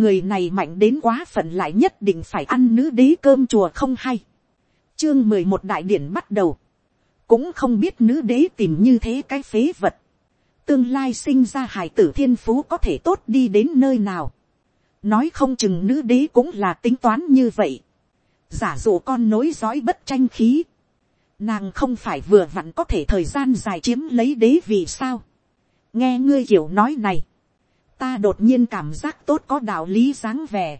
người này mạnh đến quá phận lại nhất định phải ăn nữ đế cơm chùa không hay. chương mười một đại điển bắt đầu, cũng không biết nữ đế tìm như thế cái phế vật. tương lai sinh ra hải tử thiên phú có thể tốt đi đến nơi nào. nói không chừng nữ đế cũng là tính toán như vậy. giả dụ con nối dõi bất tranh khí. nàng không phải vừa vặn có thể thời gian dài chiếm lấy đế vì sao. nghe ngươi hiểu nói này ta đột nhiên cảm giác tốt có đạo lý dáng vẻ.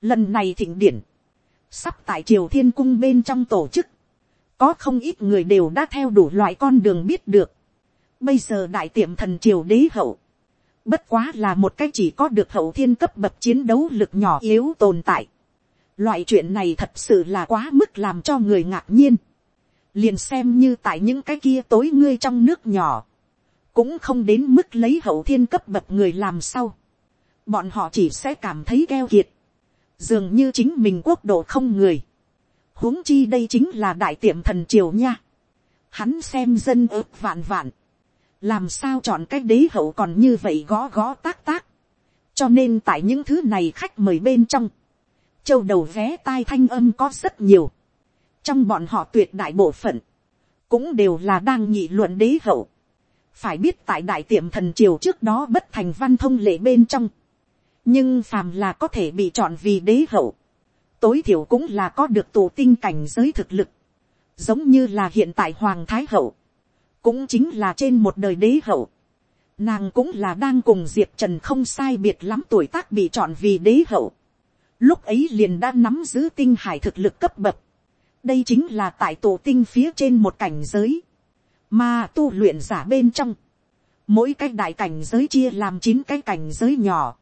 Lần này thịnh điển, sắp tại triều thiên cung bên trong tổ chức, có không ít người đều đã theo đủ loại con đường biết được. Bây giờ đại tiệm thần triều đế hậu, bất quá là một cái chỉ có được hậu thiên cấp bậc chiến đấu lực nhỏ yếu tồn tại. Loại chuyện này thật sự là quá mức làm cho người ngạc nhiên. Liền xem như tại những cái kia tối ngươi trong nước nhỏ cũng không đến mức lấy hậu thiên cấp bậc người làm sau. bọn họ chỉ sẽ cảm thấy keo kiệt, dường như chính mình quốc độ không người. huống chi đây chính là đại tiệm thần triều nha. hắn xem dân ước vạn vạn, làm sao chọn cái đế hậu còn như vậy gõ gõ tác tác. cho nên tại những thứ này khách mời bên trong, châu đầu vé tai thanh âm có rất nhiều. trong bọn họ tuyệt đại bộ phận, cũng đều là đang nhị luận đế hậu phải biết tại đại tiệm thần triều trước đó bất thành văn thông lệ bên trong, nhưng phàm là có thể bị chọn vì đế hậu, tối thiểu cũng là có được tổ tinh cảnh giới thực lực, giống như là hiện tại hoàng thái hậu, cũng chính là trên một đời đế hậu, nàng cũng là đang cùng diệp trần không sai biệt lắm tuổi tác bị chọn vì đế hậu, lúc ấy liền đã nắm giữ tinh hải thực lực cấp bậc, đây chính là tại tổ tinh phía trên một cảnh giới, mà tu luyện giả bên trong. Mỗi cái đại cảnh giới chia làm chín cái cảnh giới nhỏ.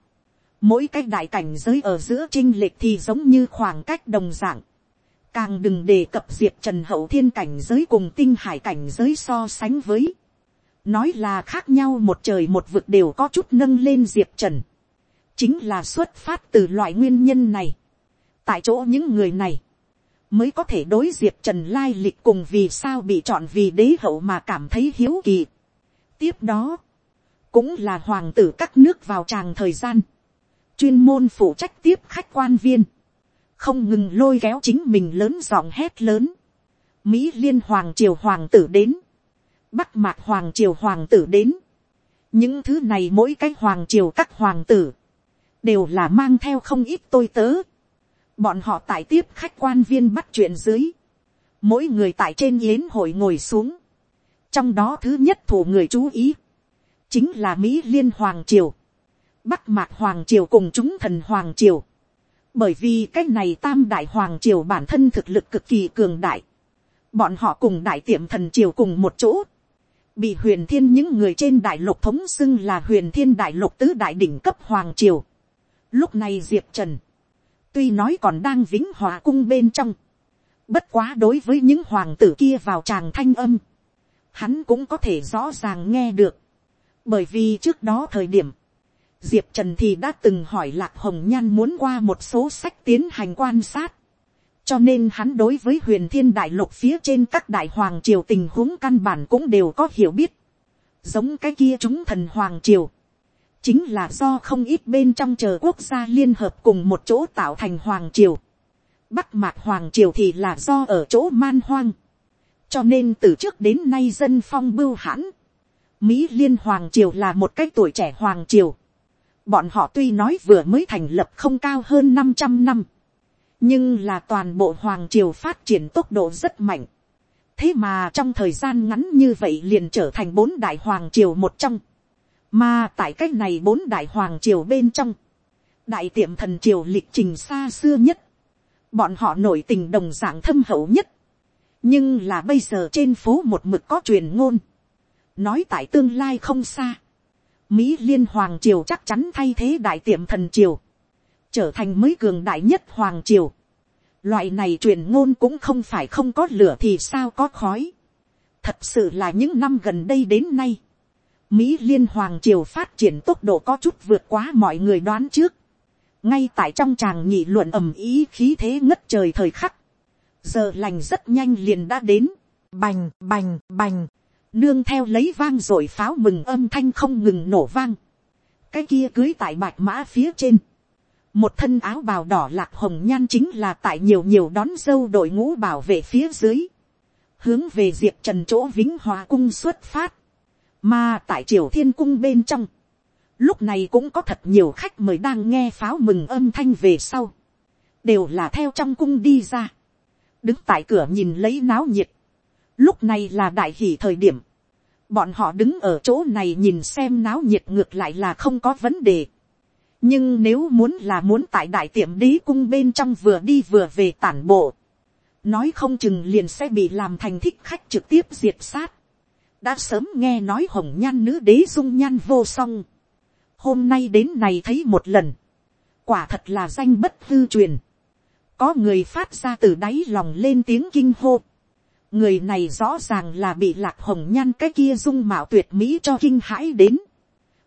Mỗi cái đại cảnh giới ở giữa trinh lệch thì giống như khoảng cách đồng dạng. Càng đừng đề cập diệp trần hậu thiên cảnh giới cùng tinh hải cảnh giới so sánh với. Nói là khác nhau một trời một vực đều có chút nâng lên diệp trần. Chính là xuất phát từ loại nguyên nhân này. Tại chỗ những người này mới có thể đối diệp trần lai lịch cùng vì sao bị chọn vì đế hậu mà cảm thấy hiếu kỳ. tiếp đó, cũng là hoàng tử các nước vào tràng thời gian, chuyên môn phụ trách tiếp khách quan viên, không ngừng lôi kéo chính mình lớn giọng hét lớn, mỹ liên hoàng triều hoàng tử đến, bắc mạc hoàng triều hoàng tử đến, những thứ này mỗi cái hoàng triều các hoàng tử, đều là mang theo không ít tôi tớ, bọn họ tại tiếp khách quan viên bắt chuyện dưới, mỗi người tại trên yến hội ngồi xuống, trong đó thứ nhất thủ người chú ý, chính là mỹ liên hoàng triều, bắc mạc hoàng triều cùng chúng thần hoàng triều, bởi vì cái này tam đại hoàng triều bản thân thực lực cực kỳ cường đại, bọn họ cùng đại tiệm thần triều cùng một chỗ, bị huyền thiên những người trên đại lục thống xưng là huyền thiên đại lục tứ đại đỉnh cấp hoàng triều. Lúc này diệp trần, tuy nói còn đang vĩnh hòa cung bên trong, bất quá đối với những hoàng tử kia vào tràng thanh âm, hắn cũng có thể rõ ràng nghe được, bởi vì trước đó thời điểm, diệp trần thì đã từng hỏi lạc hồng nhan muốn qua một số sách tiến hành quan sát, cho nên hắn đối với huyền thiên đại lục phía trên các đại hoàng triều tình huống căn bản cũng đều có hiểu biết, giống cái kia chúng thần hoàng triều, chính là do không ít bên trong chờ quốc gia liên hợp cùng một chỗ tạo thành hoàng triều. Bắc mạc hoàng triều thì là do ở chỗ man hoang. cho nên từ trước đến nay dân phong bưu hãn. Mỹ liên hoàng triều là một cái tuổi trẻ hoàng triều. Bọn họ tuy nói vừa mới thành lập không cao hơn 500 năm. Nhưng là toàn bộ hoàng triều phát triển tốc độ rất mạnh. Thế mà trong thời gian ngắn như vậy liền trở thành bốn đại hoàng triều một trong mà tại cách này bốn đại hoàng triều bên trong. Đại tiệm thần triều lịch trình xa xưa nhất. Bọn họ nổi tình đồng dạng thâm hậu nhất. Nhưng là bây giờ trên phố một mực có truyền ngôn. Nói tại tương lai không xa. Mỹ liên hoàng triều chắc chắn thay thế đại tiệm thần triều. Trở thành mới cường đại nhất hoàng triều. Loại này truyền ngôn cũng không phải không có lửa thì sao có khói. Thật sự là những năm gần đây đến nay Mỹ liên hoàng triều phát triển tốc độ có chút vượt quá mọi người đoán trước. Ngay tại trong tràng nhị luận ầm ý khí thế ngất trời thời khắc. Giờ lành rất nhanh liền đã đến. Bành, bành, bành. Nương theo lấy vang rồi pháo mừng âm thanh không ngừng nổ vang. Cái kia cưới tại bạch mã phía trên. một thân áo bào đỏ lạc hồng nhan chính là tại nhiều nhiều đón dâu đội ngũ bảo vệ phía dưới, hướng về diệp trần chỗ vĩnh hòa cung xuất phát, mà tại triều thiên cung bên trong, lúc này cũng có thật nhiều khách mời đang nghe pháo mừng âm thanh về sau, đều là theo trong cung đi ra, đứng tại cửa nhìn lấy náo nhiệt, lúc này là đại hỷ thời điểm, bọn họ đứng ở chỗ này nhìn xem náo nhiệt ngược lại là không có vấn đề, nhưng nếu muốn là muốn tại đại tiệm đế cung bên trong vừa đi vừa về tản bộ, nói không chừng liền sẽ bị làm thành thích khách trực tiếp diệt sát đã sớm nghe nói hồng nhan nữ đế dung nhan vô song. hôm nay đến này thấy một lần, quả thật là danh bất hư truyền. có người phát ra từ đáy lòng lên tiếng kinh hô. người này rõ ràng là bị lạc hồng nhan cái kia dung mạo tuyệt mỹ cho kinh hãi đến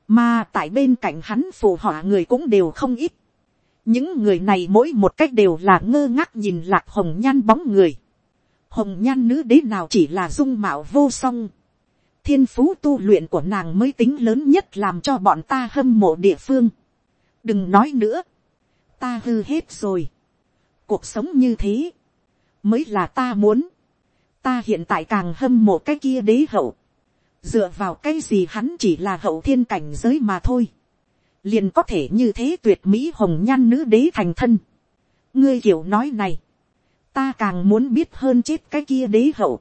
mà tại bên cạnh hắn phù họa người cũng đều không ít. những người này mỗi một cách đều là ngơ ngác nhìn lạc hồng nhan bóng người. hồng nhan nữ đế nào chỉ là dung mạo vô song thiên phú tu luyện của nàng mới tính lớn nhất làm cho bọn ta hâm mộ địa phương. đừng nói nữa. ta hư hết rồi. cuộc sống như thế mới là ta muốn. ta hiện tại càng hâm mộ cái kia đế hậu dựa vào cái gì hắn chỉ là hậu thiên cảnh giới mà thôi, liền có thể như thế tuyệt mỹ hồng nhan nữ đế thành thân. ngươi hiểu nói này, ta càng muốn biết hơn chết cái kia đế hậu,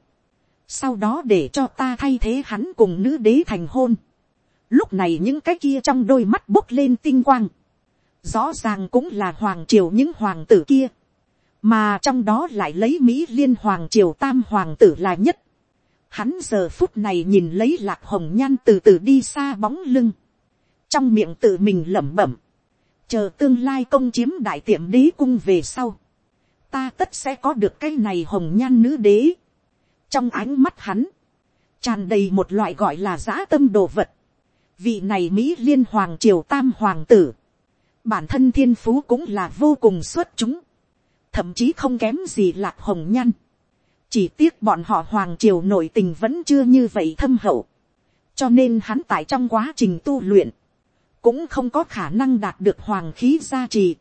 sau đó để cho ta thay thế hắn cùng nữ đế thành hôn. lúc này những cái kia trong đôi mắt bốc lên tinh quang, rõ ràng cũng là hoàng triều những hoàng tử kia, mà trong đó lại lấy mỹ liên hoàng triều tam hoàng tử là nhất Hắn giờ phút này nhìn lấy lạc hồng nhan từ từ đi xa bóng lưng. Trong miệng tự mình lẩm bẩm. Chờ tương lai công chiếm đại tiệm đế cung về sau. Ta tất sẽ có được cái này hồng nhan nữ đế. Trong ánh mắt hắn. tràn đầy một loại gọi là giã tâm đồ vật. Vị này Mỹ liên hoàng triều tam hoàng tử. Bản thân thiên phú cũng là vô cùng xuất chúng. Thậm chí không kém gì lạc hồng nhăn. chỉ tiếc bọn họ hoàng triều nội tình vẫn chưa như vậy thâm hậu, cho nên hắn tại trong quá trình tu luyện, cũng không có khả năng đạt được hoàng khí gia trì,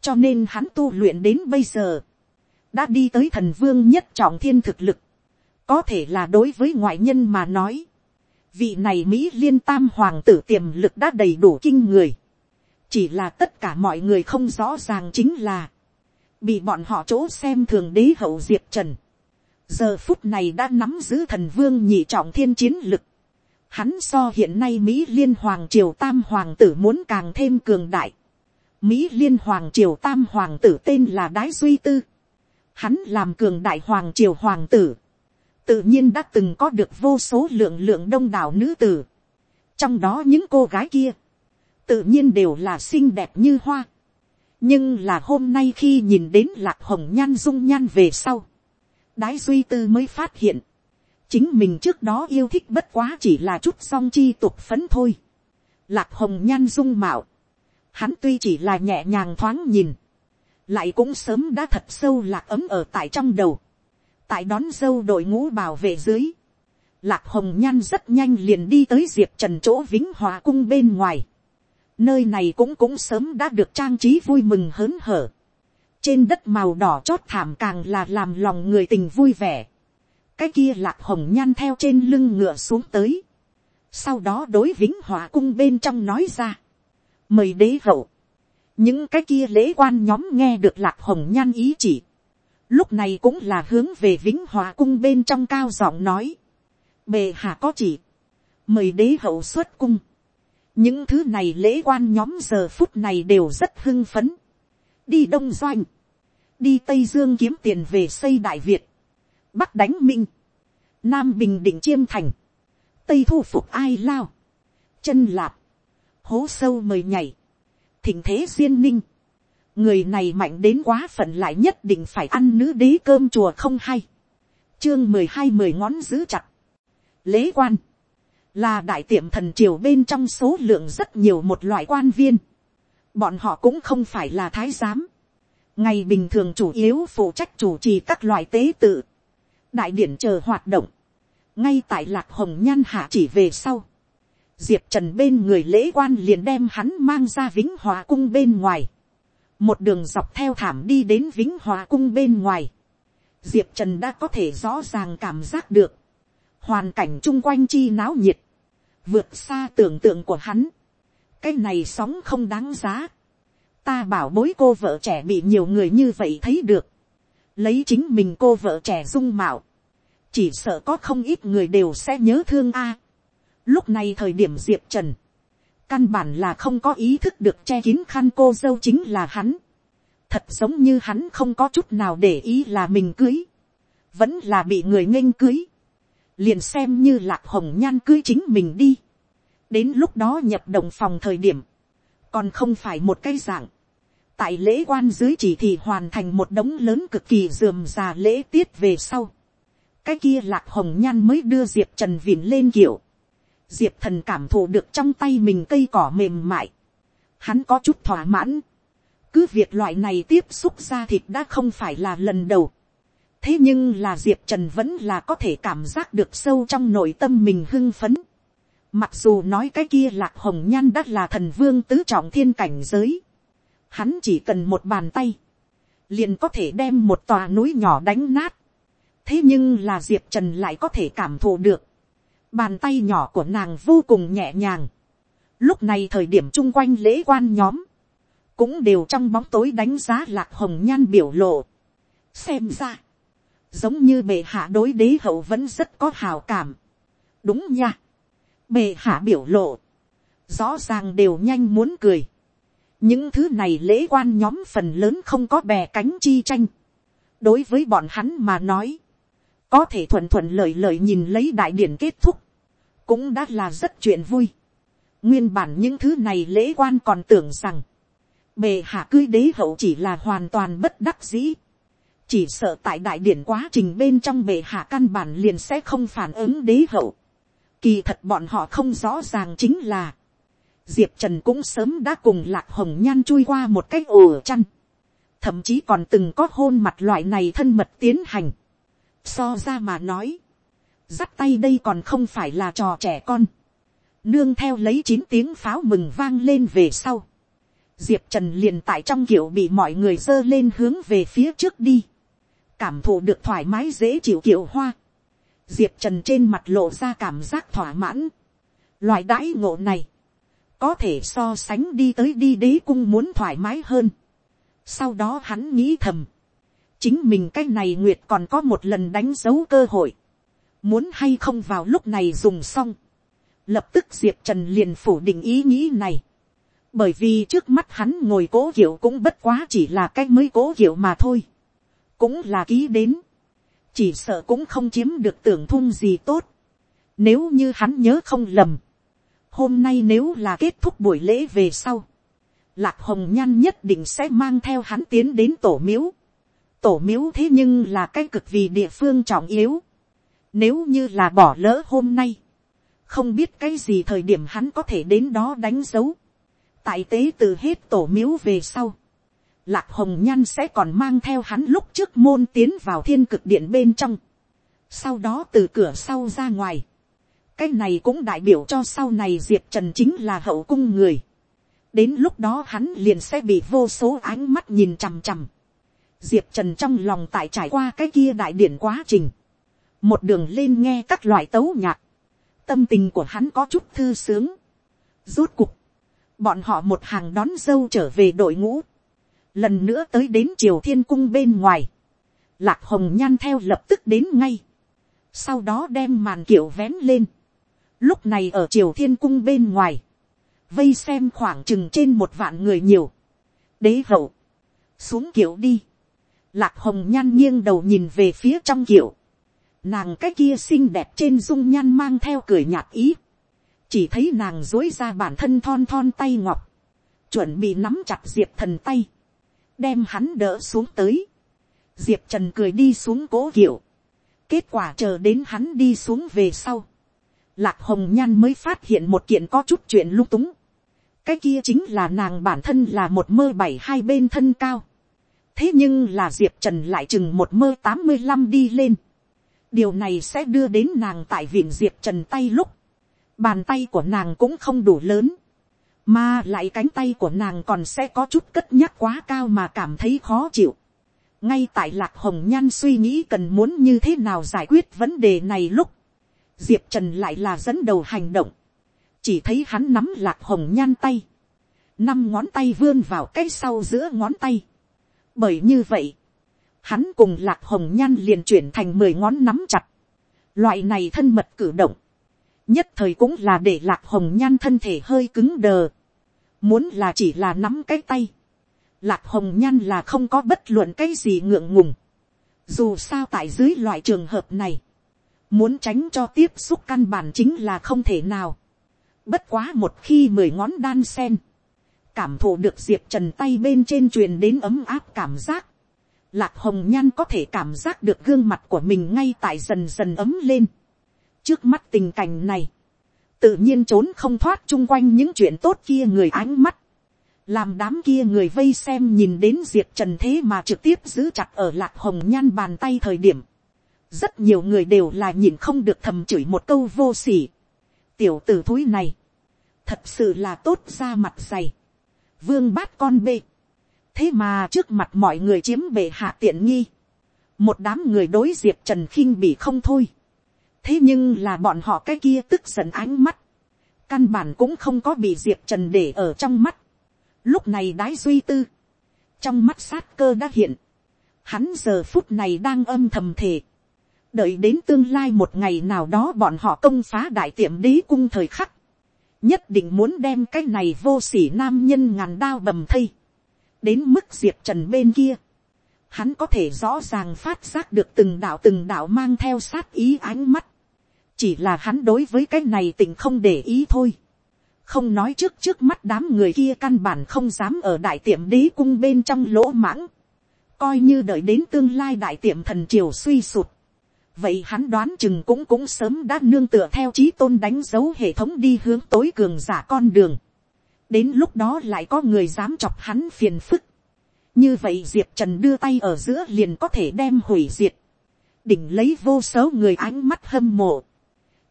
cho nên hắn tu luyện đến bây giờ, đã đi tới thần vương nhất trọng thiên thực lực, có thể là đối với ngoại nhân mà nói, vị này mỹ liên tam hoàng tử tiềm lực đã đầy đủ kinh người, chỉ là tất cả mọi người không rõ ràng chính là, bị bọn họ chỗ xem thường đế hậu diệp trần, giờ phút này đã nắm giữ thần vương nhị trọng thiên chiến lực. Hắn so hiện nay Mỹ liên hoàng triều tam hoàng tử muốn càng thêm cường đại. Mỹ liên hoàng triều tam hoàng tử tên là Đái Duy Tư. Hắn làm cường đại hoàng triều hoàng tử. Tự nhiên đã từng có được vô số lượng lượng đông đảo nữ tử. Trong đó những cô gái kia. Tự nhiên đều là xinh đẹp như hoa. Nhưng là hôm nay khi nhìn đến lạc hồng nhan dung nhan về sau đái duy tư mới phát hiện, chính mình trước đó yêu thích bất quá chỉ là chút song chi tục phấn thôi. Lạc hồng nhan dung mạo, hắn tuy chỉ là nhẹ nhàng thoáng nhìn, lại cũng sớm đã thật sâu lạc ấm ở tại trong đầu, tại đón dâu đội ngũ bảo vệ dưới, lạc hồng nhan rất nhanh liền đi tới diệp trần chỗ vĩnh hòa cung bên ngoài, nơi này cũng cũng sớm đã được trang trí vui mừng hớn hở, trên đất màu đỏ chót thảm càng là làm lòng người tình vui vẻ. cái kia lạc hồng nhan theo trên lưng ngựa xuống tới. sau đó đối vĩnh hòa cung bên trong nói ra. mời đế hậu. những cái kia lễ quan nhóm nghe được lạc hồng nhan ý chỉ lúc này cũng là hướng về vĩnh hòa cung bên trong cao giọng nói. bề hạ có chỉ. mời đế hậu xuất cung. những thứ này lễ quan nhóm giờ phút này đều rất hưng phấn. Đi đông doanh, đi tây dương kiếm tiền về xây đại việt, bắc đánh minh, nam bình định chiêm thành, tây thu phục ai lao, chân lạp, hố sâu mời nhảy, thỉnh thế duyên ninh, người này mạnh đến quá phận lại nhất định phải ăn nữ đế cơm chùa không hay, chương mười hai mười ngón giữ chặt, lễ quan, là đại tiệm thần triều bên trong số lượng rất nhiều một loại quan viên, bọn họ cũng không phải là thái giám, ngày bình thường chủ yếu phụ trách chủ trì các loại tế tự, đại điển chờ hoạt động, ngay tại lạc hồng nhan hạ chỉ về sau, diệp trần bên người lễ quan liền đem hắn mang ra vĩnh hòa cung bên ngoài, một đường dọc theo thảm đi đến vĩnh hòa cung bên ngoài, diệp trần đã có thể rõ ràng cảm giác được, hoàn cảnh chung quanh chi náo nhiệt, vượt xa tưởng tượng của hắn, cái này sóng không đáng giá, ta bảo bối cô vợ trẻ bị nhiều người như vậy thấy được, lấy chính mình cô vợ trẻ dung mạo, chỉ sợ có không ít người đều sẽ nhớ thương a. lúc này thời điểm diệp trần, căn bản là không có ý thức được che kín khăn cô dâu chính là hắn, thật giống như hắn không có chút nào để ý là mình cưới, vẫn là bị người nghênh cưới, liền xem như lạc hồng nhan cưới chính mình đi, đến lúc đó nhập đồng phòng thời điểm, còn không phải một cái dạng, tại lễ quan dưới chỉ thị hoàn thành một đống lớn cực kỳ dườm già lễ tiết về sau, cái kia lạc hồng nhan mới đưa diệp trần vìn lên kiểu, diệp thần cảm thụ được trong tay mình cây cỏ mềm mại, hắn có chút thỏa mãn, cứ việc loại này tiếp xúc ra thịt đã không phải là lần đầu, thế nhưng là diệp trần vẫn là có thể cảm giác được sâu trong nội tâm mình hưng phấn, mặc dù nói cái kia lạc hồng nhan đã là thần vương tứ trọng thiên cảnh giới, hắn chỉ cần một bàn tay, liền có thể đem một tòa núi nhỏ đánh nát, thế nhưng là diệp trần lại có thể cảm thụ được, bàn tay nhỏ của nàng vô cùng nhẹ nhàng, lúc này thời điểm chung quanh lễ quan nhóm, cũng đều trong bóng tối đánh giá lạc hồng nhan biểu lộ. xem ra, giống như bệ hạ đối đế hậu vẫn rất có hào cảm. đúng nha, bệ hạ biểu lộ, rõ ràng đều nhanh muốn cười. những thứ này lễ quan nhóm phần lớn không có bè cánh chi tranh. đối với bọn hắn mà nói, có thể thuận thuận lợi lợi nhìn lấy đại điển kết thúc, cũng đã là rất chuyện vui. nguyên bản những thứ này lễ quan còn tưởng rằng, bề hạ cưới đế hậu chỉ là hoàn toàn bất đắc dĩ. chỉ sợ tại đại điển quá trình bên trong bề hạ căn bản liền sẽ không phản ứng đế hậu. kỳ thật bọn họ không rõ ràng chính là, diệp trần cũng sớm đã cùng lạc hồng nhan chui qua một cái ồ chăn. thậm chí còn từng có hôn mặt loại này thân mật tiến hành so ra mà nói, dắt tay đây còn không phải là trò trẻ con. nương theo lấy chín tiếng pháo mừng vang lên về sau. Diệp trần liền tại trong kiểu bị mọi người dơ lên hướng về phía trước đi, cảm thụ được thoải mái dễ chịu kiểu hoa, diệp trần trên mặt lộ ra cảm giác thỏa mãn, loại đãi ngộ này, có thể so sánh đi tới đi đế cung muốn thoải mái hơn. Sau đó hắn nghĩ thầm, chính mình cái này nguyệt còn có một lần đánh dấu cơ hội, muốn hay không vào lúc này dùng xong, lập tức diệp trần liền phủ định ý nghĩ này, bởi vì trước mắt hắn ngồi cố kiểu cũng bất quá chỉ là cái mới cố kiểu mà thôi, cũng là ký đến, chỉ sợ cũng không chiếm được tưởng thung gì tốt, nếu như hắn nhớ không lầm, hôm nay nếu là kết thúc buổi lễ về sau, lạc hồng nhan nhất định sẽ mang theo hắn tiến đến tổ miếu, tổ miếu thế nhưng là cái cực vì địa phương trọng yếu, nếu như là bỏ lỡ hôm nay, không biết cái gì thời điểm hắn có thể đến đó đánh dấu, tại tế từ hết tổ miếu về sau, lạc hồng nhan sẽ còn mang theo hắn lúc trước môn tiến vào thiên cực điện bên trong, sau đó từ cửa sau ra ngoài, cái này cũng đại biểu cho sau này diệp trần chính là hậu cung người, đến lúc đó hắn liền sẽ bị vô số ánh mắt nhìn chằm chằm, diệp trần trong lòng tại trải qua cái kia đại điển quá trình, một đường lên nghe các loại tấu nhạc, tâm tình của hắn có chút thư sướng, rốt cuộc, bọn họ một hàng đón dâu trở về đội ngũ, lần nữa tới đến triều thiên cung bên ngoài, lạc hồng nhan theo lập tức đến ngay, sau đó đem màn kiểu vén lên, lúc này ở triều thiên cung bên ngoài, vây xem khoảng chừng trên một vạn người nhiều, đế hậu, xuống kiểu đi, lạc hồng nhan nghiêng đầu nhìn về phía trong kiểu, nàng cái kia xinh đẹp trên dung nhan mang theo cười nhạt ý, chỉ thấy nàng dối ra bản thân thon thon tay ngọc, chuẩn bị nắm chặt diệp thần tay, đem hắn đỡ xuống tới, diệp trần cười đi xuống cố kiểu, kết quả chờ đến hắn đi xuống về sau, lạc hồng nhan mới phát hiện một kiện có chút chuyện lung túng, cái kia chính là nàng bản thân là một mơ bảy hai bên thân cao, thế nhưng là diệp trần lại chừng một mơ tám mươi năm đi lên, điều này sẽ đưa đến nàng tại viện diệp trần tay lúc, bàn tay của nàng cũng không đủ lớn, mà lại cánh tay của nàng còn sẽ có chút cất nhắc quá cao mà cảm thấy khó chịu. ngay tại lạc hồng nhan suy nghĩ cần muốn như thế nào giải quyết vấn đề này lúc, diệp trần lại là dẫn đầu hành động, chỉ thấy hắn nắm lạc hồng nhan tay, năm ngón tay vươn vào cái sau giữa ngón tay bởi như vậy, hắn cùng lạc hồng nhan liền chuyển thành mười ngón nắm chặt. loại này thân mật cử động, nhất thời cũng là để lạc hồng nhan thân thể hơi cứng đờ. muốn là chỉ là nắm cái tay, lạc hồng nhan là không có bất luận cái gì ngượng ngùng. dù sao tại dưới loại trường hợp này, muốn tránh cho tiếp xúc căn bản chính là không thể nào. bất quá một khi mười ngón đan sen, cảm thụ được diệp trần tay bên trên truyền đến ấm áp cảm giác. Lạc hồng nhan có thể cảm giác được gương mặt của mình ngay tại dần dần ấm lên. trước mắt tình cảnh này, tự nhiên trốn không thoát chung quanh những chuyện tốt kia người ánh mắt. làm đám kia người vây xem nhìn đến diệp trần thế mà trực tiếp giữ chặt ở lạc hồng nhan bàn tay thời điểm. rất nhiều người đều là nhìn không được thầm chửi một câu vô sỉ. tiểu t ử thúi này, thật sự là tốt ra mặt dày vương bát con bê. thế mà trước mặt mọi người chiếm bệ hạ tiện nghi. một đám người đối diệp trần khinh bị không thôi. thế nhưng là bọn họ cái kia tức giận ánh mắt. căn bản cũng không có bị diệp trần để ở trong mắt. lúc này đái duy tư. trong mắt sát cơ đã hiện. hắn giờ phút này đang âm thầm thề đợi đến tương lai một ngày nào đó bọn họ công phá đại tiệm đế cung thời khắc, nhất định muốn đem cái này vô sỉ nam nhân ngàn đao bầm thây, đến mức diệp trần bên kia, hắn có thể rõ ràng phát giác được từng đạo từng đạo mang theo sát ý ánh mắt, chỉ là hắn đối với cái này tình không để ý thôi, không nói trước trước mắt đám người kia căn bản không dám ở đại tiệm đế cung bên trong lỗ mãng, coi như đợi đến tương lai đại tiệm thần triều suy sụt, vậy hắn đoán chừng cũng cũng sớm đã nương tựa theo trí tôn đánh dấu hệ thống đi hướng tối cường giả con đường. đến lúc đó lại có người dám chọc hắn phiền phức. như vậy diệp trần đưa tay ở giữa liền có thể đem hủy diệt. đỉnh lấy vô số người ánh mắt hâm mộ.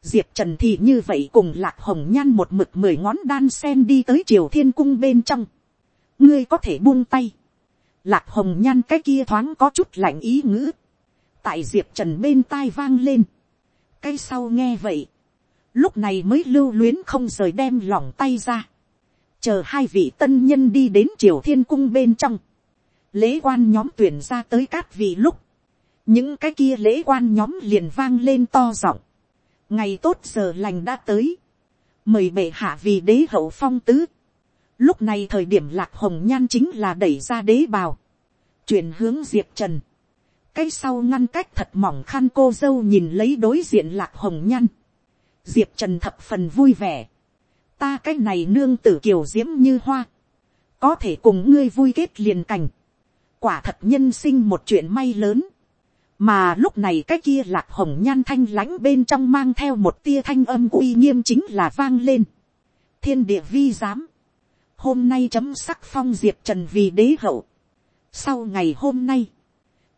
diệp trần thì như vậy cùng lạc hồng nhan một mực mười ngón đan sen đi tới triều thiên cung bên trong. ngươi có thể buông tay. lạc hồng nhan cái kia thoáng có chút lạnh ý ngữ tại diệp trần bên tai vang lên, cái sau nghe vậy, lúc này mới lưu luyến không rời đem lòng tay ra, chờ hai vị tân nhân đi đến triều thiên cung bên trong, lễ quan nhóm tuyển ra tới cát vị lúc, những cái kia lễ quan nhóm liền vang lên to giọng, ngày tốt giờ lành đã tới, mời bệ hạ vì đế hậu phong tứ, lúc này thời điểm lạc hồng nhan chính là đẩy ra đế bào, chuyển hướng diệp trần, cái sau ngăn cách thật mỏng khăn cô dâu nhìn lấy đối diện lạc hồng nhăn. diệp trần thập phần vui vẻ. ta cái này nương tử kiều diễm như hoa. có thể cùng ngươi vui kết liền cảnh. quả thật nhân sinh một chuyện may lớn. mà lúc này cái kia lạc hồng nhan thanh lãnh bên trong mang theo một tia thanh âm uy nghiêm chính là vang lên. thiên địa vi giám. hôm nay chấm sắc phong diệp trần vì đế hậu. sau ngày hôm nay,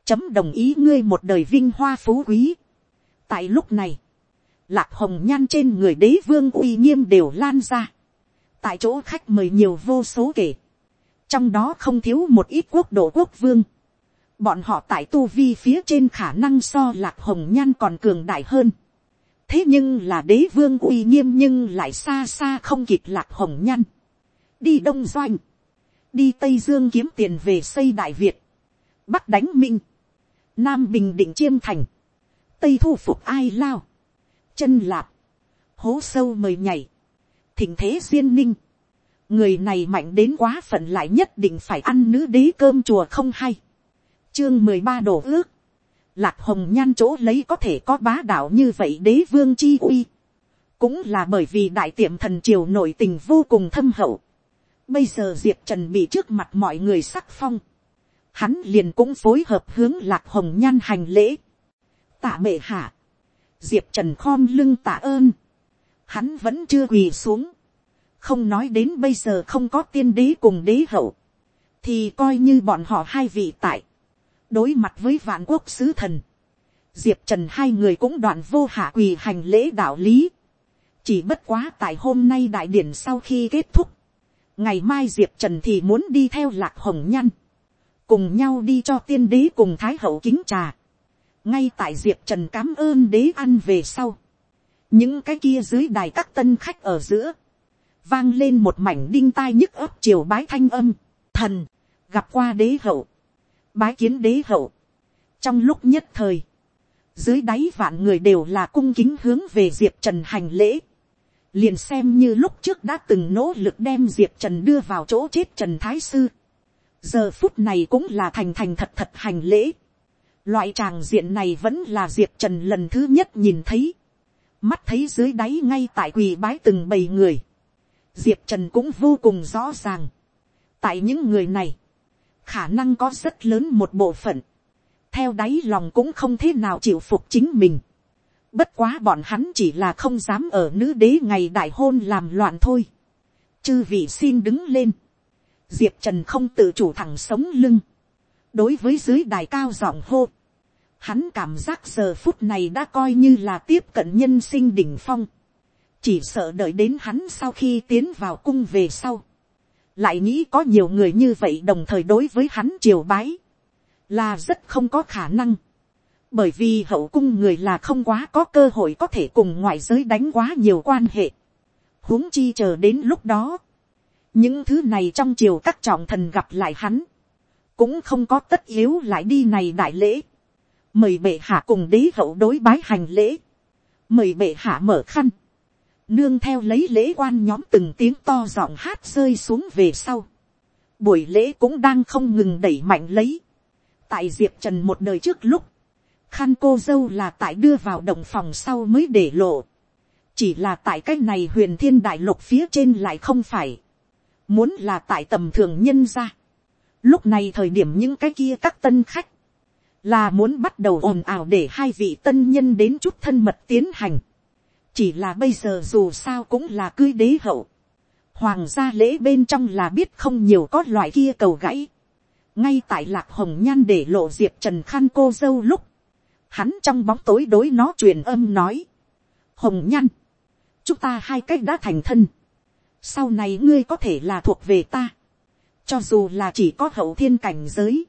chấm đồng ý ngươi một đời vinh hoa phú quý. tại lúc này, lạc hồng nhan trên người đế vương uy nghiêm đều lan ra. tại chỗ khách mời nhiều vô số kể. trong đó không thiếu một ít quốc độ quốc vương. bọn họ tại tu vi phía trên khả năng so lạc hồng nhan còn cường đại hơn. thế nhưng là đế vương uy nghiêm nhưng lại xa xa không kịp lạc hồng nhan. đi đông doanh, đi tây dương kiếm tiền về xây đại việt, bắc đánh minh, nam bình định chiêm thành, tây thu phục ai lao, chân lạp, hố sâu mời nhảy, thỉnh thế duyên ninh, người này mạnh đến quá phận lại nhất định phải ăn nữ đế cơm chùa không hay, chương mười ba đổ ước, lạc hồng nhan chỗ lấy có thể có bá đạo như vậy đế vương chi uy, cũng là bởi vì đại tiệm thần triều nội tình vô cùng thâm hậu, bây giờ diệp trần bị trước mặt mọi người sắc phong, hắn liền cũng phối hợp hướng lạc hồng nhan hành lễ. tạ mệ hạ, diệp trần khom lưng tạ ơn, hắn vẫn chưa quỳ xuống, không nói đến bây giờ không có tiên đế cùng đế hậu, thì coi như bọn họ hai vị tại, đối mặt với vạn quốc sứ thần, diệp trần hai người cũng đoạn vô hạ quỳ hành lễ đạo lý, chỉ bất quá tại hôm nay đại điển sau khi kết thúc, ngày mai diệp trần thì muốn đi theo lạc hồng nhăn, cùng nhau đi cho tiên đế cùng thái hậu kính trà, ngay tại diệp trần cám ơn đế ăn về sau, những cái kia dưới đài các tân khách ở giữa, vang lên một mảnh đinh tai nhức ấp triều bái thanh âm, thần, gặp qua đế hậu, bái kiến đế hậu, trong lúc nhất thời, dưới đáy vạn người đều là cung kính hướng về diệp trần hành lễ, liền xem như lúc trước đã từng nỗ lực đem diệp trần đưa vào chỗ chết trần thái sư, giờ phút này cũng là thành thành thật thật hành lễ, loại tràng diện này vẫn là diệp trần lần thứ nhất nhìn thấy, mắt thấy dưới đáy ngay tại quỳ bái từng bầy người, diệp trần cũng vô cùng rõ ràng, tại những người này, khả năng có rất lớn một bộ phận, theo đáy lòng cũng không thế nào chịu phục chính mình. Bất quá bọn hắn chỉ là không dám ở nữ đế ngày đại hôn làm loạn thôi. Chư vị xin đứng lên. Diệp Trần không tự chủ thẳng sống lưng. Đối với dưới đài cao giọng hô. Hắn cảm giác giờ phút này đã coi như là tiếp cận nhân sinh đỉnh phong. Chỉ sợ đợi đến hắn sau khi tiến vào cung về sau. Lại nghĩ có nhiều người như vậy đồng thời đối với hắn triều bái là rất không có khả năng. Bởi vì hậu cung người là không quá có cơ hội có thể cùng ngoại giới đánh quá nhiều quan hệ. huống chi chờ đến lúc đó. Những thứ này trong triều các trọng thần gặp lại hắn. Cũng không có tất yếu lại đi này đại lễ. Mời bệ hạ cùng đế hậu đối bái hành lễ. Mời bệ hạ mở khăn. Nương theo lấy lễ quan nhóm từng tiếng to giọng hát rơi xuống về sau. Buổi lễ cũng đang không ngừng đẩy mạnh lấy tại diệp trần một đời trước lúc, khăn cô dâu là tại đưa vào động phòng sau mới để lộ. chỉ là tại cái này huyền thiên đại lục phía trên lại không phải muốn là tại tầm thường nhân ra. lúc này thời điểm những cái kia các tân khách, là muốn bắt đầu ồn ào để hai vị tân nhân đến chút thân mật tiến hành. chỉ là bây giờ dù sao cũng là cưới đế hậu. hoàng gia lễ bên trong là biết không nhiều có loại kia cầu gãy ngay tại lạc hồng nhan để lộ diệp trần khăn cô dâu lúc, hắn trong bóng tối đối nó truyền âm nói, hồng nhan, chúng ta hai cách đã thành thân, sau này ngươi có thể là thuộc về ta, cho dù là chỉ có hậu thiên cảnh giới,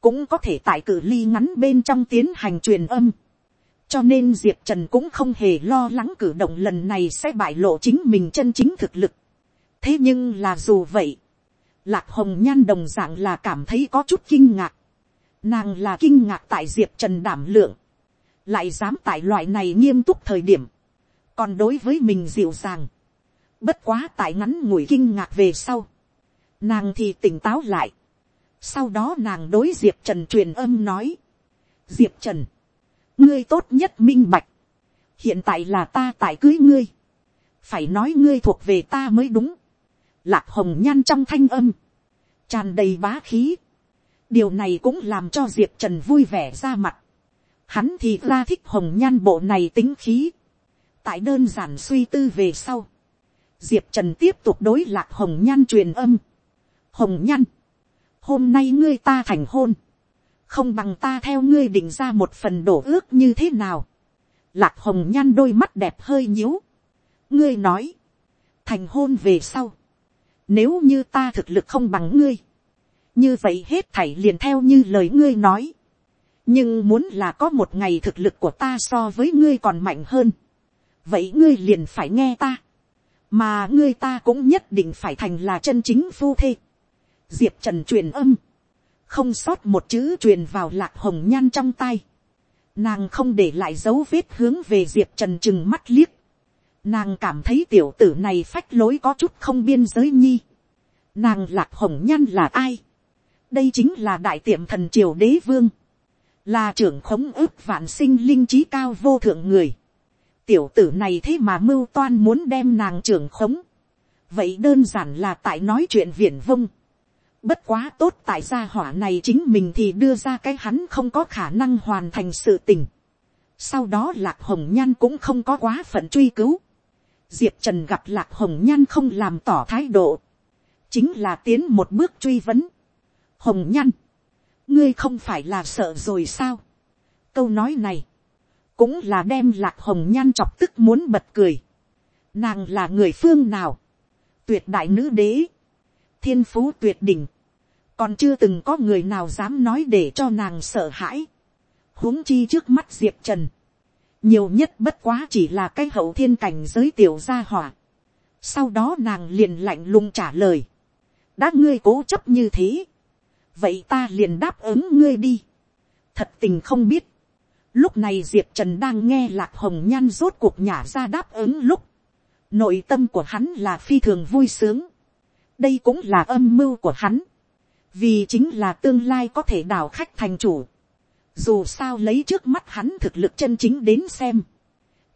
cũng có thể tại cử ly ngắn bên trong tiến hành truyền âm, cho nên diệp trần cũng không hề lo lắng cử động lần này sẽ bại lộ chính mình chân chính thực lực. thế nhưng là dù vậy, Lạc hồng nhan đồng dạng là cảm thấy có chút kinh ngạc. Nàng là kinh ngạc tại diệp trần đảm lượng. Lại dám tại loại này nghiêm túc thời điểm. Còn đối với mình dịu dàng. Bất quá tại ngắn ngủi kinh ngạc về sau. Nàng thì tỉnh táo lại. Sau đó nàng đối diệp trần truyền âm nói. Diệp trần. Ngươi tốt nhất minh bạch. Hiện tại là ta tại cưới ngươi. Phải nói ngươi thuộc về ta mới đúng lạc hồng nhan trong thanh âm, tràn đầy bá khí. điều này cũng làm cho diệp trần vui vẻ ra mặt. hắn thì ra thích hồng nhan bộ này tính khí. tại đơn giản suy tư về sau, diệp trần tiếp tục đối lạc hồng nhan truyền âm. hồng nhan, hôm nay ngươi ta thành hôn, không bằng ta theo ngươi định ra một phần đổ ước như thế nào. lạc hồng nhan đôi mắt đẹp hơi nhíu. ngươi nói, thành hôn về sau, nếu như ta thực lực không bằng ngươi. Như vậy hết thảy liền theo như lời ngươi nói. Nhưng muốn là có một ngày thực lực của ta so với ngươi còn mạnh hơn. Vậy ngươi liền phải nghe ta. Mà ngươi ta cũng nhất định phải thành là chân chính phu thê. Diệp Trần truyền âm. Không sót một chữ truyền vào lạc hồng nhan trong tay. Nàng không để lại dấu vết hướng về Diệp Trần chừng mắt liếc Nàng cảm thấy tiểu tử này phách lối có chút không biên giới nhi. Nàng lạc hồng nhan là ai? Đây chính là đại tiệm thần triều đế vương. Là trưởng khống ước vạn sinh linh trí cao vô thượng người. Tiểu tử này thế mà mưu toan muốn đem nàng trưởng khống. Vậy đơn giản là tại nói chuyện viển vông. Bất quá tốt tại gia hỏa này chính mình thì đưa ra cái hắn không có khả năng hoàn thành sự tình. Sau đó lạc hồng nhan cũng không có quá phận truy cứu diệp trần gặp lạc hồng nhan không làm tỏ thái độ, chính là tiến một bước truy vấn. hồng nhan, ngươi không phải là sợ rồi sao. câu nói này, cũng là đem lạc hồng nhan chọc tức muốn bật cười. nàng là người phương nào, tuyệt đại nữ đế, thiên phú tuyệt đỉnh, còn chưa từng có người nào dám nói để cho nàng sợ hãi, huống chi trước mắt diệp trần, nhiều nhất bất quá chỉ là cái hậu thiên cảnh giới tiểu gia hỏa, sau đó nàng liền lạnh lùng trả lời, đã ngươi cố chấp như thế, vậy ta liền đáp ứng ngươi đi, thật tình không biết, lúc này diệp trần đang nghe lạc hồng nhan rốt cuộc nhả ra đáp ứng lúc, nội tâm của hắn là phi thường vui sướng, đây cũng là âm mưu của hắn, vì chính là tương lai có thể đào khách thành chủ, dù sao lấy trước mắt hắn thực lực chân chính đến xem,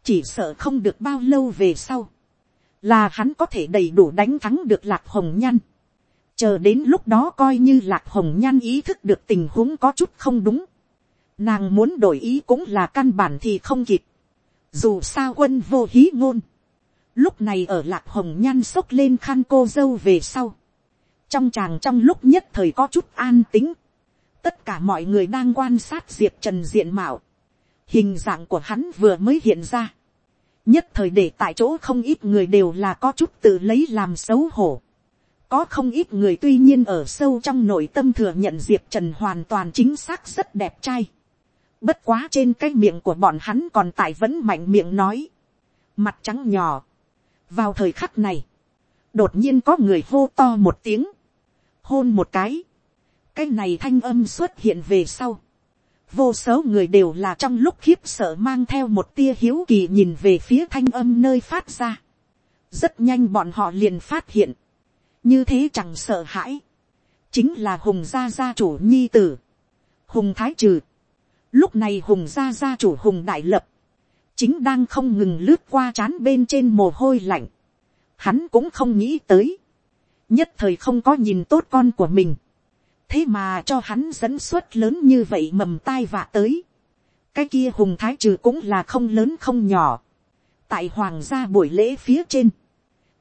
chỉ sợ không được bao lâu về sau, là hắn có thể đầy đủ đánh thắng được lạc hồng nhan, chờ đến lúc đó coi như lạc hồng nhan ý thức được tình huống có chút không đúng, nàng muốn đổi ý cũng là căn bản thì không kịp, dù sao quân vô hí ngôn, lúc này ở lạc hồng nhan sốc lên khăn cô dâu về sau, trong chàng trong lúc nhất thời có chút an tính, tất cả mọi người đang quan sát diệp trần diện mạo, hình dạng của hắn vừa mới hiện ra, nhất thời để tại chỗ không ít người đều là có chút tự lấy làm xấu hổ, có không ít người tuy nhiên ở sâu trong nội tâm thừa nhận diệp trần hoàn toàn chính xác rất đẹp trai, bất quá trên cái miệng của bọn hắn còn tại vẫn mạnh miệng nói, mặt trắng nhỏ, vào thời khắc này, đột nhiên có người hô to một tiếng, hôn một cái, cái này thanh âm xuất hiện về sau, vô số người đều là trong lúc khiếp sợ mang theo một tia hiếu kỳ nhìn về phía thanh âm nơi phát ra. rất nhanh bọn họ liền phát hiện, như thế chẳng sợ hãi, chính là hùng gia gia chủ nhi tử, hùng thái trừ lúc này hùng gia gia chủ hùng đại lập, chính đang không ngừng lướt qua c h á n bên trên mồ hôi lạnh. hắn cũng không nghĩ tới, nhất thời không có nhìn tốt con của mình, thế mà cho hắn dẫn suất lớn như vậy mầm tai vạ tới. cái kia hùng thái trừ cũng là không lớn không nhỏ. tại hoàng gia buổi lễ phía trên.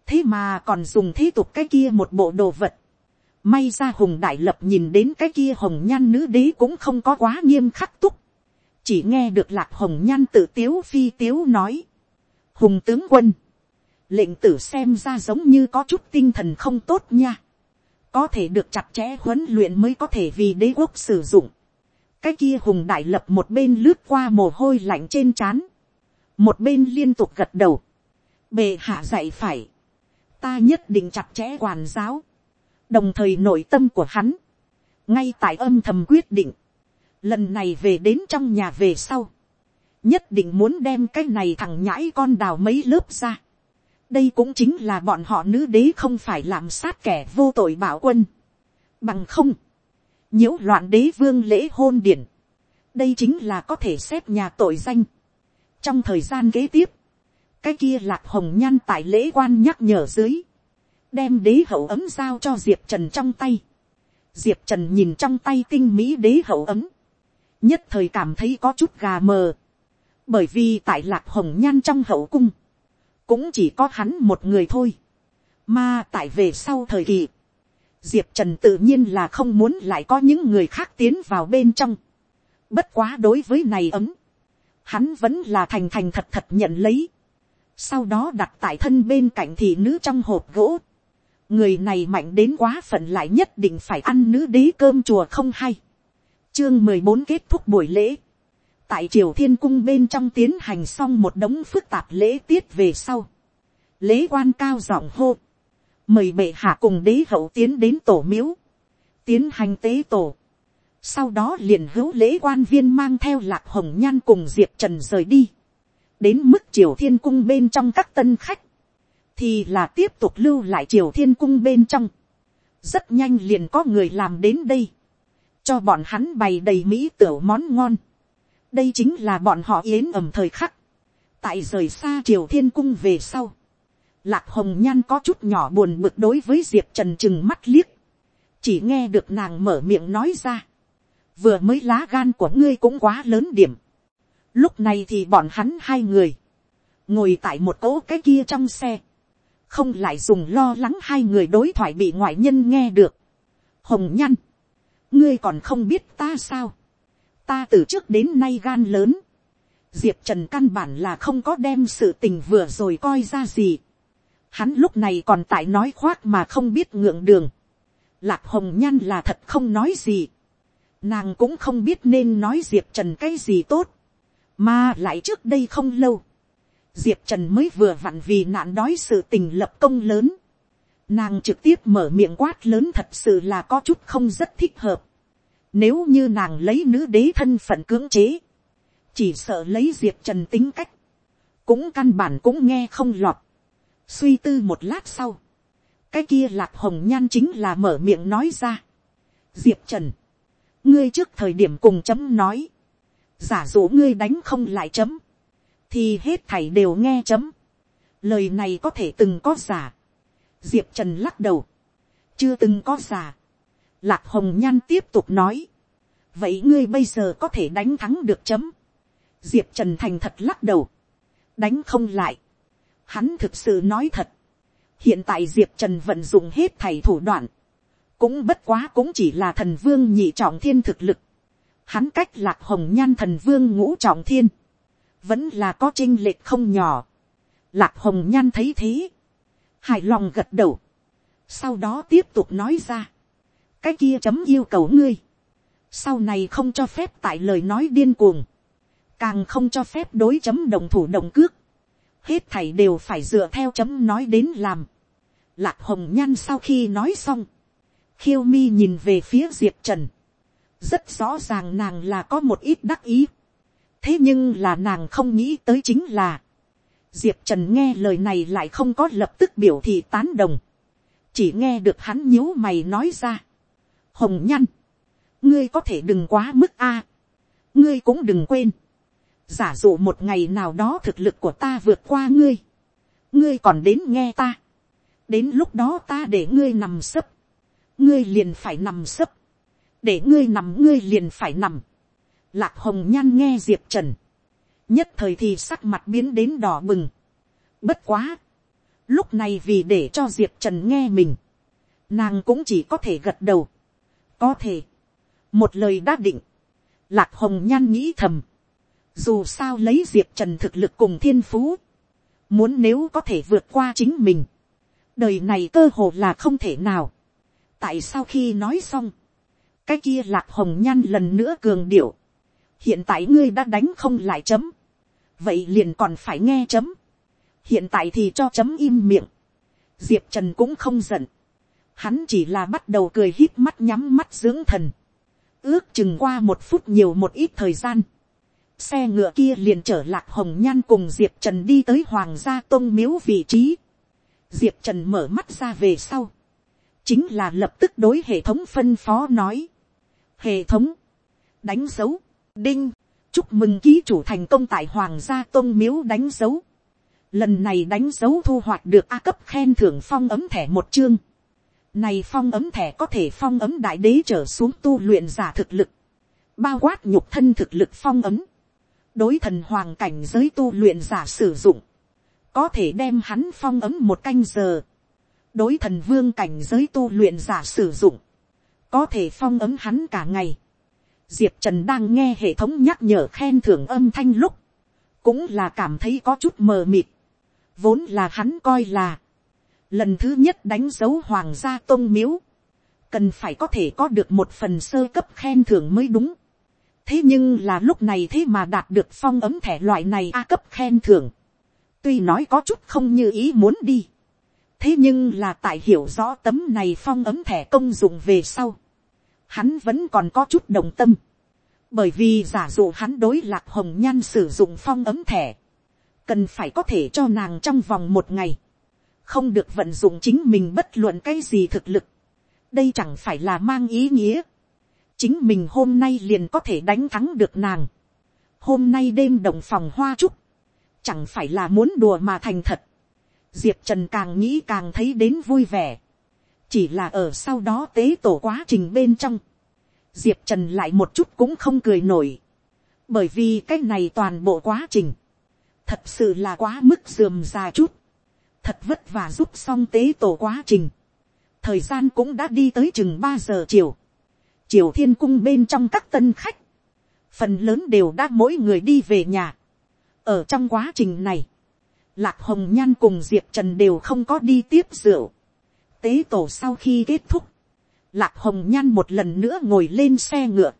thế mà còn dùng thế tục cái kia một bộ đồ vật. may ra hùng đại lập nhìn đến cái kia hồng nhan nữ đế cũng không có quá nghiêm khắc túc chỉ nghe được lạc hồng nhan tự tiếu phi tiếu nói. hùng tướng quân. lệnh tử xem ra giống như có chút tinh thần không tốt nha. Có thể được chặt chẽ huấn luyện mới có thể vì đế quốc sử dụng. cái kia hùng đại lập một bên lướt qua mồ hôi lạnh trên trán, một bên liên tục gật đầu, bề hạ dạy phải, ta nhất định chặt chẽ quản giáo, đồng thời nội tâm của hắn, ngay tại âm thầm quyết định, lần này về đến trong nhà về sau, nhất định muốn đem cái này thằng nhãi con đào mấy lớp ra, đây cũng chính là bọn họ nữ đế không phải làm sát kẻ vô tội bảo quân. Bằng không, nhiễu loạn đế vương lễ hôn điển. Đây chính là có thể xếp nhà tội danh. Trong thời gian kế tiếp, cái kia lạc hồng nhan tại lễ quan nhắc nhở dưới. Đem đế hậu ấm giao cho Diệp Trần trong tay. Diệp Trần nhìn trong tay tinh mỹ đế hậu ấm. Nhất thời cảm thấy có chút gà mờ. Bởi vì tại lạc hồng nhan trong hậu cung cũng chỉ có hắn một người thôi. Mà tại về sau thời kỳ, diệp trần tự nhiên là không muốn lại có những người khác tiến vào bên trong. bất quá đối với này ấm, hắn vẫn là thành thành thật thật nhận lấy. sau đó đặt tại thân bên cạnh thị nữ trong hộp gỗ. người này mạnh đến quá phận lại nhất định phải ăn nữ đế cơm chùa không hay chương mười bốn kết thúc buổi lễ tại triều thiên cung bên trong tiến hành xong một đống phức tạp lễ tiết về sau. lễ quan cao giọng hô. mời bệ hạ cùng đế hậu tiến đến tổ miếu. tiến hành tế tổ. sau đó liền hữu lễ quan viên mang theo lạc hồng nhan cùng diệp trần rời đi. đến mức triều thiên cung bên trong các tân khách. thì là tiếp tục lưu lại triều thiên cung bên trong. rất nhanh liền có người làm đến đây cho bọn hắn bày đầy mỹ tửu món ngon. Đây chính là bọn họ yến ẩm thời khắc, tại rời xa triều thiên cung về sau, lạc hồng nhan có chút nhỏ buồn bực đối với diệp trần chừng mắt liếc, chỉ nghe được nàng mở miệng nói ra, vừa mới lá gan của ngươi cũng quá lớn điểm, lúc này thì bọn hắn hai người, ngồi tại một cỗ cái kia trong xe, không lại dùng lo lắng hai người đối thoại bị ngoại nhân nghe được. hồng nhăn, ngươi còn không biết ta sao, ta từ trước đến nay gan lớn, diệp trần căn bản là không có đem sự tình vừa rồi coi ra gì. Hắn lúc này còn tại nói khoác mà không biết ngượng đường. lạc hồng nhan là thật không nói gì, nàng cũng không biết nên nói diệp trần cái gì tốt, mà lại trước đây không lâu, diệp trần mới vừa vặn vì nạn đói sự tình lập công lớn, nàng trực tiếp mở miệng quát lớn thật sự là có chút không rất thích hợp, nếu như nàng lấy nữ đế thân phận cưỡng chế, chỉ sợ lấy diệp trần tính cách, cũng căn bản cũng nghe không lọt. suy tư một lát sau, cái kia lạc hồng nhan chính là mở miệng nói ra. diệp trần, ngươi trước thời điểm cùng chấm nói, giả dụ ngươi đánh không lại chấm, thì hết thảy đều nghe chấm. lời này có thể từng có giả diệp trần lắc đầu, chưa từng có giả. lạc hồng nhan tiếp tục nói, vậy ngươi bây giờ có thể đánh thắng được chấm. diệp trần thành thật lắc đầu, đánh không lại. Hắn thực sự nói thật. Hiện tại Diệp Trần vận dụng hết thầy thủ đoạn. Cũng bất quá cũng chỉ là thần vương nhị trọng thiên thực lực. Hắn cách lạc hồng nhan thần vương ngũ trọng thiên. Vẫn là có trinh lệch không nhỏ. Lạc hồng nhan thấy thế. Hài lòng gật đầu. Sau đó tiếp tục nói ra. Cái kia chấm yêu cầu ngươi. Sau này không cho phép tại lời nói điên cuồng càng không cho phép đối chấm đồng thủ đồng cước, hết thảy đều phải dựa theo chấm nói đến làm. Lạc hồng nhan sau khi nói xong, khiêu mi nhìn về phía diệp trần, rất rõ ràng nàng là có một ít đắc ý, thế nhưng là nàng không nghĩ tới chính là, diệp trần nghe lời này lại không có lập tức biểu thị tán đồng, chỉ nghe được hắn nhíu mày nói ra, hồng nhăn, ngươi có thể đừng quá mức a, ngươi cũng đừng quên, giả dụ một ngày nào đó thực lực của ta vượt qua ngươi, ngươi còn đến nghe ta, đến lúc đó ta để ngươi nằm sấp, ngươi liền phải nằm sấp, để ngươi nằm ngươi liền phải nằm, lạc hồng nhan nghe diệp trần, nhất thời thì sắc mặt biến đến đỏ bừng, bất quá, lúc này vì để cho diệp trần nghe mình, nàng cũng chỉ có thể gật đầu, có thể, một lời đã định, lạc hồng nhan nghĩ thầm, dù sao lấy diệp trần thực lực cùng thiên phú. Muốn nếu có thể vượt qua chính mình. Đời này cơ hồ là không thể nào. Tại sao khi nói xong. Cái kia lạc hồng nhan lần nữa cường điệu. Hiện tại ngươi đã đánh không lại chấm. Vậy liền còn phải nghe chấm. Hiện tại thì cho chấm im miệng. Diệp Trần cũng không giận. Hắn chỉ là bắt đầu cười hít mắt nhắm mắt dưỡng thần. Ước chừng qua một phút nhiều một ít thời gian xe ngựa kia liền trở lạc hồng nhan cùng diệp trần đi tới hoàng gia tôn miếu vị trí. diệp trần mở mắt ra về sau. chính là lập tức đối hệ thống phân phó nói. hệ thống, đánh dấu, đinh, chúc mừng ký chủ thành công tại hoàng gia tôn miếu đánh dấu. lần này đánh dấu thu hoạch được a cấp khen thưởng phong ấm thẻ một chương. này phong ấm thẻ có thể phong ấm đại đế trở xuống tu luyện giả thực lực bao quát nhục thân thực lực phong ấm, đối thần hoàng cảnh giới tu luyện giả sử dụng, có thể đem hắn phong ấm một canh giờ, đối thần vương cảnh giới tu luyện giả sử dụng, có thể phong ấm hắn cả ngày. Diệp Trần đang nghe hệ thống nhắc nhở khen thưởng âm thanh lúc, cũng là cảm thấy có chút mờ mịt. Vốn là hắn coi là, lần thứ nhất đánh dấu hoàng gia tôn miếu, cần phải có thể có được một phần sơ cấp khen thưởng mới đúng thế nhưng là lúc này thế mà đạt được phong ấm thẻ loại này a cấp khen thưởng. tuy nói có chút không như ý muốn đi. thế nhưng là tại hiểu rõ tấm này phong ấm thẻ công dụng về sau hắn vẫn còn có chút đồng tâm. bởi vì giả dụ hắn đối lạc hồng nhan sử dụng phong ấm thẻ. cần phải có thể cho nàng trong vòng một ngày. không được vận dụng chính mình bất luận cái gì thực lực. đây chẳng phải là mang ý nghĩa chính mình hôm nay liền có thể đánh thắng được nàng. hôm nay đêm động phòng hoa trúc, chẳng phải là muốn đùa mà thành thật. diệp trần càng nghĩ càng thấy đến vui vẻ chỉ là ở sau đó tế tổ quá trình bên trong. diệp trần lại một chút cũng không cười nổi. bởi vì cái này toàn bộ quá trình, thật sự là quá mức dườm ra chút. thật vất vả giúp xong tế tổ quá trình. thời gian cũng đã đi tới chừng ba giờ chiều chiều thiên cung bên trong các tân khách, phần lớn đều đã mỗi người đi về nhà. ở trong quá trình này, lạc hồng nhan cùng diệp trần đều không có đi tiếp rượu tế tổ sau khi kết thúc, lạc hồng nhan một lần nữa ngồi lên xe ngựa,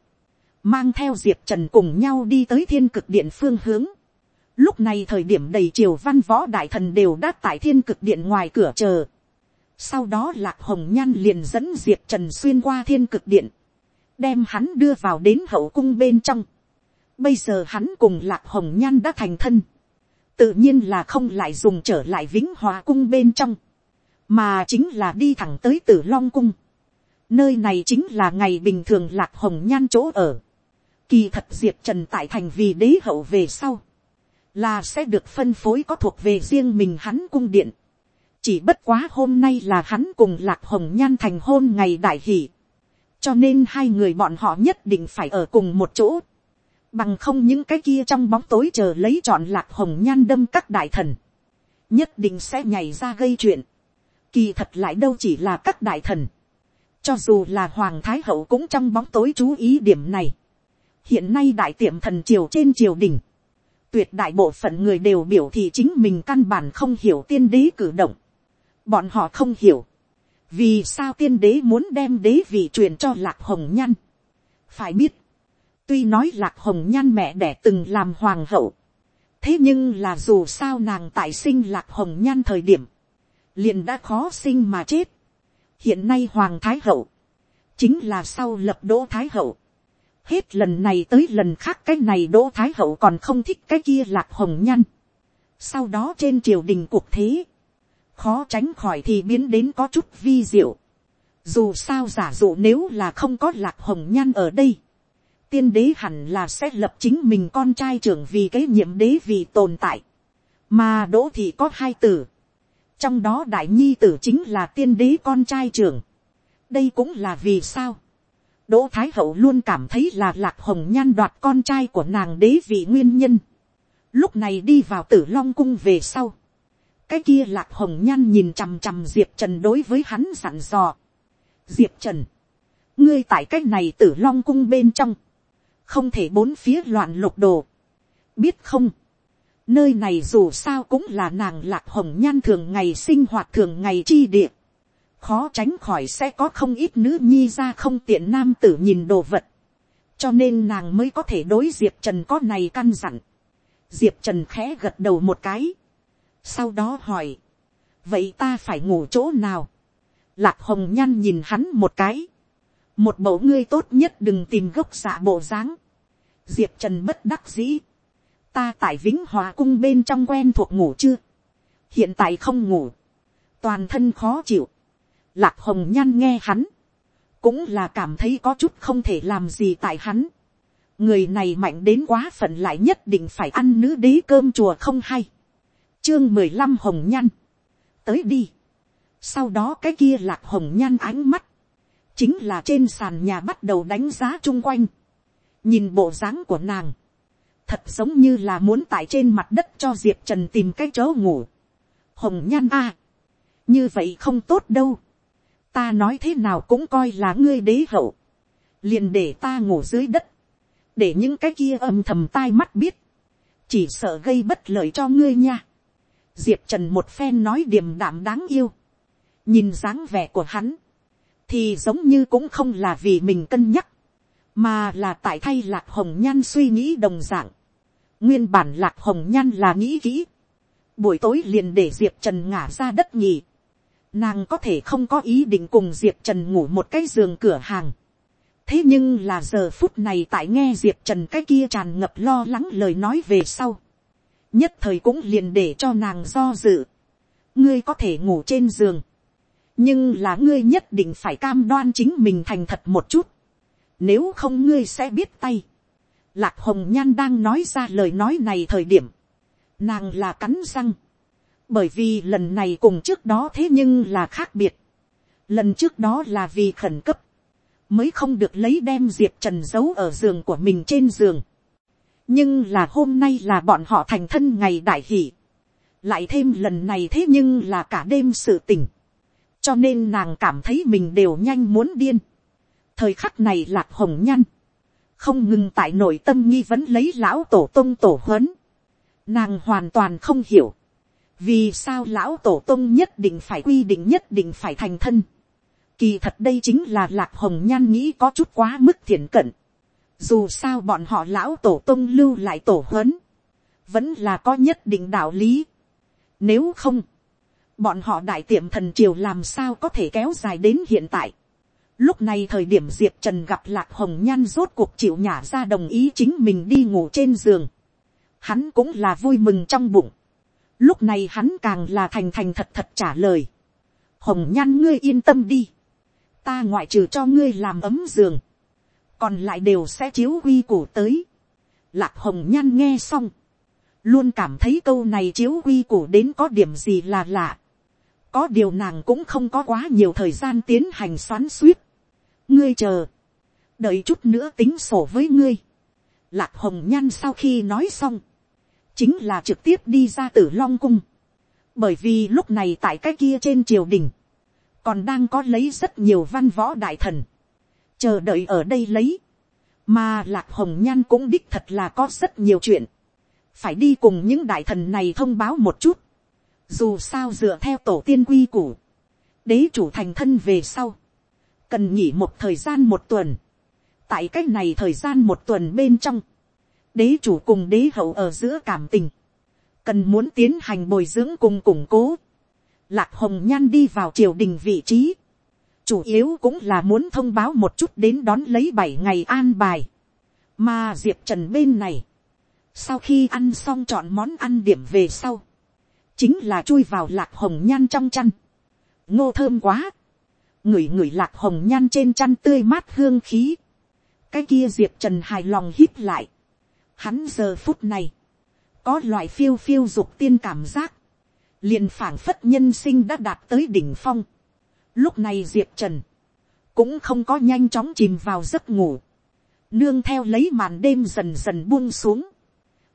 mang theo diệp trần cùng nhau đi tới thiên cực điện phương hướng. lúc này thời điểm đầy triều văn võ đại thần đều đã tại thiên cực điện ngoài cửa chờ. sau đó lạc hồng nhan liền dẫn diệp trần xuyên qua thiên cực điện, đem hắn đưa vào đến hậu cung bên trong. bây giờ hắn cùng lạc hồng nhan đã thành thân, tự nhiên là không lại dùng trở lại vĩnh hòa cung bên trong, mà chính là đi thẳng tới tử long cung. nơi này chính là ngày bình thường lạc hồng nhan chỗ ở. kỳ thật diệp trần tại thành vì đế hậu về sau, là sẽ được phân phối có thuộc về riêng mình hắn cung điện. chỉ bất quá hôm nay là hắn cùng lạc hồng nhan thành hôn ngày đại hỷ. cho nên hai người bọn họ nhất định phải ở cùng một chỗ bằng không những cái kia trong bóng tối chờ lấy chọn lạc hồng nhan đâm các đại thần, nhất định sẽ nhảy ra gây chuyện, kỳ thật lại đâu chỉ là các đại thần, cho dù là hoàng thái hậu cũng trong bóng tối chú ý điểm này, hiện nay đại tiệm thần triều trên triều đình, tuyệt đại bộ phận người đều biểu thị chính mình căn bản không hiểu tiên đế cử động, bọn họ không hiểu, vì sao tiên đế muốn đem đế vị truyền cho lạc hồng nhan, phải biết, Tuy nói lạc hồng nhan mẹ đẻ từng làm hoàng hậu. Thế nhưng là dù sao nàng tại sinh lạc hồng nhan thời điểm. Liền đã khó sinh mà chết. Hiện nay hoàng thái hậu. Chính là sau lập đỗ thái hậu. Hết lần này tới lần khác cái này đỗ thái hậu còn không thích cái kia lạc hồng nhan. Sau đó trên triều đình cuộc thế. Khó tránh khỏi thì biến đến có chút vi diệu. Dù sao giả dụ nếu là không có lạc hồng nhan ở đây, tiên đế hẳn là sẽ lập chính mình con trai trưởng vì cái nhiệm đế vì tồn tại. Mà đỗ thị có hai tử. Trong đó đại nhi tử chính là tiên đế con trai trưởng. Đây cũng là vì sao. Đỗ Thái Hậu luôn cảm thấy là lạc hồng nhan đoạt con trai của nàng đế vị nguyên nhân. Lúc này đi vào tử long cung về sau. Cái kia lạc hồng nhan nhìn chằm chằm Diệp Trần đối với hắn dặn dò. Diệp Trần. Ngươi tại cái này tử long cung bên trong không thể bốn phía loạn lục đồ. biết không, nơi này dù sao cũng là nàng lạc hồng nhan thường ngày sinh hoạt thường ngày chi địa. khó tránh khỏi sẽ có không ít nữ nhi ra không tiện nam tử nhìn đồ vật. cho nên nàng mới có thể đối diệp trần có này căn dặn. diệp trần khẽ gật đầu một cái. sau đó hỏi, vậy ta phải ngủ chỗ nào. lạc hồng nhan nhìn hắn một cái một mẫu ngươi tốt nhất đừng tìm gốc xạ bộ dáng. diệp trần bất đắc dĩ ta tại vĩnh hòa cung bên trong quen thuộc ngủ chưa. hiện tại không ngủ. toàn thân khó chịu. lạc hồng nhan nghe hắn. cũng là cảm thấy có chút không thể làm gì tại hắn. người này mạnh đến quá phận lại nhất định phải ăn nữ đế cơm chùa không hay. chương mười lăm hồng nhan. tới đi. sau đó cái kia lạc hồng nhan ánh mắt chính là trên sàn nhà bắt đầu đánh giá chung quanh, nhìn bộ dáng của nàng, thật giống như là muốn tại trên mặt đất cho diệp trần tìm cái chỗ ngủ. hồng nhan a, như vậy không tốt đâu, ta nói thế nào cũng coi là ngươi đế hậu, liền để ta ngủ dưới đất, để những cái kia âm thầm tai mắt biết, chỉ sợ gây bất lợi cho ngươi nha. diệp trần một phen nói điềm đạm đáng yêu, nhìn dáng vẻ của hắn, thì giống như cũng không là vì mình cân nhắc, mà là tại thay lạc hồng nhan suy nghĩ đồng d ạ n g nguyên bản lạc hồng nhan là nghĩ kỹ, buổi tối liền để diệp trần ngả ra đất nhì, nàng có thể không có ý định cùng diệp trần ngủ một cái giường cửa hàng, thế nhưng là giờ phút này tại nghe diệp trần cái kia tràn ngập lo lắng lời nói về sau, nhất thời cũng liền để cho nàng do dự, ngươi có thể ngủ trên giường, nhưng là ngươi nhất định phải cam đoan chính mình thành thật một chút, nếu không ngươi sẽ biết tay. Lạc hồng nhan đang nói ra lời nói này thời điểm, nàng là cắn răng, bởi vì lần này cùng trước đó thế nhưng là khác biệt, lần trước đó là vì khẩn cấp, mới không được lấy đem diệp trần giấu ở giường của mình trên giường. nhưng là hôm nay là bọn họ thành thân ngày đại hỷ, lại thêm lần này thế nhưng là cả đêm sự tình, cho nên nàng cảm thấy mình đều nhanh muốn điên thời khắc này lạc hồng nhăn, không ngừng tại nội tâm nghi vấn lấy lão tổ tông tổ huấn. nàng hoàn toàn không hiểu, vì sao lão tổ tông nhất định phải quy định nhất định phải thành thân, Kỳ thật đây chính là lạc hồng nhan nghĩ có chút quá mức thiện cận. Dù sao bọn họ lão tổ tông lưu lại tổ huấn. Vẫn là có nhất định đạo lý. Nếu không. Bọn họ đại tiệm thần triều làm sao có thể kéo dài đến hiện tại. Lúc này thời điểm Diệp Trần gặp Lạc Hồng Nhan rốt cuộc chịu nhả ra đồng ý chính mình đi ngủ trên giường. Hắn cũng là vui mừng trong bụng. Lúc này hắn càng là thành thành thật thật trả lời. Hồng Nhan ngươi yên tâm đi. Ta ngoại trừ cho ngươi làm ấm giường. Còn lại đều sẽ chiếu quy củ tới. Lạc Hồng Nhan nghe xong. Luôn cảm thấy câu này chiếu quy củ đến có điểm gì là lạ. Có điều nàng cũng không có quá nhiều thời gian tiến hành xoắn suýt ngươi chờ, đợi chút nữa tính sổ với ngươi. Lạc hồng nhan sau khi nói xong, chính là trực tiếp đi ra tử long cung. bởi vì lúc này tại cái kia trên triều đình, còn đang có lấy rất nhiều văn võ đại thần, chờ đợi ở đây lấy, mà lạc hồng nhan cũng đích thật là có rất nhiều chuyện, phải đi cùng những đại thần này thông báo một chút, dù sao dựa theo tổ tiên quy củ, đế chủ thành thân về sau, cần nghỉ một thời gian một tuần, tại c á c h này thời gian một tuần bên trong, đế chủ cùng đế hậu ở giữa cảm tình, cần muốn tiến hành bồi dưỡng cùng củng cố, lạc hồng nhan đi vào triều đình vị trí, chủ yếu cũng là muốn thông báo một chút đến đón lấy bảy ngày an bài, mà diệp trần bên này, sau khi ăn xong chọn món ăn điểm về sau, chính là chui vào lạc hồng nhan trong chăn, ngô thơm quá, ngửi ngửi lạc hồng nhan trên chăn tươi mát hương khí, cái kia diệp trần hài lòng hít lại, hắn giờ phút này, có loại phiêu phiêu dục tiên cảm giác, liền phảng phất nhân sinh đã đạt tới đỉnh phong. Lúc này diệp trần, cũng không có nhanh chóng chìm vào giấc ngủ, nương theo lấy màn đêm dần dần buông xuống,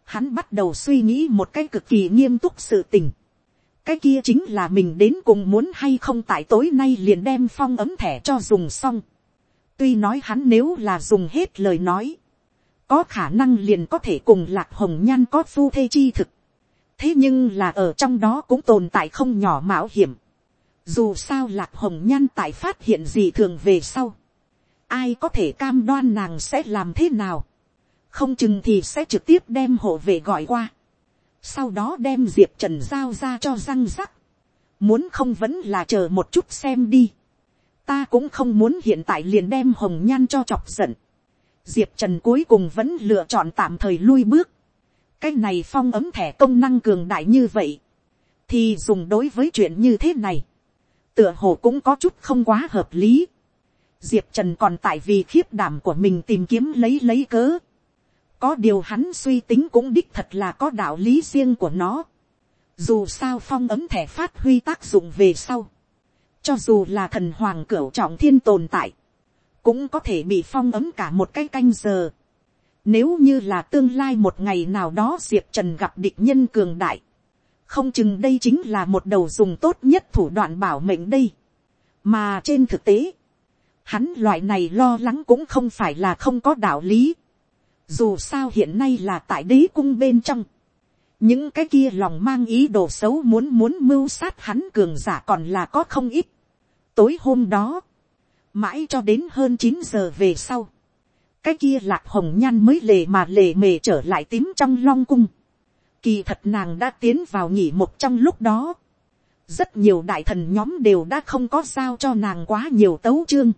hắn bắt đầu suy nghĩ một cái cực kỳ nghiêm túc sự tình, cái kia chính là mình đến cùng muốn hay không tại tối nay liền đem phong ấm thẻ cho dùng xong. tuy nói hắn nếu là dùng hết lời nói, có khả năng liền có thể cùng lạc hồng nhan có phu thê chi thực. thế nhưng là ở trong đó cũng tồn tại không nhỏ mạo hiểm. dù sao lạc hồng nhan tại phát hiện gì thường về sau. ai có thể cam đoan nàng sẽ làm thế nào. không chừng thì sẽ trực tiếp đem hộ về gọi qua sau đó đem diệp trần giao ra cho răng rắc, muốn không vẫn là chờ một chút xem đi, ta cũng không muốn hiện tại liền đem hồng nhan cho chọc giận, diệp trần cuối cùng vẫn lựa chọn tạm thời lui bước, cái này phong ấm thẻ công năng cường đại như vậy, thì dùng đối với chuyện như thế này, tựa hồ cũng có chút không quá hợp lý. Diệp trần còn tại vì khiếp đảm của mình tìm kiếm lấy lấy cớ, có điều hắn suy tính cũng đích thật là có đạo lý riêng của nó. Dù sao phong ấm thẻ phát huy tác dụng về sau. Cho dù là thần hoàng cửu trọng thiên tồn tại. Cũng có thể bị phong ấm cả một cái canh giờ. Nếu như là tương lai một ngày nào đó Diệp Trần gặp địch nhân cường đại. Không chừng đây chính là một đầu dùng tốt nhất thủ đoạn bảo mệnh đây. Mà trên thực tế. Hắn loại này lo lắng cũng không phải là không có đạo lý dù sao hiện nay là tại đế cung bên trong. Những cái kia lòng mang ý đồ xấu muốn muốn mưu sát hắn cường giả còn là có không ít. Tối hôm đó. Mãi cho đến hơn chín giờ về sau. Cái kia lạc hồng nhan mới lề mà lề mề trở lại tím trong long cung. Kỳ thật nàng đã tiến vào nghỉ một trong lúc đó. Rất nhiều đại thần nhóm đều đã không có sao cho nàng quá nhiều tấu chương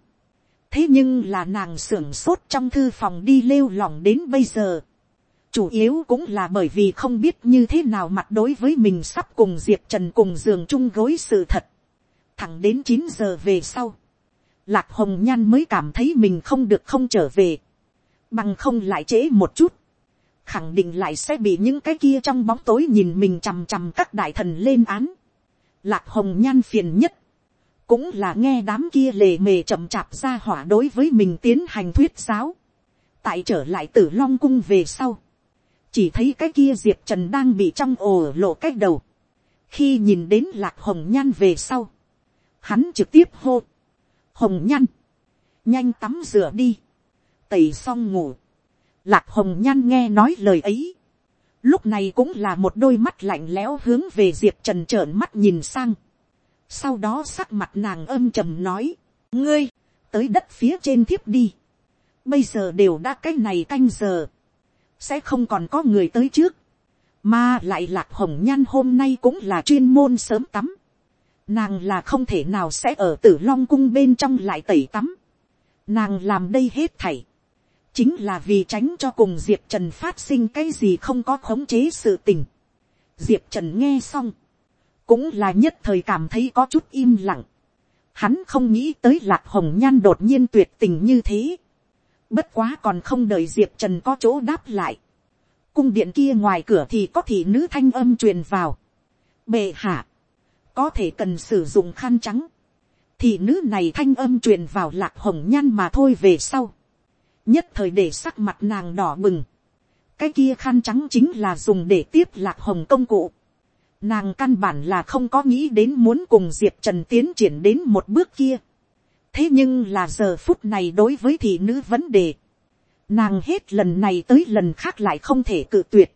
thế nhưng là nàng sưởng sốt trong thư phòng đi lêu lỏng đến bây giờ. chủ yếu cũng là bởi vì không biết như thế nào mặt đối với mình sắp cùng diệp trần cùng giường chung gối sự thật. thẳng đến chín giờ về sau. lạc hồng nhan mới cảm thấy mình không được không trở về. bằng không lại trễ một chút. khẳng định lại sẽ bị những cái kia trong bóng tối nhìn mình chằm chằm các đại thần lên án. lạc hồng nhan phiền nhất cũng là nghe đám kia lề mề chậm chạp ra hỏa đối với mình tiến hành thuyết giáo. tại trở lại tử long cung về sau, chỉ thấy cái kia diệp trần đang bị trong ồ lộ cái đầu. khi nhìn đến lạc hồng nhan về sau, hắn trực tiếp hô, hồng nhan, nhanh tắm rửa đi, tẩy xong ngủ, lạc hồng nhan nghe nói lời ấy, lúc này cũng là một đôi mắt lạnh lẽo hướng về diệp trần trợn mắt nhìn sang, sau đó sắc mặt nàng âm trầm nói, ngươi, tới đất phía trên thiếp đi, bây giờ đều đã cái này canh giờ, sẽ không còn có người tới trước, mà lại lạc hồng nhan hôm nay cũng là chuyên môn sớm tắm, nàng là không thể nào sẽ ở tử long cung bên trong lại tẩy tắm, nàng làm đây hết thảy, chính là vì tránh cho cùng diệp trần phát sinh cái gì không có khống chế sự tình. diệp trần nghe xong, cũng là nhất thời cảm thấy có chút im lặng. Hắn không nghĩ tới lạc hồng nhan đột nhiên tuyệt tình như thế. bất quá còn không đợi diệp trần có chỗ đáp lại. cung điện kia ngoài cửa thì có thị nữ thanh âm truyền vào. bệ hạ, có thể cần sử dụng khăn trắng. thị nữ này thanh âm truyền vào lạc hồng nhan mà thôi về sau nhất thời để sắc mặt nàng đỏ bừng. cái kia khăn trắng chính là dùng để tiếp lạc hồng công cụ nàng căn bản là không có nghĩ đến muốn cùng diệp trần tiến triển đến một bước kia. thế nhưng là giờ phút này đối với thị nữ vấn đề. nàng hết lần này tới lần khác lại không thể cự tuyệt.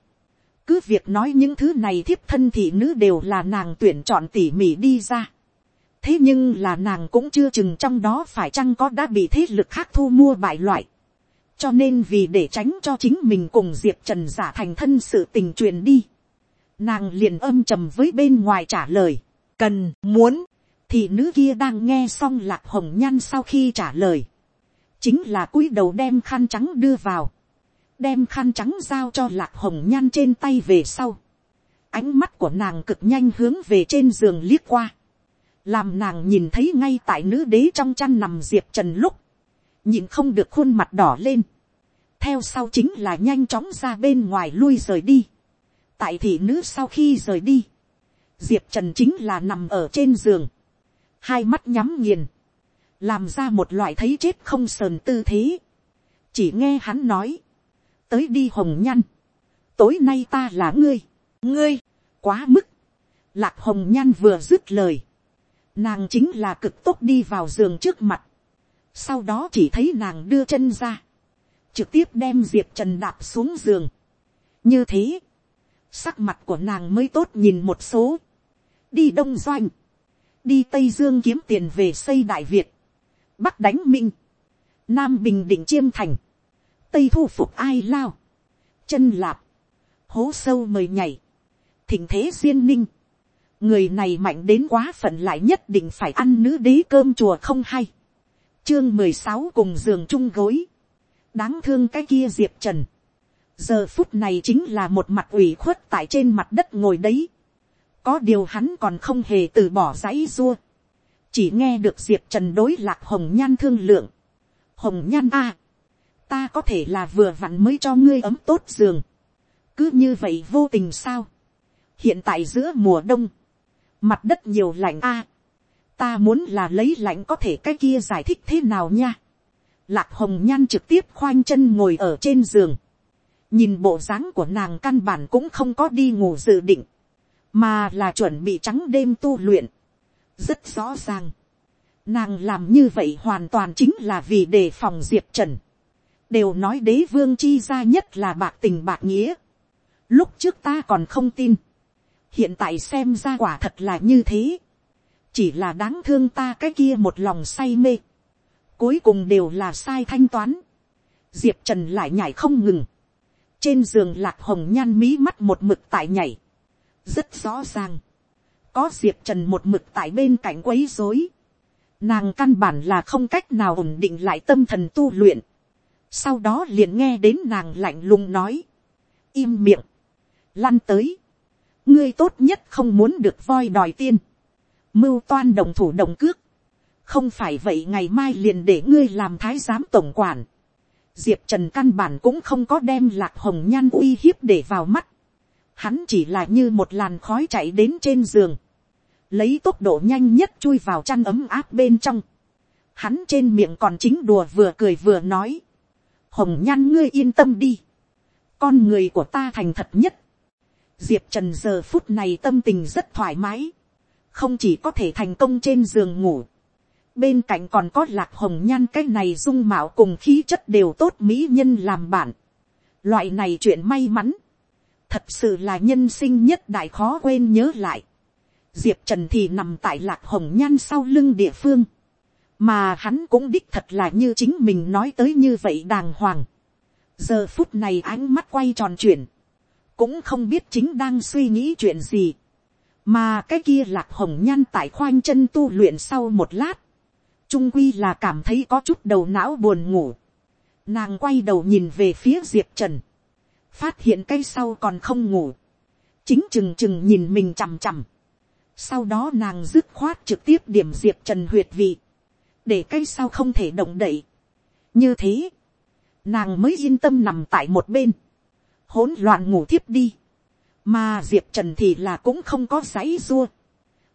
cứ việc nói những thứ này thiếp thân thị nữ đều là nàng tuyển chọn tỉ mỉ đi ra thế nhưng là nàng cũng chưa chừng trong đó phải chăng có đã bị thế lực khác thu mua bại loại cho nên vì để tránh cho chính mình cùng diệp trần giả thành thân sự tình truyền đi, nàng liền âm trầm với bên ngoài trả lời, cần muốn, thì nữ kia đang nghe xong lạc hồng nhan sau khi trả lời, chính là cúi đầu đem khăn trắng đưa vào, đem khăn trắng giao cho lạc hồng nhan trên tay về sau, ánh mắt của nàng cực nhanh hướng về trên giường liếc qua, làm nàng nhìn thấy ngay tại nữ đế trong chăn nằm diệp trần lúc, nhìn không được khuôn mặt đỏ lên, theo sau chính là nhanh chóng ra bên ngoài lui rời đi tại thị nữ sau khi rời đi, diệp trần chính là nằm ở trên giường, hai mắt nhắm nghiền, làm ra một loại thấy chết không sờn tư thế. chỉ nghe hắn nói, tới đi hồng nhăn, tối nay ta là ngươi, ngươi, quá mức, lạc hồng nhan vừa dứt lời, nàng chính là cực tốt đi vào giường trước mặt, sau đó chỉ thấy nàng đưa chân ra, trực tiếp đem diệp trần đạp xuống giường. như thế, sắc mặt của nàng mới tốt nhìn một số, đi đông doanh, đi tây dương kiếm tiền về xây đại việt, bắc đánh minh, nam bình định chiêm thành, tây thu phục ai lao, chân lạp, hố sâu mời nhảy, thỉnh thế duyên ninh, người này mạnh đến quá phận lại nhất định phải ăn nữ đế cơm chùa không hay, chương mười sáu cùng giường chung gối, đáng thương cái kia diệp trần, giờ phút này chính là một mặt ủy khuất tại trên mặt đất ngồi đấy, có điều hắn còn không hề từ bỏ dãy dua, chỉ nghe được diệp trần đối lạc hồng nhan thương lượng, hồng nhan a, ta có thể là vừa vặn mới cho ngươi ấm tốt giường, cứ như vậy vô tình sao, hiện tại giữa mùa đông, mặt đất nhiều lạnh a, ta muốn là lấy lạnh có thể cái kia giải thích thế nào nha, Lạc hồng nhan trực tiếp khoanh chân ngồi ở trên giường. Nhìn bộ dáng của nàng căn bản cũng không có đi ngủ dự định. Mà là chuẩn bị trắng đêm tu luyện. Rất rõ ràng. Nàng làm như vậy hoàn toàn chính là vì đề phòng Diệp Trần. Đều nói đế vương chi ra nhất là bạc tình bạc nghĩa. Lúc trước ta còn không tin. Hiện tại xem ra quả thật là như thế. Chỉ là đáng thương ta cái kia một lòng say mê cuối cùng đều là sai thanh toán. diệp trần lại nhảy không ngừng trên giường lạc hồng nhan mí mắt một mực tại nhảy. rất rõ ràng. có diệp trần một mực tại bên cạnh quấy rối. nàng căn bản là không cách nào ổn định lại tâm thần tu luyện. sau đó liền nghe đến nàng lạnh lùng nói. im miệng. lăn tới. ngươi tốt nhất không muốn được voi đòi tiên. mưu toan đồng thủ đồng cước không phải vậy ngày mai liền để ngươi làm thái giám tổng quản diệp trần căn bản cũng không có đem lạc hồng nhan uy hiếp để vào mắt. hắn chỉ là như một làn khói chạy đến trên giường. lấy tốc độ nhanh nhất chui vào chăn ấm áp bên trong. hắn trên miệng còn chính đùa vừa cười vừa nói. hồng nhan ngươi yên tâm đi. con người của ta thành thật nhất. diệp trần giờ phút này tâm tình rất thoải mái. không chỉ có thể thành công trên giường ngủ bên cạnh còn có lạc hồng nhan cái này dung mạo cùng khí chất đều tốt mỹ nhân làm bạn. loại này chuyện may mắn, thật sự là nhân sinh nhất đại khó quên nhớ lại. diệp trần thì nằm tại lạc hồng nhan sau lưng địa phương, mà hắn cũng đích thật là như chính mình nói tới như vậy đàng hoàng. giờ phút này ánh mắt quay tròn chuyển, cũng không biết chính đang suy nghĩ chuyện gì, mà cái kia lạc hồng nhan tại khoanh chân tu luyện sau một lát, trung quy là cảm thấy có chút đầu não buồn ngủ, nàng quay đầu nhìn về phía diệp trần, phát hiện cây sau còn không ngủ, chính chừng chừng nhìn mình chằm chằm, sau đó nàng dứt khoát trực tiếp điểm diệp trần huyệt vị, để cây sau không thể động đậy. như thế, nàng mới yên tâm nằm tại một bên, hỗn loạn ngủ thiếp đi, mà diệp trần thì là cũng không có giấy dua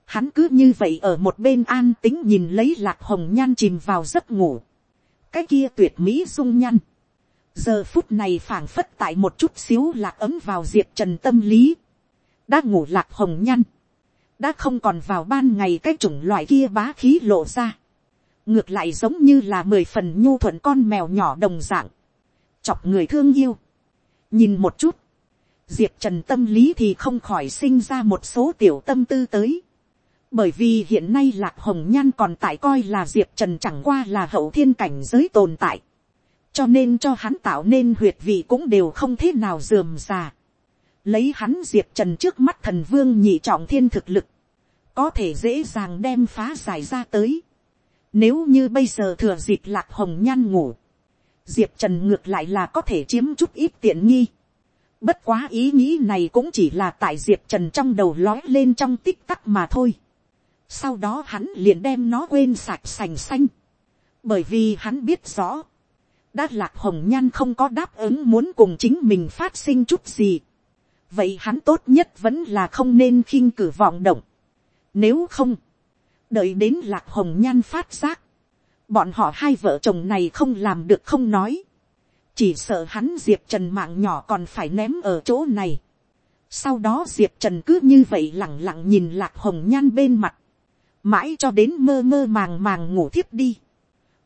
hắn cứ như vậy ở một bên an tính nhìn lấy lạc hồng nhan chìm vào giấc ngủ, cái kia tuyệt mỹ dung nhan. Giờ phút này phảng phất tại một chút xíu lạc ấm vào diệp trần tâm lý, đã ngủ lạc hồng nhan. Đã không còn vào ban ngày cái chủng loại kia bá khí lộ ra, ngược lại giống như là mười phần nhu thuận con mèo nhỏ đồng dạng, chọc người thương yêu. nhìn một chút, diệp trần tâm lý thì không khỏi sinh ra một số tiểu tâm tư tới bởi vì hiện nay lạc hồng nhan còn tại coi là diệp trần chẳng qua là hậu thiên cảnh giới tồn tại. cho nên cho hắn tạo nên huyệt vị cũng đều không thế nào dườm già. lấy hắn diệp trần trước mắt thần vương nhị trọng thiên thực lực, có thể dễ dàng đem phá giải ra tới nếu như bây giờ thừa dịp lạc hồng nhan ngủ, diệp trần ngược lại là có thể chiếm chút ít tiện nghi. Bất quá ý nghĩ này cũng chỉ là tại diệp trần trong đầu lói lên trong tích tắc mà thôi. Sau đó hắn liền đem nó quên sạch sành xanh. Bởi vì hắn biết rõ. Đã lạc hồng nhan không có đáp ứng muốn cùng chính mình phát sinh chút gì. Vậy hắn tốt nhất vẫn là không nên khinh cử vọng động. Nếu không đợi đến lạc hồng nhan phát giác, bọn họ hai vợ chồng này không làm được không nói, chỉ sợ hắn diệp trần mạng nhỏ còn phải ném ở chỗ này. sau đó diệp trần cứ như vậy lẳng lặng nhìn lạc hồng nhan bên mặt, mãi cho đến mơ mơ màng màng ngủ thiếp đi.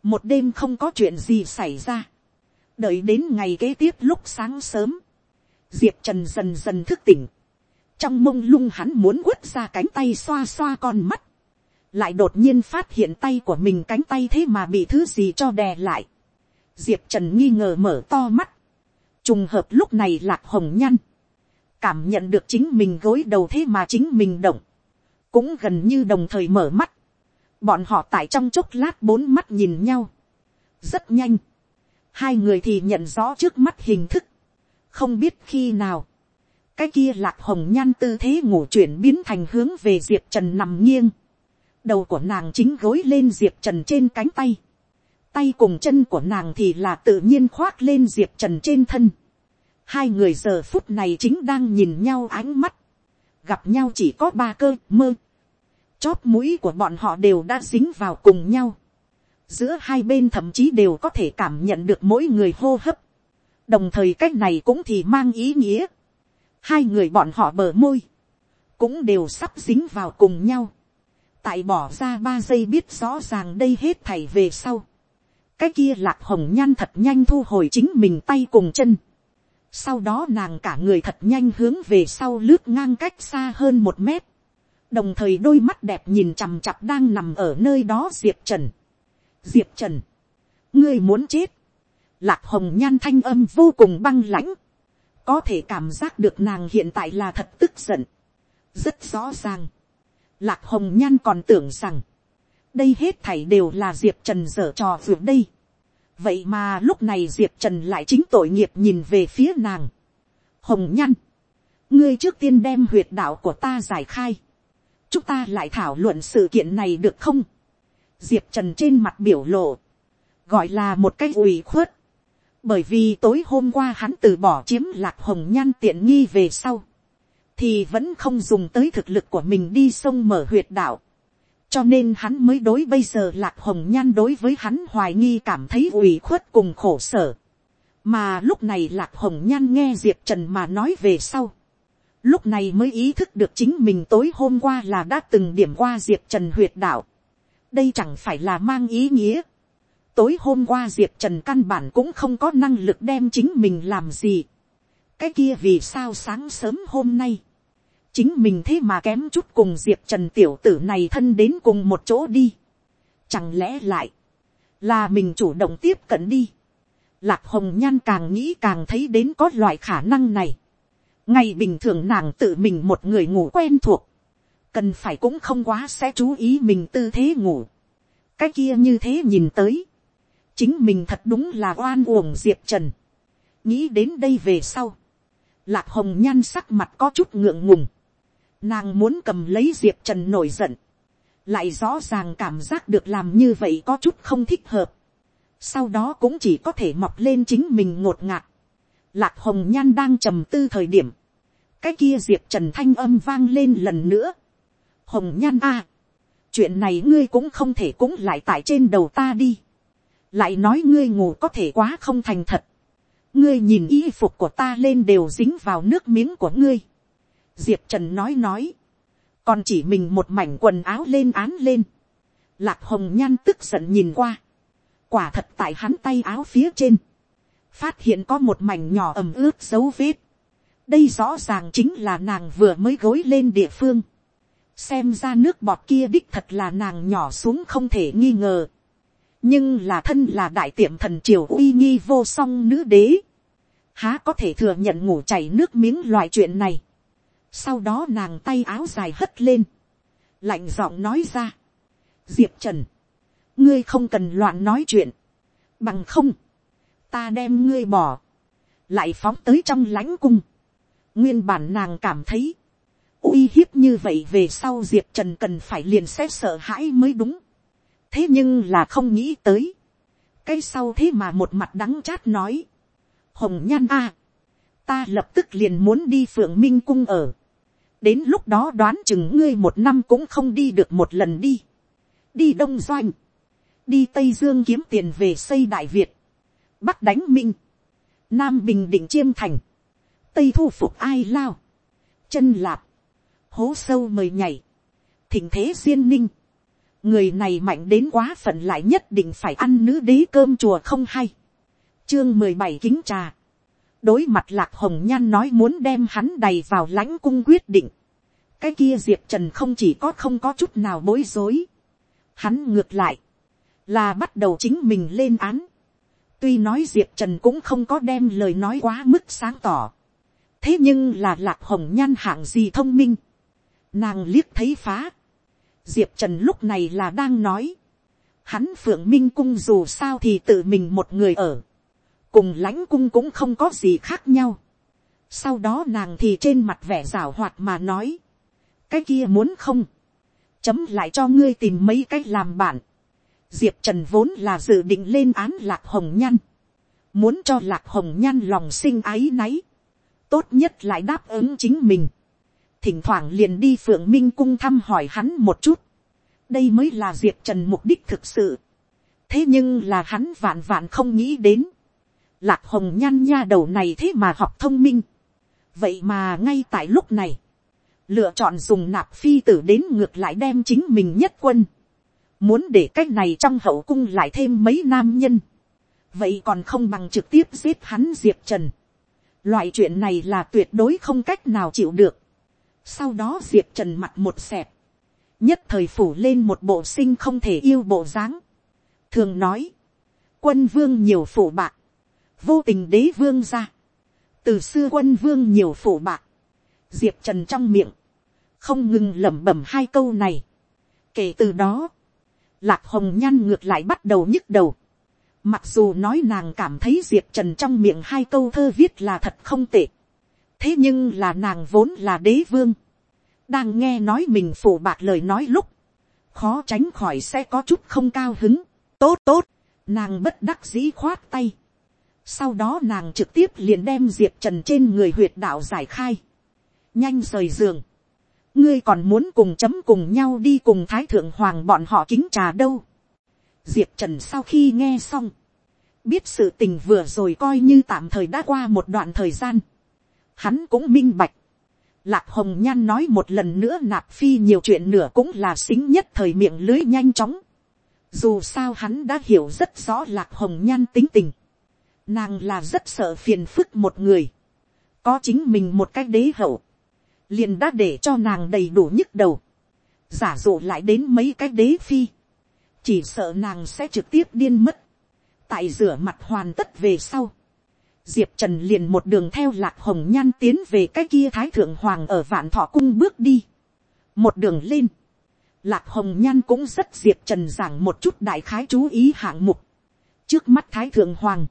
một đêm không có chuyện gì xảy ra, đợi đến ngày kế tiếp lúc sáng sớm, diệp trần dần dần thức tỉnh, trong mông lung hắn muốn quất ra cánh tay xoa xoa con mắt, lại đột nhiên phát hiện tay của mình cánh tay thế mà bị thứ gì cho đè lại. diệp trần nghi ngờ mở to mắt. trùng hợp lúc này lạc hồng nhăn. cảm nhận được chính mình gối đầu thế mà chính mình động cũng gần như đồng thời mở mắt. bọn họ tại trong chốc lát bốn mắt nhìn nhau. rất nhanh. hai người thì nhận rõ trước mắt hình thức. không biết khi nào. cái kia lạc hồng nhan tư thế ngủ chuyển biến thành hướng về diệp trần nằm nghiêng đầu của nàng chính gối lên diệp trần trên cánh tay, tay cùng chân của nàng thì là tự nhiên khoác lên diệp trần trên thân. hai người giờ phút này chính đang nhìn nhau ánh mắt, gặp nhau chỉ có ba cơ mơ, chóp mũi của bọn họ đều đã dính vào cùng nhau, giữa hai bên thậm chí đều có thể cảm nhận được mỗi người hô hấp, đồng thời cách này cũng thì mang ý nghĩa, hai người bọn họ bờ môi, cũng đều sắp dính vào cùng nhau, tại bỏ ra ba giây biết rõ ràng đây hết thảy về sau. cái kia lạc hồng nhan thật nhanh thu hồi chính mình tay cùng chân sau đó nàng cả người thật nhanh hướng về sau lướt ngang cách xa hơn một mét. đồng thời đôi mắt đẹp nhìn chằm chặp đang nằm ở nơi đó diệp trần. diệp trần, ngươi muốn chết. lạc hồng nhan thanh âm vô cùng băng lãnh. có thể cảm giác được nàng hiện tại là thật tức giận. rất rõ ràng Lạc hồng nhan còn tưởng rằng, đây hết thảy đều là diệp trần dở trò vượt đây vậy mà lúc này diệp trần lại chính tội nghiệp nhìn về phía nàng. hồng nhan, ngươi trước tiên đem huyệt đạo của ta giải khai. chúng ta lại thảo luận sự kiện này được không. diệp trần trên mặt biểu lộ, gọi là một cái ủy khuất. bởi vì tối hôm qua hắn từ bỏ chiếm lạc hồng nhan tiện nghi về sau thì vẫn không dùng tới thực lực của mình đi sông mở huyệt đạo cho nên hắn mới đối bây giờ lạc hồng nhan đối với hắn hoài nghi cảm thấy ủy khuất cùng khổ sở. mà lúc này lạc hồng nhan nghe diệp trần mà nói về sau. lúc này mới ý thức được chính mình tối hôm qua là đã từng điểm qua diệp trần huyệt đạo. đây chẳng phải là mang ý nghĩa. tối hôm qua diệp trần căn bản cũng không có năng lực đem chính mình làm gì cái kia vì sao sáng sớm hôm nay, chính mình thế mà kém chút cùng diệp trần tiểu tử này thân đến cùng một chỗ đi. Chẳng lẽ lại, là mình chủ động tiếp cận đi. Lạc hồng nhan càng nghĩ càng thấy đến có loại khả năng này. Ngày bình thường nàng tự mình một người ngủ quen thuộc. Cần phải cũng không quá sẽ chú ý mình tư thế ngủ. Cái kia như thế nhìn tới. Chính mình thật đúng là oan uổng Diệp Trần. Nghĩ đến đây về sau. Lạc hồng nhan sắc mặt có chút ngượng ngùng. Nàng muốn cầm lấy Diệp Trần nổi giận. Lại rõ ràng cảm giác được làm như vậy có chút không thích hợp. Sau đó cũng chỉ có thể mọc lên chính mình ngột ngạt. Lạc hồng nhan đang trầm tư thời điểm. Cái kia Diệp Trần thanh âm vang lên lần nữa. Hồng nhan a, Chuyện này ngươi cũng không thể cũng lại tại trên đầu ta đi. Lại nói ngươi ngủ có thể quá không thành thật. Ngươi nhìn y phục của ta lên đều dính vào nước miếng của ngươi diệp trần nói nói, còn chỉ mình một mảnh quần áo lên án lên, lạc hồng nhan tức giận nhìn qua, quả thật tại hắn tay áo phía trên, phát hiện có một mảnh nhỏ ẩm ướt dấu vết, đây rõ ràng chính là nàng vừa mới gối lên địa phương, xem ra nước bọt kia đích thật là nàng nhỏ xuống không thể nghi ngờ, nhưng là thân là đại tiệm thần triều uy nghi vô song nữ đế, há có thể thừa nhận ngủ chảy nước miếng loại chuyện này, sau đó nàng tay áo dài hất lên. Lạnh giọng nói ra. Diệp Trần. Ngươi không cần loạn nói chuyện. Bằng không. Ta đem ngươi bỏ. Lại phóng tới trong lãnh cung. Nguyên bản nàng cảm thấy. uy hiếp như vậy về sau Diệp Trần cần phải liền xét sợ hãi mới đúng. Thế nhưng là không nghĩ tới. Cái sau thế mà một mặt đắng chát nói. Hồng nhan a, Ta lập tức liền muốn đi phượng minh cung ở đến lúc đó đoán chừng ngươi một năm cũng không đi được một lần đi. đi đông doanh, đi tây dương kiếm tiền về xây đại việt, bắc đánh minh, nam bình định chiêm thành, tây thu phục ai lao, chân lạp, hố sâu mời nhảy, thỉnh thế duyên ninh, người này mạnh đến quá phận lại nhất định phải ăn nữ đế cơm chùa không hay. chương mười bảy kính trà đối mặt lạc hồng nhan nói muốn đem hắn đầy vào lãnh cung quyết định. cái kia diệp trần không chỉ có không có chút nào bối rối. hắn ngược lại, là bắt đầu chính mình lên án. tuy nói diệp trần cũng không có đem lời nói quá mức sáng tỏ. thế nhưng là lạc hồng nhan hạng gì thông minh. nàng liếc thấy phá. diệp trần lúc này là đang nói. hắn phượng minh cung dù sao thì tự mình một người ở cùng lãnh cung cũng không có gì khác nhau. sau đó nàng thì trên mặt vẻ rào hoạt mà nói, cái kia muốn không, chấm lại cho ngươi tìm mấy cái làm bạn. diệp trần vốn là dự định lên án lạc hồng nhan, muốn cho lạc hồng nhan lòng sinh áy náy, tốt nhất lại đáp ứng chính mình, thỉnh thoảng liền đi phượng minh cung thăm hỏi hắn một chút, đây mới là diệp trần mục đích thực sự, thế nhưng là hắn vạn vạn không nghĩ đến, lạc hồng nhan nha đầu này thế mà học thông minh. vậy mà ngay tại lúc này, lựa chọn dùng nạp phi tử đến ngược lại đem chính mình nhất quân. muốn để cái này trong hậu cung lại thêm mấy nam nhân. vậy còn không bằng trực tiếp giết hắn diệp trần. loại chuyện này là tuyệt đối không cách nào chịu được. sau đó diệp trần mặt một xẹp, nhất thời phủ lên một bộ sinh không thể yêu bộ dáng. thường nói, quân vương nhiều phủ bạc, vô tình đế vương ra, từ xưa quân vương nhiều phổ bạc, diệp trần trong miệng, không ngừng lẩm bẩm hai câu này. kể từ đó, lạc hồng nhan ngược lại bắt đầu nhức đầu. mặc dù nói nàng cảm thấy diệp trần trong miệng hai câu thơ viết là thật không tệ. thế nhưng là nàng vốn là đế vương. đang nghe nói mình phổ bạc lời nói lúc, khó tránh khỏi sẽ có chút không cao hứng. tốt tốt, nàng bất đắc dĩ khoát tay sau đó nàng trực tiếp liền đem diệp trần trên người huyệt đạo giải khai. Nhanh rời giường. Ngươi còn muốn cùng chấm cùng nhau đi cùng thái thượng hoàng bọn họ kính trà đâu. Diệp trần sau khi nghe xong. Biết sự tình vừa rồi coi như tạm thời đã qua một đoạn thời gian. Hắn cũng minh bạch. Lạc hồng nhan nói một lần nữa nạp phi nhiều chuyện nửa cũng là xính nhất thời miệng lưới nhanh chóng. Dù sao hắn đã hiểu rất rõ lạc hồng nhan tính tình Nàng là rất sợ phiền phức một người. Có chính mình một cách đế hậu. Liền đã để cho nàng đầy đủ nhức đầu. Giả dụ lại đến mấy cái đế phi. chỉ sợ nàng sẽ trực tiếp điên mất, tại rửa mặt hoàn tất về sau, diệp trần liền một đường theo lạc hồng nhan tiến về cái kia thái thượng hoàng ở vạn thọ cung bước đi, một đường lên, lạc hồng nhan cũng rất diệp trần giảng một chút đại khái chú ý hạng mục, trước mắt thái thượng hoàng,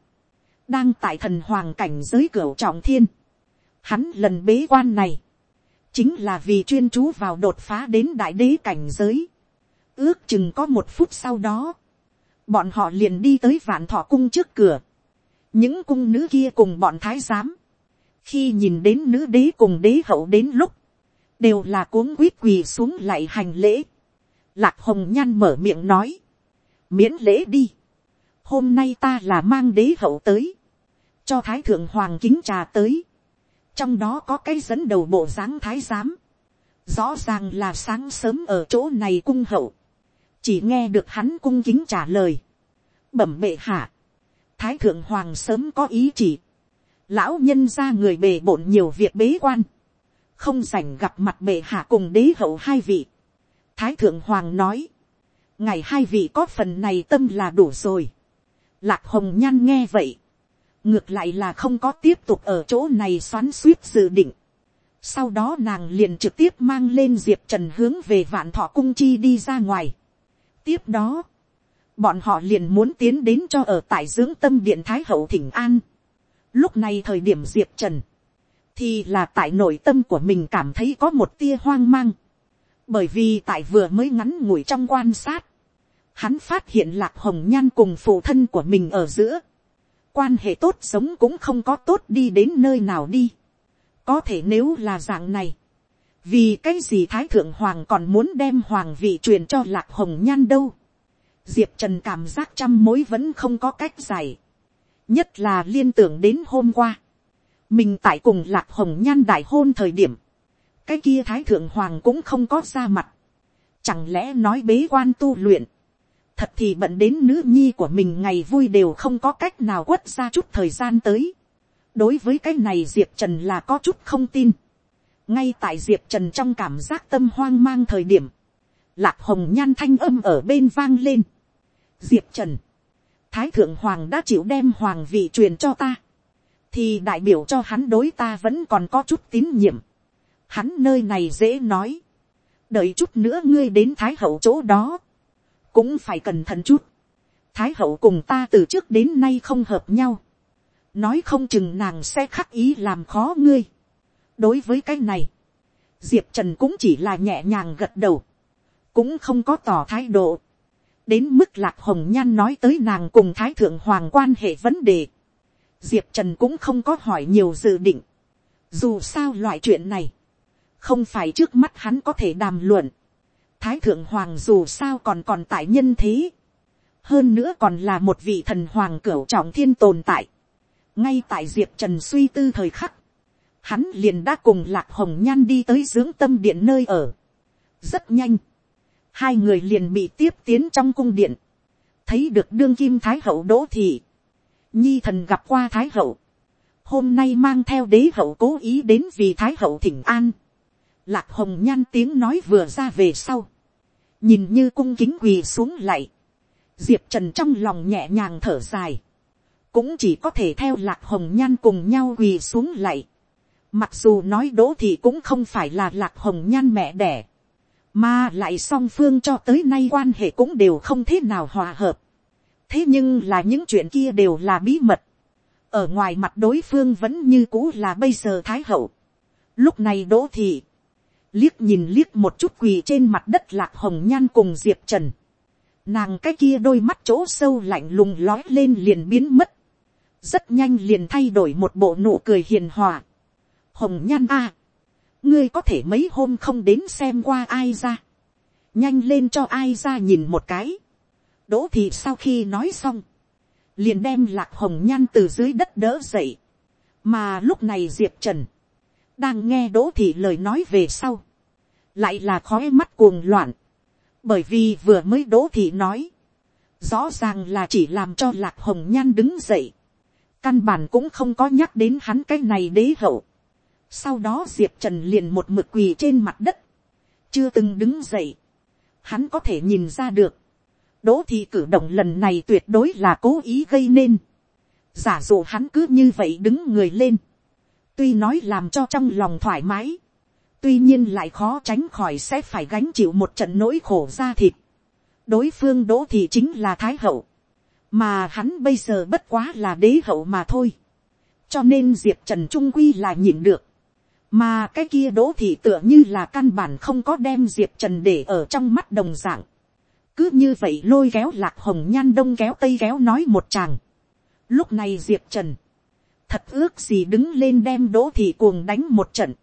đang tại thần hoàng cảnh giới cửa trọng thiên, hắn lần bế quan này, chính là vì chuyên chú vào đột phá đến đại đế cảnh giới, ước chừng có một phút sau đó, bọn họ liền đi tới vạn thọ cung trước cửa, những cung nữ kia cùng bọn thái giám, khi nhìn đến nữ đế cùng đế hậu đến lúc, đều là cuống quýt quỳ xuống lại hành lễ. Lạc hồng nhan mở miệng nói, miễn lễ đi, hôm nay ta là mang đế hậu tới, cho thái thượng hoàng kính trà tới, trong đó có cái dẫn đầu bộ dáng thái giám, rõ ràng là sáng sớm ở chỗ này cung hậu, chỉ nghe được hắn cung kính trả lời, bẩm bệ hạ, thái thượng hoàng sớm có ý chỉ, lão nhân ra người bề bộn nhiều việc bế quan, không sành gặp mặt bệ hạ cùng đế hậu hai vị. thái thượng hoàng nói, ngày hai vị có phần này tâm là đủ rồi. lạc hồng nhan nghe vậy, ngược lại là không có tiếp tục ở chỗ này xoắn suýt dự định. sau đó nàng liền trực tiếp mang lên diệp trần hướng về vạn thọ cung chi đi ra ngoài. tiếp đó, bọn họ liền muốn tiến đến cho ở tại dưỡng tâm điện thái hậu thỉnh an. lúc này thời điểm diệp trần, thì là tại nội tâm của mình cảm thấy có một tia hoang mang. bởi vì tại vừa mới ngắn ngủi trong quan sát, hắn phát hiện lạc hồng nhan cùng phụ thân của mình ở giữa, quan hệ tốt sống cũng không có tốt đi đến nơi nào đi. có thể nếu là dạng này, vì cái gì thái thượng hoàng còn muốn đem hoàng vị truyền cho lạc hồng nhan đâu. diệp trần cảm giác trăm mối vẫn không có cách giải. nhất là liên tưởng đến hôm qua. mình tại cùng lạc hồng nhan đại hôn thời điểm, cái kia thái thượng hoàng cũng không có ra mặt. chẳng lẽ nói bế quan tu luyện, thật thì bận đến nữ nhi của mình ngày vui đều không có cách nào quất ra chút thời gian tới. đối với cái này diệp trần là có chút không tin. ngay tại diệp trần trong cảm giác tâm hoang mang thời điểm, lạc hồng nhan thanh âm ở bên vang lên. diệp trần, thái thượng hoàng đã chịu đem hoàng vị truyền cho ta, thì đại biểu cho hắn đối ta vẫn còn có chút tín nhiệm. hắn nơi này dễ nói, đợi chút nữa ngươi đến thái hậu chỗ đó, cũng phải cẩn thận chút. thái hậu cùng ta từ trước đến nay không hợp nhau. nói không chừng nàng sẽ khắc ý làm khó ngươi. đối với cái này, diệp trần cũng chỉ là nhẹ nhàng gật đầu, cũng không có tỏ thái độ. đến mức lạc hồng nhan nói tới nàng cùng thái thượng hoàng quan hệ vấn đề. diệp trần cũng không có hỏi nhiều dự định. dù sao loại chuyện này, không phải trước mắt hắn có thể đàm luận thái thượng hoàng dù sao còn còn tại nhân thế. hơn nữa còn là một vị thần hoàng cửu trọng thiên tồn tại. ngay tại diệp trần suy tư thời khắc, hắn liền đã cùng lạc hồng nhan đi tới dưỡng tâm điện nơi ở. rất nhanh, hai người liền bị tiếp tiến trong cung điện, thấy được đương kim thái hậu đỗ thị, nhi thần gặp qua thái hậu, hôm nay mang theo đế hậu cố ý đến vì thái hậu thỉnh an, Lạc hồng nhan tiếng nói vừa ra về sau. Nhìn như cung kính quỳ xuống lại. Diệp trần trong lòng nhẹ nhàng thở dài. Cũng chỉ có thể theo lạc hồng nhan cùng nhau quỳ xuống lại. Mặc dù nói đỗ thì cũng không phải là lạc hồng nhan mẹ đẻ. Mà lại song phương cho tới nay quan hệ cũng đều không thế nào hòa hợp. Thế nhưng là những chuyện kia đều là bí mật. Ở ngoài mặt đối phương vẫn như cũ là bây giờ thái hậu. Lúc này đỗ thị liếc nhìn liếc một chút quỳ trên mặt đất lạc hồng nhan cùng diệp trần. Nàng cái kia đôi mắt chỗ sâu lạnh lùng lói lên liền biến mất. Rất nhanh liền thay đổi một bộ nụ cười hiền hòa. Hồng nhan a, Ngươi có thể mấy hôm không đến xem qua ai ra. Nhanh lên cho ai ra nhìn một cái. Đỗ thị sau khi nói xong. Liền đem lạc hồng nhan từ dưới đất đỡ dậy. Mà lúc này Diệp Trần đang nghe đỗ thị lời nói về sau, lại là khói mắt cuồng loạn, bởi vì vừa mới đỗ thị nói, rõ ràng là chỉ làm cho lạc hồng nhan đứng dậy, căn bản cũng không có nhắc đến hắn cái này đế hậu. sau đó diệp trần liền một mực quỳ trên mặt đất, chưa từng đứng dậy, hắn có thể nhìn ra được, đỗ thị cử động lần này tuyệt đối là cố ý gây nên. giả dụ hắn cứ như vậy đứng người lên tuy nói làm cho trong lòng thoải mái. tuy nhiên lại khó tránh khỏi sẽ phải gánh chịu một trận nỗi khổ ra thịt. đối phương đỗ thị chính là thái hậu. mà hắn bây giờ bất quá là đế hậu mà thôi. cho nên diệp trần trung quy là nhịn được mà cái kia đỗ thị tựa như là căn bản không có đem diệp trần để ở trong mắt đồng dạng. cứ như vậy lôi kéo lạc hồng nhan đông kéo tây kéo nói một chàng. lúc này diệp trần, thật ước gì đứng lên đem đỗ thị cuồng đánh một trận.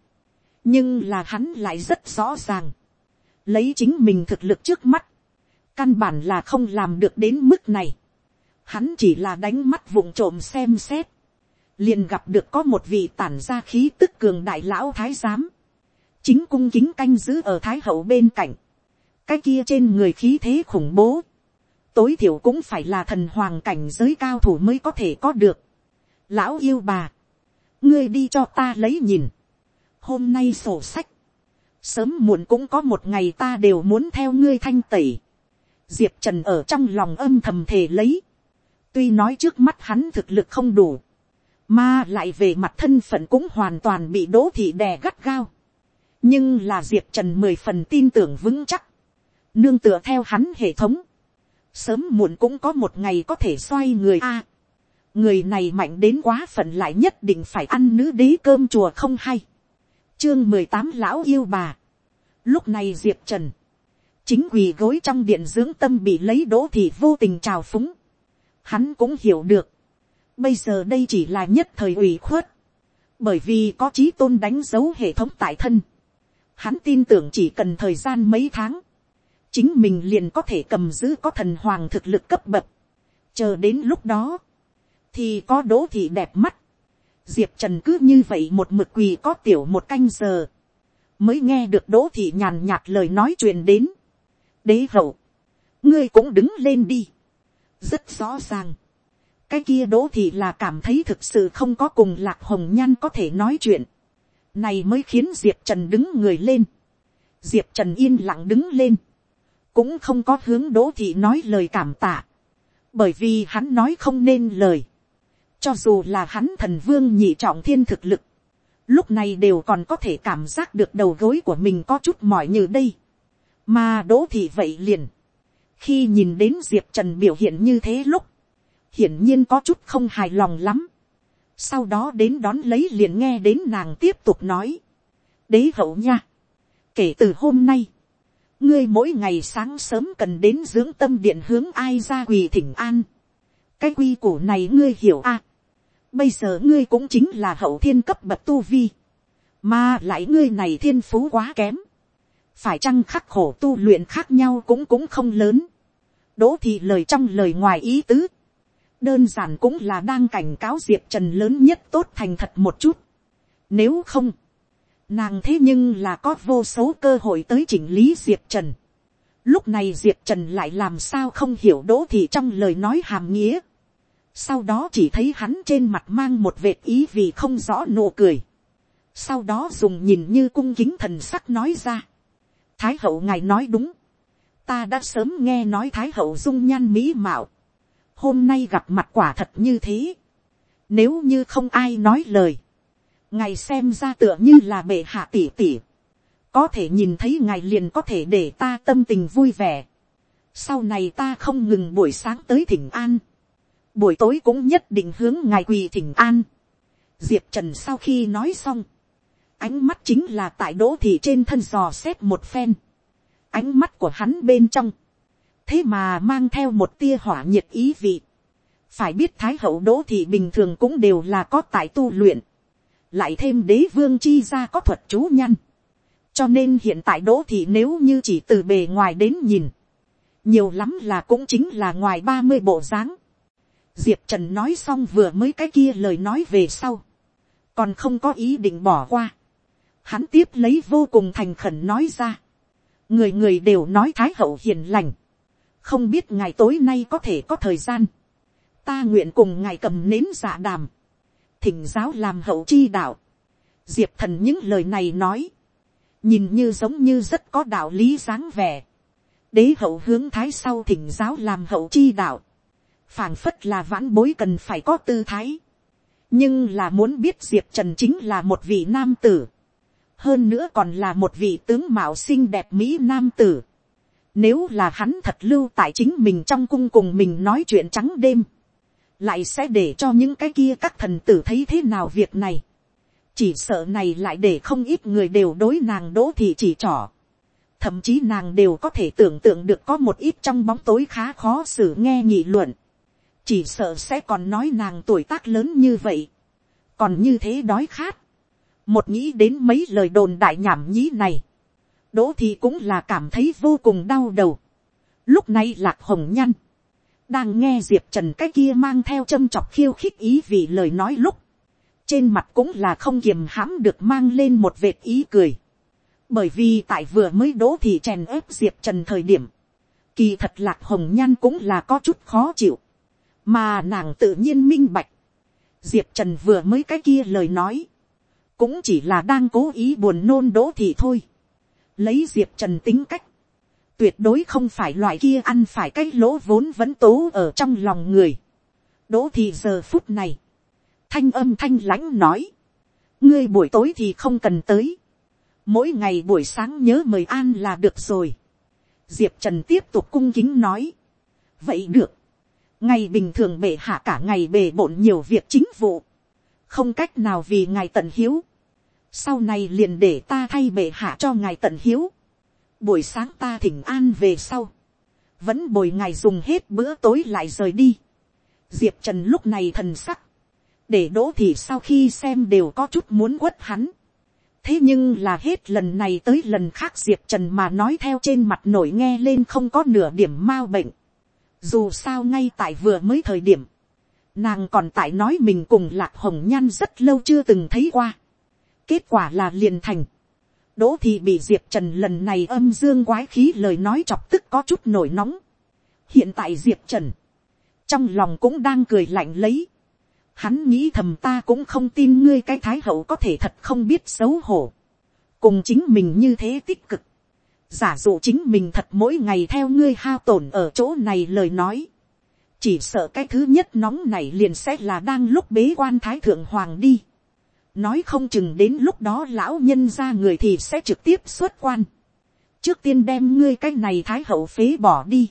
nhưng là hắn lại rất rõ ràng. lấy chính mình thực lực trước mắt, căn bản là không làm được đến mức này. hắn chỉ là đánh mắt vụng trộm xem xét liền gặp được có một vị tản ra khí tức cường đại lão thái giám, chính cung kính canh giữ ở thái hậu bên cạnh, cái kia trên người khí thế khủng bố, tối thiểu cũng phải là thần hoàng cảnh giới cao thủ mới có thể có được. Lão yêu bà, ngươi đi cho ta lấy nhìn, hôm nay sổ sách, sớm muộn cũng có một ngày ta đều muốn theo ngươi thanh tẩy. Diệp trần ở trong lòng âm thầm thể lấy, tuy nói trước mắt hắn thực lực không đủ, mà lại về mặt thân phận cũng hoàn toàn bị đỗ thị đè gắt gao. nhưng là diệp trần mười phần tin tưởng vững chắc. nương tựa theo hắn hệ thống. sớm muộn cũng có một ngày có thể xoay người a người này mạnh đến quá phận lại nhất định phải ăn nữ đế cơm chùa không hay. chương mười tám lão yêu bà. lúc này diệp trần. chính quỳ gối trong điện dưỡng tâm bị lấy đỗ thì vô tình trào phúng. hắn cũng hiểu được Bây giờ đây chỉ là nhất thời ủy khuất. Bởi vì có trí tôn đánh dấu hệ thống tại thân. Hắn tin tưởng chỉ cần thời gian mấy tháng. Chính mình liền có thể cầm giữ có thần hoàng thực lực cấp bậc. Chờ đến lúc đó. Thì có đỗ thị đẹp mắt. Diệp Trần cứ như vậy một mực quỳ có tiểu một canh giờ. Mới nghe được đỗ thị nhàn nhạt lời nói chuyện đến. Đế hậu. Ngươi cũng đứng lên đi. Rất rõ ràng cái kia đỗ thị là cảm thấy thực sự không có cùng lạc hồng nhan có thể nói chuyện. này mới khiến diệp trần đứng người lên. diệp trần yên lặng đứng lên. cũng không có hướng đỗ thị nói lời cảm tạ. bởi vì hắn nói không nên lời cho dù là hắn thần vương nhị trọng thiên thực lực. lúc này đều còn có thể cảm giác được đầu gối của mình có chút mỏi như đây. mà đỗ thị vậy liền. khi nhìn đến diệp trần biểu hiện như thế lúc, hiển nhiên có chút không hài lòng lắm. sau đó đến đón lấy liền nghe đến nàng tiếp tục nói. đế hậu nha. kể từ hôm nay, ngươi mỗi ngày sáng sớm cần đến dưỡng tâm điện hướng ai ra quỳ thỉnh an. cái quy củ này ngươi hiểu à bây giờ ngươi cũng chính là hậu thiên cấp bậc tu vi. mà lại ngươi này thiên phú quá kém. phải chăng khắc khổ tu luyện khác nhau cũng cũng không lớn. đỗ thị lời trong lời ngoài ý tứ đơn giản cũng là đang cảnh cáo diệp trần lớn nhất tốt thành thật một chút. Nếu không, nàng thế nhưng là có vô số cơ hội tới chỉnh lý diệp trần. Lúc này diệp trần lại làm sao không hiểu đỗ thị trong lời nói hàm nghĩa. Sau đó chỉ thấy hắn trên mặt mang một vệt ý vì không rõ nụ cười. Sau đó dùng nhìn như cung kính thần sắc nói ra. Thái hậu ngài nói đúng. Ta đã sớm nghe nói Thái hậu dung nhan mỹ mạo hôm nay gặp mặt quả thật như thế. Nếu như không ai nói lời, ngài xem ra tựa như là bệ hạ tỉ tỉ. Có thể nhìn thấy ngài liền có thể để ta tâm tình vui vẻ. Sau này ta không ngừng buổi sáng tới thỉnh an. Buổi tối cũng nhất định hướng ngài quỳ thỉnh an. Diệp Trần sau khi nói xong. Ánh mắt chính là tại đỗ thị trên thân dò xét một phen. Ánh mắt của hắn bên trong thế mà mang theo một tia hỏa nhiệt ý vị. phải biết thái hậu đỗ thị bình thường cũng đều là có tại tu luyện, lại thêm đế vương chi ra có thuật chú nhăn. cho nên hiện tại đỗ thị nếu như chỉ từ bề ngoài đến nhìn, nhiều lắm là cũng chính là ngoài ba mươi bộ dáng diệp trần nói xong vừa mới cái kia lời nói về sau, còn không có ý định bỏ qua. hắn tiếp lấy vô cùng thành khẩn nói ra. người người đều nói thái hậu hiền lành. Không biết ngày tối nay có thể có thời gian, ta nguyện cùng ngài cầm nến giả đàm, thỉnh giáo làm hậu chi đạo, diệp thần những lời này nói, nhìn như giống như rất có đạo lý dáng vẻ, đế hậu hướng thái sau thỉnh giáo làm hậu chi đạo, phảng phất là vãn bối cần phải có tư thái, nhưng là muốn biết diệp trần chính là một vị nam tử, hơn nữa còn là một vị tướng mạo xinh đẹp mỹ nam tử, nếu là hắn thật lưu tại chính mình trong cung cùng mình nói chuyện trắng đêm, lại sẽ để cho những cái kia các thần tử thấy thế nào việc này. chỉ sợ này lại để không ít người đều đối nàng đỗ thị chỉ trỏ. thậm chí nàng đều có thể tưởng tượng được có một ít trong bóng tối khá khó xử nghe nhị luận chỉ sợ sẽ còn nói nàng tuổi tác lớn như vậy. còn như thế đói khát. một nghĩ đến mấy lời đồn đại nhảm nhí này. đỗ thị cũng là cảm thấy vô cùng đau đầu. lúc này lạc hồng nhăn đang nghe diệp trần cái kia mang theo châm chọc khiêu khích ý vì lời nói lúc, trên mặt cũng là không kiềm hãm được mang lên một vệt ý cười. bởi vì tại vừa mới đỗ thì chèn ép diệp trần thời điểm, kỳ thật lạc hồng nhan cũng là có chút khó chịu, mà nàng tự nhiên minh bạch. diệp trần vừa mới cái kia lời nói, cũng chỉ là đang cố ý buồn nôn đỗ thì thôi. lấy diệp trần tính cách, tuyệt đối không phải loại kia ăn phải cái lỗ vốn vẫn tố ở trong lòng người. đỗ thì giờ phút này, thanh âm thanh lãnh nói, ngươi buổi tối thì không cần tới, mỗi ngày buổi sáng nhớ mời an là được rồi. diệp trần tiếp tục cung kính nói, vậy được, ngày bình thường bệ hạ cả ngày bề bộn nhiều việc chính vụ, không cách nào vì ngài tận hiếu, sau này liền để ta thay bệ hạ cho ngài tận hiếu, buổi sáng ta thỉnh an về sau, vẫn bồi ngài dùng hết bữa tối lại rời đi. diệp trần lúc này thần sắc, để đỗ thì sau khi xem đều có chút muốn quất hắn. thế nhưng là hết lần này tới lần khác diệp trần mà nói theo trên mặt nổi nghe lên không có nửa điểm m a bệnh dù sao ngay tại vừa mới thời điểm, nàng còn tại nói mình cùng lạc hồng nhan rất lâu chưa từng thấy qua. kết quả là liền thành Đỗ thị bị Diệp Trần lần này âm dương quái khí lời nói chọc tức có chút nổi nóng. Hiện tại Diệp Trần. Trong lòng cũng đang cười lạnh lấy. Hắn nghĩ thầm ta cũng không tin ngươi cái thái hậu có thể thật không biết xấu hổ. Cùng chính mình như thế tích cực. Giả dụ chính mình thật mỗi ngày theo ngươi hao tổn ở chỗ này lời nói. Chỉ sợ cái thứ nhất nóng này liền sẽ là đang lúc bế quan thái thượng hoàng đi nói không chừng đến lúc đó lão nhân ra người thì sẽ trực tiếp xuất quan. trước tiên đem ngươi cái này thái hậu phế bỏ đi.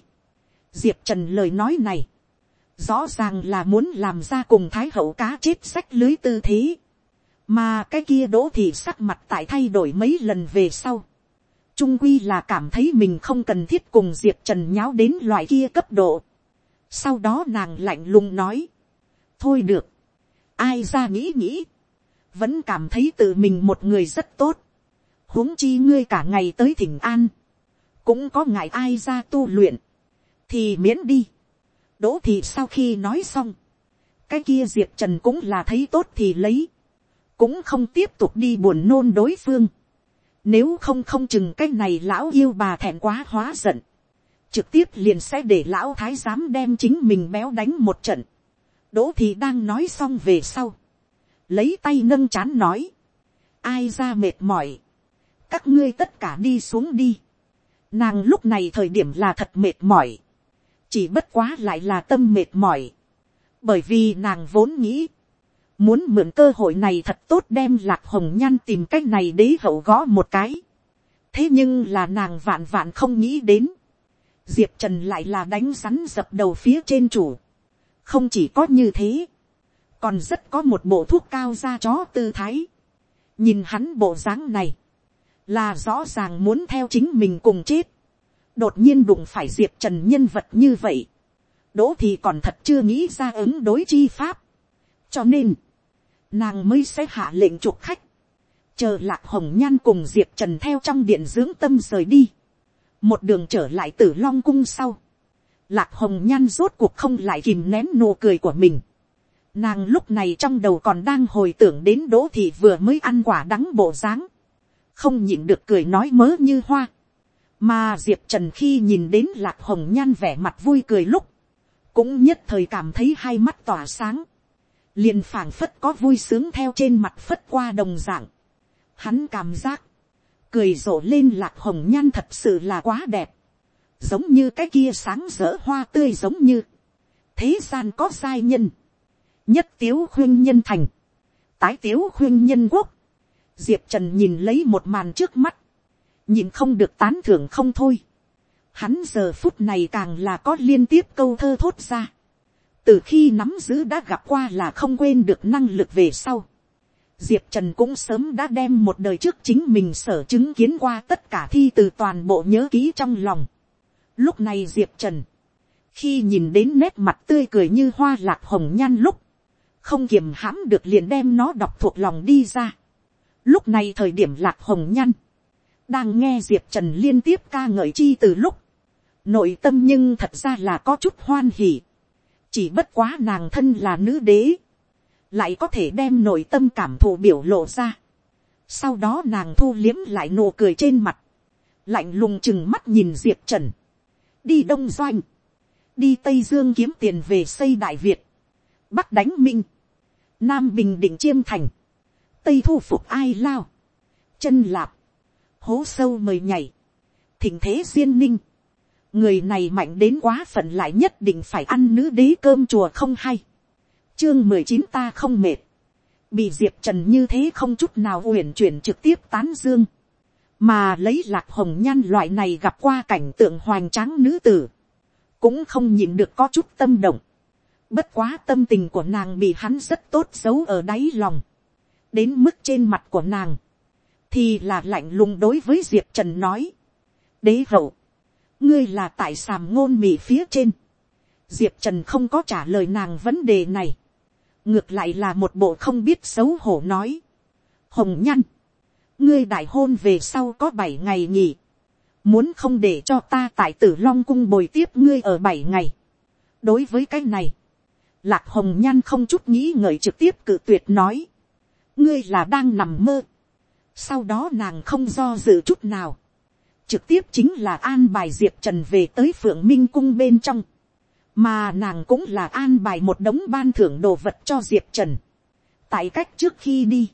diệp trần lời nói này, rõ ràng là muốn làm ra cùng thái hậu cá chết sách lưới tư thế. mà cái kia đỗ thì sắc mặt tại thay đổi mấy lần về sau trung quy là cảm thấy mình không cần thiết cùng diệp trần nháo đến loại kia cấp độ. sau đó nàng lạnh lùng nói, thôi được, ai ra nghĩ nghĩ, vẫn cảm thấy tự mình một người rất tốt, huống chi ngươi cả ngày tới thỉnh an, cũng có ngại ai ra tu luyện, thì miễn đi. đỗ thì sau khi nói xong, cái kia diệp trần cũng là thấy tốt thì lấy, cũng không tiếp tục đi buồn nôn đối phương. Nếu không không chừng cái này lão yêu bà thẹn quá hóa giận, trực tiếp liền sẽ để lão thái giám đem chính mình béo đánh một trận. đỗ thì đang nói xong về sau, lấy tay nâng chán nói, ai ra mệt mỏi, các ngươi tất cả đi xuống đi. Nàng lúc này thời điểm là thật mệt mỏi, chỉ bất quá lại là tâm mệt mỏi, bởi vì nàng vốn nghĩ, muốn mượn cơ hội này thật tốt đem lạc hồng nhan tìm cách này đế hậu gõ một cái. thế nhưng là nàng vạn vạn không nghĩ đến, diệp trần lại là đánh rắn dập đầu phía trên chủ. không chỉ có như thế, còn rất có một bộ thuốc cao ra chó tư thái. nhìn hắn bộ dáng này, là rõ ràng muốn theo chính mình cùng chết. đột nhiên đụng phải diệp trần nhân vật như vậy. đỗ thì còn thật chưa nghĩ ra ứng đối chi pháp. cho nên, nàng mới sẽ hạ lệnh chuộc khách. chờ lạc hồng nhan cùng diệp trần theo trong điện dưỡng tâm rời đi. một đường trở lại tử long cung sau. lạc hồng nhan rốt cuộc không lại kìm nén nụ cười của mình Nàng lúc này trong đầu còn đang hồi tưởng đến đỗ thị vừa mới ăn quả đắng bộ dáng. Không nhịn được cười nói mớ như hoa. Mà Diệp Trần khi nhìn đến lạc hồng nhan vẻ mặt vui cười lúc. Cũng nhất thời cảm thấy hai mắt tỏa sáng. Liền phảng phất có vui sướng theo trên mặt phất qua đồng dạng. Hắn cảm giác. Cười rộ lên lạc hồng nhan thật sự là quá đẹp. giống như cái kia sáng rỡ hoa tươi giống như, thế gian có sai nhân, nhất tiếu khuyên nhân thành, tái tiếu khuyên nhân quốc, diệp trần nhìn lấy một màn trước mắt, nhìn không được tán thưởng không thôi, hắn giờ phút này càng là có liên tiếp câu thơ thốt ra, từ khi nắm giữ đã gặp qua là không quên được năng lực về sau, diệp trần cũng sớm đã đem một đời trước chính mình sở chứng kiến qua tất cả thi từ toàn bộ nhớ ký trong lòng. Lúc này diệp trần, khi nhìn đến nét mặt tươi cười như hoa lạc hồng nhan lúc, không kiềm hãm được liền đem nó đọc thuộc lòng đi ra. Lúc này thời điểm lạc hồng nhan, đang nghe diệp trần liên tiếp ca ngợi chi từ lúc, nội tâm nhưng thật ra là có chút hoan hỉ chỉ bất quá nàng thân là nữ đế, lại có thể đem nội tâm cảm thụ biểu lộ ra. sau đó nàng thu liếm lại nụ cười trên mặt, lạnh lùng chừng mắt nhìn diệp trần, đi đông doanh, đi tây dương kiếm tiền về xây đại việt, bắc đánh minh, nam bình định chiêm thành, tây thu phục ai lao, chân lạp, hố sâu mời nhảy, thỉnh thế duyên ninh, người này mạnh đến quá phận lại nhất định phải ăn nữ đế cơm chùa không hay, chương mười chín ta không mệt, bị diệp trần như thế không chút nào uyển chuyển trực tiếp tán dương, mà lấy lạc hồng nhan loại này gặp qua cảnh tượng hoành tráng nữ tử, cũng không nhìn được có chút tâm động, bất quá tâm tình của nàng bị hắn rất tốt giấu ở đáy lòng, đến mức trên mặt của nàng, thì là lạnh lùng đối với diệp trần nói, đế rậu ngươi là tại sàm ngôn mì phía trên, diệp trần không có trả lời nàng vấn đề này, ngược lại là một bộ không biết xấu hổ nói. hồng nhăn, ngươi đại hôn về sau có bảy ngày nhỉ? muốn không để cho ta tại tử long cung bồi tiếp ngươi ở bảy ngày. đối với cái này, lạc hồng nhan không chút nghĩ ngợi trực tiếp cự tuyệt nói, ngươi là đang nằm mơ. sau đó nàng không do dự chút nào, trực tiếp chính là an bài diệp trần về tới phượng minh cung bên trong. mà nàng cũng là an bài một đống ban thưởng đồ vật cho diệp trần. tại cách trước khi đi,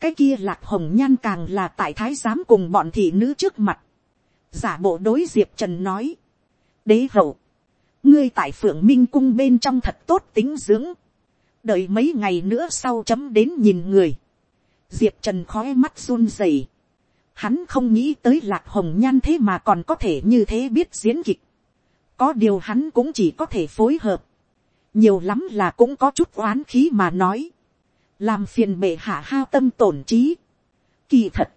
cái kia lạc hồng nhan càng là tại thái giám cùng bọn thị nữ trước mặt, giả bộ đối diệp trần nói, đế hậu, ngươi tại phượng minh cung bên trong thật tốt tính dưỡng, đợi mấy ngày nữa sau chấm đến nhìn người, diệp trần khói mắt run rẩy, hắn không nghĩ tới lạc hồng nhan thế mà còn có thể như thế biết diễn kịch, có điều hắn cũng chỉ có thể phối hợp, nhiều lắm là cũng có chút oán khí mà nói, làm phiền bệ hạ hao tâm tổn trí. Kỳ thật,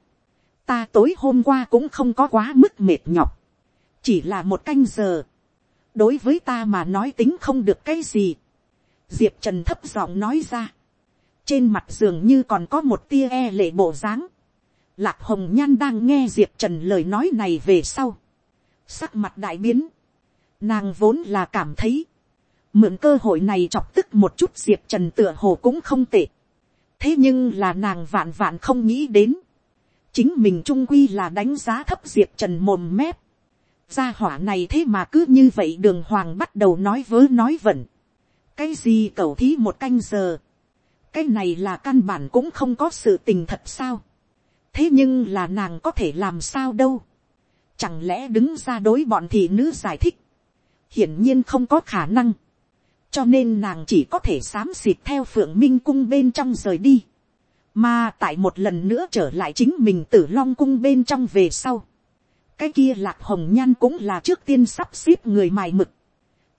ta tối hôm qua cũng không có quá mức mệt nhọc, chỉ là một canh giờ, đối với ta mà nói tính không được cái gì. Diệp trần thấp giọng nói ra, trên mặt giường như còn có một tia e lệ bộ dáng. Lạc hồng nhan đang nghe diệp trần lời nói này về sau, sắc mặt đại biến, Nàng vốn là cảm thấy. Mượn cơ hội này chọc tức một chút Diệp Trần tựa hồ cũng không tệ. Thế nhưng là nàng vạn vạn không nghĩ đến. Chính mình trung quy là đánh giá thấp Diệp Trần mồm mép. Gia hỏa này thế mà cứ như vậy đường hoàng bắt đầu nói vớ nói vẩn. Cái gì cầu thí một canh giờ. Cái này là căn bản cũng không có sự tình thật sao. Thế nhưng là nàng có thể làm sao đâu. Chẳng lẽ đứng ra đối bọn thị nữ giải thích? Hiển nhiên không có khả năng, cho nên nàng chỉ có thể xám xịt theo phượng minh cung bên trong rời đi, mà tại một lần nữa trở lại chính mình tử long cung bên trong về sau, cái kia lạc hồng nhan cũng là trước tiên sắp xếp người mài mực,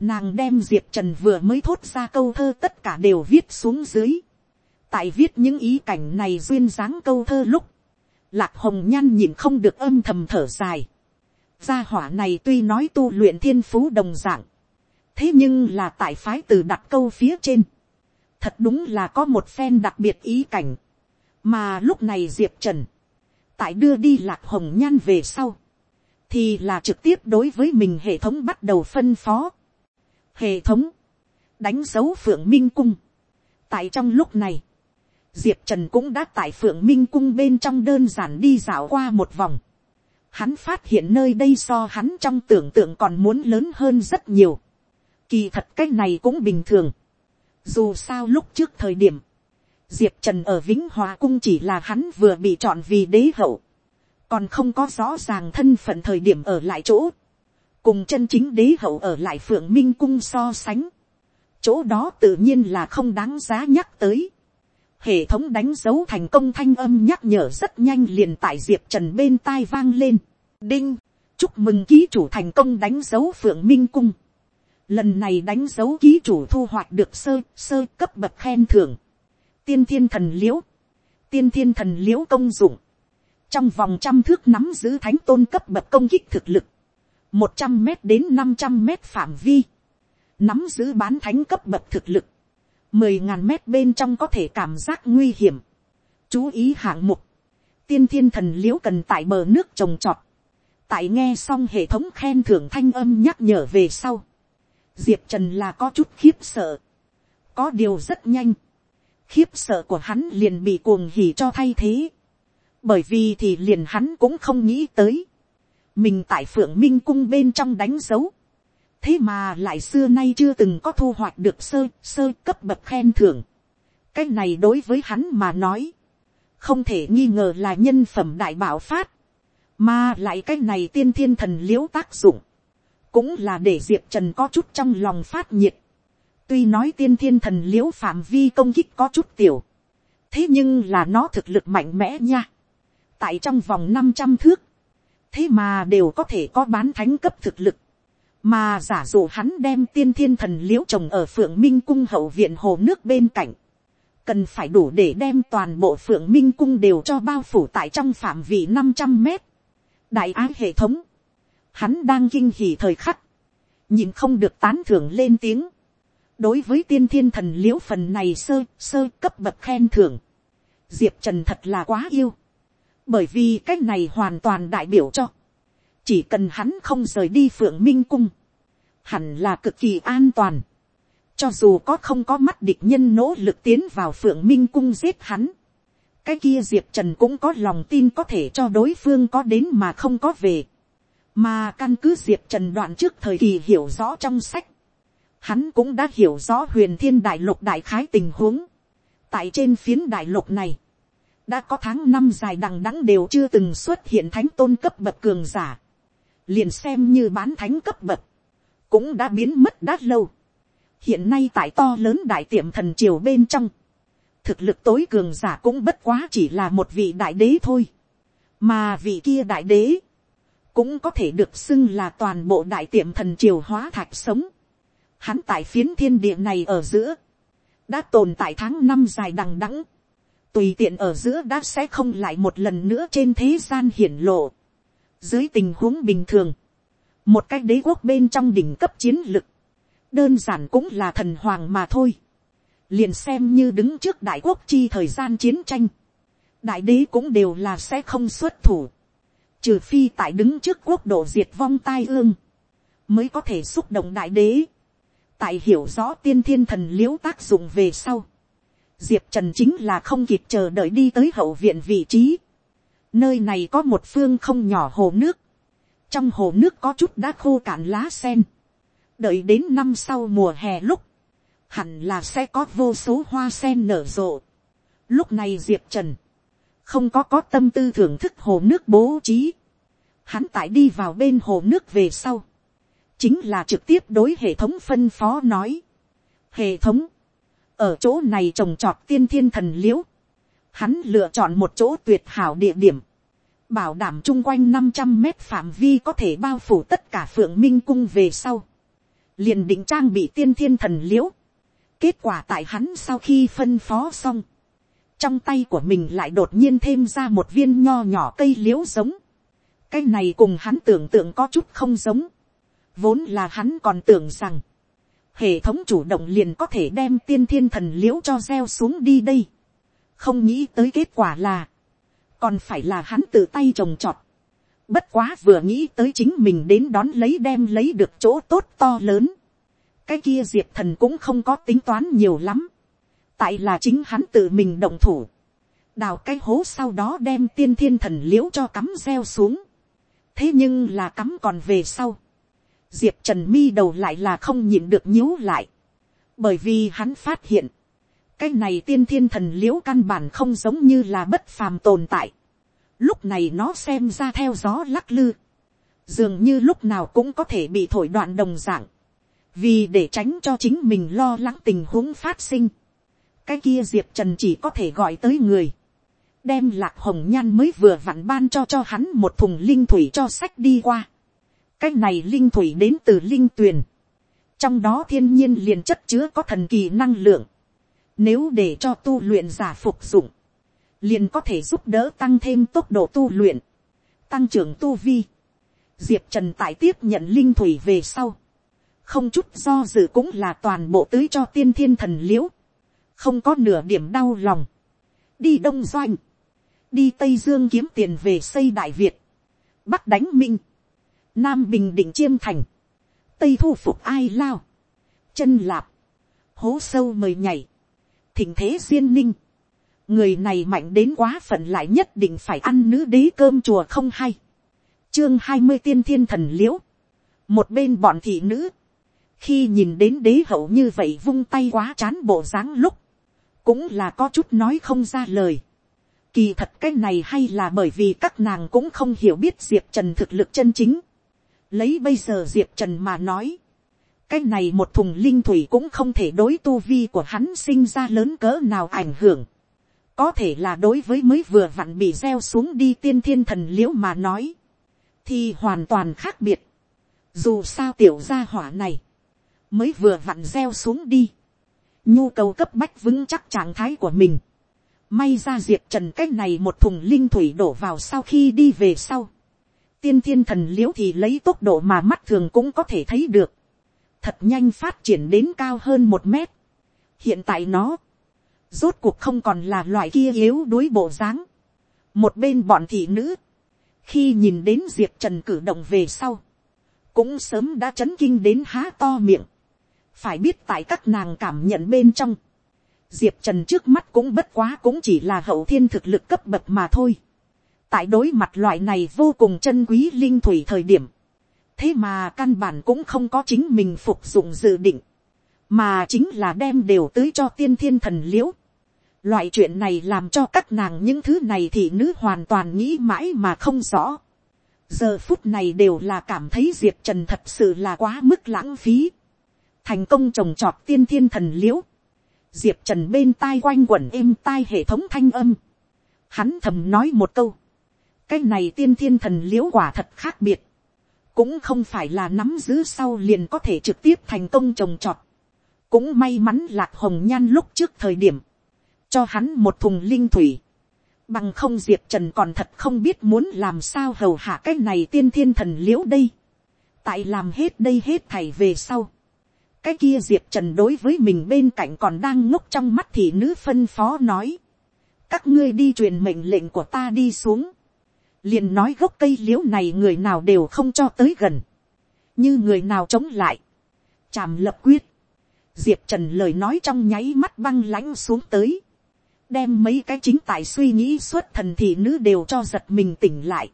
nàng đem diệp trần vừa mới thốt ra câu thơ tất cả đều viết xuống dưới, tại viết những ý cảnh này duyên dáng câu thơ lúc, lạc hồng nhan nhìn không được âm thầm thở dài, Gia hỏa này tuy nói tu luyện thiên phú đồng dạng. Thế nhưng là tại phái từ đặt câu phía trên. Thật đúng là có một phen đặc biệt ý cảnh. Mà lúc này Diệp Trần. Tại đưa đi lạc hồng nhan về sau. Thì là trực tiếp đối với mình hệ thống bắt đầu phân phó. Hệ thống. Đánh dấu phượng minh cung. Tại trong lúc này. Diệp Trần cũng đã tại phượng minh cung bên trong đơn giản đi dạo qua một vòng hắn phát hiện nơi đây so hắn trong tưởng tượng còn muốn lớn hơn rất nhiều. Kỳ thật cái này cũng bình thường. Dù sao lúc trước thời điểm, Diệp Trần ở Vĩnh Hòa Cung chỉ là hắn vừa bị chọn vì đế hậu. Còn không có rõ ràng thân phận thời điểm ở lại chỗ. cùng chân chính đế hậu ở lại phượng minh cung so sánh, chỗ đó tự nhiên là không đáng giá nhắc tới hệ thống đánh dấu thành công thanh âm nhắc nhở rất nhanh liền tại diệp trần bên tai vang lên. đinh, chúc mừng ký chủ thành công đánh dấu phượng minh cung. lần này đánh dấu ký chủ thu hoạch được sơ sơ cấp bậc khen thưởng. tiên thiên thần l i ễ u tiên thiên thần l i ễ u công dụng. trong vòng trăm thước nắm giữ thánh tôn cấp bậc công kích thực lực. một trăm m đến năm trăm m phạm vi nắm giữ bán thánh cấp bậc thực lực, mười ngàn mét bên trong có thể cảm giác nguy hiểm. Chú ý hạng mục, tiên thiên thần l i ễ u cần tại bờ nước trồng trọt, tại nghe xong hệ thống khen thưởng thanh âm nhắc nhở về sau, diệp trần là có chút khiếp sợ, có điều rất nhanh, khiếp sợ của hắn liền bị cuồng hỉ cho thay thế, bởi vì thì liền hắn cũng không nghĩ tới, mình tại phượng minh cung bên trong đánh dấu, thế mà lại xưa nay chưa từng có thu hoạch được sơ sơ cấp bậc khen thưởng. cái này đối với hắn mà nói, không thể nghi ngờ là nhân phẩm đại bảo phát, mà lại cái này tiên thiên thần l i ễ u tác dụng, cũng là để diệp trần có chút trong lòng phát nhiệt. tuy nói tiên thiên thần l i ễ u phạm vi công kích có chút tiểu, thế nhưng là nó thực lực mạnh mẽ nha. tại trong vòng năm trăm thước, thế mà đều có thể có bán thánh cấp thực lực mà giả dụ hắn đem tiên thiên thần l i ễ u trồng ở phượng minh cung hậu viện hồ nước bên cạnh, cần phải đủ để đem toàn bộ phượng minh cung đều cho bao phủ tại trong phạm vi năm trăm mét. đại ái hệ thống, hắn đang kinh hỉ thời khắc, nhìn không được tán thưởng lên tiếng. đối với tiên thiên thần l i ễ u phần này sơ sơ cấp bậc khen thưởng, diệp trần thật là quá yêu, bởi vì cái này hoàn toàn đại biểu cho, chỉ cần hắn không rời đi phượng minh cung, hẳn là cực kỳ an toàn. Cho dù có không có mắt địch nhân nỗ lực tiến vào phượng minh cung giết hắn. Cái kia Diệp Trần cũng có lòng tin có thể cho đối phương có đến mà không có về. Mà căn cứ Diệp Trần đoạn trước thời kỳ hiểu rõ trong sách. Hắn cũng đã hiểu rõ huyền thiên đại lục đại khái tình huống. Tại trên phiến đại lục này. Đã có tháng năm dài đằng đẵng đều chưa từng xuất hiện thánh tôn cấp bậc cường giả. Liền xem như bán thánh cấp bậc cũng đã biến mất đã lâu. hiện nay tại to lớn đại tiệm thần triều bên trong, thực lực tối cường giả cũng bất quá chỉ là một vị đại đế thôi. mà vị kia đại đế, cũng có thể được xưng là toàn bộ đại tiệm thần triều hóa thạch sống. Hắn tại phiến thiên địa này ở giữa, đã tồn tại tháng năm dài đằng đẵng, tùy tiện ở giữa đã sẽ không lại một lần nữa trên thế gian hiển lộ. Dưới tình huống bình thường, một cái đế quốc bên trong đỉnh cấp chiến lực, đơn giản cũng là thần hoàng mà thôi, liền xem như đứng trước đại quốc chi thời gian chiến tranh, đại đế cũng đều là sẽ không xuất thủ, trừ phi tại đứng trước quốc độ diệt vong tai ương, mới có thể xúc động đại đế, tại hiểu rõ tiên thiên thần l i ễ u tác dụng về sau, diệp trần chính là không kịp chờ đợi đi tới hậu viện vị trí, nơi này có một phương không nhỏ hồ nước, trong hồ nước có chút đã khô cạn lá sen, đợi đến năm sau mùa hè lúc, hẳn là sẽ có vô số hoa sen nở rộ. Lúc này diệp trần, không có có tâm tư thưởng thức hồ nước bố trí, hắn tại đi vào bên hồ nước về sau, chính là trực tiếp đối hệ thống phân phó nói. hệ thống, ở chỗ này trồng trọt tiên thiên thần l i ễ u hắn lựa chọn một chỗ tuyệt hảo địa điểm, bảo đảm chung quanh năm trăm mét phạm vi có thể bao phủ tất cả phượng minh cung về sau, liền định trang bị tiên thiên thần l i ễ u kết quả tại hắn sau khi phân phó xong, trong tay của mình lại đột nhiên thêm ra một viên nho nhỏ cây l i ễ u giống, cái này cùng hắn tưởng tượng có chút không giống, vốn là hắn còn tưởng rằng, hệ thống chủ động liền có thể đem tiên thiên thần l i ễ u cho gieo xuống đi đây, không nghĩ tới kết quả là, còn phải là hắn tự tay trồng trọt. Bất quá vừa nghĩ tới chính mình đến đón lấy đem lấy được chỗ tốt to lớn. Cái kia diệp thần cũng không có tính toán nhiều lắm. Tại là chính hắn tự mình động thủ. Đào cái hố sau đó đem tiên thiên thần liễu cho cắm gieo xuống. Thế nhưng là cắm còn về sau. Diệp trần mi đầu lại là không nhịn được nhíu lại. Bởi vì hắn phát hiện cái này tiên thiên thần l i ễ u căn bản không giống như là bất phàm tồn tại. lúc này nó xem ra theo gió lắc lư, dường như lúc nào cũng có thể bị thổi đoạn đồng dạng, vì để tránh cho chính mình lo lắng tình huống phát sinh, cái kia diệp trần chỉ có thể gọi tới người, đem lạc hồng nhan mới vừa vặn ban cho cho hắn một thùng linh thủy cho sách đi qua. cái này linh thủy đến từ linh tuyền, trong đó thiên nhiên liền chất chứa có thần kỳ năng lượng, nếu để cho tu luyện giả phục dụng, liền có thể giúp đỡ tăng thêm tốc độ tu luyện, tăng trưởng tu vi. Diệp Trần tại tiếp nhận linh thủy về sau. Không chút do dự cũng là toàn bộ tưới cho tiên thiên thần liễu. Không có nửa điểm đau lòng. Đi Đông Doanh. Đi Tây Dương kiếm tiền về xây Đại Việt. Bắc đánh Minh. Nam Bình Định Chiêm Thành. Tây thu phục ai lao. Chân lạp. Hố sâu mời nhảy thình thế duyên ninh người này mạnh đến quá phận lại nhất định phải ăn nữ đế cơm chùa không hay. chương hai mươi tiên thiên thần liễu một bên bọn thị nữ, khi nhìn đến đế hậu như vậy vung tay quá chán bộ dáng lúc, cũng là có chút nói không ra lời. Kỳ thật cái này hay là bởi vì các nàng cũng không hiểu biết diệp trần thực lực chân chính. lấy bây giờ diệp trần mà nói, cái này một thùng linh thủy cũng không thể đối tu vi của hắn sinh ra lớn cỡ nào ảnh hưởng có thể là đối với mới vừa vặn bị gieo xuống đi tiên thiên thần l i ễ u mà nói, thì hoàn toàn khác biệt. Dù sao tiểu gia hỏa này, mới vừa vặn gieo xuống đi, nhu cầu cấp bách vững chắc trạng thái của mình. May ra diệt trần cái này một thùng linh thủy đổ vào sau khi đi về sau. Tiên thiên thần l i ễ u thì lấy tốc độ mà mắt thường cũng có thể thấy được. Thật nhanh phát triển đến cao hơn một mét. Hiện tại nó rốt cuộc không còn là loại kia yếu đuối bộ dáng. một bên bọn thị nữ, khi nhìn đến diệp trần cử động về sau, cũng sớm đã chấn kinh đến há to miệng. phải biết tại các nàng cảm nhận bên trong, diệp trần trước mắt cũng bất quá cũng chỉ là hậu thiên thực lực cấp bậc mà thôi. tại đối mặt loại này vô cùng chân quý linh thủy thời điểm, thế mà căn bản cũng không có chính mình phục dụng dự định mà chính là đem đều tới cho tiên thiên thần l i ễ u loại chuyện này làm cho các nàng những thứ này thì nữ hoàn toàn nghĩ mãi mà không rõ. giờ phút này đều là cảm thấy diệp trần thật sự là quá mức lãng phí. thành công trồng trọt tiên thiên thần l i ễ u diệp trần bên tai quanh quẩn êm tai hệ thống thanh âm. hắn thầm nói một câu. cái này tiên thiên thần l i ễ u quả thật khác biệt cũng không phải là nắm giữ sau liền có thể trực tiếp thành công trồng trọt. Cũng may mắn lạc hồng nhan lúc trước thời điểm, cho hắn một thùng linh thủy, bằng không diệp trần còn thật không biết muốn làm sao hầu hạ cái này tiên thiên thần l i ễ u đây, tại làm hết đây hết thầy về sau, cái kia diệp trần đối với mình bên cạnh còn đang ngốc trong mắt thì nữ phân phó nói, các ngươi đi truyền mệnh lệnh của ta đi xuống, liền nói gốc cây l i ễ u này người nào đều không cho tới gần, như người nào chống lại, chàm lập quyết, diệp trần lời nói trong nháy mắt băng lãnh xuống tới, đem mấy cái chính tại suy nghĩ suốt thần thị nữ đều cho giật mình tỉnh lại,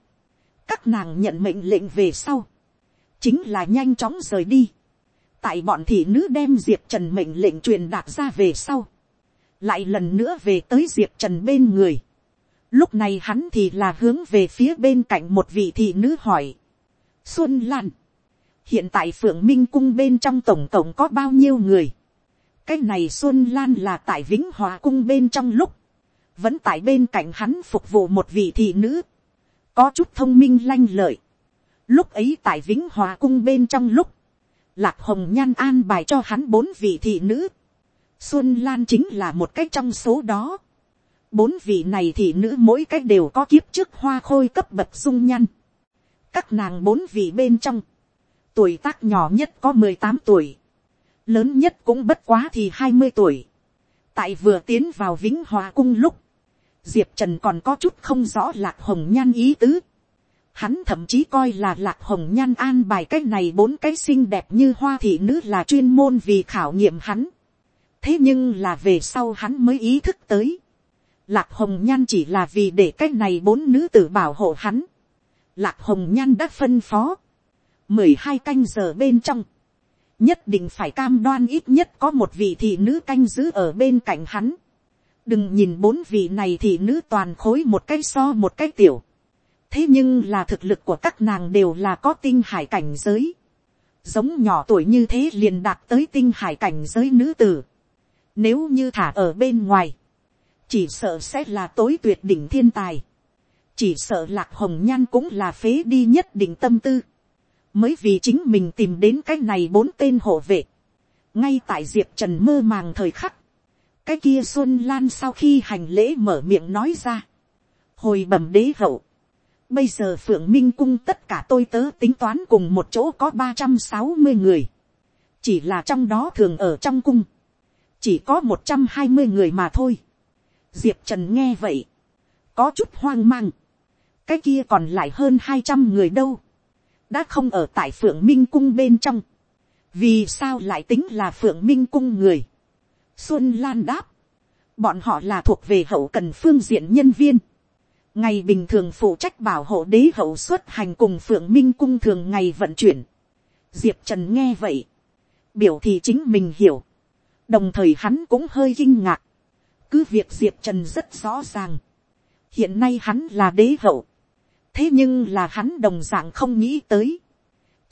các nàng nhận mệnh lệnh về sau, chính là nhanh chóng rời đi, tại bọn thị nữ đem diệp trần mệnh lệnh truyền đạt ra về sau, lại lần nữa về tới diệp trần bên người, lúc này hắn thì là hướng về phía bên cạnh một vị thị nữ hỏi, xuân lan, hiện tại phượng minh cung bên trong tổng tổng có bao nhiêu người. cái này xuân lan là tại vĩnh hòa cung bên trong lúc, vẫn tại bên cạnh hắn phục vụ một vị thị nữ, có chút thông minh lanh lợi. lúc ấy tại vĩnh hòa cung bên trong lúc, lạc hồng nhan an bài cho hắn bốn vị thị nữ. xuân lan chính là một cách trong số đó bốn vị này thì nữ mỗi cách đều có kiếp trước hoa khôi cấp bậc dung nhăn. các nàng bốn vị bên trong, tuổi tác nhỏ nhất có mười tám tuổi, lớn nhất cũng bất quá thì hai mươi tuổi. tại vừa tiến vào vĩnh hòa cung lúc, diệp trần còn có chút không rõ lạc hồng nhan ý tứ. hắn thậm chí coi là lạc hồng nhan an bài cái này bốn cái xinh đẹp như hoa thị nữ là chuyên môn vì khảo nghiệm hắn. thế nhưng là về sau hắn mới ý thức tới lạc hồng nhan chỉ là vì để cái này bốn nữ tử bảo hộ hắn. lạc hồng nhan đã phân phó mười hai canh giờ bên trong, nhất định phải cam đoan ít nhất có một vị thị nữ canh giữ ở bên cạnh hắn. đừng nhìn bốn vị này thị nữ toàn khối một cái so một cái tiểu. thế nhưng là thực lực của các nàng đều là có tinh hải cảnh giới, giống nhỏ tuổi như thế liền đạt tới tinh hải cảnh giới nữ tử, nếu như thả ở bên ngoài, chỉ sợ sẽ là tối tuyệt đỉnh thiên tài, chỉ sợ lạc hồng nhan cũng là phế đi nhất định tâm tư, mới vì chính mình tìm đến cái này bốn tên hộ vệ, ngay tại diệp trần mơ màng thời khắc, cái kia xuân lan sau khi hành lễ mở miệng nói ra, hồi bẩm đế hậu, bây giờ phượng minh cung tất cả tôi tớ tính toán cùng một chỗ có ba trăm sáu mươi người, chỉ là trong đó thường ở trong cung, chỉ có một trăm hai mươi người mà thôi diệp trần nghe vậy, có chút hoang mang, cái kia còn lại hơn hai trăm người đâu, đã không ở tại phượng minh cung bên trong, vì sao lại tính là phượng minh cung người. xuân lan đáp, bọn họ là thuộc về hậu cần phương diện nhân viên, ngày bình thường phụ trách bảo hộ đế hậu xuất hành cùng phượng minh cung thường ngày vận chuyển. diệp trần nghe vậy, biểu thì chính mình hiểu, đồng thời hắn cũng hơi kinh ngạc, cứ việc diệp trần rất rõ ràng, hiện nay hắn là đế hậu, thế nhưng là hắn đồng d ạ n g không nghĩ tới,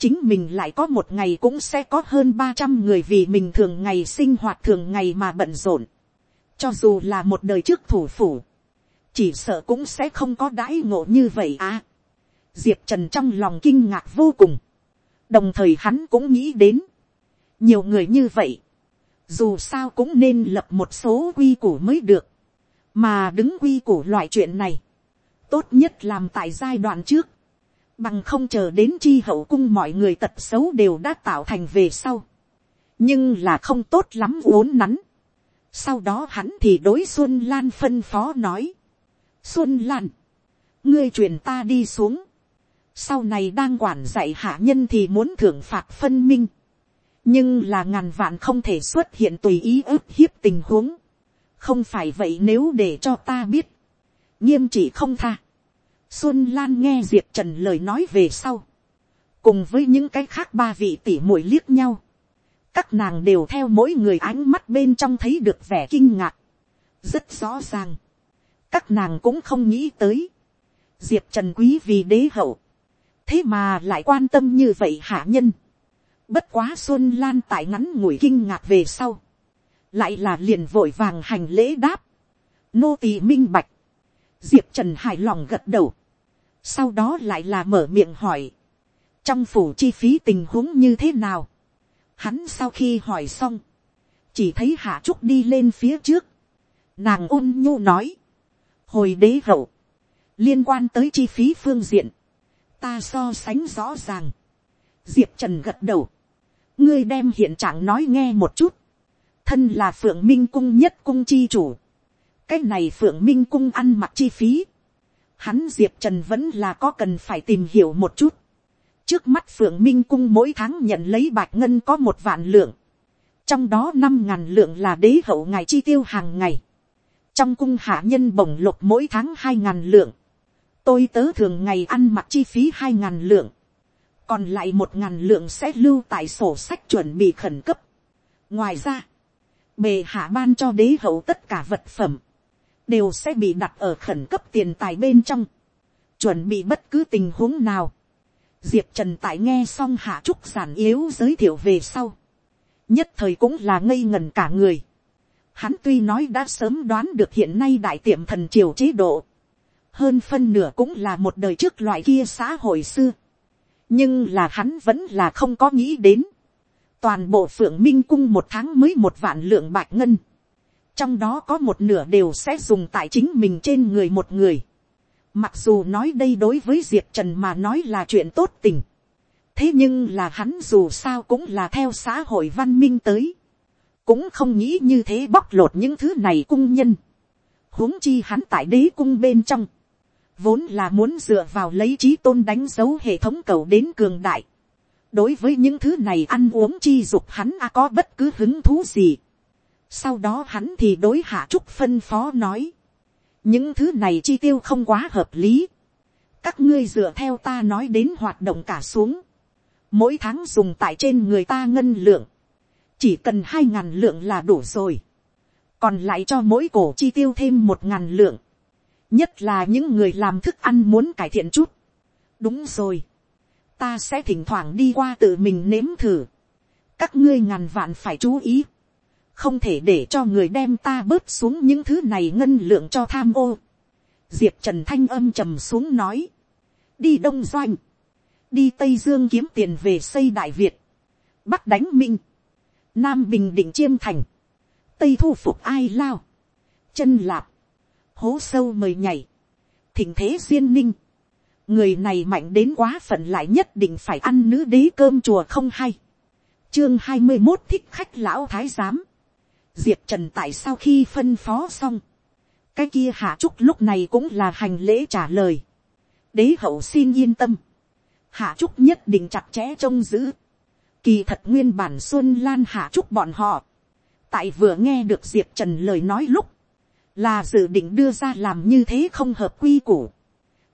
chính mình lại có một ngày cũng sẽ có hơn ba trăm người vì mình thường ngày sinh hoạt thường ngày mà bận rộn, cho dù là một đời trước thủ phủ, chỉ sợ cũng sẽ không có đãi ngộ như vậy à. diệp trần trong lòng kinh ngạc vô cùng, đồng thời hắn cũng nghĩ đến, nhiều người như vậy, dù sao cũng nên lập một số quy củ mới được, mà đứng quy củ loại chuyện này, tốt nhất làm tại giai đoạn trước, bằng không chờ đến chi hậu cung mọi người tật xấu đều đã tạo thành về sau, nhưng là không tốt lắm uốn nắn. sau đó hắn thì đối xuân lan phân phó nói, xuân lan, ngươi truyền ta đi xuống, sau này đang quản dạy hạ nhân thì muốn thưởng phạt phân minh, nhưng là ngàn vạn không thể xuất hiện tùy ý ức hiếp tình huống, không phải vậy nếu để cho ta biết, nghiêm trị không tha, Xuân Lan nghe Diệp Trần lời nói về sau. Cùng với những cái khác ba vị tỷ muội liếc nhau. Các nàng đều theo mỗi người ánh mắt bên trong thấy được vẻ kinh ngạc. Rất rõ ràng. Các nàng cũng không nghĩ tới. Diệp Trần quý vì đế hậu. Thế mà lại quan tâm như vậy hạ nhân. Bất quá Xuân Lan tại ngắn ngủi kinh ngạc về sau. Lại là liền vội vàng hành lễ đáp. Nô tỳ minh bạch. Diệp Trần hài lòng gật đầu sau đó lại là mở miệng hỏi, trong phủ chi phí tình huống như thế nào. Hắn sau khi hỏi xong, chỉ thấy hạ trúc đi lên phía trước, nàng ôn nhu nói, hồi đế hậu, liên quan tới chi phí phương diện, ta so sánh rõ ràng. diệp trần gật đầu, ngươi đem hiện trạng nói nghe một chút, thân là phượng minh cung nhất cung chi chủ, cái này phượng minh cung ăn mặc chi phí, hắn diệp trần vẫn là có cần phải tìm hiểu một chút. trước mắt phượng minh cung mỗi tháng nhận lấy bạch ngân có một vạn lượng, trong đó năm ngàn lượng là đế hậu ngài chi tiêu hàng ngày, trong cung hạ nhân bổng lục mỗi tháng hai ngàn lượng, tôi tớ thường ngày ăn mặc chi phí hai ngàn lượng, còn lại một ngàn lượng sẽ lưu tại sổ sách chuẩn bị khẩn cấp. ngoài ra, bề hạ ban cho đế hậu tất cả vật phẩm, đều sẽ bị đặt ở khẩn cấp tiền tài bên trong, chuẩn bị bất cứ tình huống nào. Diệp trần tại nghe xong hạ trúc giản yếu giới thiệu về sau, nhất thời cũng là ngây ngần cả người. Hắn tuy nói đã sớm đoán được hiện nay đại tiệm thần triều chế độ, hơn phân nửa cũng là một đời trước loại kia xã hội xưa, nhưng là hắn vẫn là không có nghĩ đến. toàn bộ phượng minh cung một tháng mới một vạn lượng bạc ngân, trong đó có một nửa đều sẽ dùng tại chính mình trên người một người. Mặc dù nói đây đối với diệp trần mà nói là chuyện tốt tình. thế nhưng là hắn dù sao cũng là theo xã hội văn minh tới. cũng không nghĩ như thế bóc lột những thứ này cung nhân. huống chi hắn tại đế cung bên trong vốn là muốn dựa vào lấy trí tôn đánh dấu hệ thống cầu đến cường đại. đối với những thứ này ăn uống chi dục hắn a có bất cứ hứng thú gì sau đó hắn thì đối hạ trúc phân phó nói. Những thứ này chi tiêu không quá hợp lý. Các ngươi dựa theo ta nói đến hoạt động cả xuống. Mỗi tháng dùng tại trên người ta ngân lượng. Chỉ cần hai ngàn lượng là đủ rồi. Còn lại cho mỗi cổ chi tiêu thêm một ngàn lượng nhất là những người làm thức ăn muốn cải thiện chút. đúng rồi, ta sẽ thỉnh thoảng đi qua tự mình nếm thử. các ngươi ngàn vạn phải chú ý, không thể để cho người đem ta bớt xuống những thứ này ngân lượng cho tham ô. diệp trần thanh âm trầm xuống nói, đi đông doanh, đi tây dương kiếm tiền về xây đại việt, bắc đánh minh, nam bình định chiêm thành, tây thu phục ai lao, chân lạp, hố sâu mời nhảy, thỉnh thế duyên ninh, người này mạnh đến quá phận lại nhất định phải ăn nữ đế cơm chùa không hay. chương hai mươi một thích khách lão thái giám. diệp trần tại sau khi phân phó xong, cái kia hạ trúc lúc này cũng là hành lễ trả lời. đế hậu xin yên tâm, hạ trúc nhất định chặt chẽ trông giữ. kỳ thật nguyên bản xuân lan hạ trúc bọn họ. tại vừa nghe được diệp trần lời nói lúc, là dự định đưa ra làm như thế không hợp quy củ.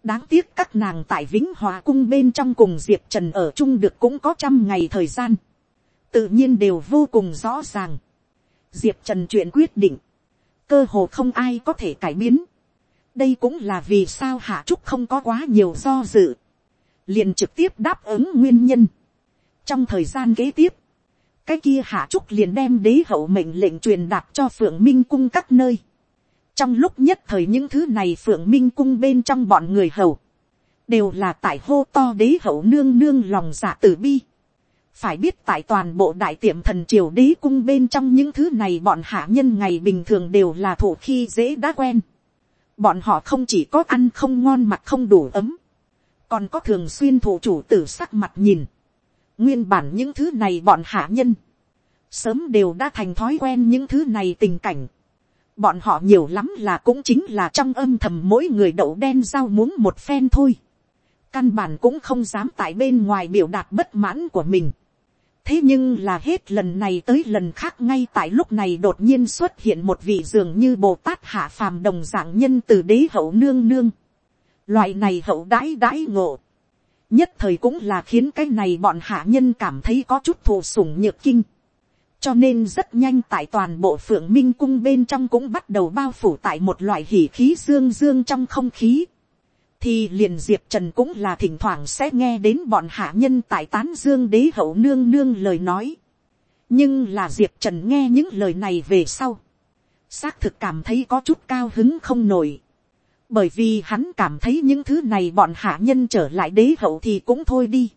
đáng tiếc các nàng tại vĩnh hòa cung bên trong cùng diệp trần ở chung được cũng có trăm ngày thời gian. tự nhiên đều vô cùng rõ ràng. diệp trần chuyện quyết định, cơ hồ không ai có thể cải biến. đây cũng là vì sao hạ trúc không có quá nhiều do dự. liền trực tiếp đáp ứng nguyên nhân. trong thời gian kế tiếp, cái kia hạ trúc liền đem đế hậu mệnh lệnh truyền đạt cho phượng minh cung các nơi trong lúc nhất thời những thứ này phượng minh cung bên trong bọn người hầu, đều là tại hô to đế hậu nương nương lòng dạ tử bi. phải biết tại toàn bộ đại tiệm thần triều đế cung bên trong những thứ này bọn hạ nhân ngày bình thường đều là thủ khi dễ đã quen. bọn họ không chỉ có ăn không ngon mặt không đủ ấm, còn có thường xuyên thủ chủ tử sắc mặt nhìn. nguyên bản những thứ này bọn hạ nhân, sớm đều đã thành thói quen những thứ này tình cảnh bọn họ nhiều lắm là cũng chính là trong âm thầm mỗi người đậu đen rau muốn một phen thôi. căn bản cũng không dám tại bên ngoài biểu đạt bất mãn của mình. thế nhưng là hết lần này tới lần khác ngay tại lúc này đột nhiên xuất hiện một vị dường như bồ tát hạ phàm đồng dạng nhân từ đế hậu nương nương. loại này hậu đãi đãi ngộ. nhất thời cũng là khiến cái này bọn hạ nhân cảm thấy có chút thù sủng nhược kinh cho nên rất nhanh tại toàn bộ phượng minh cung bên trong cũng bắt đầu bao phủ tại một loại hỉ khí dương dương trong không khí. thì liền diệp trần cũng là thỉnh thoảng sẽ nghe đến bọn hạ nhân tại tán dương đế hậu nương nương lời nói. nhưng là diệp trần nghe những lời này về sau. xác thực cảm thấy có chút cao hứng không nổi. bởi vì hắn cảm thấy những thứ này bọn hạ nhân trở lại đế hậu thì cũng thôi đi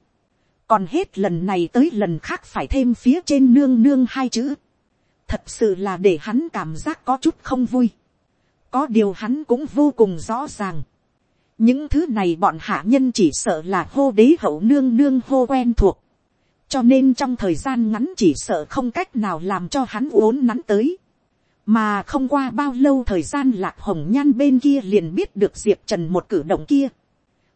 còn hết lần này tới lần khác phải thêm phía trên nương nương hai chữ, thật sự là để hắn cảm giác có chút không vui, có điều hắn cũng vô cùng rõ ràng, những thứ này bọn hạ nhân chỉ sợ là hô đế hậu nương nương hô quen thuộc, cho nên trong thời gian ngắn chỉ sợ không cách nào làm cho hắn uốn nắn tới, mà không qua bao lâu thời gian lạc hồng nhan bên kia liền biết được diệp trần một cử động kia,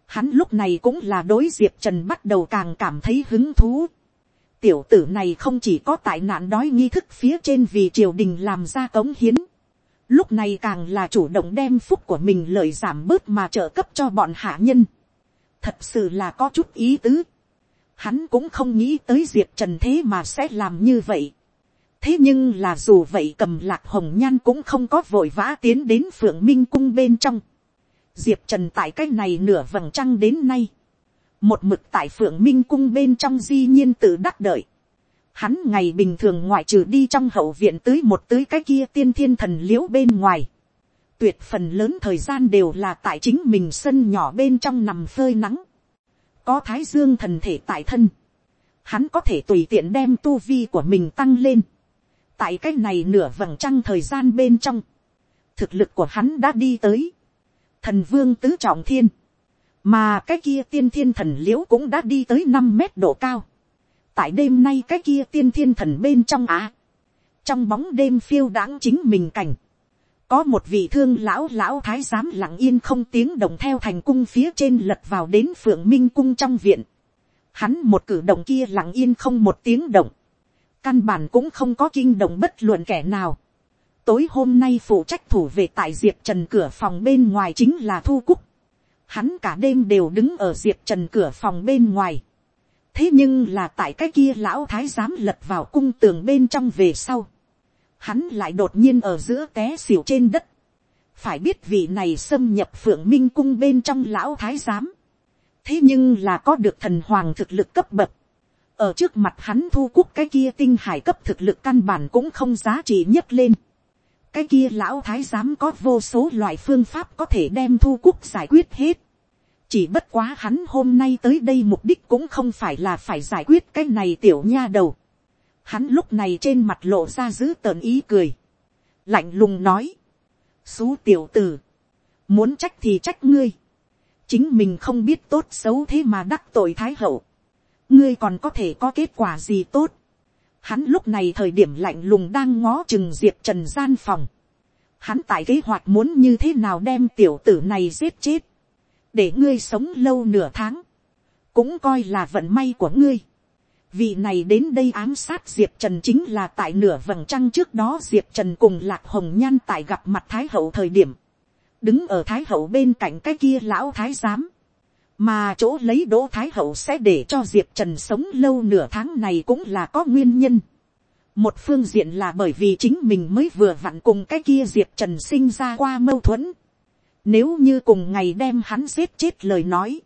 Hắn lúc này cũng là đối diệp trần bắt đầu càng cảm thấy hứng thú. Tiểu tử này không chỉ có tại nạn đói nghi thức phía trên vì triều đình làm ra cống hiến. Lúc này càng là chủ động đem phúc của mình lợi giảm bớt mà trợ cấp cho bọn hạ nhân. Thật sự là có chút ý tứ. Hắn cũng không nghĩ tới diệp trần thế mà sẽ làm như vậy thế nhưng là dù vậy cầm lạc hồng nhan cũng không có vội vã tiến đến phượng minh cung bên trong diệp trần tại cái này nửa vầng trăng đến nay, một mực tại phượng minh cung bên trong di nhiên tự đắc đợi, hắn ngày bình thường ngoại trừ đi trong hậu viện tưới một tưới cái kia tiên thiên thần l i ễ u bên ngoài, tuyệt phần lớn thời gian đều là tại chính mình sân nhỏ bên trong nằm phơi nắng, có thái dương thần thể tại thân, hắn có thể tùy tiện đem tu vi của mình tăng lên, tại cái này nửa vầng trăng thời gian bên trong, thực lực của hắn đã đi tới, thần vương tứ trọng thiên, mà cái kia tiên thiên thần l i ễ u cũng đã đi tới năm mét độ cao. tại đêm nay cái kia tiên thiên thần bên trong á, trong bóng đêm phiêu đãng chính mình cảnh, có một vị thương lão lão thái giám lặng yên không tiếng đồng theo thành cung phía trên lật vào đến phượng minh cung trong viện. Hắn một cử động kia lặng yên không một tiếng động, căn bản cũng không có kinh động bất luận kẻ nào tối hôm nay phụ trách thủ về tại diệp trần cửa phòng bên ngoài chính là thu cúc. Hắn cả đêm đều đứng ở diệp trần cửa phòng bên ngoài. thế nhưng là tại cái kia lão thái giám lật vào cung tường bên trong về sau. Hắn lại đột nhiên ở giữa té xỉu trên đất. phải biết vị này xâm nhập phượng minh cung bên trong lão thái giám, thế nhưng là có được thần hoàng thực lực cấp bậc, ở trước mặt hắn thu cúc cái kia tinh hải cấp thực lực căn bản cũng không giá trị nhất lên cái kia lão thái giám có vô số loại phương pháp có thể đem thu quốc giải quyết hết. chỉ bất quá hắn hôm nay tới đây mục đích cũng không phải là phải giải quyết cái này tiểu nha đầu. hắn lúc này trên mặt lộ ra giữ tợn ý cười. lạnh lùng nói. xú tiểu tử. muốn trách thì trách ngươi. chính mình không biết tốt xấu thế mà đắc tội thái hậu ngươi còn có thể có kết quả gì tốt. Hắn lúc này thời điểm lạnh lùng đang ngó chừng diệp trần gian phòng. Hắn tại kế hoạch muốn như thế nào đem tiểu tử này giết chết. Để ngươi sống lâu nửa tháng. Cũng coi là vận may của ngươi. Vị này đến đây ám sát Diệp Trần chính là tại nửa vầng trăng trước đó Diệp Trần cùng Lạc Hồng Nhan tại gặp mặt Thái Hậu thời điểm. Đứng ở Thái Hậu bên cạnh cái kia lão Thái giám mà chỗ lấy đỗ thái hậu sẽ để cho diệp trần sống lâu nửa tháng này cũng là có nguyên nhân. một phương diện là bởi vì chính mình mới vừa vặn cùng cái kia diệp trần sinh ra qua mâu thuẫn. nếu như cùng ngày đem hắn giết chết lời nói,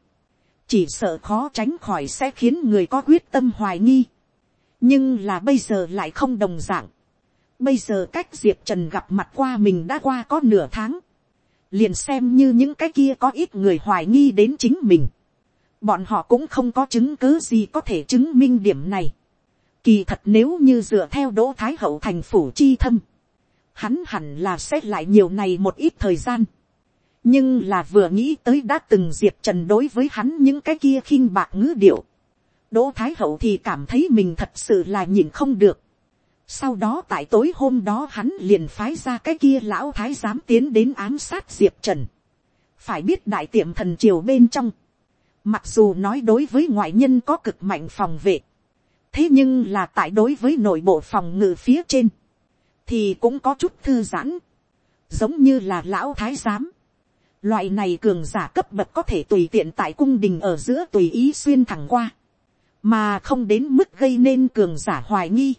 chỉ sợ khó tránh khỏi sẽ khiến người có quyết tâm hoài nghi. nhưng là bây giờ lại không đồng d ạ n g bây giờ cách diệp trần gặp mặt qua mình đã qua có nửa tháng liền xem như những cái kia có ít người hoài nghi đến chính mình, bọn họ cũng không có chứng cứ gì có thể chứng minh điểm này. Kỳ thật nếu như dựa theo đỗ thái hậu thành phủ chi thâm, hắn hẳn là xét lại nhiều này một ít thời gian. nhưng là vừa nghĩ tới đã từng diệp trần đối với hắn những cái kia khinh bạc ngữ điệu. đỗ thái hậu thì cảm thấy mình thật sự là nhìn không được. Sau đó tại tối hôm đó hắn liền phái ra cái kia lão thái giám tiến đến ám sát Diệp Trần. Phải biết đại tiệm thần triều bên trong. Mặc dù nói đối với ngoại nhân có cực mạnh phòng vệ. Thế nhưng là tại đối với nội bộ phòng ngự phía trên. Thì cũng có chút thư giãn. Giống như là lão thái giám. Loại này cường giả cấp bậc có thể tùy tiện tại cung đình ở giữa tùy ý xuyên thẳng qua. Mà không đến mức gây nên cường giả hoài nghi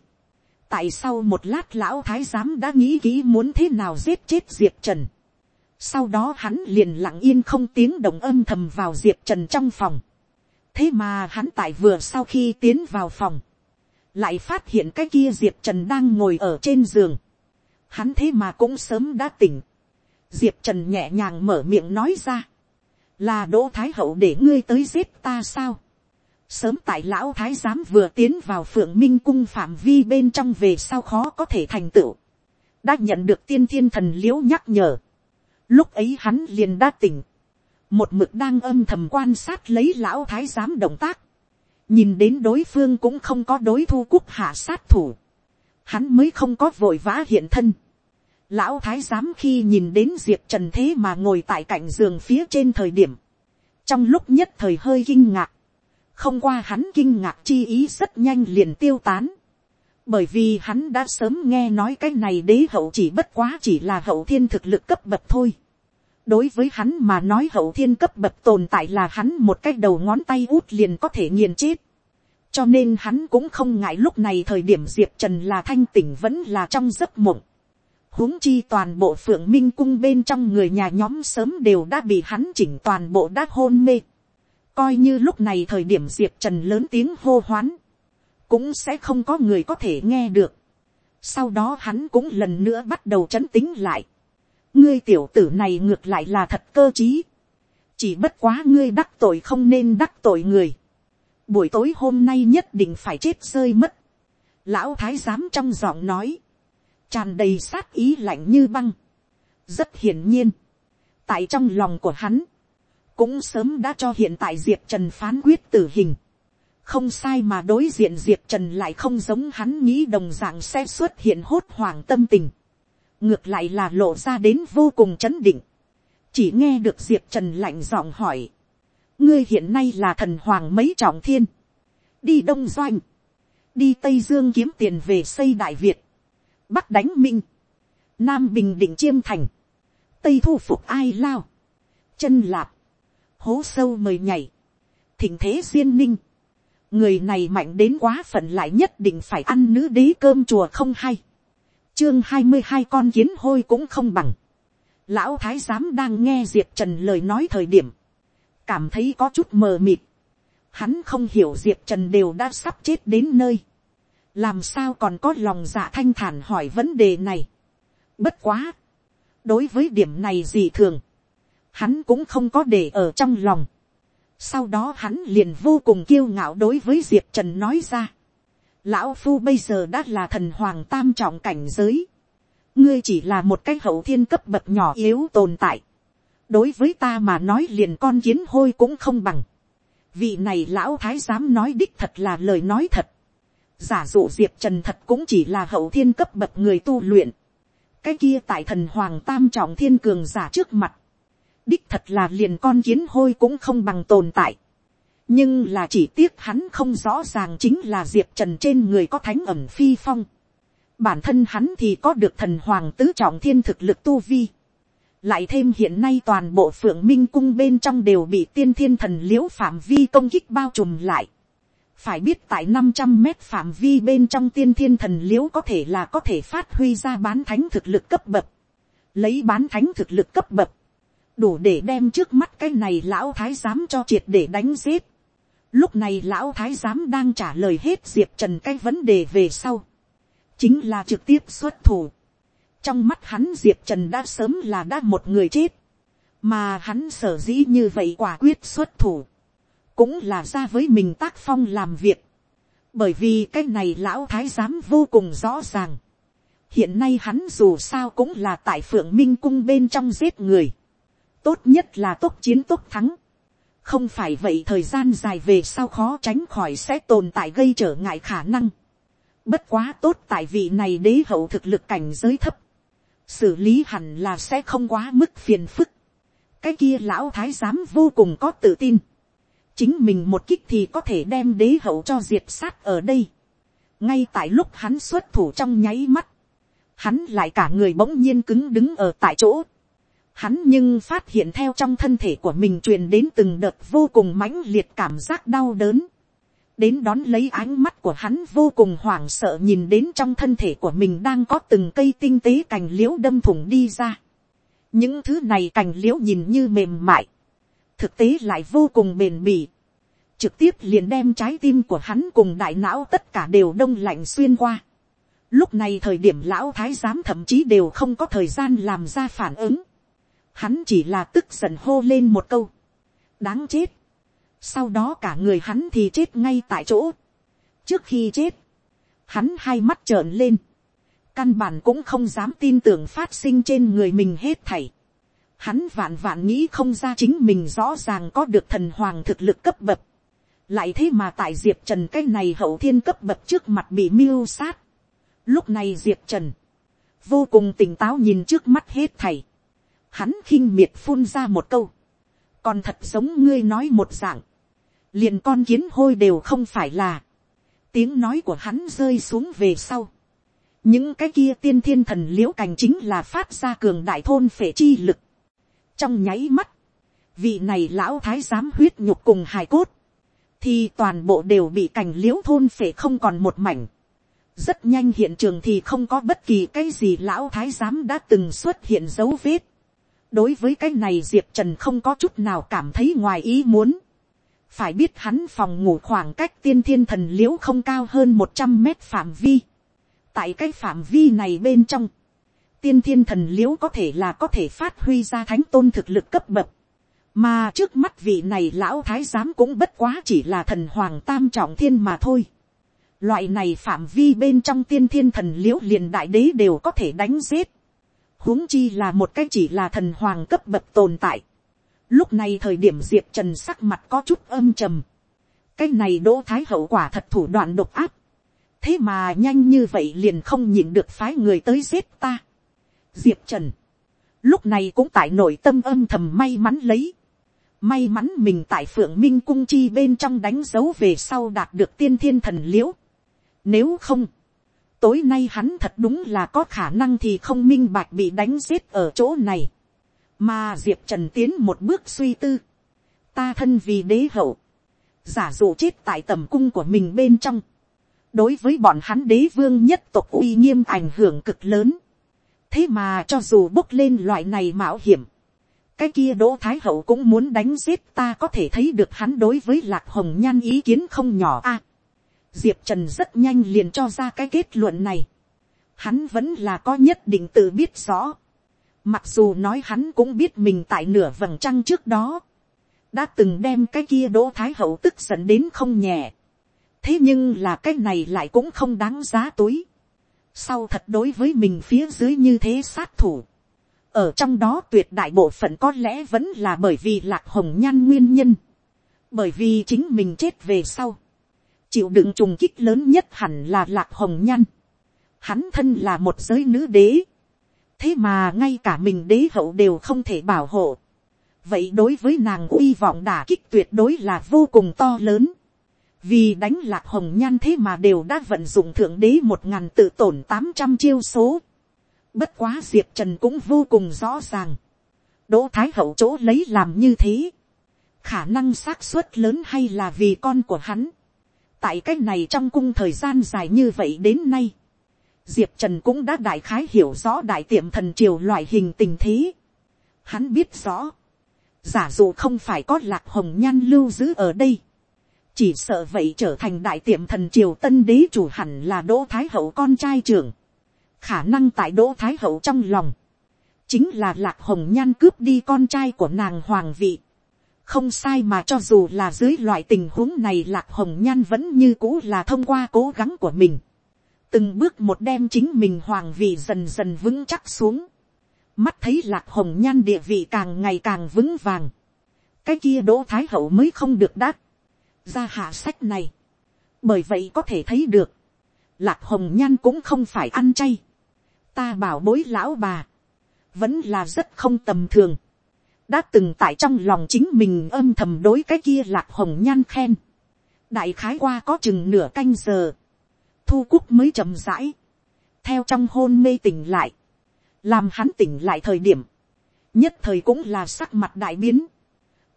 tại sau một lát lão thái giám đã nghĩ kỹ muốn thế nào giết chết diệp trần. sau đó hắn liền lặng yên không tiếng động âm thầm vào diệp trần trong phòng. thế mà hắn tại vừa sau khi tiến vào phòng, lại phát hiện cái kia diệp trần đang ngồi ở trên giường. hắn thế mà cũng sớm đã tỉnh. diệp trần nhẹ nhàng mở miệng nói ra. là đỗ thái hậu để ngươi tới giết ta sao Sớm tại lão thái giám vừa tiến vào phượng minh cung phạm vi bên trong về sau khó có thể thành tựu. Đã nhận được tiên thiên thần liễu nhắc nhở. Lúc ấy hắn liền đã tỉnh. Một mực đang âm thầm quan sát lấy lão thái giám động tác. Nhìn đến đối phương cũng không có đối thu quốc hạ sát thủ. Hắn mới không có vội vã hiện thân. Lão thái giám khi nhìn đến diệp trần thế mà ngồi tại cạnh giường phía trên thời điểm. Trong lúc nhất thời hơi kinh ngạc không qua hắn kinh ngạc chi ý rất nhanh liền tiêu tán. bởi vì hắn đã sớm nghe nói cái này đế hậu chỉ bất quá chỉ là hậu thiên thực lực cấp bậc thôi. đối với hắn mà nói hậu thiên cấp bậc tồn tại là hắn một cái đầu ngón tay út liền có thể nghiền chết. cho nên hắn cũng không ngại lúc này thời điểm diệp trần là thanh tỉnh vẫn là trong giấc mộng huống chi toàn bộ phượng minh cung bên trong người nhà nhóm sớm đều đã bị hắn chỉnh toàn bộ đã hôn mê coi như lúc này thời điểm diệp trần lớn tiếng hô hoán, cũng sẽ không có người có thể nghe được. sau đó hắn cũng lần nữa bắt đầu chấn tính lại. ngươi tiểu tử này ngược lại là thật cơ t chỉ bất quá ngươi đắc tội không nên đắc tội người. buổi tối hôm nay nhất định phải chết rơi mất. lão thái giám trong giọng nói, tràn đầy sát ý lạnh như băng. rất hiển nhiên, tại trong lòng của hắn, cũng sớm đã cho hiện tại diệp trần phán quyết tử hình. không sai mà đối diện diệp trần lại không giống hắn nghĩ đồng d ạ n g sẽ xuất hiện hốt hoảng tâm tình. ngược lại là lộ ra đến vô cùng chấn định. chỉ nghe được diệp trần lạnh giọng hỏi. ngươi hiện nay là thần hoàng mấy trọng thiên. đi đông doanh. đi tây dương kiếm tiền về xây đại việt. bắc đánh minh. nam bình định chiêm thành. tây thu phục ai lao. chân lạp hố sâu mời nhảy, thỉnh thế duyên ninh, người này mạnh đến quá phận lại nhất định phải ăn nữ đế cơm chùa không hay, chương hai mươi hai con kiến hôi cũng không bằng, lão thái giám đang nghe diệp trần lời nói thời điểm, cảm thấy có chút mờ mịt, hắn không hiểu diệp trần đều đã sắp chết đến nơi, làm sao còn có lòng dạ thanh thản hỏi vấn đề này. bất quá, đối với điểm này gì thường, hắn cũng không có để ở trong lòng. sau đó hắn liền vô cùng kiêu ngạo đối với diệp trần nói ra. lão phu bây giờ đã là thần hoàng tam trọng cảnh giới. ngươi chỉ là một cái hậu thiên cấp bậc nhỏ yếu tồn tại. đối với ta mà nói liền con kiến hôi cũng không bằng. vị này lão thái giám nói đích thật là lời nói thật. giả dụ diệp trần thật cũng chỉ là hậu thiên cấp bậc người tu luyện. cái kia tại thần hoàng tam trọng thiên cường giả trước mặt đích thật là liền con kiến hôi cũng không bằng tồn tại. nhưng là chỉ tiếc hắn không rõ ràng chính là diệp trần trên người có thánh ẩm phi phong. bản thân hắn thì có được thần hoàng tứ trọng thiên thực lực tu vi. lại thêm hiện nay toàn bộ phượng minh cung bên trong đều bị tiên thiên thần l i ễ u phạm vi công kích bao trùm lại. phải biết tại năm trăm mét phạm vi bên trong tiên thiên thần l i ễ u có thể là có thể phát huy ra bán thánh thực lực cấp bậc. lấy bán thánh thực lực cấp bậc đủ để đem trước mắt cái này lão thái giám cho triệt để đánh giết. Lúc này lão thái giám đang trả lời hết diệp trần cái vấn đề về sau. chính là trực tiếp xuất thủ. trong mắt hắn diệp trần đã sớm là đã một người chết. mà hắn sở dĩ như vậy quả quyết xuất thủ. cũng là ra với mình tác phong làm việc. bởi vì cái này lão thái giám vô cùng rõ ràng. hiện nay hắn dù sao cũng là tại phượng minh cung bên trong giết người tốt nhất là tốt chiến tốt thắng. không phải vậy thời gian dài về sau khó tránh khỏi sẽ tồn tại gây trở ngại khả năng. bất quá tốt tại vị này đế hậu thực lực cảnh giới thấp. xử lý hẳn là sẽ không quá mức phiền phức. cái kia lão thái giám vô cùng có tự tin. chính mình một kích thì có thể đem đế hậu cho diệt sát ở đây. ngay tại lúc hắn xuất thủ trong nháy mắt, hắn lại cả người bỗng nhiên cứng đứng ở tại chỗ Hắn nhưng phát hiện theo trong thân thể của mình truyền đến từng đợt vô cùng mãnh liệt cảm giác đau đớn. Đến đón lấy ánh mắt của hắn vô cùng hoảng sợ nhìn đến trong thân thể của mình đang có từng cây tinh tế cành liễu đâm thủng đi ra. Những thứ này cành liễu nhìn như mềm mại. Thực tế lại vô cùng bền bỉ. Trực tiếp liền đem trái tim của hắn cùng đại não tất cả đều đông lạnh xuyên qua. Lúc này thời điểm lão thái giám thậm chí đều không có thời gian làm ra phản ứng hắn chỉ là tức giận hô lên một câu, đáng chết, sau đó cả người hắn thì chết ngay tại chỗ, trước khi chết, hắn hai mắt trợn lên, căn bản cũng không dám tin tưởng phát sinh trên người mình hết thảy, hắn vạn vạn nghĩ không ra chính mình rõ ràng có được thần hoàng thực lực cấp bậc, lại thế mà tại diệp trần cái này hậu thiên cấp bậc trước mặt bị mưu sát. Lúc này diệp trần, vô cùng tỉnh táo nhìn trước mắt hết thảy, hắn khinh miệt phun ra một câu, còn thật giống ngươi nói một dạng, liền con kiến hôi đều không phải là, tiếng nói của hắn rơi xuống về sau, những cái kia tiên thiên thần l i ễ u cành chính là phát ra cường đại thôn phệ chi lực, trong nháy mắt, vị này lão thái giám huyết nhục cùng hài cốt, thì toàn bộ đều bị cành l i ễ u thôn phệ không còn một mảnh, rất nhanh hiện trường thì không có bất kỳ cái gì lão thái giám đã từng xuất hiện dấu vết đối với cái này diệp trần không có chút nào cảm thấy ngoài ý muốn. phải biết hắn phòng ngủ khoảng cách tiên thiên thần l i ễ u không cao hơn một trăm mét phạm vi. tại cái phạm vi này bên trong, tiên thiên thần l i ễ u có thể là có thể phát huy ra thánh tôn thực lực cấp bậc. mà trước mắt vị này lão thái giám cũng bất quá chỉ là thần hoàng tam trọng thiên mà thôi. loại này phạm vi bên trong tiên thiên thần l i ễ u liền đại đế đều có thể đánh giết huống chi là một cái chỉ là thần hoàng cấp bậc tồn tại. Lúc này thời điểm diệp trần sắc mặt có chút âm trầm. cái này đỗ thái hậu quả thật thủ đoạn độc áp. thế mà nhanh như vậy liền không nhịn được phái người tới giết ta. diệp trần, lúc này cũng tại nội tâm âm thầm may mắn lấy. may mắn mình tại phượng minh cung chi bên trong đánh dấu về sau đạt được tiên thiên thần l i ễ u nếu không, tối nay hắn thật đúng là có khả năng thì không minh bạch bị đánh giết ở chỗ này. mà diệp trần tiến một bước suy tư. ta thân vì đế hậu, giả dụ chết tại tầm cung của mình bên trong. đối với bọn hắn đế vương nhất tộc uy nghiêm ảnh hưởng cực lớn. thế mà cho dù bốc lên loại này mạo hiểm, cái kia đỗ thái hậu cũng muốn đánh giết ta có thể thấy được hắn đối với lạc hồng nhan ý kiến không nhỏ a diệp trần rất nhanh liền cho ra cái kết luận này. hắn vẫn là có nhất định tự biết rõ. mặc dù nói hắn cũng biết mình tại nửa vầng trăng trước đó, đã từng đem cái kia đỗ thái hậu tức giận đến không nhẹ. thế nhưng là cái này lại cũng không đáng giá túi. sau thật đối với mình phía dưới như thế sát thủ ở trong đó tuyệt đại bộ phận có lẽ vẫn là bởi vì lạc hồng nhan nguyên nhân, bởi vì chính mình chết về sau, chịu đựng trùng kích lớn nhất hẳn là lạc hồng nhan, hắn thân là một giới nữ đế, thế mà ngay cả mình đế hậu đều không thể bảo hộ, vậy đối với nàng uy vọng đả kích tuyệt đối là vô cùng to lớn, vì đánh lạc hồng nhan thế mà đều đã vận dụng thượng đế một ngàn tự tổn tám trăm chiêu số, Bất quá Diệp Trần cũng vô cùng rõ ràng. Đỗ Thái Hậu chỗ lấy làm như thế. Khả năng xác suất lớn hay là vì con của hắn. Tại cách này trong cung thời gian dài như vậy đến nay. Diệp Trần cũng đã đại khái hiểu rõ đại tiệm thần triều loại hình tình thế. Hắn biết rõ. Giả dụ không phải có lạc hồng nhan lưu giữ ở đây. Chỉ sợ vậy trở thành đại tiệm thần triều tân đế chủ hẳn là đỗ thái hậu con trai trưởng khả năng tại đỗ thái hậu trong lòng, chính là lạc hồng nhan cướp đi con trai của nàng hoàng vị không sai mà cho dù là dưới loại tình huống này lạc hồng nhan vẫn như cũ là thông qua cố gắng của mình. từng bước một đem chính mình hoàng vị dần dần vững chắc xuống. mắt thấy lạc hồng nhan địa vị càng ngày càng vững vàng. cái kia đỗ thái hậu mới không được đắt. ra hạ sách này. bởi vậy có thể thấy được. lạc hồng nhan cũng không phải ăn chay ta bảo bối lão bà, vẫn là rất không tầm thường, đã từng tại trong lòng chính mình âm thầm đối cái kia lạc hồng nhan khen, đại khái qua có chừng nửa canh giờ, thu cúc mới chậm rãi, theo trong hôn mê tỉnh lại, làm hắn tỉnh lại thời điểm, nhất thời cũng là sắc mặt đại biến,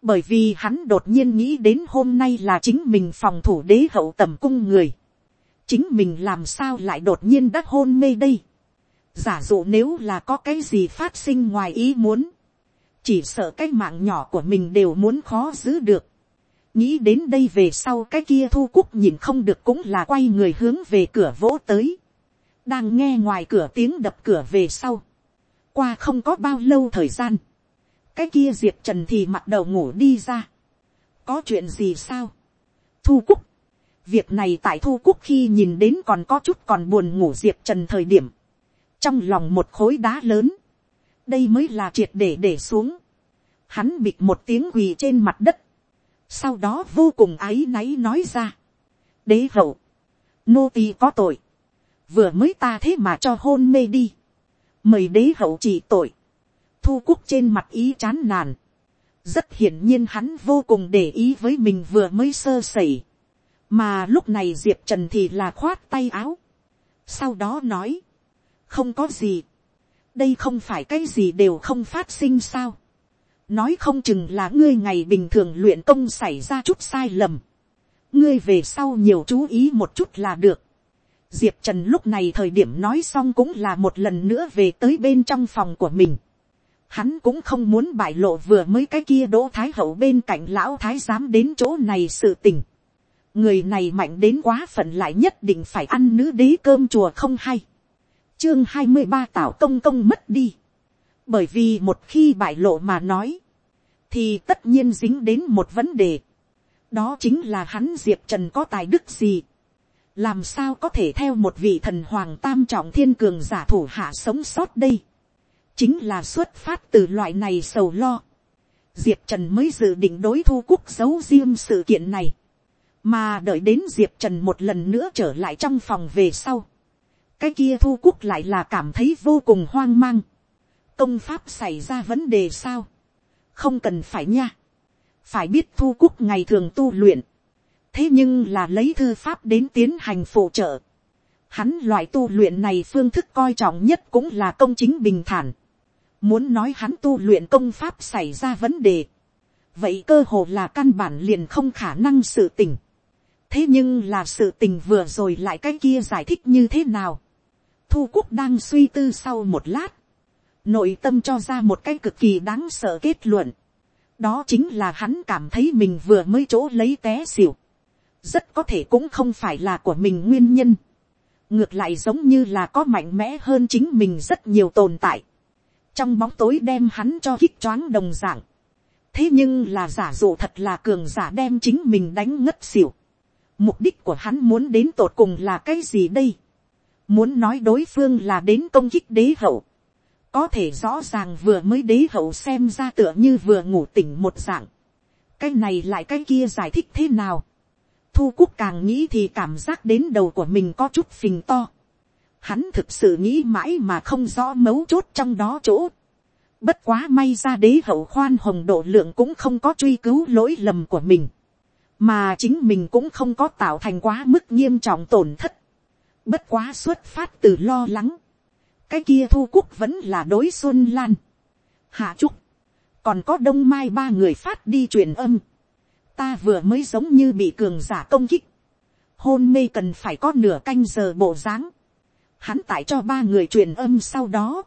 bởi vì hắn đột nhiên nghĩ đến hôm nay là chính mình phòng thủ đế hậu tầm cung người, chính mình làm sao lại đột nhiên đã hôn mê đây, giả dụ nếu là có cái gì phát sinh ngoài ý muốn, chỉ sợ cái mạng nhỏ của mình đều muốn khó giữ được. nghĩ đến đây về sau cái kia thu cúc nhìn không được cũng là quay người hướng về cửa vỗ tới. đang nghe ngoài cửa tiếng đập cửa về sau. qua không có bao lâu thời gian. cái kia diệp trần thì mặt đầu ngủ đi ra. có chuyện gì sao. thu cúc. việc này tại thu cúc khi nhìn đến còn có chút còn buồn ngủ diệp trần thời điểm trong lòng một khối đá lớn, đây mới là triệt để để xuống, hắn bịt một tiếng quỳ trên mặt đất, sau đó vô cùng áy náy nói ra, đế hậu, nô tỳ có tội, vừa mới ta thế mà cho hôn mê đi, mời đế hậu chỉ tội, thu cúc trên mặt ý chán nản, rất hiển nhiên hắn vô cùng để ý với mình vừa mới sơ sẩy, mà lúc này diệp trần thì là khoát tay áo, sau đó nói, không có gì, đây không phải cái gì đều không phát sinh sao, nói không chừng là ngươi ngày bình thường luyện công xảy ra chút sai lầm, ngươi về sau nhiều chú ý một chút là được, diệp trần lúc này thời điểm nói xong cũng là một lần nữa về tới bên trong phòng của mình, hắn cũng không muốn bại lộ vừa mới cái kia đỗ thái hậu bên cạnh lão thái giám đến chỗ này sự tình, người này mạnh đến quá phận lại nhất định phải ăn nữ đế cơm chùa không hay chương hai mươi ba tảo công công mất đi. bởi vì một khi bại lộ mà nói, thì tất nhiên dính đến một vấn đề. đó chính là hắn diệp trần có tài đức gì. làm sao có thể theo một vị thần hoàng tam trọng thiên cường giả thủ hạ sống sót đây. chính là xuất phát từ loại này sầu lo. diệp trần mới dự định đối thu cúc giấu riêng sự kiện này. mà đợi đến diệp trần một lần nữa trở lại trong phòng về sau cái kia thu quốc lại là cảm thấy vô cùng hoang mang. công pháp xảy ra vấn đề sao. không cần phải nha. phải biết thu quốc ngày thường tu luyện. thế nhưng là lấy thư pháp đến tiến hành phụ trợ. hắn loại tu luyện này phương thức coi trọng nhất cũng là công chính bình thản. muốn nói hắn tu luyện công pháp xảy ra vấn đề. vậy cơ hồ là căn bản liền không khả năng sự tình thế nhưng là sự tình vừa rồi lại cái kia giải thích như thế nào thu quốc đang suy tư sau một lát, nội tâm cho ra một cái cực kỳ đáng sợ kết luận. đó chính là hắn cảm thấy mình vừa mới chỗ lấy té xỉu. rất có thể cũng không phải là của mình nguyên nhân. ngược lại giống như là có mạnh mẽ hơn chính mình rất nhiều tồn tại. trong bóng tối đem hắn cho kích choáng đồng dạng. thế nhưng là giả dụ thật là cường giả đem chính mình đánh ngất xỉu. mục đích của hắn muốn đến tột cùng là cái gì đây muốn nói đối phương là đến công kích đế hậu có thể rõ ràng vừa mới đế hậu xem ra tựa như vừa ngủ tỉnh một dạng. cái này lại cái kia giải thích thế nào. thu cúc càng nghĩ thì cảm giác đến đầu của mình có chút phình to. hắn thực sự nghĩ mãi mà không rõ mấu chốt trong đó chỗ. bất quá may ra đế hậu khoan hồng độ lượng cũng không có truy cứu lỗi lầm của mình. mà chính mình cũng không có tạo thành quá mức nghiêm trọng tổn thất bất quá xuất phát từ lo lắng. Cái kia thu cúc vẫn là đối xuân lan, hạ trúc, còn có đông mai ba người phát đi truyền âm, ta vừa mới giống như bị cường giả công kích, hôn mê cần phải có nửa canh giờ bộ dáng, hắn tải cho ba người truyền âm sau đó,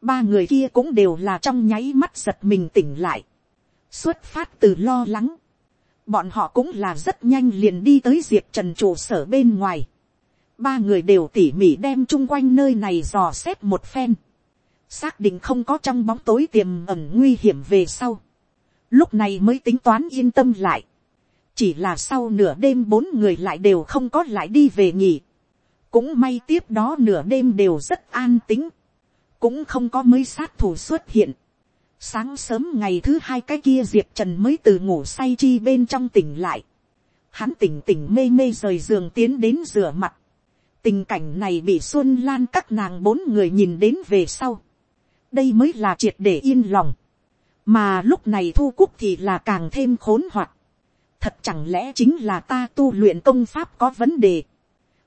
ba người kia cũng đều là trong nháy mắt giật mình tỉnh lại, xuất phát từ lo lắng, bọn họ cũng là rất nhanh liền đi tới diệp trần trụ sở bên ngoài, ba người đều tỉ mỉ đem chung quanh nơi này dò xét một phen, xác định không có trong bóng tối tiềm ẩn nguy hiểm về sau, lúc này mới tính toán yên tâm lại, chỉ là sau nửa đêm bốn người lại đều không có lại đi về nghỉ, cũng may tiếp đó nửa đêm đều rất an tính, cũng không có mới sát thủ xuất hiện, sáng sớm ngày thứ hai cái kia diệp trần mới từ ngủ say chi bên trong tỉnh lại, hắn tỉnh tỉnh mê mê rời giường tiến đến rửa mặt, tình cảnh này bị xuân lan các nàng bốn người nhìn đến về sau. đây mới là triệt để yên lòng. mà lúc này thu cúc thì là càng thêm khốn hoạt. thật chẳng lẽ chính là ta tu luyện công pháp có vấn đề.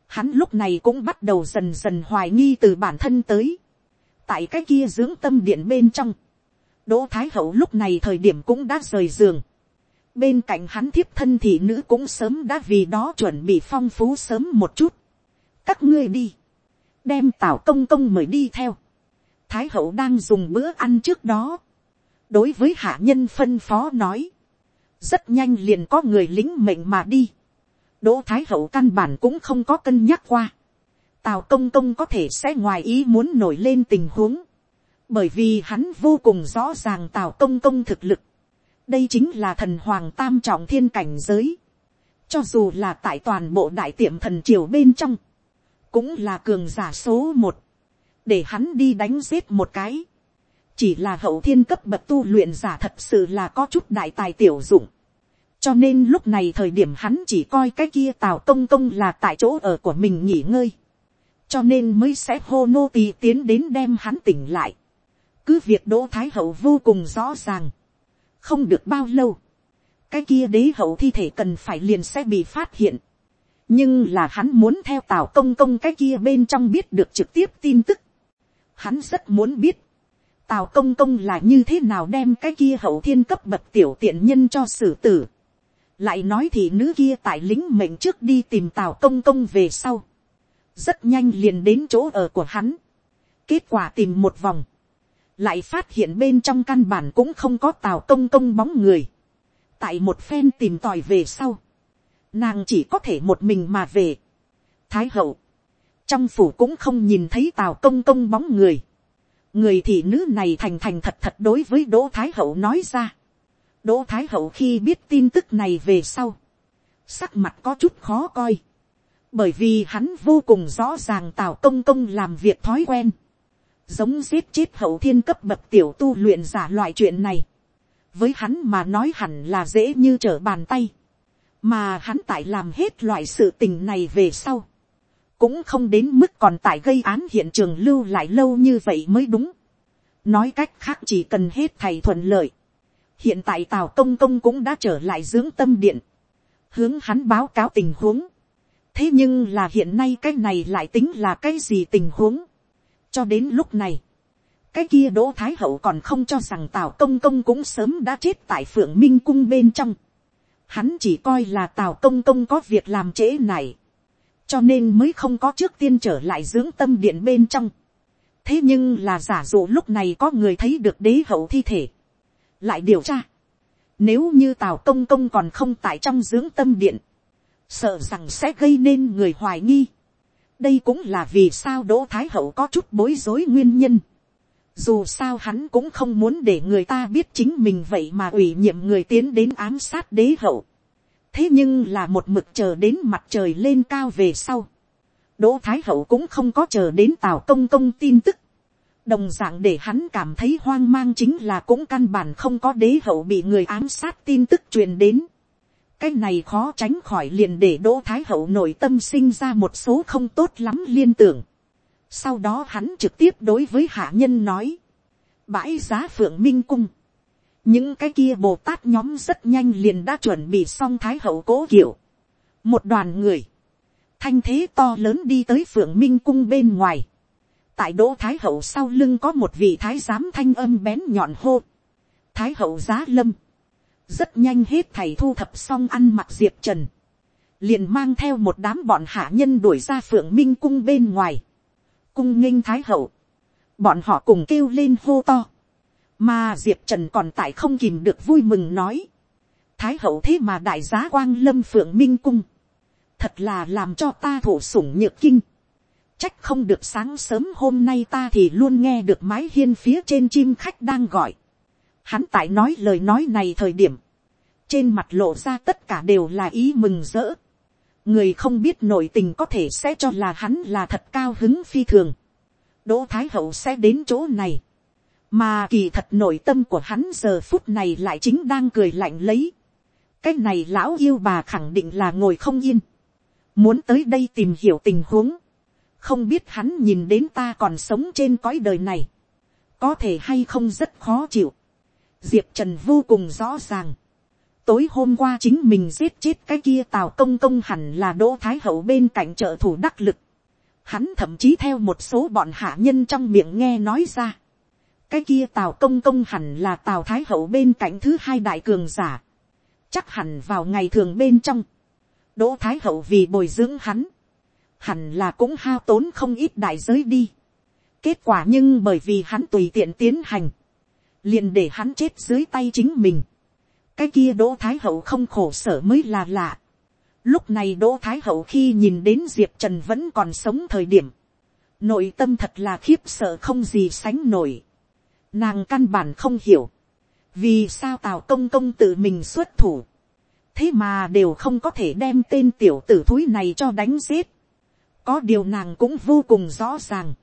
hắn lúc này cũng bắt đầu dần dần hoài nghi từ bản thân tới. tại cái kia dưỡng tâm điện bên trong. đỗ thái hậu lúc này thời điểm cũng đã rời giường. bên cạnh hắn thiếp thân thị nữ cũng sớm đã vì đó chuẩn bị phong phú sớm một chút các ngươi đi, đem tảo công công mời đi theo. thái hậu đang dùng bữa ăn trước đó, đối với hạ nhân phân phó nói, rất nhanh liền có người lính mệnh mà đi. đỗ thái hậu căn bản cũng không có cân nhắc qua. tào công công có thể sẽ ngoài ý muốn nổi lên tình huống, bởi vì hắn vô cùng rõ ràng tào công công thực lực. đây chính là thần hoàng tam trọng thiên cảnh giới. cho dù là tại toàn bộ đại tiệm thần triều bên trong, cũng là cường giả số một, để hắn đi đánh giết một cái, chỉ là hậu thiên cấp bậc tu luyện giả thật sự là có chút đại tài tiểu dụng, cho nên lúc này thời điểm hắn chỉ coi cái kia tào công công là tại chỗ ở của mình nghỉ ngơi, cho nên mới sẽ hô nô tỳ tiến đến đem hắn tỉnh lại, cứ việc đỗ thái hậu vô cùng rõ ràng, không được bao lâu, cái kia đế hậu thi thể cần phải liền sẽ bị phát hiện, nhưng là hắn muốn theo tào công công cái kia bên trong biết được trực tiếp tin tức. Hắn rất muốn biết, tào công công là như thế nào đem cái kia hậu thiên cấp bậc tiểu tiện nhân cho xử tử. lại nói thì nữ kia tại lính mệnh trước đi tìm tào công công về sau. rất nhanh liền đến chỗ ở của hắn. kết quả tìm một vòng. lại phát hiện bên trong căn bản cũng không có tào công công bóng người. tại một phen tìm tòi về sau nàng chỉ có thể một mình mà về. thái hậu, trong phủ cũng không nhìn thấy tào công công bóng người. người thị nữ này thành thành thật thật đối với đỗ thái hậu nói ra. đỗ thái hậu khi biết tin tức này về sau, sắc mặt có chút khó coi. bởi vì hắn vô cùng rõ ràng tào công công làm việc thói quen. giống giết chết hậu thiên cấp bậc tiểu tu luyện giả loại chuyện này. với hắn mà nói hẳn là dễ như trở bàn tay mà hắn tại làm hết loại sự tình này về sau, cũng không đến mức còn tại gây án hiện trường lưu lại lâu như vậy mới đúng. nói cách khác chỉ cần hết thầy thuận lợi. hiện tại tào công công cũng đã trở lại dưỡng tâm điện, hướng hắn báo cáo tình huống. thế nhưng là hiện nay cái này lại tính là cái gì tình huống. cho đến lúc này, cái kia đỗ thái hậu còn không cho rằng tào công công cũng sớm đã chết tại phượng minh cung bên trong hắn chỉ coi là tào công công có việc làm trễ này, cho nên mới không có trước tiên trở lại dưỡng tâm điện bên trong. thế nhưng là giả dụ lúc này có người thấy được đế hậu thi thể, lại điều tra, nếu như tào công công còn không tại trong dưỡng tâm điện, sợ rằng sẽ gây nên người hoài nghi. đây cũng là vì sao đỗ thái hậu có chút bối rối nguyên nhân dù sao hắn cũng không muốn để người ta biết chính mình vậy mà ủy nhiệm người tiến đến ám sát đế hậu. thế nhưng là một mực chờ đến mặt trời lên cao về sau. đỗ thái hậu cũng không có chờ đến tào công công tin tức đồng d ạ n g để hắn cảm thấy hoang mang chính là cũng căn bản không có đế hậu bị người ám sát tin tức truyền đến. cái này khó tránh khỏi liền để đỗ thái hậu nội tâm sinh ra một số không tốt lắm liên tưởng sau đó hắn trực tiếp đối với hạ nhân nói, bãi giá phượng minh cung. những cái kia bồ tát nhóm rất nhanh liền đã chuẩn bị xong thái hậu cố kiểu. một đoàn người, thanh thế to lớn đi tới phượng minh cung bên ngoài tại đỗ thái hậu sau lưng có một vị thái giám thanh âm bén nhọn hô. thái hậu giá lâm. rất nhanh hết thầy thu thập xong ăn mặc diệp trần. liền mang theo một đám bọn hạ nhân đuổi ra phượng minh cung bên ngoài cung nghinh thái hậu. bọn họ cùng kêu lên hô to. mà diệp trần còn tại không kìm được vui mừng nói. thái hậu thế mà đại giá quang lâm phượng minh cung. thật là làm cho ta thổ sủng nhược kinh Trách không được sáng sớm hôm nay ta thì luôn nghe được mái hiên phía trên chim khách đang gọi. Hắn tại nói lời nói này thời điểm. Trên mặt lộ ra tất cả đều là ý mừng rỡ. Người không biết nội tình có thể sẽ cho là hắn là thật cao hứng phi thường. Đỗ Thái Hậu sẽ đến chỗ này. Mà kỳ thật nội tâm của hắn giờ phút này lại chính đang cười lạnh lấy. Cái này lão yêu bà khẳng định là ngồi không yên. Muốn tới đây tìm hiểu tình huống không biết hắn nhìn đến ta còn sống trên cõi đời này, có thể hay không rất khó chịu. diệp trần vô cùng rõ ràng tối hôm qua chính mình giết chết cái kia tào công công hẳn là đỗ thái hậu bên cạnh trợ thủ đắc lực. hắn thậm chí theo một số bọn hạ nhân trong miệng nghe nói ra. cái kia tào công công hẳn là tào thái hậu bên cạnh thứ hai đại cường giả. chắc hẳn vào ngày thường bên trong. đỗ thái hậu vì bồi dưỡng hắn hẳn là cũng hao tốn không ít đại giới đi. kết quả nhưng bởi vì hắn tùy tiện tiến hành, liền để hắn chết dưới tay chính mình cái kia đỗ thái hậu không khổ sở mới là lạ. lúc này đỗ thái hậu khi nhìn đến diệp trần vẫn còn sống thời điểm, nội tâm thật là khiếp sợ không gì sánh nổi. nàng căn bản không hiểu, vì sao tào công công tự mình xuất thủ, thế mà đều không có thể đem tên tiểu tử thúi này cho đánh giết có điều nàng cũng vô cùng rõ ràng.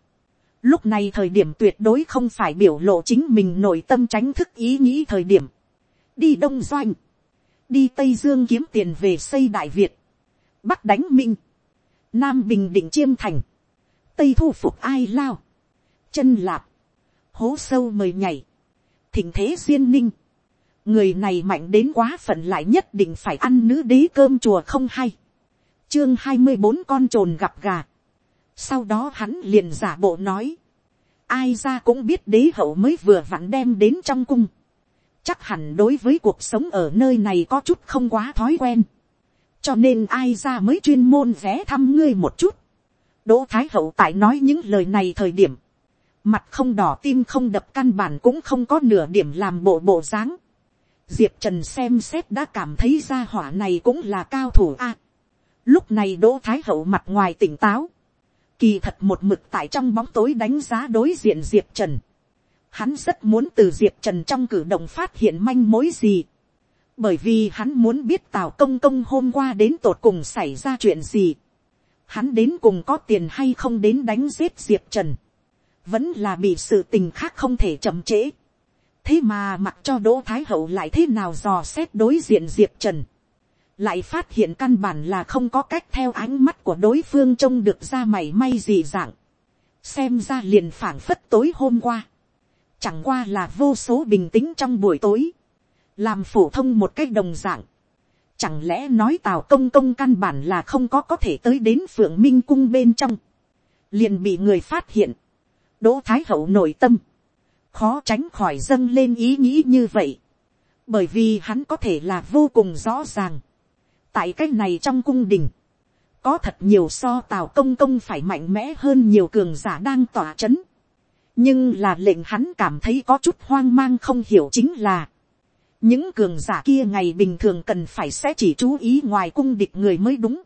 lúc này thời điểm tuyệt đối không phải biểu lộ chính mình nội tâm tránh thức ý nghĩ thời điểm đi đông doanh, đi tây dương kiếm tiền về xây đại việt, bắc đánh minh, nam bình định chiêm thành, tây thu phục ai lao, chân lạp, hố sâu mời nhảy, thỉnh thế duyên ninh, người này mạnh đến quá phận lại nhất định phải ăn nữ đế cơm chùa không hay chương hai mươi bốn con trồn gặp gà. Sau đó hắn liền giả bộ nói. Ai ra cũng biết đế hậu mới vừa vặn đem đến trong cung. Chắc hẳn đối với cuộc sống ở nơi này có chút không quá thói quen. Cho nên ai ra mới chuyên môn ghé thăm ngươi một chút. Đỗ Thái Hậu tại nói những lời này thời điểm. Mặt không đỏ tim không đập căn bản cũng không có nửa điểm làm bộ bộ dáng. Diệp Trần xem xét đã cảm thấy ra hỏa này cũng là cao thủ a. Lúc này Đỗ Thái Hậu mặt ngoài tỉnh táo. Kỳ thật một mực tại trong bóng tối đánh giá đối diện Diệp Trần. Hắn rất muốn từ Diệp Trần trong cử động phát hiện manh mối gì. Bởi vì hắn muốn biết Tào Công Công hôm qua đến tột cùng xảy ra chuyện gì. Hắn đến cùng có tiền hay không đến đánh giết Diệp Trần. Vẫn là bị sự tình khác không thể chậm trễ. Thế mà mặc cho Đỗ Thái Hậu lại thế nào dò xét đối diện Diệp Trần lại phát hiện căn bản là không có cách theo ánh mắt của đối phương trông được ra mày may gì dạng, xem ra liền phảng phất tối hôm qua, chẳng qua là vô số bình tĩnh trong buổi tối, làm phổ thông một cách đồng dạng, chẳng lẽ nói tào công công căn bản là không có có thể tới đến phượng minh cung bên trong, liền bị người phát hiện, đỗ thái hậu nội tâm, khó tránh khỏi dâng lên ý nghĩ như vậy, bởi vì hắn có thể là vô cùng rõ ràng, tại cái này trong cung đình, có thật nhiều so tào công công phải mạnh mẽ hơn nhiều cường giả đang tỏa c h ấ n nhưng là lệnh hắn cảm thấy có chút hoang mang không hiểu chính là, những cường giả kia ngày bình thường cần phải sẽ chỉ chú ý ngoài cung địch người mới đúng.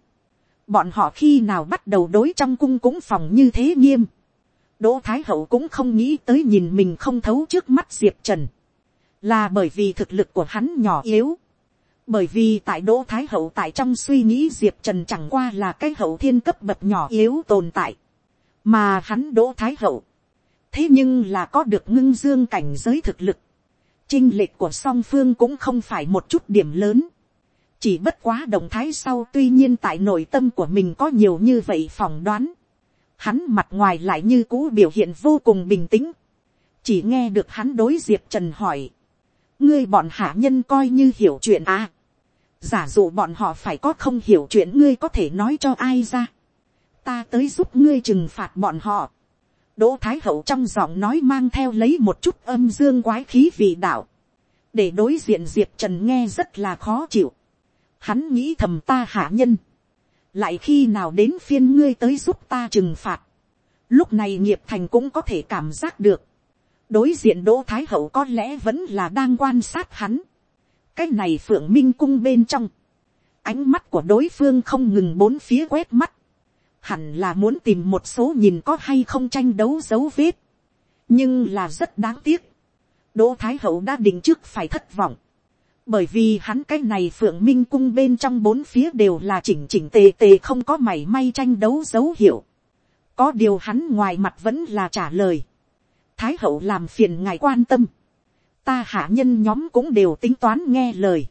bọn họ khi nào bắt đầu đối trong cung cũng phòng như thế nghiêm. đỗ thái hậu cũng không nghĩ tới nhìn mình không thấu trước mắt diệp trần. là bởi vì thực lực của hắn nhỏ yếu. bởi vì tại đỗ thái hậu tại trong suy nghĩ diệp trần chẳng qua là cái hậu thiên cấp bậc nhỏ yếu tồn tại. mà hắn đỗ thái hậu thế nhưng là có được ngưng dương cảnh giới thực lực chinh lệch của song phương cũng không phải một chút điểm lớn. Chỉ bất quá động thái sau tuy nhiên tại nội tâm của mình có nhiều như vậy phỏng đoán. Hắn mặt ngoài lại như cũ biểu hiện vô cùng bình tĩnh. Chỉ nghe được hắn đối diệp trần hỏi. Ngươi bọn hạ nhân coi như hiểu chuyện à. Giả dụ bọn họ phải có không hiểu chuyện ngươi có thể nói cho ai ra. Ta tới giúp ngươi trừng phạt bọn họ Đỗ Thái Hậu trong giọng nói mang theo lấy một chút âm dương quái khí vị đạo. Để đối diện Diệp Trần nghe rất là khó chịu. Hắn nghĩ thầm ta hạ nhân. Lại khi nào đến phiên ngươi tới giúp ta trừng phạt. Lúc này nghiệp thành cũng có thể cảm giác được. Đối diện Đỗ Thái Hậu có lẽ vẫn là đang quan sát hắn. Cái này phượng minh cung bên trong. Ánh mắt của đối phương không ngừng bốn phía quét mắt hẳn là muốn tìm một số nhìn có hay không tranh đấu dấu vết, nhưng là rất đáng tiếc. Đỗ Thái Hậu đã định trước phải thất vọng, bởi vì hắn cái này phượng minh cung bên trong bốn phía đều là chỉnh chỉnh tề tề không có mảy may tranh đấu dấu hiệu. có điều hắn ngoài mặt vẫn là trả lời. Thái Hậu làm phiền ngài quan tâm. ta hạ nhân nhóm cũng đều tính toán nghe lời.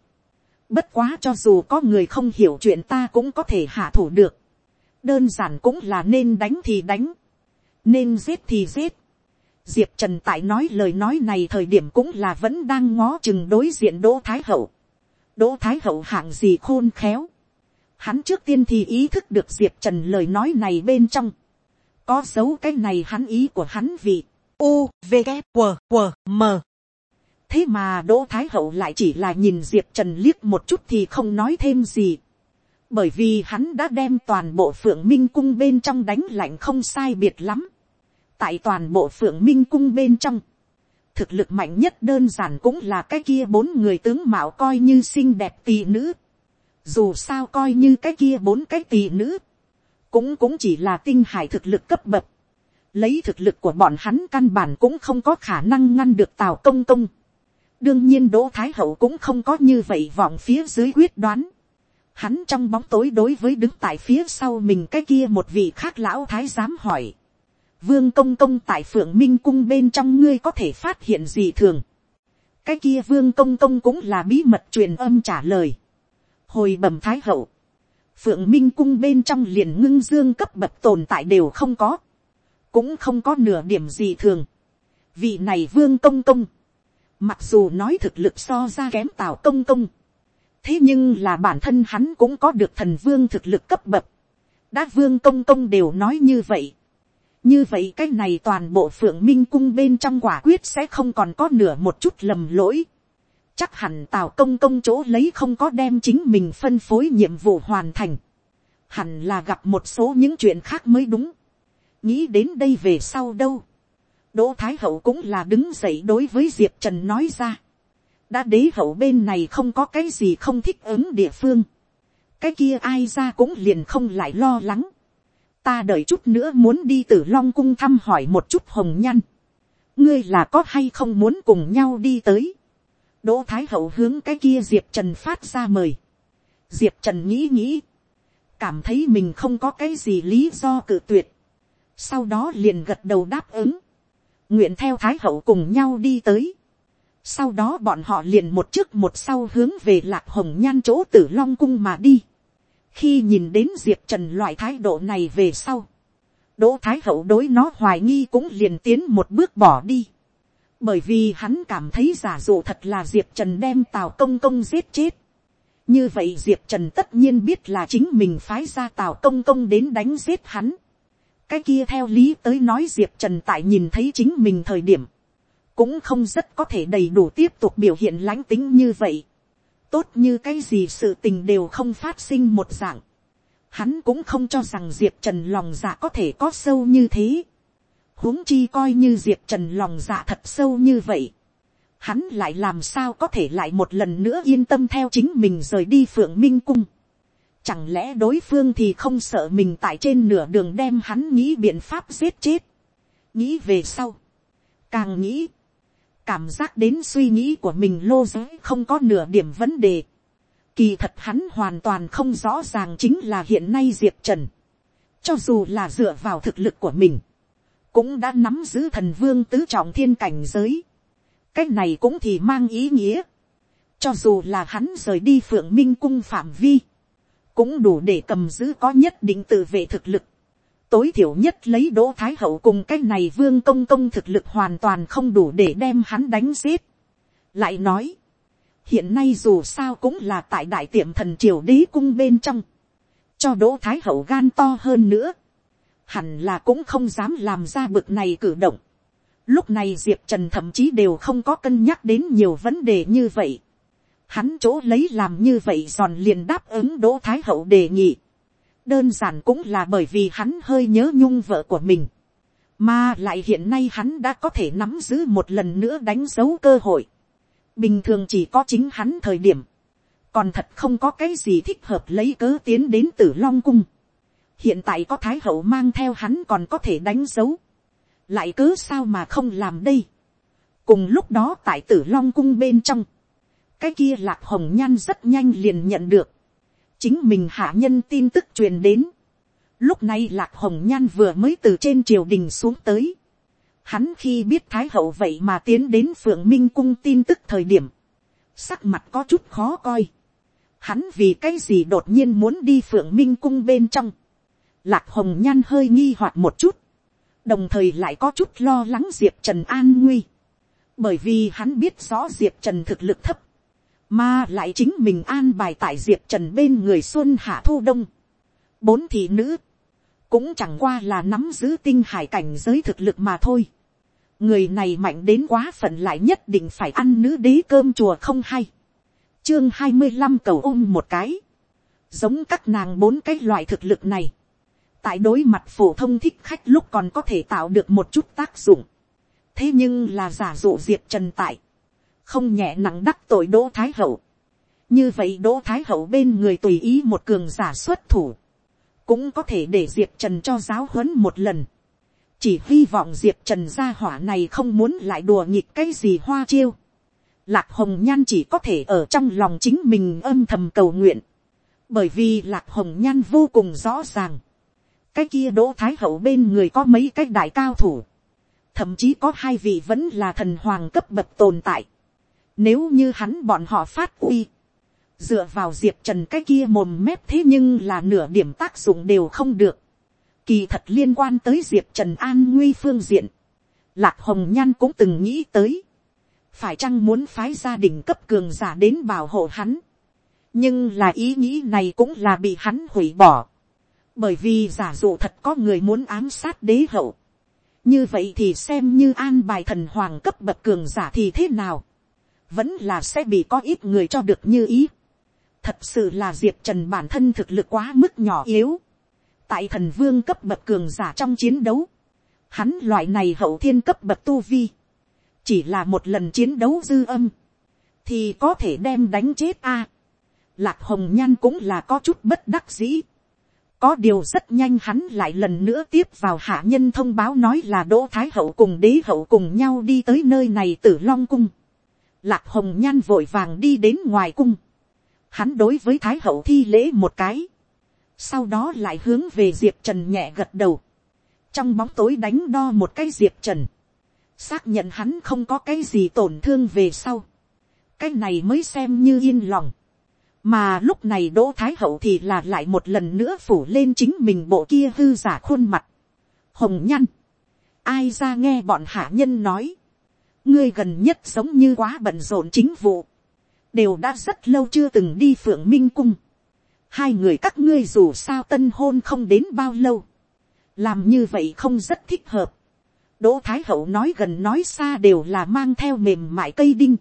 Bất quá cho dù có người không hiểu chuyện ta cũng có thể hạ thủ được đơn giản cũng là nên đánh thì đánh, nên giết thì giết. Diệp Trần tại nói lời nói này thời điểm cũng là vẫn đang ngó chừng đối diện Đỗ Thái Hậu. Đỗ Thái Hậu hạng gì khôn khéo. Hắn trước tiên thì ý thức được Diệp Trần lời nói này bên trong. Có dấu cái này hắn ý của hắn vì U, V, g q W, M. Thế mà Đỗ Thái Hậu lại chỉ là nhìn Diệp Trần liếc một chút thì không nói thêm gì bởi vì hắn đã đem toàn bộ phượng minh cung bên trong đánh lạnh không sai biệt lắm. tại toàn bộ phượng minh cung bên trong, thực lực mạnh nhất đơn giản cũng là cái kia bốn người tướng mạo coi như xinh đẹp tỷ nữ. dù sao coi như cái kia bốn cái tỷ nữ, cũng cũng chỉ là tinh hải thực lực cấp bậc. lấy thực lực của bọn hắn căn bản cũng không có khả năng ngăn được tào công công. đương nhiên đỗ thái hậu cũng không có như vậy vọng phía dưới quyết đoán Hắn trong bóng tối đối với đứng tại phía sau mình cái kia một vị khác lão thái giám hỏi. Vương công công tại phượng minh cung bên trong ngươi có thể phát hiện gì thường. Cái kia vương công công cũng là bí mật truyền âm trả lời. Hồi bẩm thái hậu. Phượng minh cung bên trong liền ngưng dương cấp bậc tồn tại đều không có. Cũng không có nửa điểm gì thường. Vị này vương công công. Mặc dù nói thực lực so ra kém tào công công thế nhưng là bản thân hắn cũng có được thần vương thực lực cấp bậc. đã vương công công đều nói như vậy. như vậy cái này toàn bộ phượng minh cung bên trong quả quyết sẽ không còn có nửa một chút lầm lỗi. chắc hẳn tào công công chỗ lấy không có đem chính mình phân phối nhiệm vụ hoàn thành. hẳn là gặp một số những chuyện khác mới đúng. nghĩ đến đây về sau đâu. đỗ thái hậu cũng là đứng dậy đối với diệp trần nói ra đã đế hậu bên này không có cái gì không thích ứng địa phương, cái kia ai ra cũng liền không lại lo lắng. ta đợi chút nữa muốn đi từ long cung thăm hỏi một chút hồng nhăn. ngươi là có hay không muốn cùng nhau đi tới. đỗ thái hậu hướng cái kia diệp trần phát ra mời. diệp trần nghĩ nghĩ, cảm thấy mình không có cái gì lý do cự tuyệt. sau đó liền gật đầu đáp ứng, nguyện theo thái hậu cùng nhau đi tới sau đó bọn họ liền một trước một sau hướng về lạc hồng nhan chỗ tử long cung mà đi. khi nhìn đến diệp trần loại thái độ này về sau, đỗ thái hậu đối nó hoài nghi cũng liền tiến một bước bỏ đi. bởi vì hắn cảm thấy giả dụ thật là diệp trần đem tào công công giết chết. như vậy diệp trần tất nhiên biết là chính mình phái ra tào công công đến đánh giết hắn. cái kia theo lý tới nói diệp trần tại nhìn thấy chính mình thời điểm, cũng không rất có thể đầy đủ tiếp tục biểu hiện lãnh tính như vậy. tốt như cái gì sự tình đều không phát sinh một dạng. hắn cũng không cho rằng diệp trần lòng dạ có thể có sâu như thế. huống chi coi như diệp trần lòng dạ thật sâu như vậy, hắn lại làm sao có thể lại một lần nữa yên tâm theo chính mình rời đi phượng minh cung. Chẳng lẽ đối phương thì không sợ mình tại trên nửa đường đem hắn nghĩ biện pháp giết chết. Nghĩ về sau. Càng nghĩ. Cảm giác đến suy nghĩ của mình lô giới không có nửa điểm vấn đề. Kỳ thật hắn hoàn toàn không rõ ràng chính là hiện nay Diệp Trần. Cho dù là dựa vào thực lực của mình. Cũng đã nắm giữ thần vương tứ trọng thiên cảnh giới. Cách này cũng thì mang ý nghĩa. Cho dù là hắn rời đi phượng minh cung phạm vi, cũng đủ để cầm giữ có nhất định tự vệ thực lực. Tối thiểu nhất lấy đỗ thái hậu cùng cái này vương công công thực lực hoàn toàn không đủ để đem hắn đánh giết. Lại nói, hiện nay dù sao cũng là tại đại tiệm thần triều đế cung bên trong, cho đỗ thái hậu gan to hơn nữa, hẳn là cũng không dám làm ra bực này cử động. Lúc này diệp trần thậm chí đều không có cân nhắc đến nhiều vấn đề như vậy. Hắn chỗ lấy làm như vậy giòn liền đáp ứng đỗ thái hậu đề nghị. Đơn giản cũng là bởi vì hắn hơi nhớ nhung vợ của mình. Mà lại hiện nay hắn đã có thể nắm giữ một lần nữa đánh dấu cơ hội. Bình thường chỉ có chính hắn thời điểm. Còn thật không có cái gì thích hợp lấy cớ tiến đến tử long cung. Hiện tại có thái hậu mang theo hắn còn có thể đánh dấu. Lại cớ sao mà không làm đây. Cùng lúc đó tại tử long cung bên trong cái kia lạc hồng nhan rất nhanh liền nhận được, chính mình hạ nhân tin tức truyền đến. Lúc này lạc hồng nhan vừa mới từ trên triều đình xuống tới. Hắn khi biết thái hậu vậy mà tiến đến phượng minh cung tin tức thời điểm, sắc mặt có chút khó coi. Hắn vì cái gì đột nhiên muốn đi phượng minh cung bên trong. Lạc hồng nhan hơi nghi hoặc một chút, đồng thời lại có chút lo lắng diệp trần an nguy. Bởi vì hắn biết rõ diệp trần thực lực thấp, mà lại chính mình an bài tại diệp trần bên người xuân hạ thu đông. bốn thị nữ, cũng chẳng qua là nắm giữ tinh hải cảnh giới thực lực mà thôi. người này mạnh đến quá phận lại nhất định phải ăn nữ đế cơm chùa không hay. chương hai mươi năm cầu ôm một cái. giống các nàng bốn cái loại thực lực này. tại đối mặt phổ thông thích khách lúc còn có thể tạo được một chút tác dụng. thế nhưng là giả dụ diệp trần tại không nhẹ nặng đắc tội đỗ thái hậu. như vậy đỗ thái hậu bên người tùy ý một cường giả xuất thủ, cũng có thể để diệp trần cho giáo huấn một lần. chỉ hy vọng diệp trần gia hỏa này không muốn lại đùa nghịch cái gì hoa chiêu. lạc hồng nhan chỉ có thể ở trong lòng chính mình âm thầm cầu nguyện, bởi vì lạc hồng nhan vô cùng rõ ràng. cái kia đỗ thái hậu bên người có mấy cái đại cao thủ, thậm chí có hai vị vẫn là thần hoàng cấp bậc tồn tại. Nếu như hắn bọn họ phát uy. Dựa vào diệp trần cái kia mồm mép thế nhưng là nửa điểm tác dụng đều không được. Kỳ thật liên quan tới diệp trần an nguy phương diện. Lạc hồng nhan cũng từng nghĩ tới. Phải chăng muốn phái gia đình cấp cường giả đến bảo hộ hắn. Nhưng là ý nghĩ này cũng là bị hắn hủy bỏ. Bởi vì giả dụ thật có người muốn ám sát đế hậu như vậy thì xem như an bài thần hoàng cấp bậc cường giả thì thế nào vẫn là sẽ bị có ít người cho được như ý. Thật sự là Diệp Trần bản thân thực lực quá mức nhỏ yếu. Tại thần vương cấp bậc cường giả trong chiến đấu. Hắn loại này hậu thiên cấp bậc tu vi. Chỉ là một lần chiến đấu dư âm. Thì có thể đem đánh chết a Lạc hồng nhan cũng là có chút bất đắc dĩ. Có điều rất nhanh hắn lại lần nữa tiếp vào hạ nhân thông báo nói là Đỗ Thái Hậu cùng đế hậu cùng nhau đi tới nơi này tử Long Cung. Lạc hồng nhan vội vàng đi đến ngoài cung. Hắn đối với thái hậu thi lễ một cái. Sau đó lại hướng về diệp trần nhẹ gật đầu. Trong bóng tối đánh đo một cái diệp trần. Xác nhận hắn không có cái gì tổn thương về sau. Cái này mới xem như yên lòng. Mà lúc này Đỗ Thái Hậu thì là lại một lần nữa phủ lên chính mình bộ kia hư giả khuôn mặt. Hồng nhăn. Ai ra nghe bọn hạ nhân nói ngươi gần nhất giống như quá bận rộn chính vụ, đều đã rất lâu chưa từng đi phượng minh cung. hai người các ngươi dù sao tân hôn không đến bao lâu, làm như vậy không rất thích hợp. đỗ thái hậu nói gần nói xa đều là mang theo mềm mại cây đinh,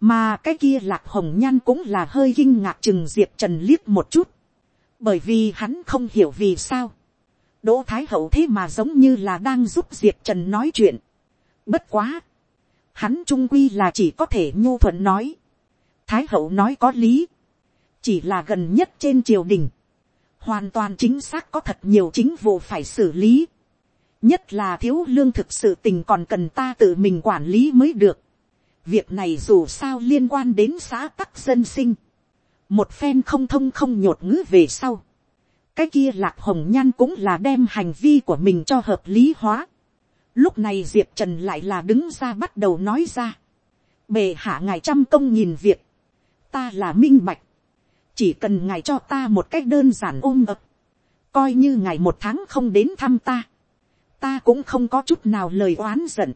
mà cái kia lạc hồng nhan cũng là hơi kinh ngạc chừng diệp trần liếc một chút, bởi vì hắn không hiểu vì sao. đỗ thái hậu thế mà giống như là đang giúp diệp trần nói chuyện. bất quá, hắn trung quy là chỉ có thể nhu thuận nói. thái hậu nói có lý, chỉ là gần nhất trên triều đình, hoàn toàn chính xác có thật nhiều chính vụ phải xử lý. nhất là thiếu lương thực sự tình còn cần ta tự mình quản lý mới được. việc này dù sao liên quan đến xã tắc dân sinh. một phen không thông không nhột ngữ về sau. cái kia lạc hồng nhan cũng là đem hành vi của mình cho hợp lý hóa lúc này diệp trần lại là đứng ra bắt đầu nói ra. bề hạ ngài trăm công nhìn việc. ta là minh bạch chỉ cần ngài cho ta một cách đơn giản ôm ập, coi như ngài một tháng không đến thăm ta, ta cũng không có chút nào lời oán giận.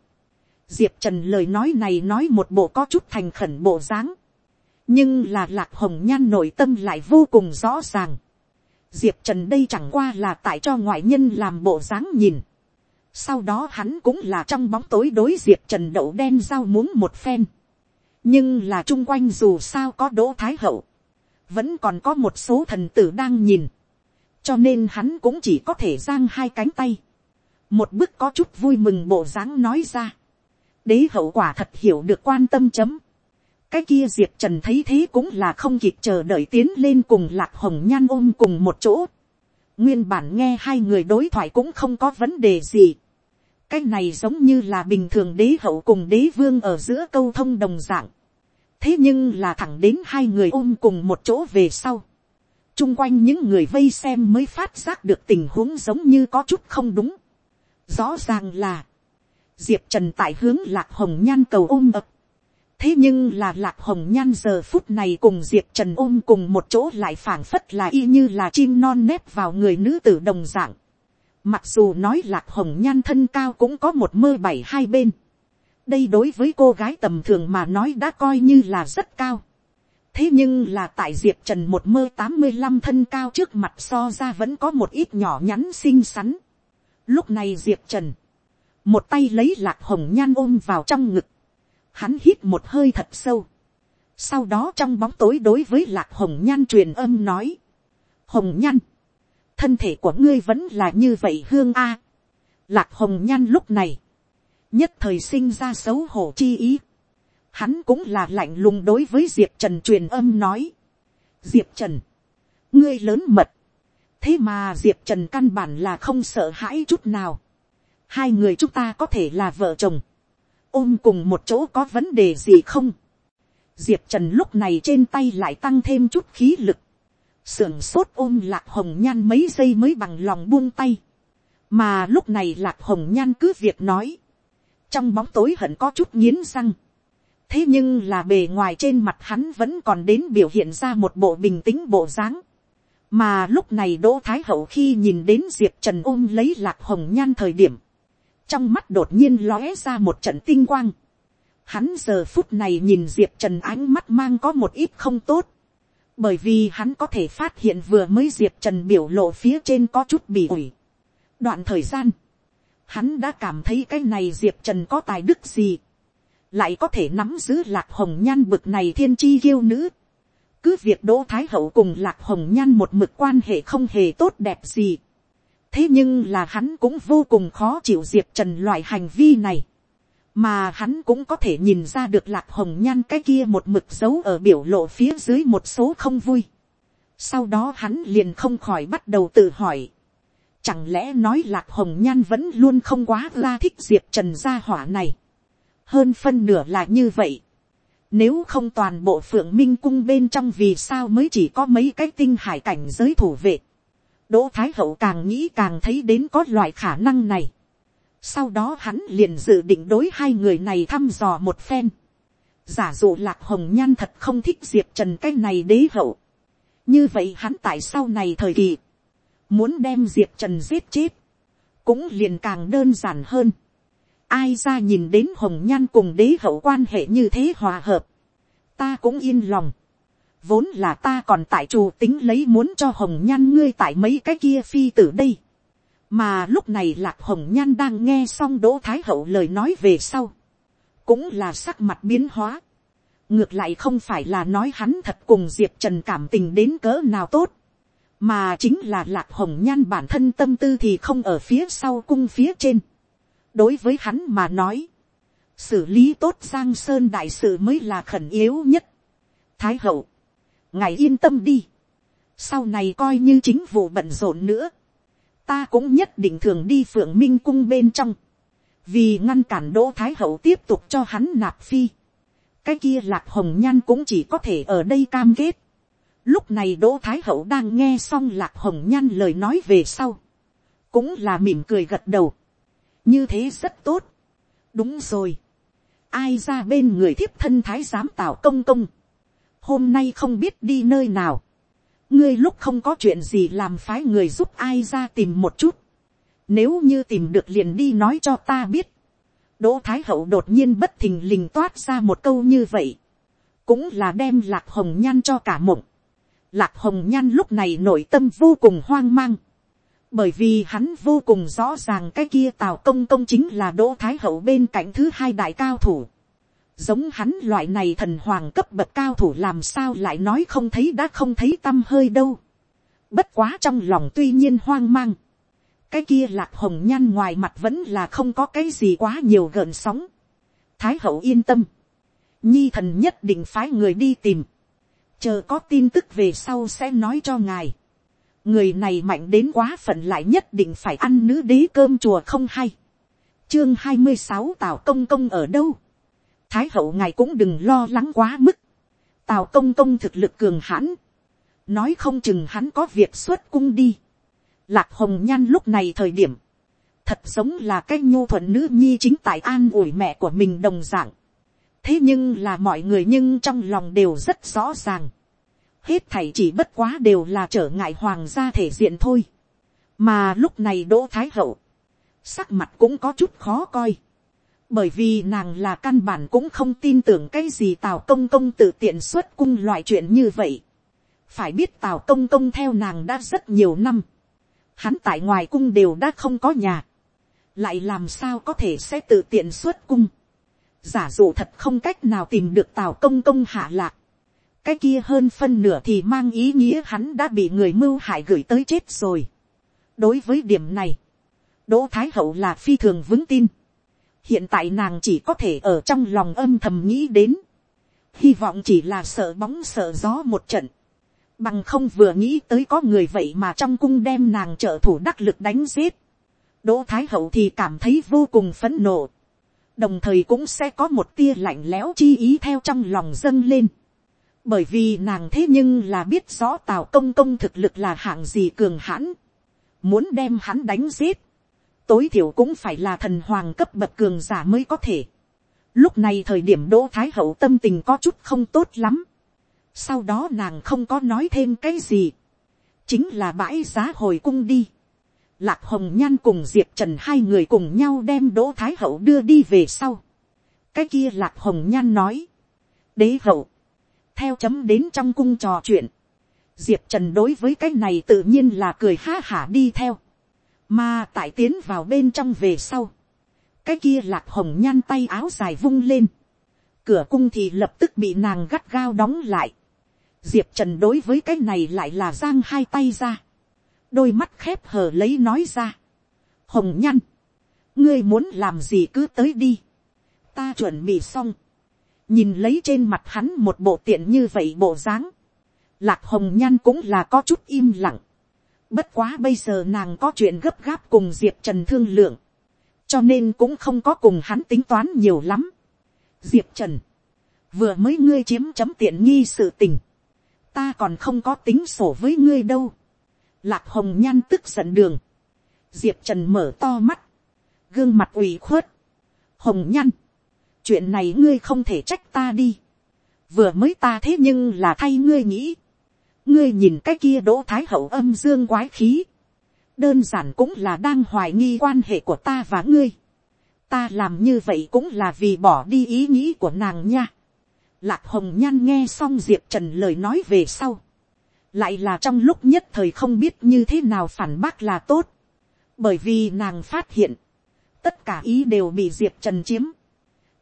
Diệp trần lời nói này nói một bộ có chút thành khẩn bộ dáng, nhưng là lạc hồng nhan nội tâm lại vô cùng rõ ràng. Diệp trần đây chẳng qua là tại cho ngoại nhân làm bộ dáng nhìn. Sau đó hắn cũng là trong bóng tối đối diệp trần đậu đen rau muốn một phen. nhưng là chung quanh dù sao có đỗ thái hậu. Vẫn còn có một số thần tử đang nhìn, cho nên hắn cũng chỉ có thể giang hai cánh tay, một bức có chút vui mừng bộ dáng nói ra, đế hậu quả thật hiểu được quan tâm chấm, cái kia diệp trần thấy thế cũng là không kịp chờ đợi tiến lên cùng lạc hồng nhan ôm cùng một chỗ, nguyên bản nghe hai người đối thoại cũng không có vấn đề gì, cái này giống như là bình thường đế hậu cùng đế vương ở giữa câu thông đồng dạng, thế nhưng là thẳng đến hai người ôm cùng một chỗ về sau. chung quanh những người vây xem mới phát giác được tình huống giống như có chút không đúng. rõ ràng là, diệp trần tại hướng lạc hồng nhan cầu ôm ập. thế nhưng là lạc hồng nhan giờ phút này cùng diệp trần ôm cùng một chỗ lại phảng phất là y như là chim non nếp vào người nữ tử đồng dạng mặc dù nói lạc hồng nhan thân cao cũng có một mơ bảy hai bên đây đối với cô gái tầm thường mà nói đã coi như là rất cao. thế nhưng là tại diệp trần một mơ tám mươi năm thân cao trước mặt so ra vẫn có một ít nhỏ nhắn xinh xắn. lúc này diệp trần, một tay lấy lạc hồng nhan ôm vào trong ngực, hắn hít một hơi thật sâu. sau đó trong bóng tối đối với lạc hồng nhan truyền âm nói, hồng nhan, thân thể của ngươi vẫn là như vậy hương a. lạc hồng nhan lúc này, nhất thời sinh ra xấu hổ chi ý. Hắn cũng là lạnh lùng đối với diệp trần truyền âm nói. diệp trần, ngươi lớn mật. thế mà diệp trần căn bản là không sợ hãi chút nào. hai người chúng ta có thể là vợ chồng. ôm cùng một chỗ có vấn đề gì không. diệp trần lúc này trên tay lại tăng thêm chút khí lực sưởng sốt ôm lạc hồng nhan mấy giây mới bằng lòng buông tay. mà lúc này lạc hồng nhan cứ việc nói trong bóng tối hận có chút nghiến răng. thế nhưng là bề ngoài trên mặt hắn vẫn còn đến biểu hiện ra một bộ bình tĩnh bộ dáng. mà lúc này đỗ thái hậu khi nhìn đến diệp trần ôm lấy lạc hồng nhan thời điểm, trong mắt đột nhiên lóe ra một trận tinh quang. hắn giờ phút này nhìn diệp trần ánh mắt mang có một ít không tốt, bởi vì hắn có thể phát hiện vừa mới diệp trần biểu lộ phía trên có chút bị ủi. đoạn thời gian, hắn đã cảm thấy cái này diệp trần có tài đức gì, lại có thể nắm giữ lạc hồng nhan bực này thiên chi kiêu nữ. cứ việc đỗ thái hậu cùng lạc hồng nhan một mực quan hệ không hề tốt đẹp gì. thế nhưng là hắn cũng vô cùng khó chịu diệp trần loại hành vi này mà hắn cũng có thể nhìn ra được lạc hồng nhan cái kia một mực giấu ở biểu lộ phía dưới một số không vui. sau đó hắn liền không khỏi bắt đầu tự hỏi Chẳng lẽ nói lạc hồng nhan vẫn luôn không quá la thích diệp trần gia hỏa này. Hơn phân nửa là như vậy. Nếu không toàn bộ phượng minh cung bên trong vì sao mới chỉ có mấy cái tinh hải cảnh giới thủ vệ. Đỗ Thái Hậu càng nghĩ càng thấy đến có loại khả năng này. Sau đó hắn liền dự định đối hai người này thăm dò một phen. Giả dụ lạc hồng nhan thật không thích diệp trần cái này đế hậu. Như vậy hắn tại sau này thời kỳ muốn đem diệp trần giết chết, cũng liền càng đơn giản hơn. ai ra nhìn đến hồng nhan cùng đế hậu quan hệ như thế hòa hợp, ta cũng yên lòng. vốn là ta còn tại chủ tính lấy muốn cho hồng nhan ngươi tại mấy cái kia phi tử đây mà lúc này lạc hồng nhan đang nghe xong đỗ thái hậu lời nói về sau, cũng là sắc mặt biến hóa. ngược lại không phải là nói hắn thật cùng diệp trần cảm tình đến cỡ nào tốt, mà chính là lạc hồng nhan bản thân tâm tư thì không ở phía sau cung phía trên. đối với hắn mà nói, xử lý tốt giang sơn đại sự mới là khẩn yếu nhất. thái hậu, ngài yên tâm đi, sau này coi như chính vụ bận rộn nữa, ta cũng nhất định thường đi phượng minh cung bên trong, vì ngăn cản đỗ thái hậu tiếp tục cho hắn nạp phi. cái kia lạc hồng nhan cũng chỉ có thể ở đây cam kết. lúc này đỗ thái hậu đang nghe xong lạc hồng nhan lời nói về sau, cũng là mỉm cười gật đầu, như thế rất tốt. đúng rồi, ai ra bên người thiếp thân thái giám tạo công công, hôm nay không biết đi nơi nào, ngươi lúc không có chuyện gì làm phái người giúp ai ra tìm một chút, nếu như tìm được liền đi nói cho ta biết. Đỗ Thái Hậu đột nhiên bất thình lình toát ra một câu như vậy. Cũng là đem Lạc Hồng Nhan cho cả mộng. Lạc Hồng Nhan lúc này nội tâm vô cùng hoang mang. Bởi vì hắn vô cùng rõ ràng cái kia Tào Công Công chính là Đỗ Thái Hậu bên cạnh thứ hai đại cao thủ. Giống hắn loại này thần hoàng cấp bậc cao thủ làm sao lại nói không thấy đã không thấy tâm hơi đâu. Bất quá trong lòng tuy nhiên hoang mang cái kia lạc hồng nhan ngoài mặt vẫn là không có cái gì quá nhiều gợn sóng. thái hậu yên tâm, nhi thần nhất định phái người đi tìm, chờ có tin tức về sau sẽ nói cho ngài. người này mạnh đến quá phận lại nhất định phải ăn nữ đế cơm chùa không hay. chương hai mươi sáu tào công công ở đâu thái hậu ngài cũng đừng lo lắng quá mức. tào công công thực lực cường hãn. nói không chừng hắn có việc xuất cung đi Lạc hồng nhan lúc này thời điểm, thật giống là cái nhu thuận nữ nhi chính tại an ủi mẹ của mình đồng dạng. thế nhưng là mọi người nhưng trong lòng đều rất rõ ràng. hết thảy chỉ bất quá đều là trở ngại hoàng gia thể diện thôi. mà lúc này đỗ thái hậu, sắc mặt cũng có chút khó coi bởi vì nàng là căn bản cũng không tin tưởng cái gì tào công công tự tiện xuất cung loại chuyện như vậy. phải biết tào công công theo nàng đã rất nhiều năm. hắn tại ngoài cung đều đã không có nhà, lại làm sao có thể sẽ tự tiện xuất cung, giả dụ thật không cách nào tìm được tào công công hạ lạc, cái kia hơn phân nửa thì mang ý nghĩa hắn đã bị người mưu hại gửi tới chết rồi. đối với điểm này, đỗ thái hậu là phi thường vững tin, hiện tại nàng chỉ có thể ở trong lòng âm thầm nghĩ đến, hy vọng chỉ là sợ bóng sợ gió một trận, Bằng không vừa nghĩ tới có người vậy mà trong cung đem nàng trợ thủ đắc lực đánh giết. Đỗ Thái Hậu thì cảm thấy vô cùng phấn nộ. Đồng thời cũng sẽ có một tia lạnh lẽo chi ý theo trong lòng dâng lên. Bởi vì nàng thế nhưng là biết rõ Tào Công Công thực lực là hạng gì cường hãn. Muốn đem hắn đánh giết. Tối thiểu cũng phải là thần hoàng cấp bậc cường giả mới có thể. Lúc này thời điểm Đỗ Thái Hậu tâm tình có chút không tốt lắm sau đó nàng không có nói thêm cái gì. Chính là bãi giá hồi cung đi. Lạc hồng nhan cùng diệp trần hai người cùng nhau đem đỗ thái hậu đưa đi về sau. cái kia lạc hồng nhan nói. đế hậu. theo chấm đến trong cung trò chuyện. diệp trần đối với cái này tự nhiên là cười ha hả đi theo mà tại tiến vào bên trong về sau. cái kia lạc hồng nhan tay áo dài vung lên. cửa cung thì lập tức bị nàng gắt gao đóng lại. Diệp trần đối với cái này lại là giang hai tay ra, đôi mắt khép hờ lấy nói ra, hồng nhăn, ngươi muốn làm gì cứ tới đi, ta chuẩn bị xong, nhìn lấy trên mặt hắn một bộ tiện như vậy bộ dáng, lạc hồng nhan cũng là có chút im lặng, bất quá bây giờ nàng có chuyện gấp gáp cùng diệp trần thương lượng, cho nên cũng không có cùng hắn tính toán nhiều lắm. diệp trần, vừa mới ngươi chiếm chấm tiện nghi sự tình, ta còn không có tính sổ với ngươi đâu. Lạc hồng nhan tức giận đường. diệp trần mở to mắt, gương mặt ủy khuất. hồng nhan, chuyện này ngươi không thể trách ta đi. vừa mới ta thế nhưng là thay ngươi nghĩ ngươi nhìn cái kia đỗ thái hậu âm dương quái khí. đơn giản cũng là đang hoài nghi quan hệ của ta và ngươi. ta làm như vậy cũng là vì bỏ đi ý nghĩ của nàng nha Lạc hồng nhan nghe xong diệp trần lời nói về sau. lại là trong lúc nhất thời không biết như thế nào phản bác là tốt. bởi vì nàng phát hiện, tất cả ý đều bị diệp trần chiếm.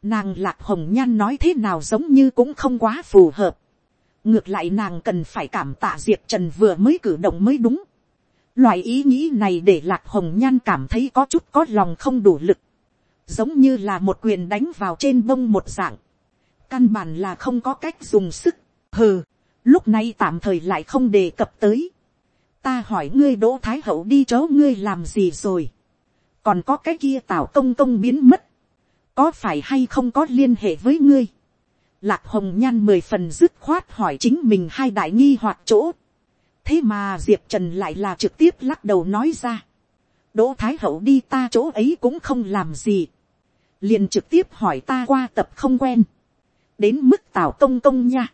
nàng lạc hồng nhan nói thế nào giống như cũng không quá phù hợp ngược lại nàng cần phải cảm tạ diệp trần vừa mới cử động mới đúng. loại ý nghĩ này để lạc hồng nhan cảm thấy có chút có lòng không đủ lực, giống như là một quyền đánh vào trên bông một dạng, căn bản là không có cách dùng sức, hừ, lúc này tạm thời lại không đề cập tới. ta hỏi ngươi đỗ thái hậu đi chỗ ngươi làm gì rồi, còn có cái kia tào công công biến mất, có phải hay không có liên hệ với ngươi, Lạc hồng nhan mười phần dứt khoát hỏi chính mình hai đại nghi hoặc chỗ. thế mà diệp trần lại là trực tiếp lắc đầu nói ra. đỗ thái hậu đi ta chỗ ấy cũng không làm gì. liền trực tiếp hỏi ta qua tập không quen. đến mức tào công công nha.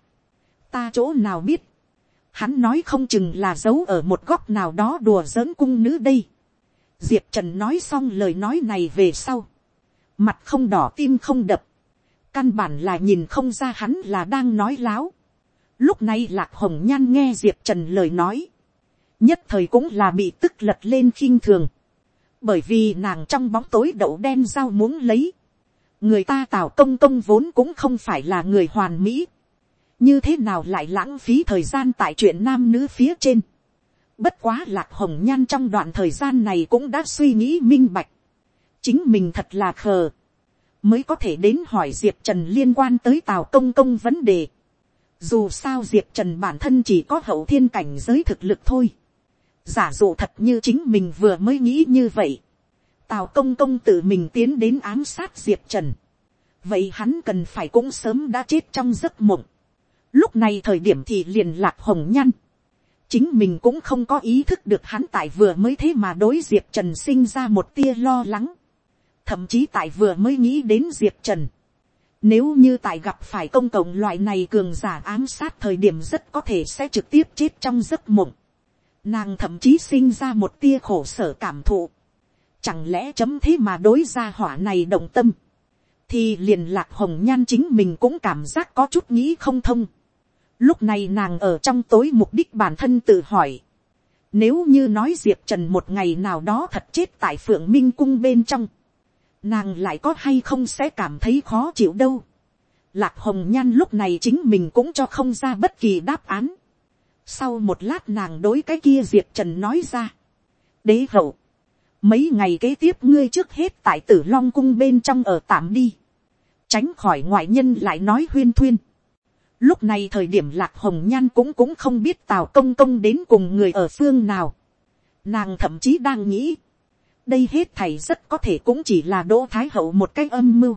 ta chỗ nào biết. hắn nói không chừng là giấu ở một góc nào đó đùa giỡn cung nữ đây. diệp trần nói xong lời nói này về sau. mặt không đỏ, tim không đập căn bản là nhìn không ra hắn là đang nói láo. lúc này lạc hồng nhan nghe diệp trần lời nói, nhất thời cũng là bị tức lật lên khinh thường, bởi vì nàng trong bóng tối đậu đen dao muốn lấy, người ta tào công công vốn cũng không phải là người hoàn mỹ, như thế nào lại lãng phí thời gian tại chuyện nam nữ phía trên. Bất quá lạc hồng nhan trong đoạn thời gian này cũng đã suy nghĩ minh bạch. chính mình thật là khờ mới có thể đến hỏi diệp trần liên quan tới tào công công vấn đề. dù sao diệp trần bản thân chỉ có hậu thiên cảnh giới thực lực thôi. giả dụ thật như chính mình vừa mới nghĩ như vậy. tào công công tự mình tiến đến ám sát diệp trần. vậy hắn cần phải cũng sớm đã chết trong giấc mộng. lúc này thời điểm thì liền lạc hồng nhăn. chính mình cũng không có ý thức được hắn tại vừa mới thế mà đối diệp trần sinh ra một tia lo lắng thậm chí tại vừa mới nghĩ đến diệp trần. Nếu như tại gặp phải công cộng loại này cường giả ám sát thời điểm rất có thể sẽ trực tiếp chết trong giấc mộng. Nàng thậm chí sinh ra một tia khổ sở cảm thụ. Chẳng lẽ chấm thế mà đối ra hỏa này động tâm. Thì liền lạc hồng nhan chính mình cũng cảm giác có chút nghĩ không thông. Lúc này nàng ở trong tối mục đích bản thân tự hỏi. Nếu như nói Diệp Trần một ngày nào đó thật chết tại phượng minh cung bên trong nàng lại có hay không sẽ cảm thấy khó chịu đâu. Lạc hồng nhan lúc này chính mình cũng cho không ra bất kỳ đáp án. Sau một lát nàng đối cái kia diệp trần nói ra. đế hậu, mấy ngày kế tiếp ngươi trước hết tại tử long cung bên trong ở tạm đi. tránh khỏi ngoại nhân lại nói huyên thuyên. lúc này thời điểm lạc hồng nhan cũng cũng không biết tào công công đến cùng người ở phương nào. nàng thậm chí đang nghĩ đây hết thầy rất có thể cũng chỉ là đỗ thái hậu một cái âm mưu.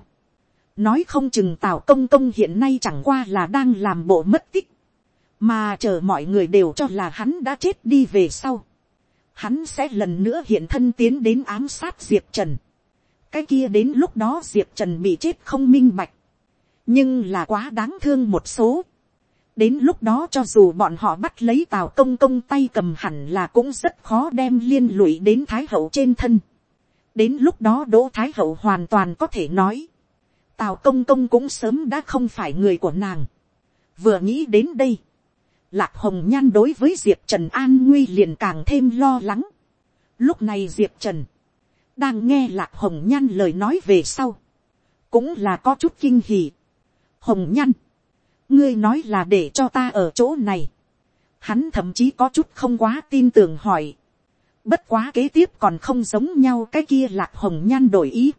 nói không chừng tào công công hiện nay chẳng qua là đang làm bộ mất tích, mà chờ mọi người đều cho là hắn đã chết đi về sau. hắn sẽ lần nữa hiện thân tiến đến ám sát diệp trần. cái kia đến lúc đó diệp trần bị chết không minh bạch, nhưng là quá đáng thương một số đến lúc đó cho dù bọn họ bắt lấy tào công công tay cầm hẳn là cũng rất khó đem liên lụy đến thái hậu trên thân. đến lúc đó đỗ thái hậu hoàn toàn có thể nói, tào công công cũng sớm đã không phải người của nàng. vừa nghĩ đến đây, lạc hồng nhan đối với diệp trần an nguy liền càng thêm lo lắng. lúc này diệp trần, đang nghe lạc hồng nhan lời nói về sau, cũng là có chút kinh hì. hồng nhan, ngươi nói là để cho ta ở chỗ này. Hắn thậm chí có chút không quá tin tưởng hỏi. Bất quá kế tiếp còn không giống nhau cái kia lạc hồng nhan đổi ý.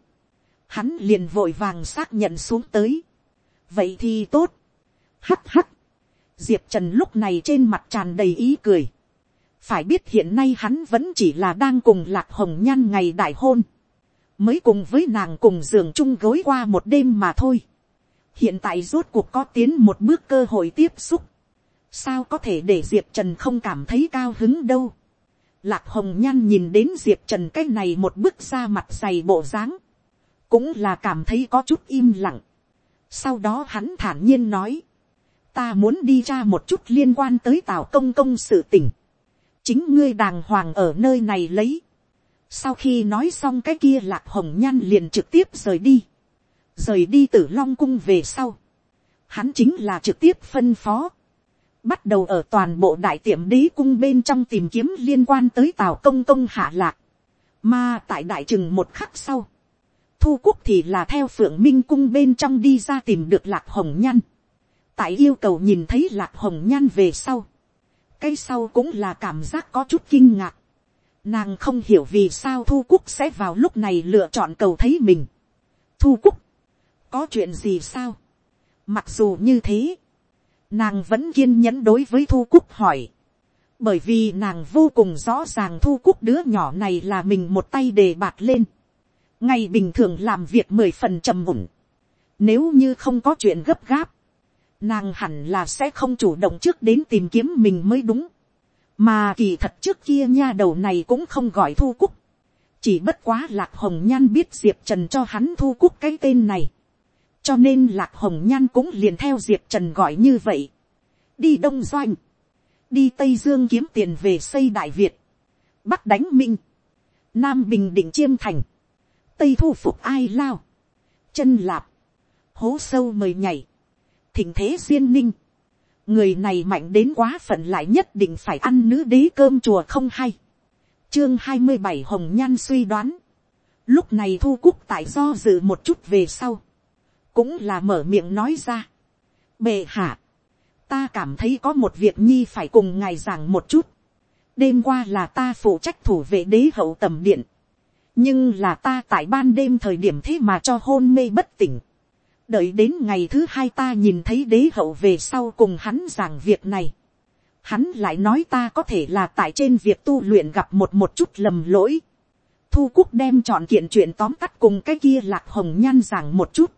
Hắn liền vội vàng xác nhận xuống tới. Vậy thì tốt. Hắt hắt. Diệp Trần lúc này trên mặt tràn đầy ý cười. Phải biết hiện nay hắn vẫn chỉ là đang cùng lạc hồng nhan ngày đại hôn. Mới cùng với nàng cùng giường chung gối qua một đêm mà thôi hiện tại rốt cuộc có tiến một bước cơ hội tiếp xúc, sao có thể để diệp trần không cảm thấy cao hứng đâu. lạc hồng nhan nhìn đến diệp trần cái này một bước ra mặt dày bộ dáng, cũng là cảm thấy có chút im lặng. sau đó hắn thản nhiên nói, ta muốn đi ra một chút liên quan tới tào công công sự tình, chính ngươi đàng hoàng ở nơi này lấy. sau khi nói xong cái kia lạc hồng nhan liền trực tiếp rời đi rời đi từ long cung về sau, hắn chính là trực tiếp phân phó, bắt đầu ở toàn bộ đại tiệm đế cung bên trong tìm kiếm liên quan tới tào công công hạ lạc, mà tại đại trừng một khắc sau, thu quốc thì là theo phượng minh cung bên trong đi ra tìm được lạc hồng Nhan, tại yêu cầu nhìn thấy lạc hồng nhan về sau, cái sau cũng là cảm giác có chút kinh ngạc, nàng không hiểu vì sao thu cúc sẽ vào lúc này lựa chọn cầu thấy mình. thu cúc, có chuyện gì sao, mặc dù như thế, nàng vẫn kiên nhẫn đối với thu cúc hỏi, bởi vì nàng vô cùng rõ ràng thu cúc đứa nhỏ này là mình một tay đề bạt lên, ngày bình thường làm việc mười phần trầm mùn, nếu như không có chuyện gấp gáp, nàng hẳn là sẽ không chủ động trước đến tìm kiếm mình mới đúng. mà kỳ thật trước kia nha đầu này cũng không gọi thu cúc. chỉ bất quá lạc hồng nhan biết diệp trần cho hắn thu cúc cái tên này cho nên lạc hồng nhan cũng liền theo diệp trần gọi như vậy. đi đông doanh, đi tây dương kiếm tiền về xây đại việt, bắc đánh minh, nam bình định chiêm thành, tây thu phục ai lao, chân lạp, hố sâu mời nhảy, thỉnh thế duyên ninh, người này mạnh đến quá phận lại nhất định phải ăn nữ đế cơm chùa không hay. chương hai mươi bảy hồng nhan suy đoán, lúc này thu cúc tại do dự một chút về sau, cũng là mở miệng nói ra. bệ hạ, ta cảm thấy có một việc nhi phải cùng ngài giảng một chút. đêm qua là ta phụ trách thủ vệ đế hậu tầm điện, nhưng là ta tại ban đêm thời điểm thế mà cho hôn mê bất tỉnh đợi đến ngày thứ hai ta nhìn thấy đế hậu về sau cùng hắn giảng việc này. Hắn lại nói ta có thể là tại trên việc tu luyện gặp một một chút lầm lỗi. Thu Cúc đem chọn kiện chuyện tóm tắt cùng cái kia lạc hồng nhan giảng một chút.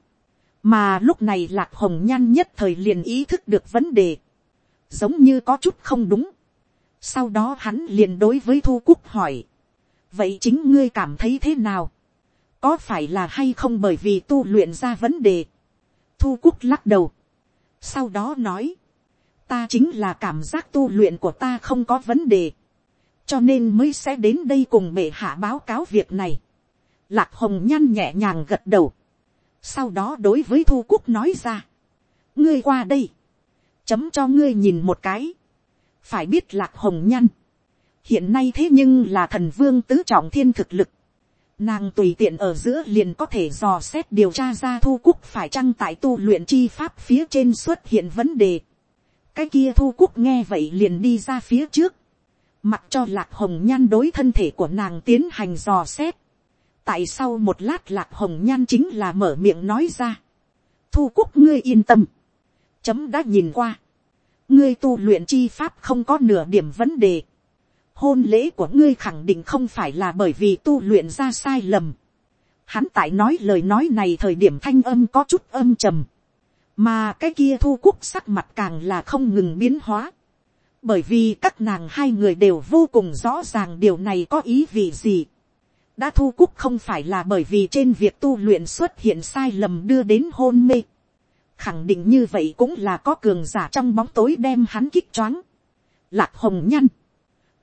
Mà lúc này lạc hồng nhan nhất thời liền ý thức được vấn đề. Giống như có chút không đúng. Sau đó hắn liền đối với Thu Cúc hỏi. Vậy chính ngươi cảm thấy thế nào? Có phải là hay không bởi vì tu luyện ra vấn đề? thu cúc lắc đầu. sau đó nói, ta chính là cảm giác tu luyện của ta không có vấn đề, cho nên mới sẽ đến đây cùng bệ hạ báo cáo việc này. lạc hồng nhăn nhẹ nhàng gật đầu, sau đó đối với thu cúc nói ra, ngươi qua đây, chấm cho ngươi nhìn một cái, phải biết lạc hồng nhăn, hiện nay thế nhưng là thần vương tứ trọng thiên thực lực, Nàng tùy tiện ở giữa liền có thể dò xét điều tra ra thu cúc phải chăng tại tu luyện chi pháp phía trên xuất hiện vấn đề. Cái kia thu cúc nghe vậy liền đi ra phía trước. Mặc cho lạc hồng nhan đối thân thể của nàng tiến hành dò xét. Tại sau một lát lạc hồng nhan chính là mở miệng nói ra. Thu quốc ngươi yên tâm. Chấm đã nhìn qua. Ngươi tu luyện chi pháp không có nửa điểm vấn đề hôn lễ của ngươi khẳng định không phải là bởi vì tu luyện ra sai lầm. Hắn tại nói lời nói này thời điểm thanh âm có chút âm trầm. Mà cái kia thu quốc sắc mặt càng là không ngừng biến hóa. Bởi vì các nàng hai người đều vô cùng rõ ràng điều này có ý vị gì. Đã thu cúc không phải là bởi vì trên việc tu luyện xuất hiện sai lầm đưa đến hôn mê. Khẳng định như vậy cũng là có cường giả trong bóng tối đem hắn kích choáng. Lạc hồng nhăn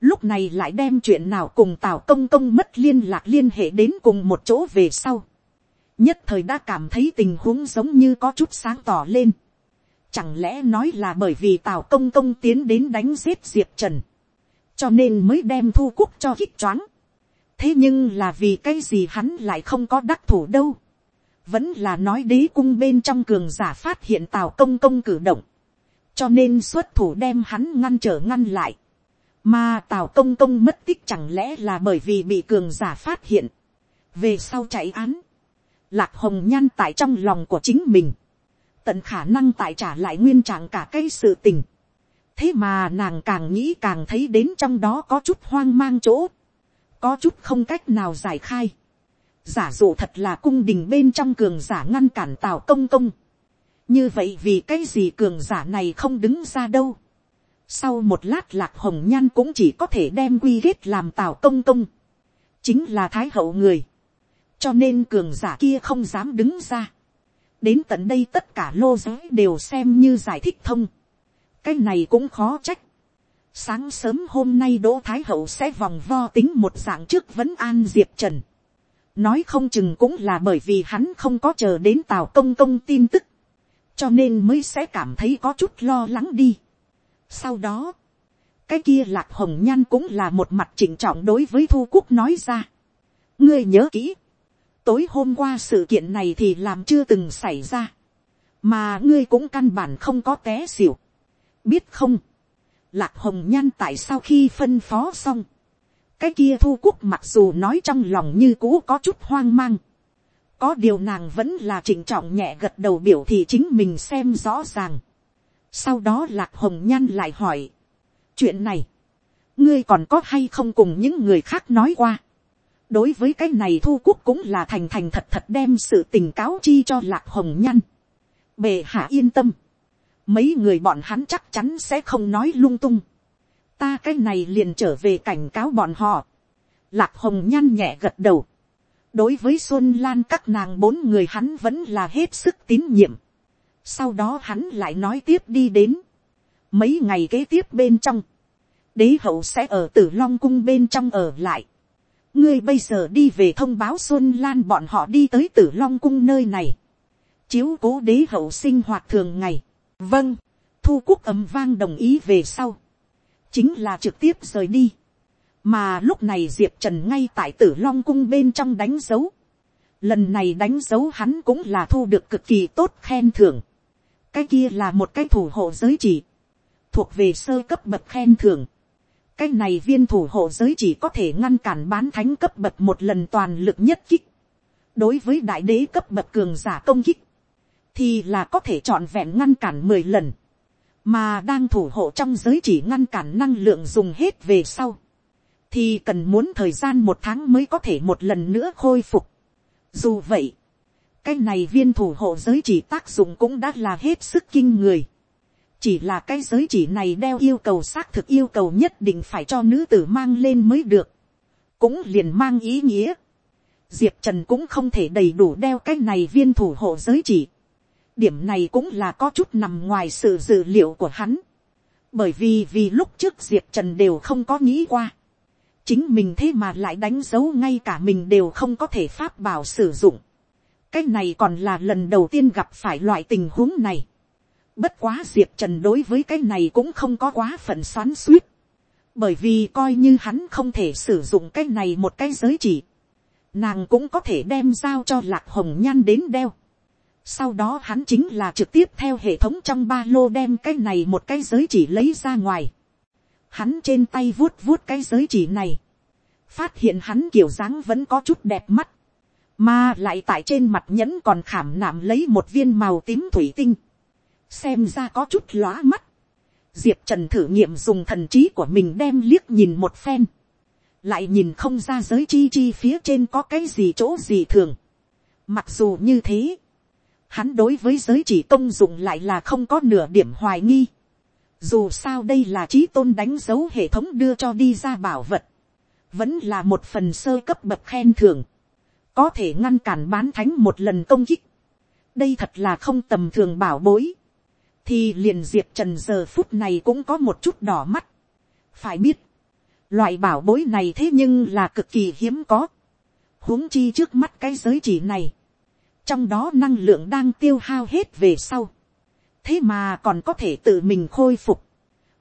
lúc này lại đem chuyện nào cùng tào công công mất liên lạc liên hệ đến cùng một chỗ về sau. nhất thời đã cảm thấy tình huống giống như có chút sáng tỏ lên. chẳng lẽ nói là bởi vì tào công công tiến đến đánh giết diệp trần. cho nên mới đem thu cúc cho kích choáng thế nhưng là vì cái gì hắn lại không có đắc thủ đâu. vẫn là nói đế cung bên trong cường giả phát hiện tào công công cử động. cho nên xuất thủ đem hắn ngăn trở ngăn lại mà tào công công mất tích chẳng lẽ là bởi vì bị cường giả phát hiện. Về sau chạy án. Lạc hồng nhan tại trong lòng của chính mình. Tận khả năng tại trả lại nguyên trạng cả cái sự tình. Thế mà nàng càng nghĩ càng thấy đến trong đó có chút hoang mang chỗ. Có chút không cách nào giải khai. Giả dụ thật là cung đình bên trong cường giả ngăn cản tào công công. Như vậy vì cái gì cường giả này không đứng ra đâu sau một lát lạc hồng nhan cũng chỉ có thể đem quy kết làm tào công công. Chính là thái hậu người. Cho nên cường giả kia không dám đứng ra. Đến tận đây tất cả lô giới đều xem như giải thích thông. Cái này cũng khó trách. Sáng sớm hôm nay Đỗ Thái Hậu sẽ vòng vo tính một dạng trước vấn an Diệp Trần. Nói không chừng cũng là bởi vì hắn không có chờ đến Tào Công Công tin tức. Cho nên mới sẽ cảm thấy có chút lo lắng đi sau đó, cái kia lạc hồng nhan cũng là một mặt chỉnh trọng đối với thu cúc nói ra. ngươi nhớ kỹ, tối hôm qua sự kiện này thì làm chưa từng xảy ra, mà ngươi cũng căn bản không có té xỉu, biết không, lạc hồng nhan tại sao khi phân phó xong, cái kia thu cúc mặc dù nói trong lòng như cũ có chút hoang mang, có điều nàng vẫn là trịnh trọng nhẹ gật đầu biểu thì chính mình xem rõ ràng. sau đó lạc hồng nhan lại hỏi, chuyện này, ngươi còn có hay không cùng những người khác nói qua. đối với cái này thu cúc cũng là thành thành thật thật đem sự tình cáo chi cho lạc hồng nhan. bề hạ yên tâm, mấy người bọn hắn chắc chắn sẽ không nói lung tung. ta cái này liền trở về cảnh cáo bọn họ. lạc hồng nhan nhẹ gật đầu đối với xuân lan các nàng bốn người hắn vẫn là hết sức tín nhiệm. sau đó hắn lại nói tiếp đi đến. mấy ngày kế tiếp bên trong, đế hậu sẽ ở tử long cung bên trong ở lại. ngươi bây giờ đi về thông báo xuân lan bọn họ đi tới tử long cung nơi này. chiếu cố đế hậu sinh hoạt thường ngày vâng, thu quốc ấm vang đồng ý về sau. chính là trực tiếp rời đi mà lúc này diệp trần ngay tại tử long cung bên trong đánh dấu. lần này đánh dấu hắn cũng là thu được cực kỳ tốt khen thưởng. cái kia là một cái thủ hộ giới chỉ, thuộc về sơ cấp bậc khen thưởng. cái này viên thủ hộ giới chỉ có thể ngăn cản bán thánh cấp bậc một lần toàn lực nhất kích. đối với đại đế cấp bậc cường giả công kích, thì là có thể trọn vẹn ngăn cản mười lần, mà đang thủ hộ trong giới chỉ ngăn cản năng lượng dùng hết về sau thì cần muốn thời gian một tháng mới có thể một lần nữa khôi phục. Dù vậy, cái này viên thủ hộ giới chỉ tác dụng cũng đã là hết sức kinh người. Chỉ là cái giới chỉ này đeo yêu cầu xác thực yêu cầu nhất định phải cho nữ tử mang lên mới được. Cũng liền mang ý nghĩa. Diệp Trần cũng không thể đầy đủ đeo cái này viên thủ hộ giới chỉ. Điểm này cũng là có chút nằm ngoài sự dự liệu của hắn. Bởi vì vì lúc trước Diệp Trần đều không có nghĩ qua chính mình thế mà lại đánh dấu ngay cả mình đều không có thể pháp bảo sử dụng. cái này còn là lần đầu tiên gặp phải loại tình huống này. bất quá diệp trần đối với cái này cũng không có quá phần xoắn suýt. bởi vì coi như hắn không thể sử dụng cái này một cái giới chỉ. nàng cũng có thể đem giao cho lạc hồng nhan đến đeo sau đó hắn chính là trực tiếp theo hệ thống trong ba lô đem cái này một cái giới chỉ lấy ra ngoài. Hắn trên tay vuốt vuốt cái giới chỉ này, phát hiện hắn kiểu dáng vẫn có chút đẹp mắt, mà lại tại trên mặt nhẫn còn khảm nạm lấy một viên màu tím thủy tinh, xem ra có chút lóa mắt, diệp trần thử nghiệm dùng thần trí của mình đem liếc nhìn một phen, lại nhìn không ra giới chi chi phía trên có cái gì chỗ gì thường. Mặc dù như thế, hắn đối với giới chỉ công dụng lại là không có nửa điểm hoài nghi. Dù sao đây là trí tôn đánh dấu hệ thống đưa cho đi ra bảo vật. Vẫn là một phần sơ cấp bậc khen thưởng. Có thể ngăn cản bán thánh một lần công kích. Đây thật là không tầm thường bảo bối. Thì liền diệp trần giờ phút này cũng có một chút đỏ mắt. Phải biết. Loại bảo bối này thế nhưng là cực kỳ hiếm có. huống chi trước mắt cái giới chỉ này. Trong đó năng lượng đang tiêu hao hết về sau thế mà còn có thể tự mình khôi phục,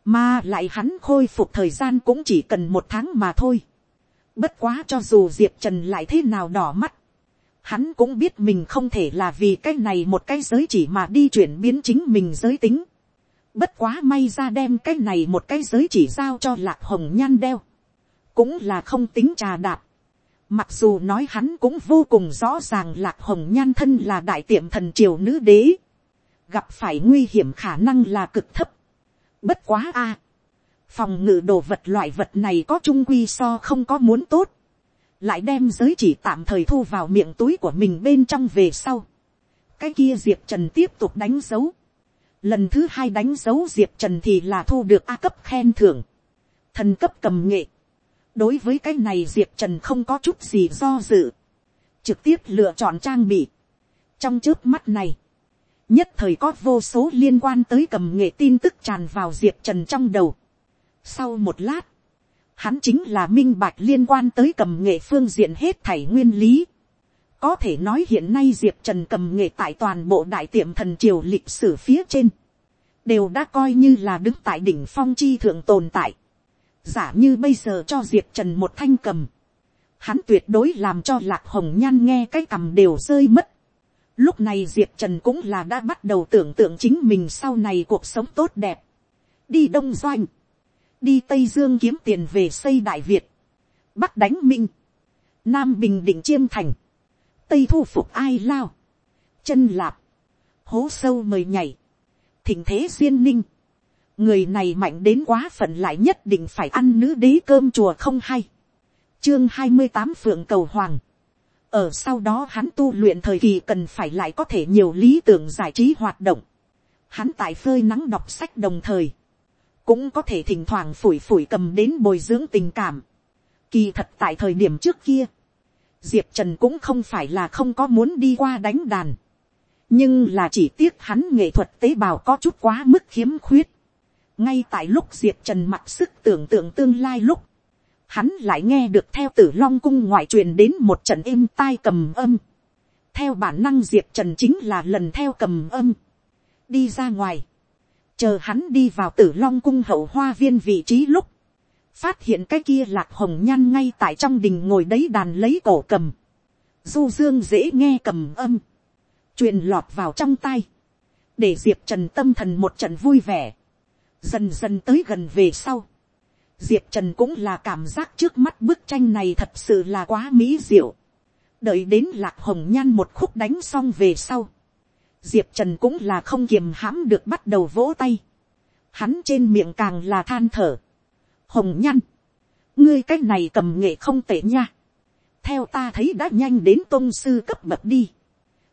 mà lại hắn khôi phục thời gian cũng chỉ cần một tháng mà thôi. Bất quá cho dù diệp trần lại thế nào đỏ mắt, hắn cũng biết mình không thể là vì cái này một cái giới chỉ mà đi chuyển biến chính mình giới tính. Bất quá may ra đem cái này một cái giới chỉ giao cho lạc hồng nhan đeo. Cũng là không tính trà đạp. Mặc dù nói hắn cũng vô cùng rõ ràng lạc hồng nhan thân là đại tiệm thần triều nữ đế gặp phải nguy hiểm khả năng là cực thấp. Bất quá a, à, phòng ngự đồ vật loại vật này có trung quy so không có muốn tốt, lại đem giới chỉ tạm thời thu vào miệng túi của mình bên trong về sau. cái kia diệp trần tiếp tục đánh dấu. lần thứ hai đánh dấu diệp trần thì là thu được a cấp khen thưởng, thần cấp cầm nghệ đối với cái này diệp trần không có chút gì do dự, trực tiếp lựa chọn trang bị. trong trước mắt này, nhất thời có vô số liên quan tới cầm nghệ tin tức tràn vào diệp trần trong đầu. sau một lát, hắn chính là minh bạch liên quan tới cầm nghệ phương diện hết thảy nguyên lý. có thể nói hiện nay diệp trần cầm nghệ tại toàn bộ đại tiệm thần triều lịch sử phía trên, đều đã coi như là đứng tại đỉnh phong chi thượng tồn tại giả như bây giờ cho diệp trần một thanh cầm, hắn tuyệt đối làm cho lạc hồng nhan nghe cái cầm đều rơi mất Lúc này Diệp Trần cũng là đã bắt đầu tưởng tượng chính mình sau này cuộc sống tốt đẹp. Đi Đông Doanh. Đi Tây Dương kiếm tiền về xây Đại Việt. Bắc đánh Minh. Nam Bình Định Chiêm Thành. Tây thu phục ai lao. Chân lạp. Hố sâu mời nhảy. Thỉnh thế duyên ninh. Người này mạnh đến quá phận lại nhất định phải ăn nữ đế cơm chùa không hay. Chương hai mươi tám Phượng Cầu Hoàng ở sau đó hắn tu luyện thời kỳ cần phải lại có thể nhiều lý tưởng giải trí hoạt động. Hắn tại phơi nắng đọc sách đồng thời, cũng có thể thỉnh thoảng phủi phủi cầm đến bồi dưỡng tình cảm. Kỳ thật tại thời điểm trước kia, diệp trần cũng không phải là không có muốn đi qua đánh đàn, nhưng là chỉ tiếc hắn nghệ thuật tế bào có chút quá mức khiếm khuyết ngay tại lúc diệp trần mặc sức tưởng tượng tương lai lúc, hắn lại nghe được theo tử long cung ngoại truyền đến một trận êm tai cầm âm. theo bản năng diệp trần chính là lần theo cầm âm. đi ra ngoài. chờ hắn đi vào tử long cung hậu hoa viên vị trí lúc. phát hiện cái kia lạc hồng nhan ngay tại trong đình ngồi đấy đàn lấy cổ cầm. du dương dễ nghe cầm âm. truyền lọt vào trong tay. để diệp trần tâm thần một trận vui vẻ dần dần tới gần về sau diệp trần cũng là cảm giác trước mắt bức tranh này thật sự là quá mỹ diệu. đợi đến lạc hồng nhan một khúc đánh xong về sau. diệp trần cũng là không kiềm hãm được bắt đầu vỗ tay. hắn trên miệng càng là than thở. hồng nhan, ngươi cách này cầm nghệ không tệ nha. theo ta thấy đã nhanh đến tôn sư cấp bậc đi.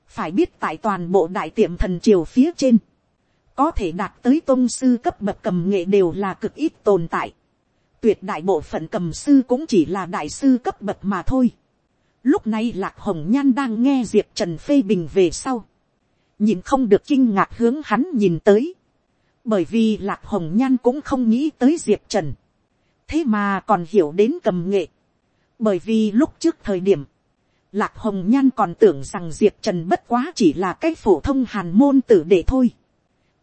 phải biết tại toàn bộ đại tiệm thần triều phía trên, có thể đạt tới tôn sư cấp bậc cầm nghệ đều là cực ít tồn tại tuyệt đại bộ phận cầm sư cũng chỉ là đại sư cấp bậc mà thôi. Lúc này lạc hồng nhan đang nghe diệp trần phê bình về sau. nhìn không được kinh ngạc hướng hắn nhìn tới. bởi vì lạc hồng nhan cũng không nghĩ tới diệp trần. thế mà còn hiểu đến cầm nghệ. bởi vì lúc trước thời điểm, lạc hồng nhan còn tưởng rằng diệp trần bất quá chỉ là cái phổ thông hàn môn tử để thôi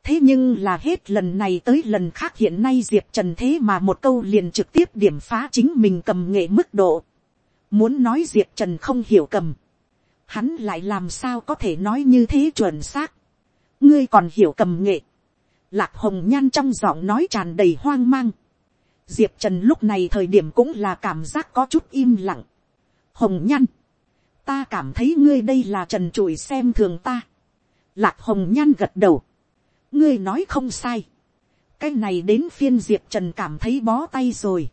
thế nhưng là hết lần này tới lần khác hiện nay diệp trần thế mà một câu liền trực tiếp điểm phá chính mình cầm nghệ mức độ. muốn nói diệp trần không hiểu cầm. hắn lại làm sao có thể nói như thế chuẩn xác. ngươi còn hiểu cầm nghệ. lạc hồng nhan trong giọng nói tràn đầy hoang mang. diệp trần lúc này thời điểm cũng là cảm giác có chút im lặng. hồng nhan. ta cảm thấy ngươi đây là trần trụi xem thường ta. lạc hồng nhan gật đầu ngươi nói không sai. cái này đến phiên diệp trần cảm thấy bó tay rồi.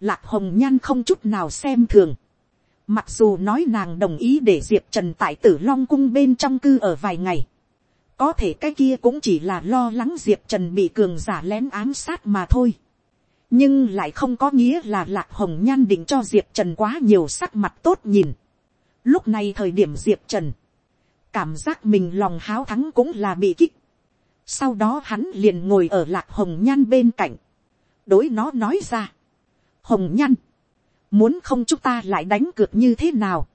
lạc hồng nhan không chút nào xem thường. mặc dù nói nàng đồng ý để diệp trần tại tử long cung bên trong cư ở vài ngày. có thể cái kia cũng chỉ là lo lắng diệp trần bị cường giả lén ám sát mà thôi. nhưng lại không có nghĩa là lạc hồng nhan định cho diệp trần quá nhiều sắc mặt tốt nhìn. lúc này thời điểm diệp trần, cảm giác mình lòng háo thắng cũng là bị kích sau đó hắn liền ngồi ở lạc hồng nhan bên cạnh. đối nó nói ra. hồng nhan. muốn không chúng ta lại đánh cược như thế nào.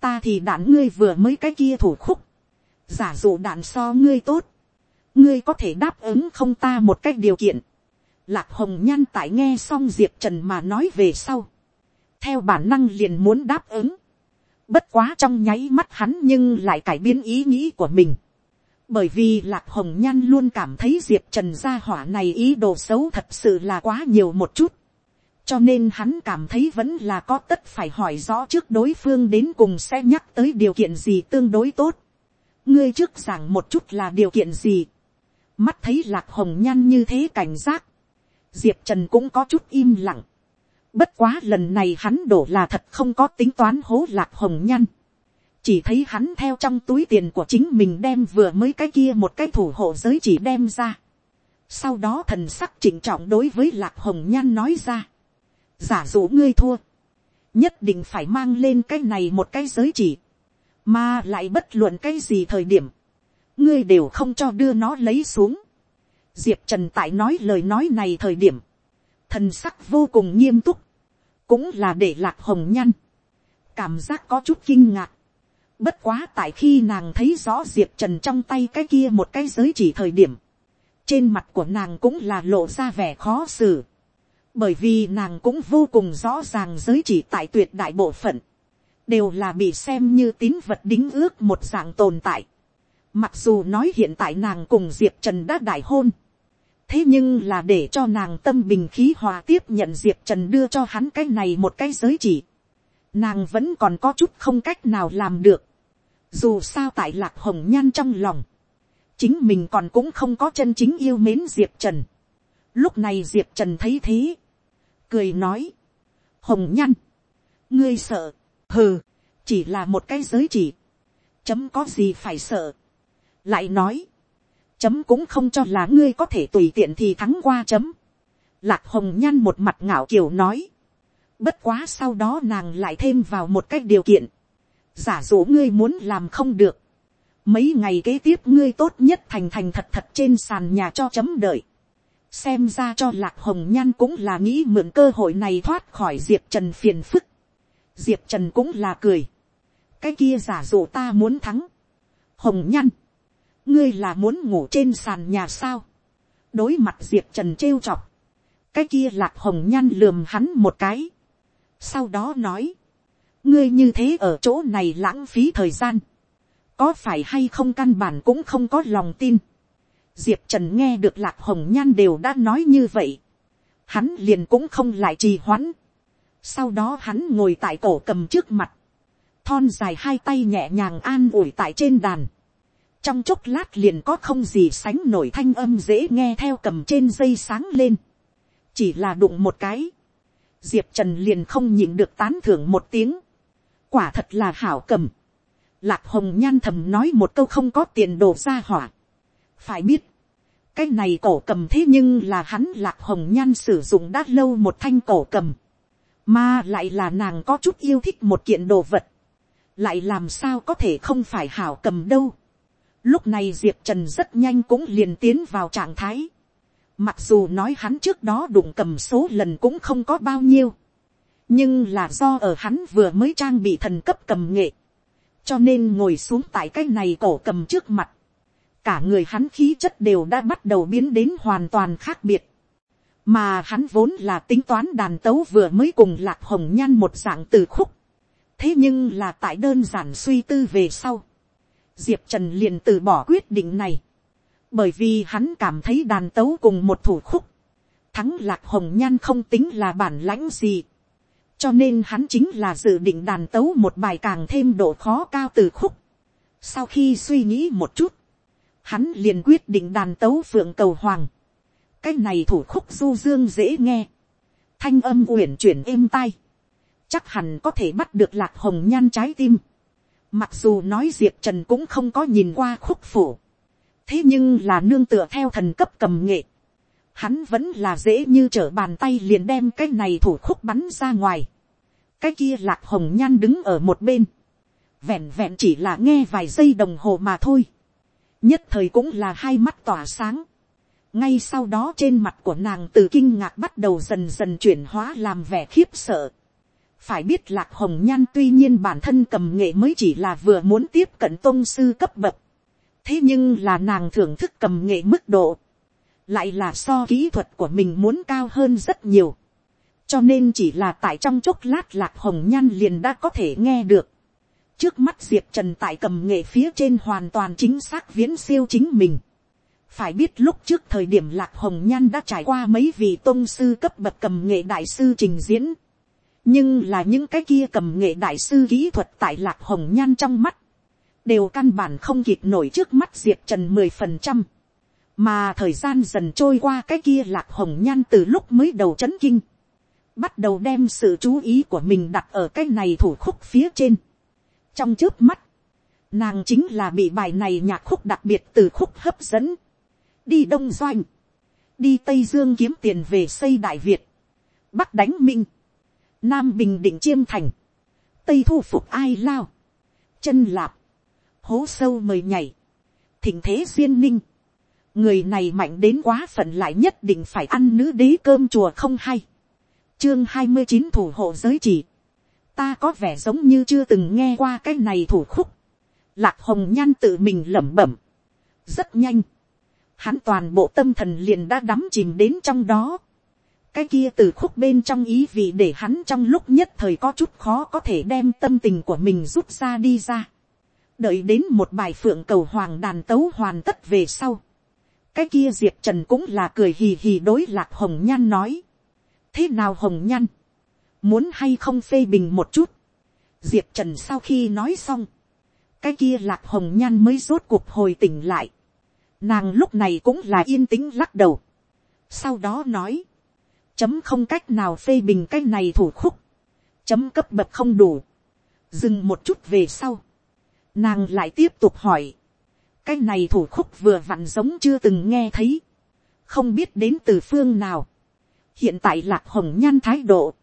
ta thì đạn ngươi vừa mới cái kia thủ khúc. giả dụ đạn so ngươi tốt. ngươi có thể đáp ứng không ta một cách điều kiện. lạc hồng nhan tại nghe xong diệp trần mà nói về sau. theo bản năng liền muốn đáp ứng. bất quá trong nháy mắt hắn nhưng lại cải biến ý nghĩ của mình bởi vì lạc hồng nhan luôn cảm thấy diệp trần gia hỏa này ý đồ xấu thật sự là quá nhiều một chút. cho nên hắn cảm thấy vẫn là có tất phải hỏi rõ trước đối phương đến cùng sẽ nhắc tới điều kiện gì tương đối tốt. ngươi trước giảng một chút là điều kiện gì. mắt thấy lạc hồng nhan như thế cảnh giác. diệp trần cũng có chút im lặng. bất quá lần này hắn đổ là thật không có tính toán hố lạc hồng nhan chỉ thấy hắn theo trong túi tiền của chính mình đem vừa mới cái kia một cái thủ hộ giới chỉ đem ra. sau đó thần sắc chỉnh trọng đối với lạc hồng nhan nói ra. giả dụ ngươi thua, nhất định phải mang lên cái này một cái giới chỉ, mà lại bất luận cái gì thời điểm, ngươi đều không cho đưa nó lấy xuống. diệp trần tại nói lời nói này thời điểm, thần sắc vô cùng nghiêm túc, cũng là để lạc hồng nhăn, cảm giác có chút kinh ngạc, Bất quá tại khi nàng thấy rõ Diệp Trần trong tay cái kia một cái giới chỉ thời điểm. Trên mặt của nàng cũng là lộ ra vẻ khó xử. Bởi vì nàng cũng vô cùng rõ ràng giới chỉ tại tuyệt đại bộ phận. đều là bị xem như tín vật đính ước một dạng tồn tại. Mặc dù nói hiện tại nàng cùng Diệp Trần đã đại hôn. Thế nhưng là để cho nàng tâm bình khí hòa tiếp nhận Diệp Trần đưa cho hắn cái này một cái giới chỉ. Nàng vẫn còn có chút không cách nào làm được. Dù sao tại lạc hồng nhan trong lòng. Chính mình còn cũng không có chân chính yêu mến Diệp Trần. Lúc này Diệp Trần thấy thế. Cười nói. Hồng nhan. Ngươi sợ. Hừ. Chỉ là một cái giới chỉ. Chấm có gì phải sợ lại nói, chấm cũng không cho là ngươi có thể tùy tiện thì thắng qua chấm. Lạc hồng nhan một mặt ngạo kiều nói, bất quá sau đó nàng lại thêm vào một cách điều kiện, giả dụ ngươi muốn làm không được, mấy ngày kế tiếp ngươi tốt nhất thành thành thật thật trên sàn nhà cho chấm đợi, xem ra cho lạc hồng nhan cũng là nghĩ mượn cơ hội này thoát khỏi diệp trần phiền phức, diệp trần cũng là cười, cái kia giả dụ ta muốn thắng, hồng nhan, ngươi là muốn ngủ trên sàn nhà sao, đối mặt diệp trần trêu chọc, cái kia lạc hồng nhan lườm hắn một cái, sau đó nói, ngươi như thế ở chỗ này lãng phí thời gian, có phải hay không căn bản cũng không có lòng tin, diệp trần nghe được lạc hồng nhan đều đã nói như vậy, hắn liền cũng không lại trì hoãn, sau đó hắn ngồi tại cổ cầm trước mặt, thon dài hai tay nhẹ nhàng an ủi tại trên đàn, trong chốc lát liền có không gì sánh nổi thanh âm dễ nghe theo cầm trên dây sáng lên, chỉ là đụng một cái, diệp trần liền không nhịn được tán thưởng một tiếng, quả thật là hảo cầm, lạc hồng nhan thầm nói một câu không có tiền đồ ra hỏa, phải biết, cái này cổ cầm thế nhưng là hắn lạc hồng nhan sử dụng đã lâu một thanh cổ cầm, mà lại là nàng có chút yêu thích một kiện đồ vật, lại làm sao có thể không phải hảo cầm đâu. Lúc này Diệp Trần rất nhanh cũng liền tiến vào trạng thái. Mặc dù nói hắn trước đó đụng cầm số lần cũng không có bao nhiêu. Nhưng là do ở hắn vừa mới trang bị thần cấp cầm nghệ. Cho nên ngồi xuống tại cái này cổ cầm trước mặt. Cả người hắn khí chất đều đã bắt đầu biến đến hoàn toàn khác biệt. Mà hắn vốn là tính toán đàn tấu vừa mới cùng lạc hồng nhan một dạng từ khúc. Thế nhưng là tại đơn giản suy tư về sau diệp trần liền từ bỏ quyết định này, bởi vì hắn cảm thấy đàn tấu cùng một thủ khúc, thắng lạc hồng nhan không tính là bản lãnh gì, cho nên hắn chính là dự định đàn tấu một bài càng thêm độ khó cao từ khúc. sau khi suy nghĩ một chút, hắn liền quyết định đàn tấu phượng cầu hoàng, cái này thủ khúc du dương dễ nghe, thanh âm uyển chuyển êm tai, chắc hẳn có thể bắt được lạc hồng nhan trái tim. Mặc dù nói Diệp Trần cũng không có nhìn qua khúc phủ. Thế nhưng là nương tựa theo thần cấp cầm nghệ. Hắn vẫn là dễ như trở bàn tay liền đem cái này thủ khúc bắn ra ngoài. Cái kia lạc hồng nhan đứng ở một bên. Vẹn vẹn chỉ là nghe vài giây đồng hồ mà thôi. Nhất thời cũng là hai mắt tỏa sáng. Ngay sau đó trên mặt của nàng từ kinh ngạc bắt đầu dần dần chuyển hóa làm vẻ khiếp sợ phải biết lạc hồng nhan tuy nhiên bản thân cầm nghệ mới chỉ là vừa muốn tiếp cận tôn sư cấp bậc. thế nhưng là nàng thưởng thức cầm nghệ mức độ lại là so kỹ thuật của mình muốn cao hơn rất nhiều. cho nên chỉ là tại trong chốc lát lạc hồng nhan liền đã có thể nghe được. trước mắt diệp trần tại cầm nghệ phía trên hoàn toàn chính xác viễn siêu chính mình. phải biết lúc trước thời điểm lạc hồng nhan đã trải qua mấy vị tôn sư cấp bậc cầm nghệ đại sư trình diễn nhưng là những cái kia cầm nghệ đại sư kỹ thuật tại lạc hồng nhan trong mắt, đều căn bản không kịp nổi trước mắt diệp trần mười phần trăm, mà thời gian dần trôi qua cái kia lạc hồng nhan từ lúc mới đầu c h ấ n kinh, bắt đầu đem sự chú ý của mình đặt ở cái này thủ khúc phía trên. trong trước mắt, nàng chính là bị bài này nhạc khúc đặc biệt từ khúc hấp dẫn, đi đông doanh, đi tây dương kiếm tiền về xây đại việt, bắc đánh minh, nam bình định chiêm thành, tây thu phục ai lao, chân lạp, hố sâu mời nhảy, thỉnh thế duyên ninh, người này mạnh đến quá phận lại nhất định phải ăn nữ đế cơm chùa không hay, chương hai mươi chín thủ hộ giới chỉ, ta có vẻ giống như chưa từng nghe qua cái này thủ khúc, lạc hồng nhan tự mình lẩm bẩm, rất nhanh, hắn toàn bộ tâm thần liền đã đắm chìm đến trong đó, cái kia từ khúc bên trong ý vị để hắn trong lúc nhất thời có chút khó có thể đem tâm tình của mình rút ra đi ra. đợi đến một bài phượng cầu hoàng đàn tấu hoàn tất về sau cái kia diệp trần cũng là cười hì hì đối lạc hồng nhan nói. thế nào hồng nhan, muốn hay không phê bình một chút. diệp trần sau khi nói xong, cái kia lạc hồng nhan mới rốt cuộc hồi tỉnh lại. nàng lúc này cũng là yên tĩnh lắc đầu. sau đó nói, chấm không cách nào phê bình cái này thủ khúc, chấm cấp bậc không đủ, dừng một chút về sau, nàng lại tiếp tục hỏi, cái này thủ khúc vừa vặn giống chưa từng nghe thấy, không biết đến từ phương nào, hiện tại lạc hồng nhan thái độ,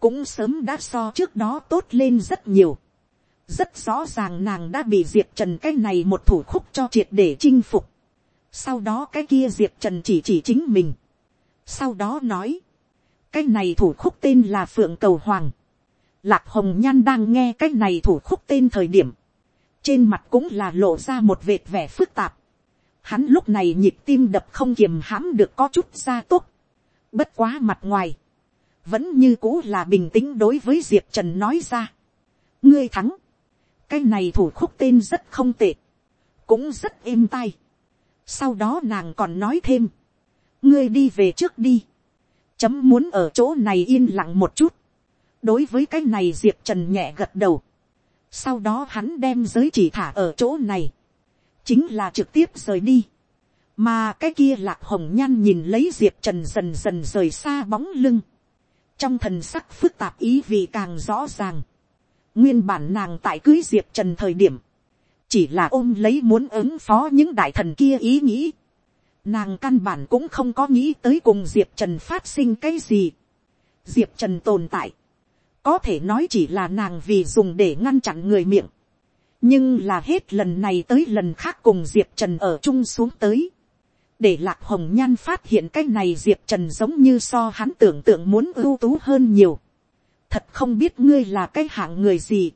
cũng sớm đã so trước đó tốt lên rất nhiều, rất rõ ràng nàng đã bị diệp trần cái này một thủ khúc cho triệt để chinh phục, sau đó cái kia diệp trần chỉ chỉ chính mình, sau đó nói, cái này thủ khúc tên là phượng cầu hoàng. lạc hồng nhan đang nghe cái này thủ khúc tên thời điểm trên mặt cũng là lộ ra một vệt vẻ phức tạp. hắn lúc này nhịp tim đập không kiềm hãm được có chút ra tốt. bất quá mặt ngoài. vẫn như cũ là bình tĩnh đối với diệp trần nói ra. ngươi thắng. cái này thủ khúc tên rất không tệ. cũng rất êm tai. sau đó nàng còn nói thêm. ngươi đi về trước đi chấm muốn ở chỗ này yên lặng một chút. đối với cái này diệp trần nhẹ gật đầu sau đó hắn đem giới chỉ thả ở chỗ này. chính là trực tiếp rời đi. mà cái kia lạc hồng nhan nhìn lấy diệp trần dần dần rời xa bóng lưng. trong thần sắc phức tạp ý vì càng rõ ràng. nguyên bản nàng tại cưới diệp trần thời điểm. chỉ là ôm lấy muốn ứng phó những đại thần kia ý nghĩ Nàng căn bản cũng không có nghĩ tới cùng Diệp Trần phát sinh cái gì. Diệp Trần tồn tại. Có thể nói chỉ là nàng vì dùng để ngăn chặn người miệng. Nhưng là hết lần này tới lần khác cùng Diệp Trần ở chung xuống tới. Để lạc hồng nhan phát hiện cái này Diệp Trần giống như so hắn tưởng tượng muốn ưu tú hơn nhiều. Thật không biết ngươi là cái hạng người gì.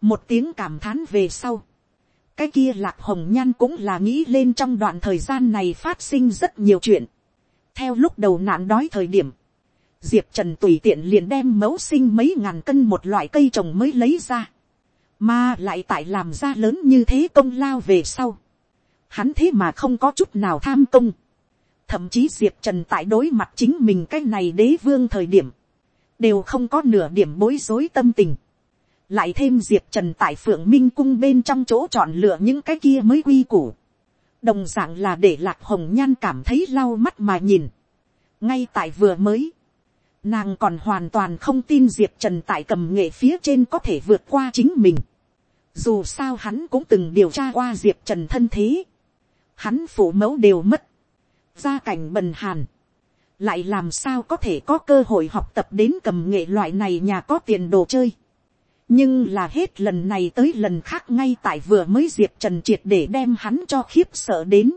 Một tiếng cảm thán về sau cái kia lạc hồng nhan cũng là nghĩ lên trong đoạn thời gian này phát sinh rất nhiều chuyện. theo lúc đầu nạn đói thời điểm, diệp trần tùy tiện liền đem mẫu sinh mấy ngàn cân một loại cây trồng mới lấy ra, mà lại tại làm ra lớn như thế công lao về sau. hắn thế mà không có chút nào tham công. thậm chí diệp trần tại đối mặt chính mình cái này đế vương thời điểm, đều không có nửa điểm bối rối tâm tình. Lại thêm diệp trần tại phượng minh cung bên trong chỗ chọn lựa những cái kia mới quy củ, đồng d ạ n g là để lạc hồng nhan cảm thấy lau mắt mà nhìn, ngay tại vừa mới, nàng còn hoàn toàn không tin diệp trần tại cầm nghệ phía trên có thể vượt qua chính mình, dù sao hắn cũng từng điều tra qua diệp trần thân thế, hắn phủ mẫu đều mất, gia cảnh bần hàn, lại làm sao có thể có cơ hội học tập đến cầm nghệ loại này nhà có tiền đồ chơi? Nhưng là hết lần này tới lần khác ngay tại vừa mới diệp trần triệt để đem hắn cho khiếp sợ đến.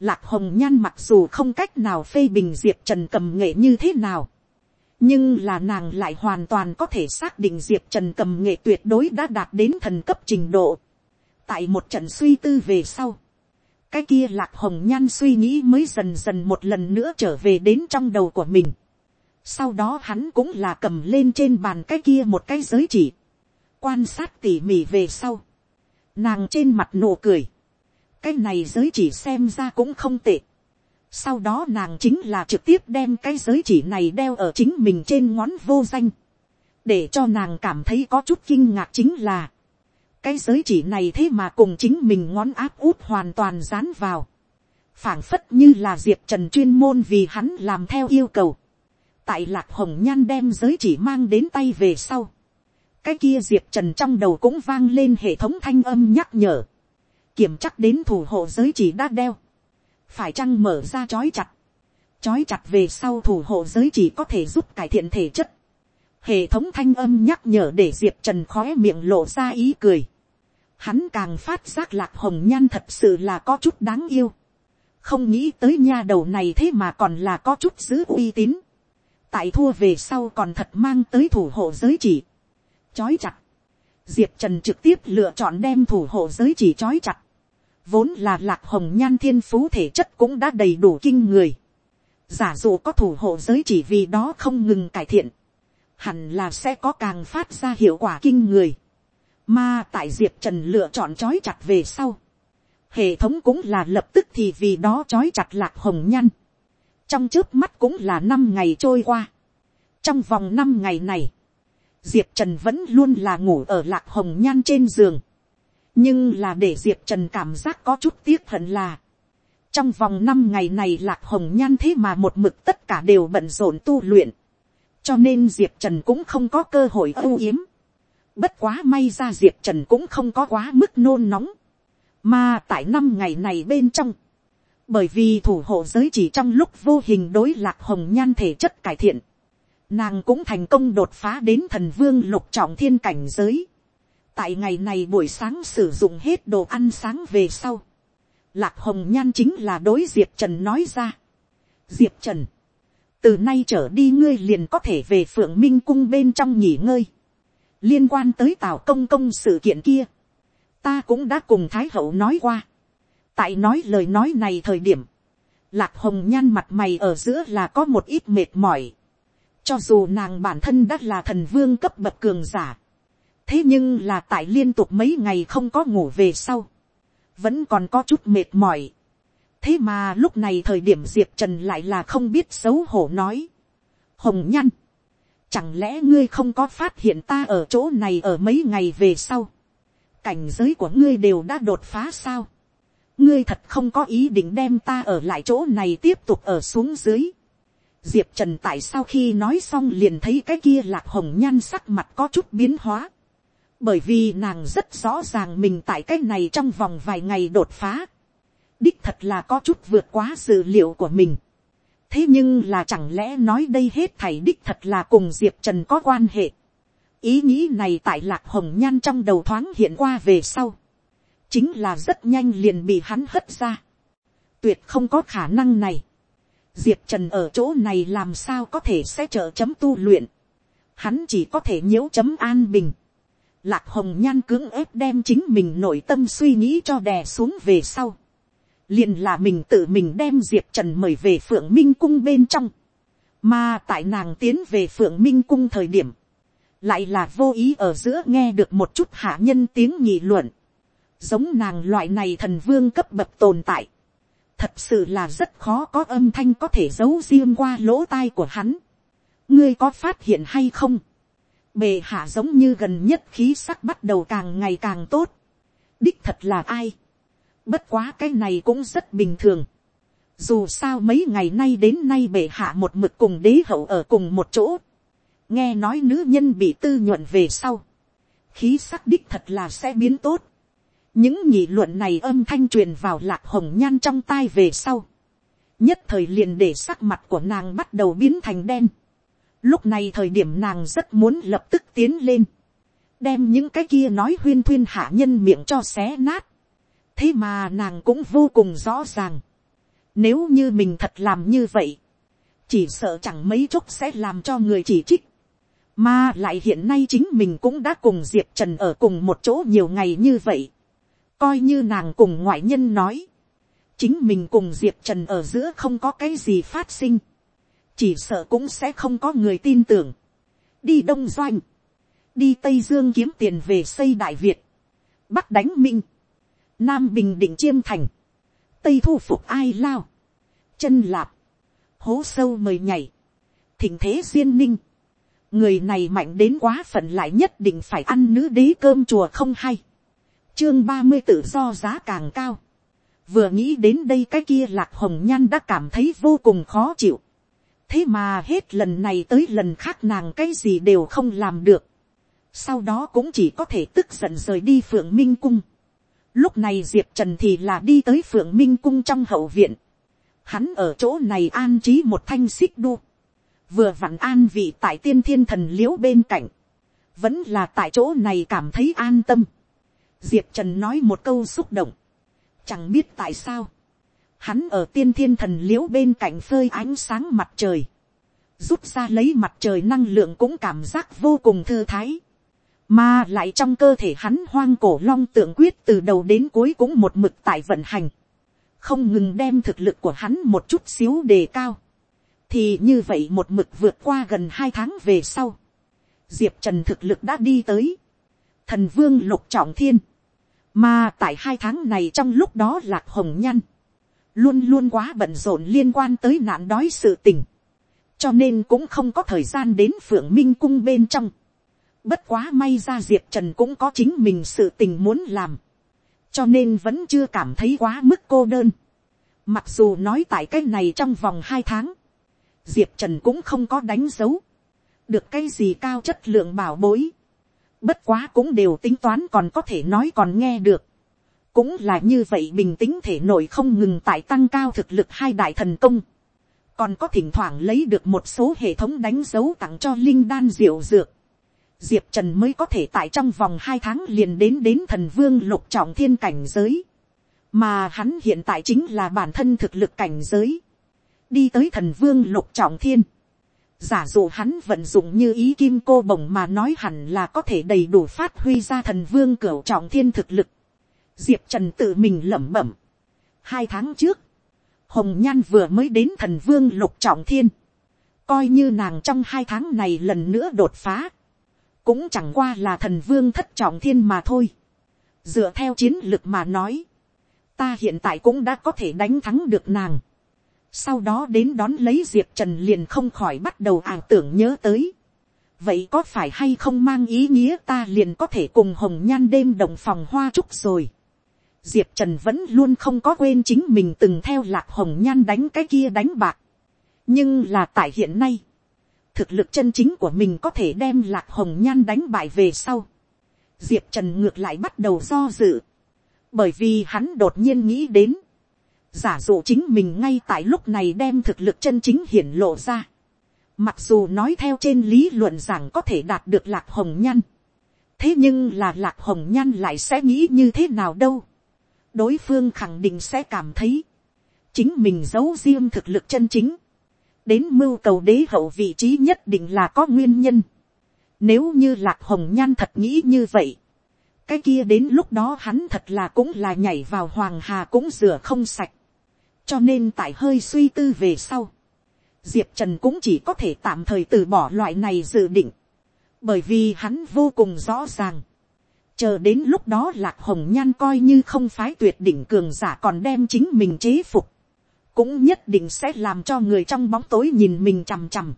Lạc hồng nhan mặc dù không cách nào phê bình diệp trần cầm nghệ như thế nào nhưng là nàng lại hoàn toàn có thể xác định diệp trần cầm nghệ tuyệt đối đã đạt đến thần cấp trình độ. tại một trận suy tư về sau, cái kia lạc hồng nhan suy nghĩ mới dần dần một lần nữa trở về đến trong đầu của mình. sau đó hắn cũng là cầm lên trên bàn cái kia một cái giới chỉ quan sát tỉ mỉ về sau, nàng trên mặt nụ cười, cái này giới chỉ xem ra cũng không tệ sau đó nàng chính là trực tiếp đem cái giới chỉ này đeo ở chính mình trên ngón vô danh, để cho nàng cảm thấy có chút kinh ngạc chính là, cái giới chỉ này thế mà cùng chính mình ngón áp út hoàn toàn dán vào, phảng phất như là diệp trần chuyên môn vì hắn làm theo yêu cầu, tại lạc hồng nhan đem giới chỉ mang đến tay về sau, cái kia diệp trần trong đầu cũng vang lên hệ thống thanh âm nhắc nhở, kiểm chắc đến thủ hộ giới chỉ đã đeo, phải chăng mở ra chói chặt, chói chặt về sau thủ hộ giới chỉ có thể giúp cải thiện thể chất, hệ thống thanh âm nhắc nhở để diệp trần khói miệng lộ ra ý cười, hắn càng phát giác lạc hồng nhan thật sự là có chút đáng yêu, không nghĩ tới nha đầu này thế mà còn là có chút giữ uy tín, tại thua về sau còn thật mang tới thủ hộ giới chỉ, chói chặt. Diệp Trần trực tiếp lựa chọn đem thủ hộ giới chỉ chói chặt. Vốn là lạc hồng nhan thiên phú thể chất cũng đã đầy đủ kinh người. giả dụ có thủ hộ giới chỉ vì đó không ngừng cải thiện, hẳn là sẽ có càng phát ra hiệu quả kinh người. Mà tại diệp trần lựa chọn trói chặt về sau, hệ thống cũng là lập tức thì vì đó trói chặt lạc hồng nhan trong trước mắt cũng là năm ngày trôi qua. trong vòng năm ngày này, diệp trần vẫn luôn là ngủ ở lạc hồng nhan trên giường nhưng là để diệp trần cảm giác có chút tiếc hận là, trong vòng năm ngày này lạc hồng nhan thế mà một mực tất cả đều bận rộn tu luyện. cho nên diệp trần cũng không có cơ hội ưu yếm. bất quá may ra diệp trần cũng không có quá mức nôn nóng. mà tại năm ngày này bên trong, bởi vì thủ hộ giới chỉ trong lúc vô hình đối lạc hồng nhan thể chất cải thiện, nàng cũng thành công đột phá đến thần vương lục trọng thiên cảnh giới tại ngày này buổi sáng sử dụng hết đồ ăn sáng về sau, lạc hồng nhan chính là đối diệp trần nói ra. diệp trần, từ nay trở đi ngươi liền có thể về phượng minh cung bên trong nghỉ ngơi. liên quan tới tào công công sự kiện kia, ta cũng đã cùng thái hậu nói qua. tại nói lời nói này thời điểm, lạc hồng nhan mặt mày ở giữa là có một ít mệt mỏi. cho dù nàng bản thân đã là thần vương cấp bậc cường giả thế nhưng là tại liên tục mấy ngày không có ngủ về sau vẫn còn có chút mệt mỏi. thế mà lúc này thời điểm diệp trần lại là không biết xấu hổ nói. hồng nhăn, chẳng lẽ ngươi không có phát hiện ta ở chỗ này ở mấy ngày về sau. cảnh giới của ngươi đều đã đột phá sao. ngươi thật không có ý định đem ta ở lại chỗ này tiếp tục ở xuống dưới. diệp trần tại sau khi nói xong liền thấy cái kia lạc hồng nhan sắc mặt có chút biến hóa bởi vì nàng rất rõ ràng mình tại cái này trong vòng vài ngày đột phá, đích thật là có chút vượt quá dự liệu của mình. thế nhưng là chẳng lẽ nói đây hết thảy đích thật là cùng diệp trần có quan hệ. ý nghĩ này tại lạc hồng nhan trong đầu thoáng hiện qua về sau, chính là rất nhanh liền bị hắn hất ra. tuyệt không có khả năng này. diệp trần ở chỗ này làm sao có thể sẽ trợ chấm tu luyện. hắn chỉ có thể nhiễu chấm an bình Lạc hồng nhan cưỡng ép đem chính mình nội tâm suy nghĩ cho đè xuống về sau. liền là mình tự mình đem diệp trần mời về phượng minh cung bên trong. mà tại nàng tiến về phượng minh cung thời điểm, lại là vô ý ở giữa nghe được một chút hạ nhân tiếng nhị luận. giống nàng loại này thần vương cấp bậc tồn tại. thật sự là rất khó có âm thanh có thể giấu riêng qua lỗ tai của hắn. ngươi có phát hiện hay không bề hạ giống như gần nhất khí sắc bắt đầu càng ngày càng tốt. đích thật là ai. bất quá cái này cũng rất bình thường. dù sao mấy ngày nay đến nay bề hạ một mực cùng đế hậu ở cùng một chỗ. nghe nói nữ nhân bị tư nhuận về sau. khí sắc đích thật là sẽ biến tốt. những nhị luận này âm thanh truyền vào lạc hồng nhan trong tai về sau. nhất thời liền để sắc mặt của nàng bắt đầu biến thành đen Lúc này thời điểm nàng rất muốn lập tức tiến lên. Đem những cái kia nói huyên thuyên hạ nhân miệng cho xé nát. Thế mà nàng cũng vô cùng rõ ràng. Nếu như mình thật làm như vậy. Chỉ sợ chẳng mấy chốc sẽ làm cho người chỉ trích. Mà lại hiện nay chính mình cũng đã cùng Diệp Trần ở cùng một chỗ nhiều ngày như vậy. Coi như nàng cùng ngoại nhân nói. Chính mình cùng Diệp Trần ở giữa không có cái gì phát sinh chỉ sợ cũng sẽ không có người tin tưởng. đi đông doanh, đi tây dương kiếm tiền về xây đại việt, bắc đánh minh, nam bình định chiêm thành, tây thu phục ai lao, chân lạp, hố sâu mời nhảy, thỉnh thế duyên ninh, người này mạnh đến quá phận lại nhất định phải ăn nữ đế cơm chùa không hay, chương ba mươi tự do giá càng cao, vừa nghĩ đến đây cái kia lạc hồng nhan đã cảm thấy vô cùng khó chịu, thế mà hết lần này tới lần khác nàng cái gì đều không làm được. sau đó cũng chỉ có thể tức giận rời đi phượng minh cung. lúc này diệp trần thì là đi tới phượng minh cung trong hậu viện. hắn ở chỗ này an trí một thanh xích đu. vừa vặn an vị tại tiên thiên thần l i ễ u bên cạnh. vẫn là tại chỗ này cảm thấy an tâm. diệp trần nói một câu xúc động. chẳng biết tại sao hắn ở tiên thiên thần l i ễ u bên cạnh phơi ánh sáng mặt trời, rút ra lấy mặt trời năng lượng cũng cảm giác vô cùng thư thái, mà lại trong cơ thể hắn hoang cổ long tượng quyết từ đầu đến cuối cũng một mực tại vận hành, không ngừng đem thực lực của hắn một chút xíu đề cao, thì như vậy một mực vượt qua gần hai tháng về sau, diệp trần thực lực đã đi tới, thần vương lục trọng thiên, mà tại hai tháng này trong lúc đó lạc hồng nhăn, luôn luôn quá bận rộn liên quan tới nạn đói sự tình, cho nên cũng không có thời gian đến phượng minh cung bên trong. Bất quá may ra diệp trần cũng có chính mình sự tình muốn làm, cho nên vẫn chưa cảm thấy quá mức cô đơn. Mặc dù nói tại cái này trong vòng hai tháng, diệp trần cũng không có đánh dấu, được cái gì cao chất lượng bảo bối. Bất quá cũng đều tính toán còn có thể nói còn nghe được. Cũng là như vậy bình tĩnh thể nội không ngừng tại tăng cao thực lực hai đại thần công. Còn có thỉnh thoảng lấy được một số hệ thống đánh dấu tặng cho linh đan diệu dược. Diệp Trần mới có thể tại trong vòng hai tháng liền đến đến thần vương lục trọng thiên cảnh giới. Mà hắn hiện tại chính là bản thân thực lực cảnh giới. Đi tới thần vương lục trọng thiên Giả dụ hắn vận dụng như ý kim cô bồng mà nói hẳn là có thể đầy đủ phát huy ra thần vương cửu trọng thiên thực lực. Diệp Trần tự mình lẩm bẩm. Hai tháng trước, Hồng Nhan vừa mới đến thần vương lục trọng thiên. Coi như nàng trong hai tháng này lần nữa đột phá. Cũng chẳng qua là thần vương thất trọng thiên mà thôi. Dựa theo chiến lược mà nói. Ta hiện tại cũng đã có thể đánh thắng được nàng sau đó đến đón lấy diệp trần liền không khỏi bắt đầu ảo tưởng nhớ tới. vậy có phải hay không mang ý nghĩa ta liền có thể cùng hồng nhan đêm đồng phòng hoa trúc rồi diệp trần vẫn luôn không có quên chính mình từng theo lạc hồng nhan đánh cái kia đánh bạc. nhưng là tại hiện nay, thực lực chân chính của mình có thể đem lạc hồng nhan đánh bại về sau. diệp trần ngược lại bắt đầu do dự. bởi vì hắn đột nhiên nghĩ đến, giả dụ chính mình ngay tại lúc này đem thực lực chân chính hiển lộ ra. Mặc dù nói theo trên lý luận rằng có thể đạt được lạc hồng nhan. Thế nhưng là lạc hồng nhan lại sẽ nghĩ như thế nào đâu. Đối phương khẳng định sẽ cảm thấy. Chính mình giấu riêng thực lực chân chính. Đến mưu cầu đế hậu vị trí nhất định là có nguyên nhân. Nếu như lạc hồng nhan thật nghĩ như vậy. Cái kia đến lúc đó hắn thật là cũng là nhảy vào hoàng hà cũng rửa không sạch cho nên tại hơi suy tư về sau, diệp trần cũng chỉ có thể tạm thời từ bỏ loại này dự định, bởi vì hắn vô cùng rõ ràng, chờ đến lúc đó lạc hồng nhan coi như không phái tuyệt đỉnh cường giả còn đem chính mình chế phục, cũng nhất định sẽ làm cho người trong bóng tối nhìn mình chằm chằm.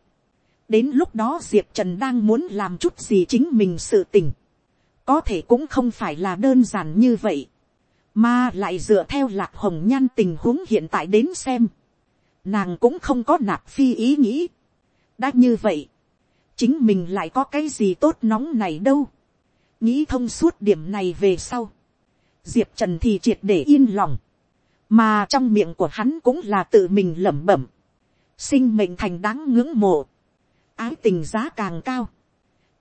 đến lúc đó diệp trần đang muốn làm chút gì chính mình sự tình, có thể cũng không phải là đơn giản như vậy mà lại dựa theo lạc hồng nhan tình huống hiện tại đến xem, nàng cũng không có nạp phi ý nghĩ. đã như vậy, chính mình lại có cái gì tốt nóng này đâu nghĩ thông suốt điểm này về sau, diệp trần thì triệt để yên lòng, mà trong miệng của hắn cũng là tự mình lẩm bẩm, sinh mệnh thành đáng ngưỡng mộ, ái tình giá càng cao,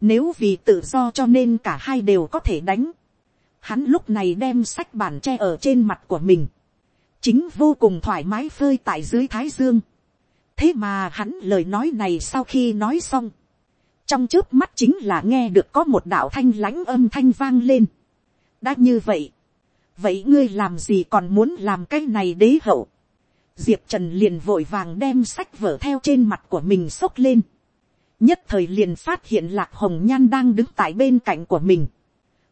nếu vì tự do cho nên cả hai đều có thể đánh, Hắn lúc này đem sách bản tre ở trên mặt của mình. Chính vô cùng thoải mái phơi tại dưới thái dương. Thế mà hắn lời nói này sau khi nói xong. Trong trước mắt chính là nghe được có một đạo thanh lãnh âm thanh vang lên. Đã như vậy. Vậy ngươi làm gì còn muốn làm cái này đế hậu? Diệp Trần liền vội vàng đem sách vở theo trên mặt của mình xốc lên. Nhất thời liền phát hiện lạc hồng nhan đang đứng tại bên cạnh của mình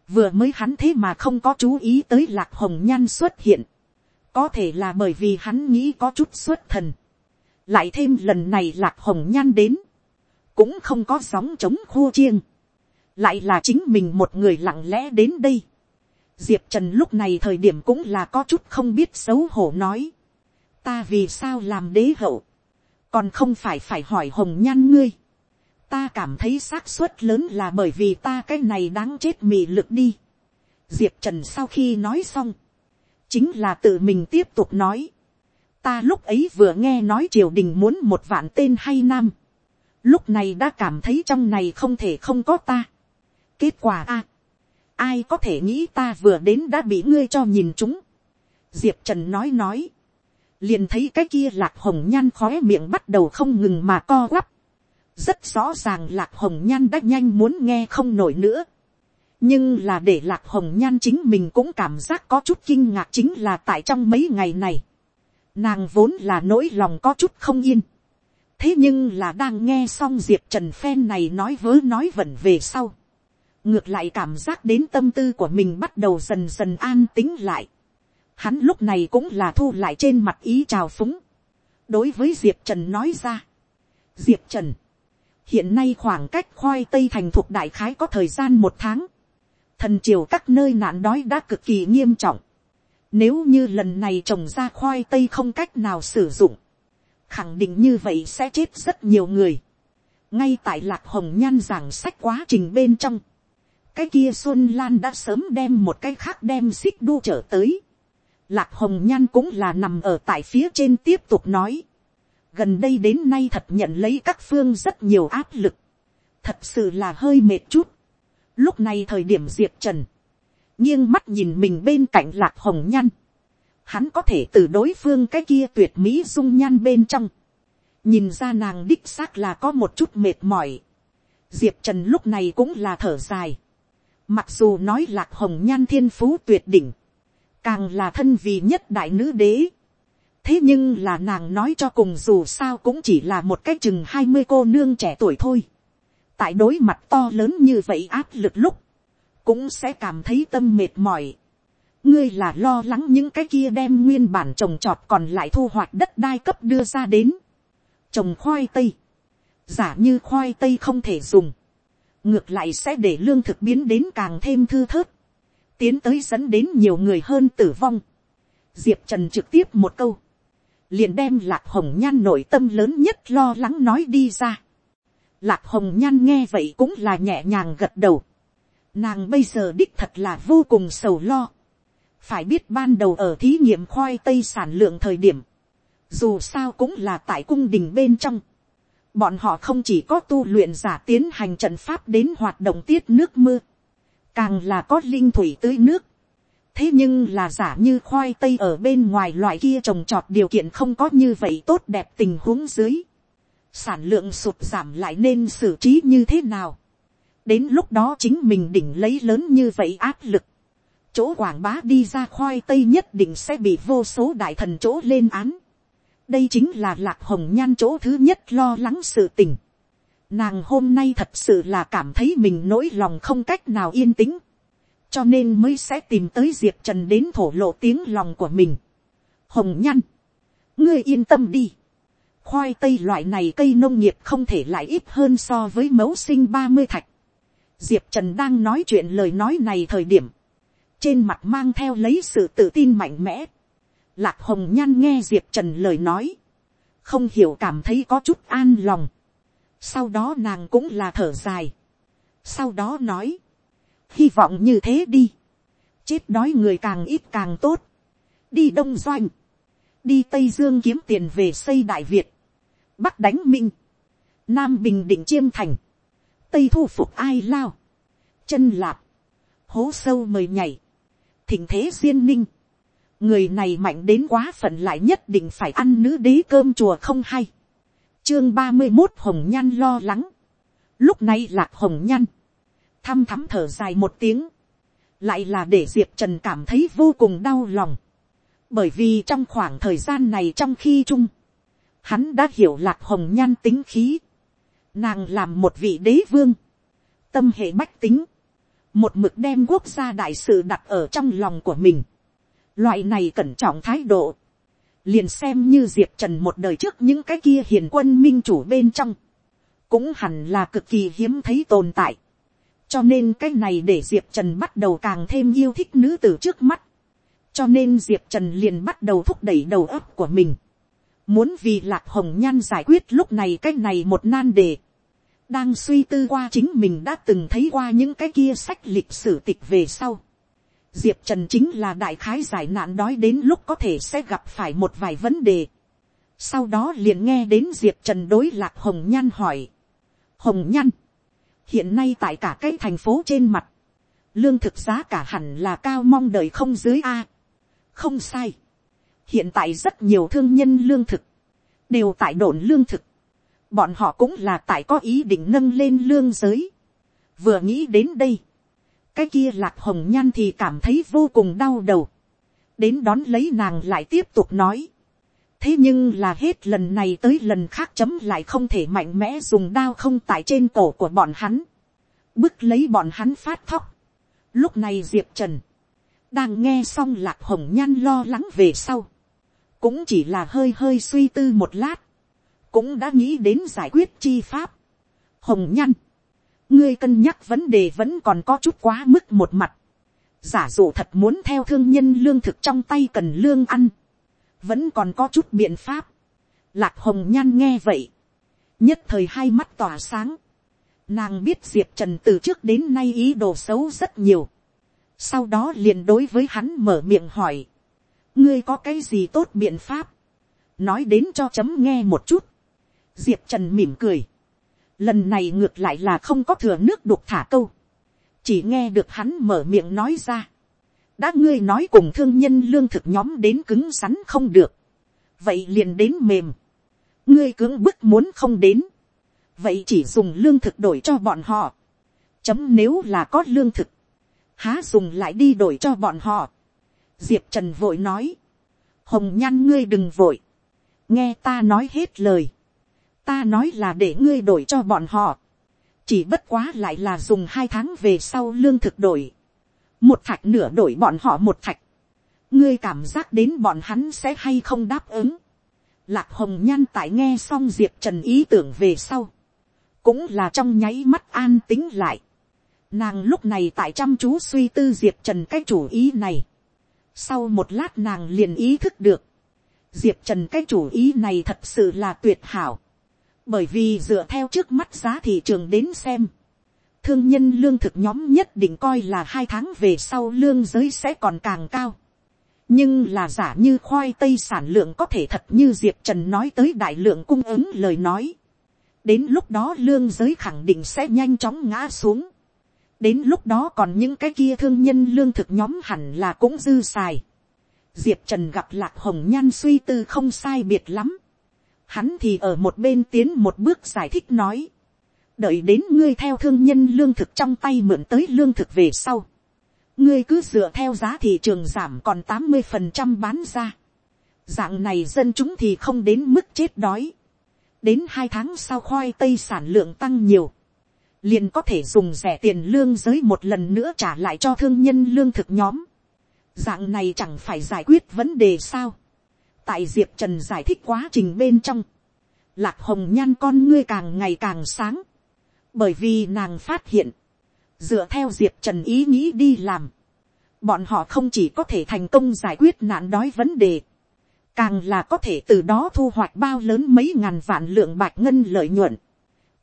vừa mới hắn thế mà không có chú ý tới lạc hồng nhan xuất hiện, có thể là bởi vì hắn nghĩ có chút xuất thần, lại thêm lần này lạc hồng nhan đến, cũng không có sóng chống khua chiêng, lại là chính mình một người lặng lẽ đến đây. Diệp trần lúc này thời điểm cũng là có chút không biết xấu hổ nói, ta vì sao làm đế hậu, còn không phải phải hỏi hồng nhan ngươi, ta cảm thấy xác suất lớn là bởi vì ta cái này đáng chết mị lực đi. diệp trần sau khi nói xong, chính là tự mình tiếp tục nói. ta lúc ấy vừa nghe nói triều đình muốn một vạn tên hay nam lúc này đã cảm thấy trong này không thể không có ta. kết quả a, ai có thể nghĩ ta vừa đến đã bị ngươi cho nhìn chúng. diệp trần nói nói, liền thấy cái kia lạc hồng nhan khói miệng bắt đầu không ngừng mà co quắp rất rõ ràng lạc hồng nhan đã nhanh muốn nghe không nổi nữa. nhưng là để lạc hồng nhan chính mình cũng cảm giác có chút kinh ngạc chính là tại trong mấy ngày này. nàng vốn là nỗi lòng có chút không yên thế nhưng là đang nghe xong diệp trần phen này nói vớ nói vẩn về sau, ngược lại cảm giác đến tâm tư của mình bắt đầu dần dần an tính lại. Hắn lúc này cũng là thu lại trên mặt ý trào phúng. đối với diệp trần nói ra, diệp trần, hiện nay khoảng cách khoai tây thành thuộc đại khái có thời gian một tháng, thần triều các nơi nạn đói đã cực kỳ nghiêm trọng. Nếu như lần này trồng ra khoai tây không cách nào sử dụng, khẳng định như vậy sẽ chết rất nhiều người. ngay tại lạc hồng nhan giảng sách quá trình bên trong, cái kia xuân lan đã sớm đem một cái khác đem xích đu trở tới. lạc hồng nhan cũng là nằm ở tại phía trên tiếp tục nói. gần đây đến nay thật nhận lấy các phương rất nhiều áp lực. thật sự là hơi mệt chút. lúc này thời điểm diệp trần, nghiêng mắt nhìn mình bên cạnh lạc hồng nhan hắn có thể từ đối phương cái kia tuyệt mỹ dung nhan bên trong, nhìn ra nàng đích xác là có một chút mệt mỏi. Diệp trần lúc này cũng là thở dài. Mặc dù nói lạc hồng nhan thiên phú tuyệt đỉnh, càng là thân vì nhất đại nữ đế. thế nhưng là nàng nói cho cùng dù sao cũng chỉ là một cái chừng hai mươi cô nương trẻ tuổi thôi. tại đối mặt to lớn như vậy áp lực lúc, cũng sẽ cảm thấy tâm mệt mỏi ngươi là lo lắng những cái kia đem nguyên bản trồng trọt còn lại thu hoạch đất đai cấp đưa ra đến. trồng khoai tây. giả như khoai tây không thể dùng. ngược lại sẽ để lương thực biến đến càng thêm thư thớt. tiến tới dẫn đến nhiều người hơn tử vong. diệp trần trực tiếp một câu. liền đem lạc hồng nhan nội tâm lớn nhất lo lắng nói đi ra. lạc hồng nhan nghe vậy cũng là nhẹ nhàng gật đầu. Nàng bây giờ đích thật là vô cùng sầu lo phải biết ban đầu ở thí nghiệm khoai tây sản lượng thời điểm, dù sao cũng là tại cung đình bên trong, bọn họ không chỉ có tu luyện giả tiến hành trận pháp đến hoạt động tiết nước mưa, càng là có linh thủy tưới nước. thế nhưng là giả như khoai tây ở bên ngoài loại kia trồng trọt điều kiện không có như vậy tốt đẹp tình huống dưới. sản lượng sụt giảm lại nên xử trí như thế nào. đến lúc đó chính mình đỉnh lấy lớn như vậy áp lực chỗ quảng bá đi ra khoai tây nhất định sẽ bị vô số đại thần chỗ lên án. đây chính là lạc hồng nhan chỗ thứ nhất lo lắng sự tình. nàng hôm nay thật sự là cảm thấy mình nỗi lòng không cách nào yên tĩnh. cho nên mới sẽ tìm tới diệp trần đến thổ lộ tiếng lòng của mình. hồng nhan, ngươi yên tâm đi. khoai tây loại này cây nông nghiệp không thể lại ít hơn so với mẫu sinh ba mươi thạch. diệp trần đang nói chuyện lời nói này thời điểm trên mặt mang theo lấy sự tự tin mạnh mẽ. Lạc hồng nhan nghe diệp trần lời nói, không hiểu cảm thấy có chút an lòng. sau đó nàng cũng là thở dài. sau đó nói, hy vọng như thế đi. chết đói người càng ít càng tốt. đi đông doanh, đi tây dương kiếm tiền về xây đại việt, bắc đánh minh, nam bình định chiêm thành, tây thu phục ai lao, chân lạp, hố sâu mời nhảy, thỉnh thế duyên ninh, người này mạnh đến quá phận lại nhất định phải ăn nữ đế cơm chùa không hay. chương ba mươi một hồng nhan lo lắng. lúc này lạc hồng nhan, thăm thắm thở dài một tiếng, lại là để diệp trần cảm thấy vô cùng đau lòng. bởi vì trong khoảng thời gian này trong khi chung, hắn đã hiểu lạc hồng nhan tính khí. nàng làm một vị đế vương, tâm hệ bách tính, một mực đem quốc gia đại sự đặt ở trong lòng của mình. Loại này cẩn trọng thái độ, liền xem như diệp trần một đời trước những cái kia hiền quân minh chủ bên trong, cũng hẳn là cực kỳ hiếm thấy tồn tại. cho nên cái này để diệp trần bắt đầu càng thêm yêu thích nữ từ trước mắt. cho nên diệp trần liền bắt đầu thúc đẩy đầu óc của mình. muốn vì lạc hồng nhan giải quyết lúc này cái này một nan đề đang suy tư qua chính mình đã từng thấy qua những cái kia sách lịch sử tịch về sau. Diệp Trần chính là đại khái giải nạn đói đến lúc có thể sẽ gặp phải một vài vấn đề. Sau đó liền nghe đến Diệp Trần đối lạc Hồng Nhan hỏi. Hồng Nhan, hiện nay tại cả cái thành phố trên mặt, lương thực giá cả hẳn là cao mong đợi không dưới A. Không sai. Hiện tại rất nhiều thương nhân lương thực, đều tại đồn lương thực bọn họ cũng là tại có ý định nâng lên lương giới. vừa nghĩ đến đây, cái kia lạc hồng nhan thì cảm thấy vô cùng đau đầu. đến đón lấy nàng lại tiếp tục nói. thế nhưng là hết lần này tới lần khác chấm lại không thể mạnh mẽ dùng đao không tại trên cổ của bọn hắn, bức lấy bọn hắn phát thóc. lúc này diệp trần, đang nghe xong lạc hồng nhan lo lắng về sau, cũng chỉ là hơi hơi suy tư một lát, cũng đã nghĩ đến giải quyết chi pháp. hồng nhăn ngươi cân nhắc vấn đề vẫn còn có chút quá mức một mặt, giả dụ thật muốn theo thương nhân lương thực trong tay cần lương ăn, vẫn còn có chút biện pháp. Lạc hồng nhan nghe vậy, nhất thời hai mắt tỏa sáng, nàng biết diệp trần từ trước đến nay ý đồ xấu rất nhiều, sau đó liền đối với hắn mở miệng hỏi, ngươi có cái gì tốt biện pháp, nói đến cho chấm nghe một chút, diệp trần mỉm cười, lần này ngược lại là không có thừa nước đục thả câu, chỉ nghe được hắn mở miệng nói ra, đã ngươi nói cùng thương nhân lương thực nhóm đến cứng rắn không được, vậy liền đến mềm, ngươi cưỡng bức muốn không đến, vậy chỉ dùng lương thực đổi cho bọn họ, chấm nếu là có lương thực, há dùng lại đi đổi cho bọn họ. diệp trần vội nói, hồng nhan ngươi đừng vội, nghe ta nói hết lời, ta nói là để ngươi đổi cho bọn họ, chỉ bất quá lại là dùng hai tháng về sau lương thực đổi, một thạch nửa đổi bọn họ một thạch, ngươi cảm giác đến bọn hắn sẽ hay không đáp ứng. Lạc hồng nhan tại nghe xong diệp trần ý tưởng về sau, cũng là trong nháy mắt an tính lại. Nàng lúc này tại chăm chú suy tư diệp trần cái chủ ý này. Sau một lát nàng liền ý thức được. Diệp trần cái chủ ý này thật sự là tuyệt hảo. Bởi vì dựa theo trước mắt giá thị trường đến xem. Thương nhân lương thực nhóm nhất định coi là hai tháng về sau lương giới sẽ còn càng cao. Nhưng là giả như khoai tây sản lượng có thể thật như Diệp Trần nói tới đại lượng cung ứng lời nói. Đến lúc đó lương giới khẳng định sẽ nhanh chóng ngã xuống đến lúc đó còn những cái kia thương nhân lương thực nhóm hẳn là cũng dư xài. diệp trần gặp lạc hồng nhan suy tư không sai biệt lắm hắn thì ở một bên tiến một bước giải thích nói. đợi đến ngươi theo thương nhân lương thực trong tay mượn tới lương thực về sau. ngươi cứ dựa theo giá thị trường giảm còn tám mươi phần trăm bán ra. dạng này dân chúng thì không đến mức chết đói. đến hai tháng sau khoai tây sản lượng tăng nhiều liền có thể dùng rẻ tiền lương giới một lần nữa trả lại cho thương nhân lương thực nhóm. Dạng này chẳng phải giải quyết vấn đề sao. Tại Diệp Trần giải thích quá trình bên trong. Lạc hồng nhan con ngươi càng ngày càng sáng. Bởi vì nàng phát hiện. Dựa theo Diệp Trần ý nghĩ đi làm. Bọn họ không chỉ có thể thành công giải quyết nạn đói vấn đề. Càng là có thể từ đó thu hoạch bao lớn mấy ngàn vạn lượng bạc ngân lợi nhuận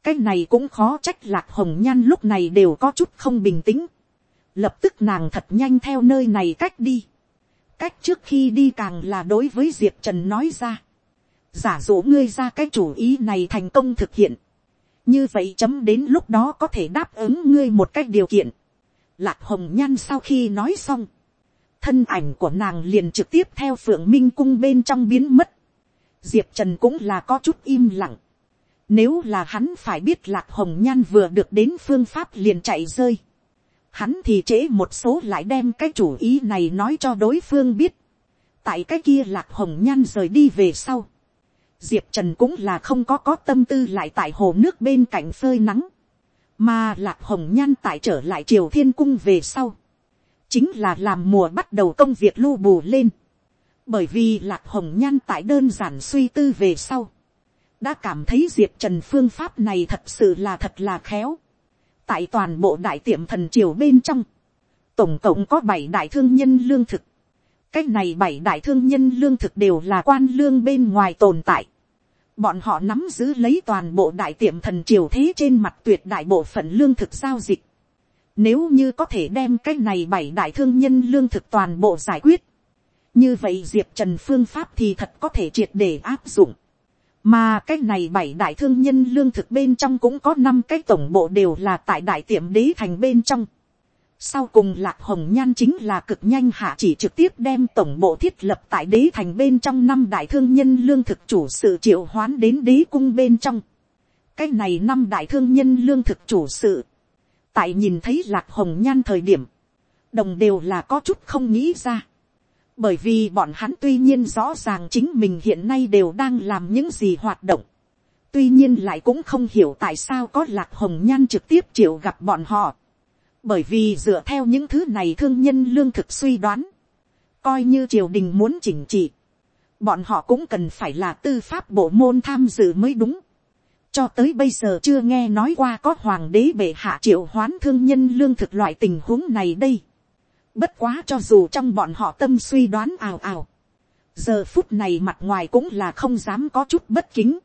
cái này cũng khó trách lạc hồng nhan lúc này đều có chút không bình tĩnh. lập tức nàng thật nhanh theo nơi này cách đi cách trước khi đi càng là đối với diệp trần nói ra. giả dụ ngươi ra cái chủ ý này thành công thực hiện. như vậy chấm đến lúc đó có thể đáp ứng ngươi một cách điều kiện. lạc hồng nhan sau khi nói xong. thân ảnh của nàng liền trực tiếp theo phượng minh cung bên trong biến mất. diệp trần cũng là có chút im lặng nếu là hắn phải biết lạc hồng nhan vừa được đến phương pháp liền chạy rơi. Hắn thì trễ một số lại đem cái chủ ý này nói cho đối phương biết. Tại cái kia lạc hồng nhan rời đi về sau. Diệp Trần cũng là không có có tâm tư lại tại hồ nước bên cạnh phơi nắng. Mà lạc hồng nhan tại trở lại triều thiên cung về sau. Chính là làm mùa bắt đầu công việc lưu bù lên. Bởi vì lạc hồng nhan tại đơn giản suy tư về sau đã cảm thấy diệp trần phương pháp này thật sự là thật là khéo tại toàn bộ đại tiệm thần triều bên trong, tổng cộng có bảy đại thương nhân lương thực. cách này bảy đại thương nhân lương thực đều là quan lương bên ngoài tồn tại. bọn họ nắm giữ lấy toàn bộ đại tiệm thần triều thế trên mặt tuyệt đại bộ phận lương thực giao dịch. Nếu như có thể đem cái này bảy đại thương nhân lương thực toàn bộ giải quyết. Như vậy Diệp Trần phương pháp thì thật có thể triệt để áp dụng. Mà cái này bảy đại thương nhân lương thực bên trong cũng có năm cái tổng bộ đều là tại đại tiệm đế thành bên trong. Sau cùng lạc hồng nhan chính là cực nhanh hạ chỉ trực tiếp đem tổng bộ thiết lập tại đế thành bên trong năm đại thương nhân lương thực chủ sự triệu hoán đến đế cung bên trong. Cái này năm đại thương nhân lương thực chủ sự. Tại nhìn thấy lạc hồng nhan thời điểm. Đồng đều là có chút không nghĩ ra bởi vì bọn hắn tuy nhiên rõ ràng chính mình hiện nay đều đang làm những gì hoạt động, tuy nhiên lại cũng không hiểu tại sao có lạc hồng nhan trực tiếp triệu gặp bọn họ, bởi vì dựa theo những thứ này thương nhân lương thực suy đoán, coi như triều đình muốn chỉnh trị, bọn họ cũng cần phải là tư pháp bộ môn tham dự mới đúng. cho tới bây giờ chưa nghe nói qua có hoàng đế bệ hạ triệu hoán thương nhân lương thực loại tình huống này đây bất quá cho dù trong bọn họ tâm suy đoán ào ào. giờ phút này mặt ngoài cũng là không dám có chút bất kính.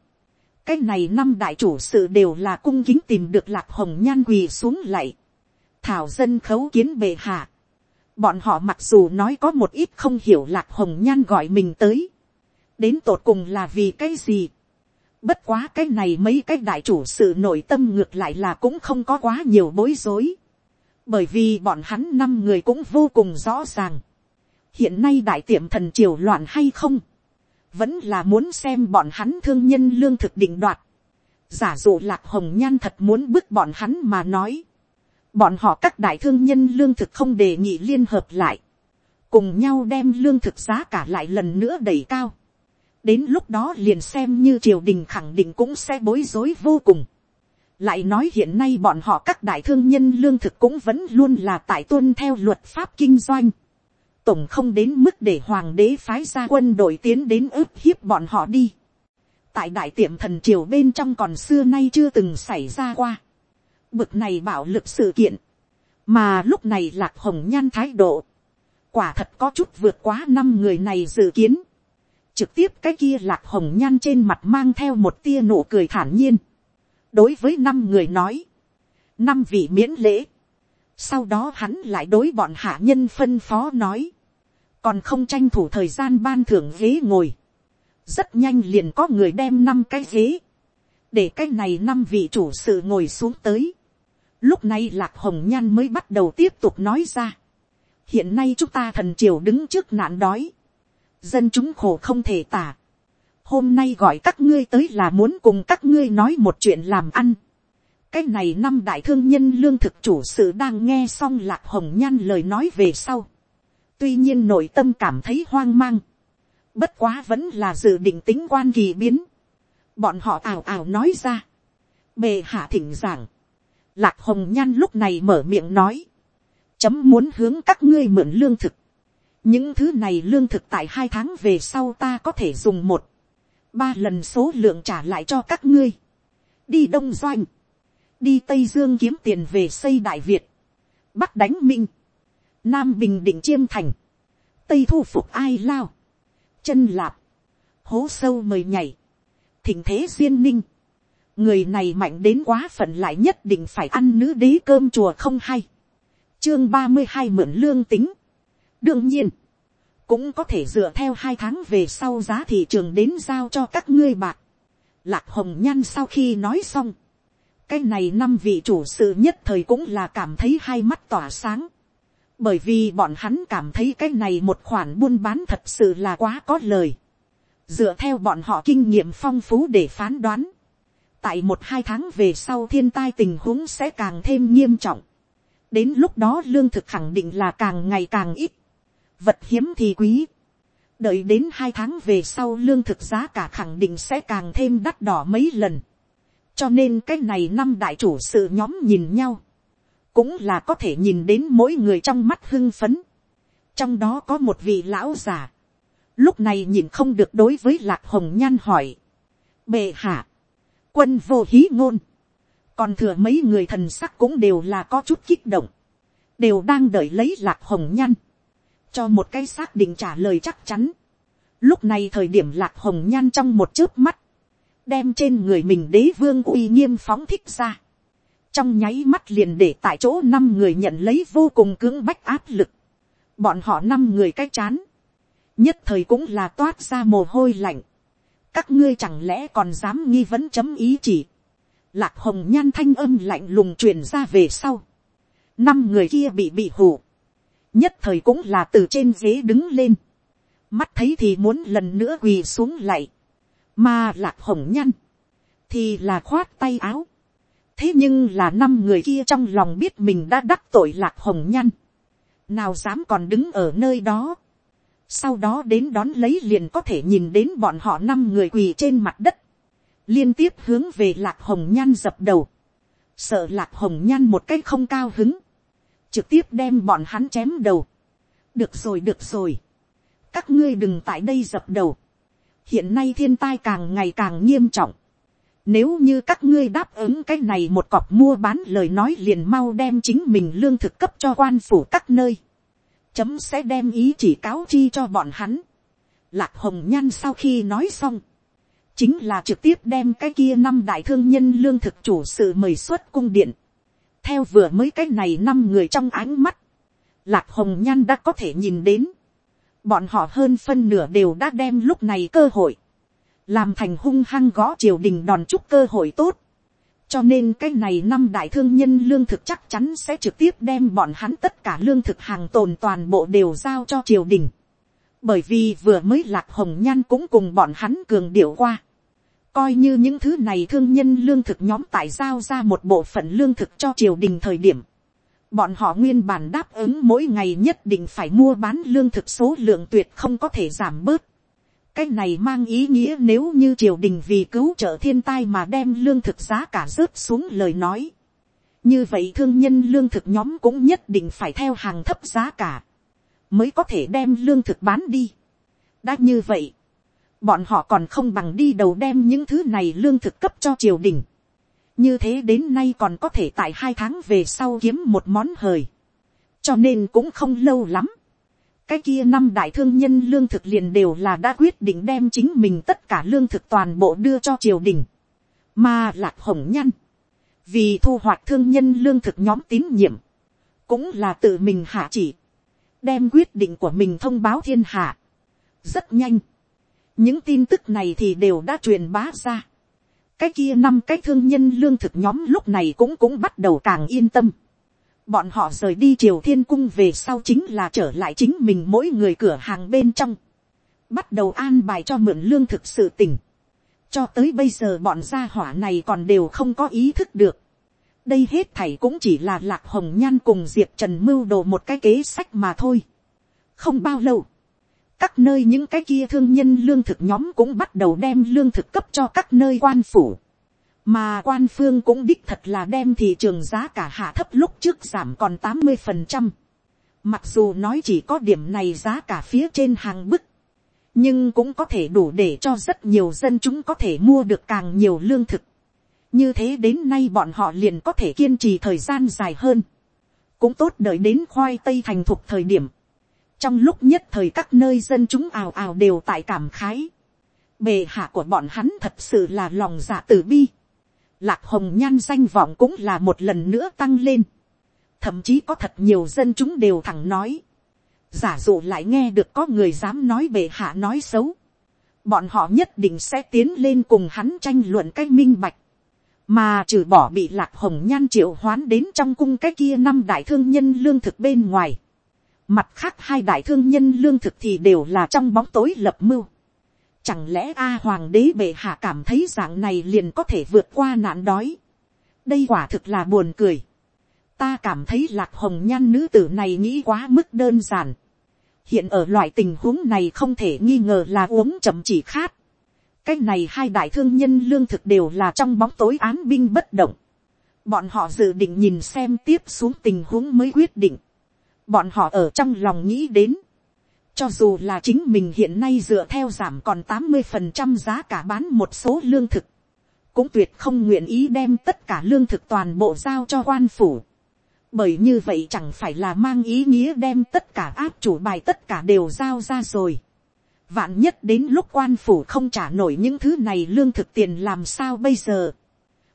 cái này năm đại chủ sự đều là cung kính tìm được lạc hồng nhan quỳ xuống lạy. thảo dân khấu kiến bệ hạ. bọn họ mặc dù nói có một ít không hiểu lạc hồng nhan gọi mình tới đến tột cùng là vì cái gì. bất quá cái này mấy cái đại chủ sự nội tâm ngược lại là cũng không có quá nhiều bối rối bởi vì bọn hắn năm người cũng vô cùng rõ ràng. hiện nay đại tiệm thần triều loạn hay không. vẫn là muốn xem bọn hắn thương nhân lương thực định đoạt. giả dụ lạc hồng nhan thật muốn bức bọn hắn mà nói. bọn họ các đại thương nhân lương thực không đề nghị liên hợp lại cùng nhau đem lương thực giá cả lại lần nữa đẩy cao đến lúc đó liền xem như triều đình khẳng định cũng sẽ bối rối vô cùng lại nói hiện nay bọn họ các đại thương nhân lương thực cũng vẫn luôn là tại tuân theo luật pháp kinh doanh. tổng không đến mức để hoàng đế phái ra quân đội tiến đến ức hiếp bọn họ đi. tại đại tiệm thần triều bên trong còn xưa nay chưa từng xảy ra qua. bực này bảo lực sự kiện. mà lúc này lạc hồng nhan thái độ. quả thật có chút vượt quá năm người này dự kiến trực tiếp cái kia lạc hồng nhan trên mặt mang theo một tia nụ cười thản nhiên đối với năm người nói, năm vị miễn lễ. sau đó hắn lại đối bọn hạ nhân phân phó nói, còn không tranh thủ thời gian ban thưởng ghế ngồi. rất nhanh liền có người đem năm cái ghế, để cái này năm vị chủ sự ngồi xuống tới. lúc này lạc hồng nhan mới bắt đầu tiếp tục nói ra. hiện nay chúng ta thần triều đứng trước nạn đói dân chúng khổ không thể tả hôm nay gọi các ngươi tới là muốn cùng các ngươi nói một chuyện làm ăn. cái này năm đại thương nhân lương thực chủ sự đang nghe xong lạc hồng nhan lời nói về sau. tuy nhiên nội tâm cảm thấy hoang mang. bất quá vẫn là dự định tính quan kỳ biến. bọn họ ào ào nói ra. bề hạ thỉnh giảng. lạc hồng nhan lúc này mở miệng nói. chấm muốn hướng các ngươi mượn lương thực những thứ này lương thực tại hai tháng về sau ta có thể dùng một, ba lần số lượng trả lại cho các ngươi. đi đông doanh, đi tây dương kiếm tiền về xây đại việt, bắc đánh minh, nam bình định chiêm thành, tây thu phục ai lao, chân lạp, hố sâu mời nhảy, thỉnh thế duyên ninh, người này mạnh đến quá phận lại nhất định phải ăn nữ đế cơm chùa không hay, chương ba mươi hai mượn lương tính, đương nhiên, cũng có thể dựa theo hai tháng về sau giá thị trường đến giao cho các ngươi bạc. Lạc hồng nhan sau khi nói xong, cái này năm vị chủ sự nhất thời cũng là cảm thấy hai mắt tỏa sáng. bởi vì bọn hắn cảm thấy cái này một khoản buôn bán thật sự là quá có lời. dựa theo bọn họ kinh nghiệm phong phú để phán đoán. tại một hai tháng về sau thiên tai tình huống sẽ càng thêm nghiêm trọng. đến lúc đó lương thực khẳng định là càng ngày càng ít vật hiếm thì quý. đợi đến hai tháng về sau lương thực giá cả khẳng định sẽ càng thêm đắt đỏ mấy lần. cho nên cái này năm đại chủ sự nhóm nhìn nhau, cũng là có thể nhìn đến mỗi người trong mắt hưng phấn. trong đó có một vị lão già, lúc này nhìn không được đối với lạc hồng nhan hỏi. bệ hạ, quân vô hí ngôn, còn thừa mấy người thần sắc cũng đều là có chút kích động, đều đang đợi lấy lạc hồng nhan cho một cái xác định trả lời chắc chắn. Lúc này thời điểm lạc hồng nhan trong một chớp mắt, đem trên người mình đế vương uy nghiêm phóng thích ra. Trong nháy mắt liền để tại chỗ năm người nhận lấy vô cùng cưỡng bách áp lực. Bọn họ năm người cái chán. Nhất thời cũng là toát ra mồ hôi lạnh. Các ngươi chẳng lẽ còn dám nghi vấn chấm ý chỉ. Lạc hồng nhan thanh âm lạnh lùng truyền ra về sau. Năm người kia bị bị hủ nhất thời cũng là từ trên ghế đứng lên, mắt thấy thì muốn lần nữa quỳ xuống lại, mà lạc hồng nhăn, thì là khoát tay áo, thế nhưng là năm người kia trong lòng biết mình đã đắc tội lạc hồng nhăn, nào dám còn đứng ở nơi đó, sau đó đến đón lấy liền có thể nhìn đến bọn họ năm người quỳ trên mặt đất, liên tiếp hướng về lạc hồng nhan dập đầu, sợ lạc hồng nhan một cách không cao hứng, trực tiếp đem bọn hắn chém đầu. được rồi được rồi, các ngươi đừng tại đây dập đầu, hiện nay thiên tai càng ngày càng nghiêm trọng, nếu như các ngươi đáp ứng cái này một cọc mua bán lời nói liền mau đem chính mình lương thực cấp cho quan phủ các nơi. Chấm sẽ đem ý chỉ cáo chi cho bọn hắn. Lạc hồng nhan sau khi nói xong. Chính là trực tiếp đem cái kia năm đại thương nhân lương thực chủ sự mời xuất cung điện. Theo vừa mới cái này năm người trong ánh mắt. Lạc hồng nhan đã có thể nhìn đến. Bọn họ hơn phân nửa đều đã đem lúc này cơ hội, làm thành hung hăng gõ triều đình đòn chúc cơ hội tốt. cho nên cái này năm đại thương nhân lương thực chắc chắn sẽ trực tiếp đem bọn hắn tất cả lương thực hàng tồn toàn bộ đều giao cho triều đình. bởi vì vừa mới lạc hồng nhan cũng cùng bọn hắn cường điệu qua coi như những thứ này thương nhân lương thực nhóm tại giao ra một bộ phận lương thực cho triều đình thời điểm. bọn họ nguyên bản đáp ứng mỗi ngày nhất định phải mua bán lương thực số lượng tuyệt không có thể giảm bớt cái này mang ý nghĩa nếu như triều đình vì cứu trợ thiên tai mà đem lương thực giá cả rớt xuống lời nói. như vậy thương nhân lương thực nhóm cũng nhất định phải theo hàng thấp giá cả, mới có thể đem lương thực bán đi. đã như vậy, bọn họ còn không bằng đi đầu đem những thứ này lương thực cấp cho triều đình. như thế đến nay còn có thể tại hai tháng về sau kiếm một món hời. cho nên cũng không lâu lắm cái kia năm đại thương nhân lương thực liền đều là đã quyết định đem chính mình tất cả lương thực toàn bộ đưa cho triều đình, mà lạc hồng nhăn, vì thu hoạch thương nhân lương thực nhóm tín nhiệm, cũng là tự mình hạ chỉ, đem quyết định của mình thông báo thiên hạ. rất nhanh, những tin tức này thì đều đã truyền bá ra. cái kia năm cái thương nhân lương thực nhóm lúc này cũng cũng bắt đầu càng yên tâm Bọn họ rời đi triều thiên cung về sau chính là trở lại chính mình mỗi người cửa hàng bên trong. Bắt đầu an bài cho mượn lương thực sự tỉnh. Cho tới bây giờ bọn gia hỏa này còn đều không có ý thức được. Đây hết thảy cũng chỉ là lạc hồng nhan cùng diệp trần mưu đồ một cái kế sách mà thôi. Không bao lâu. Các nơi những cái kia thương nhân lương thực nhóm cũng bắt đầu đem lương thực cấp cho các nơi quan phủ mà quan phương cũng đích thật là đem thị trường giá cả hạ thấp lúc trước giảm còn tám mươi phần trăm. Mặc dù nói chỉ có điểm này giá cả phía trên hàng bức, nhưng cũng có thể đủ để cho rất nhiều dân chúng có thể mua được càng nhiều lương thực. Như thế đến nay bọn họ liền có thể kiên trì thời gian dài hơn. Cũng tốt đợi đến khoai tây thành thục thời điểm. Trong lúc nhất thời các nơi dân chúng ào ào đều tại cảm khái. Bề hạ của bọn hắn thật sự là lòng dạ tử bi lạc hồng nhan danh vọng cũng là một lần nữa tăng lên. thậm chí có thật nhiều dân chúng đều thẳng nói. giả dụ lại nghe được có người dám nói bề hạ nói xấu. bọn họ nhất định sẽ tiến lên cùng hắn tranh luận cái minh bạch. mà trừ bỏ bị lạc hồng nhan triệu hoán đến trong cung cái kia năm đại thương nhân lương thực bên ngoài mặt khác hai đại thương nhân lương thực thì đều là trong bóng tối lập mưu Chẳng lẽ A hoàng đế bệ hạ cảm thấy dạng này liền có thể vượt qua nạn đói. Đây quả thực là buồn cười. Ta cảm thấy lạc hồng nhan nữ tử này nghĩ quá mức đơn giản. Hiện ở loại tình huống này không thể nghi ngờ là uống chậm chỉ khát. Cái này hai đại thương nhân lương thực đều là trong bóng tối án binh bất động. Bọn họ dự định nhìn xem tiếp xuống tình huống mới quyết định. Bọn họ ở trong lòng nghĩ đến cho dù là chính mình hiện nay dựa theo giảm còn tám mươi phần trăm giá cả bán một số lương thực. Cũng tuyệt không nguyện ý đem tất cả lương thực toàn bộ giao cho quan phủ. Bởi như vậy chẳng phải là mang ý nghĩa đem tất cả áp chủ bài tất cả đều giao ra rồi. Vạn nhất đến lúc quan phủ không trả nổi những thứ này lương thực tiền làm sao bây giờ.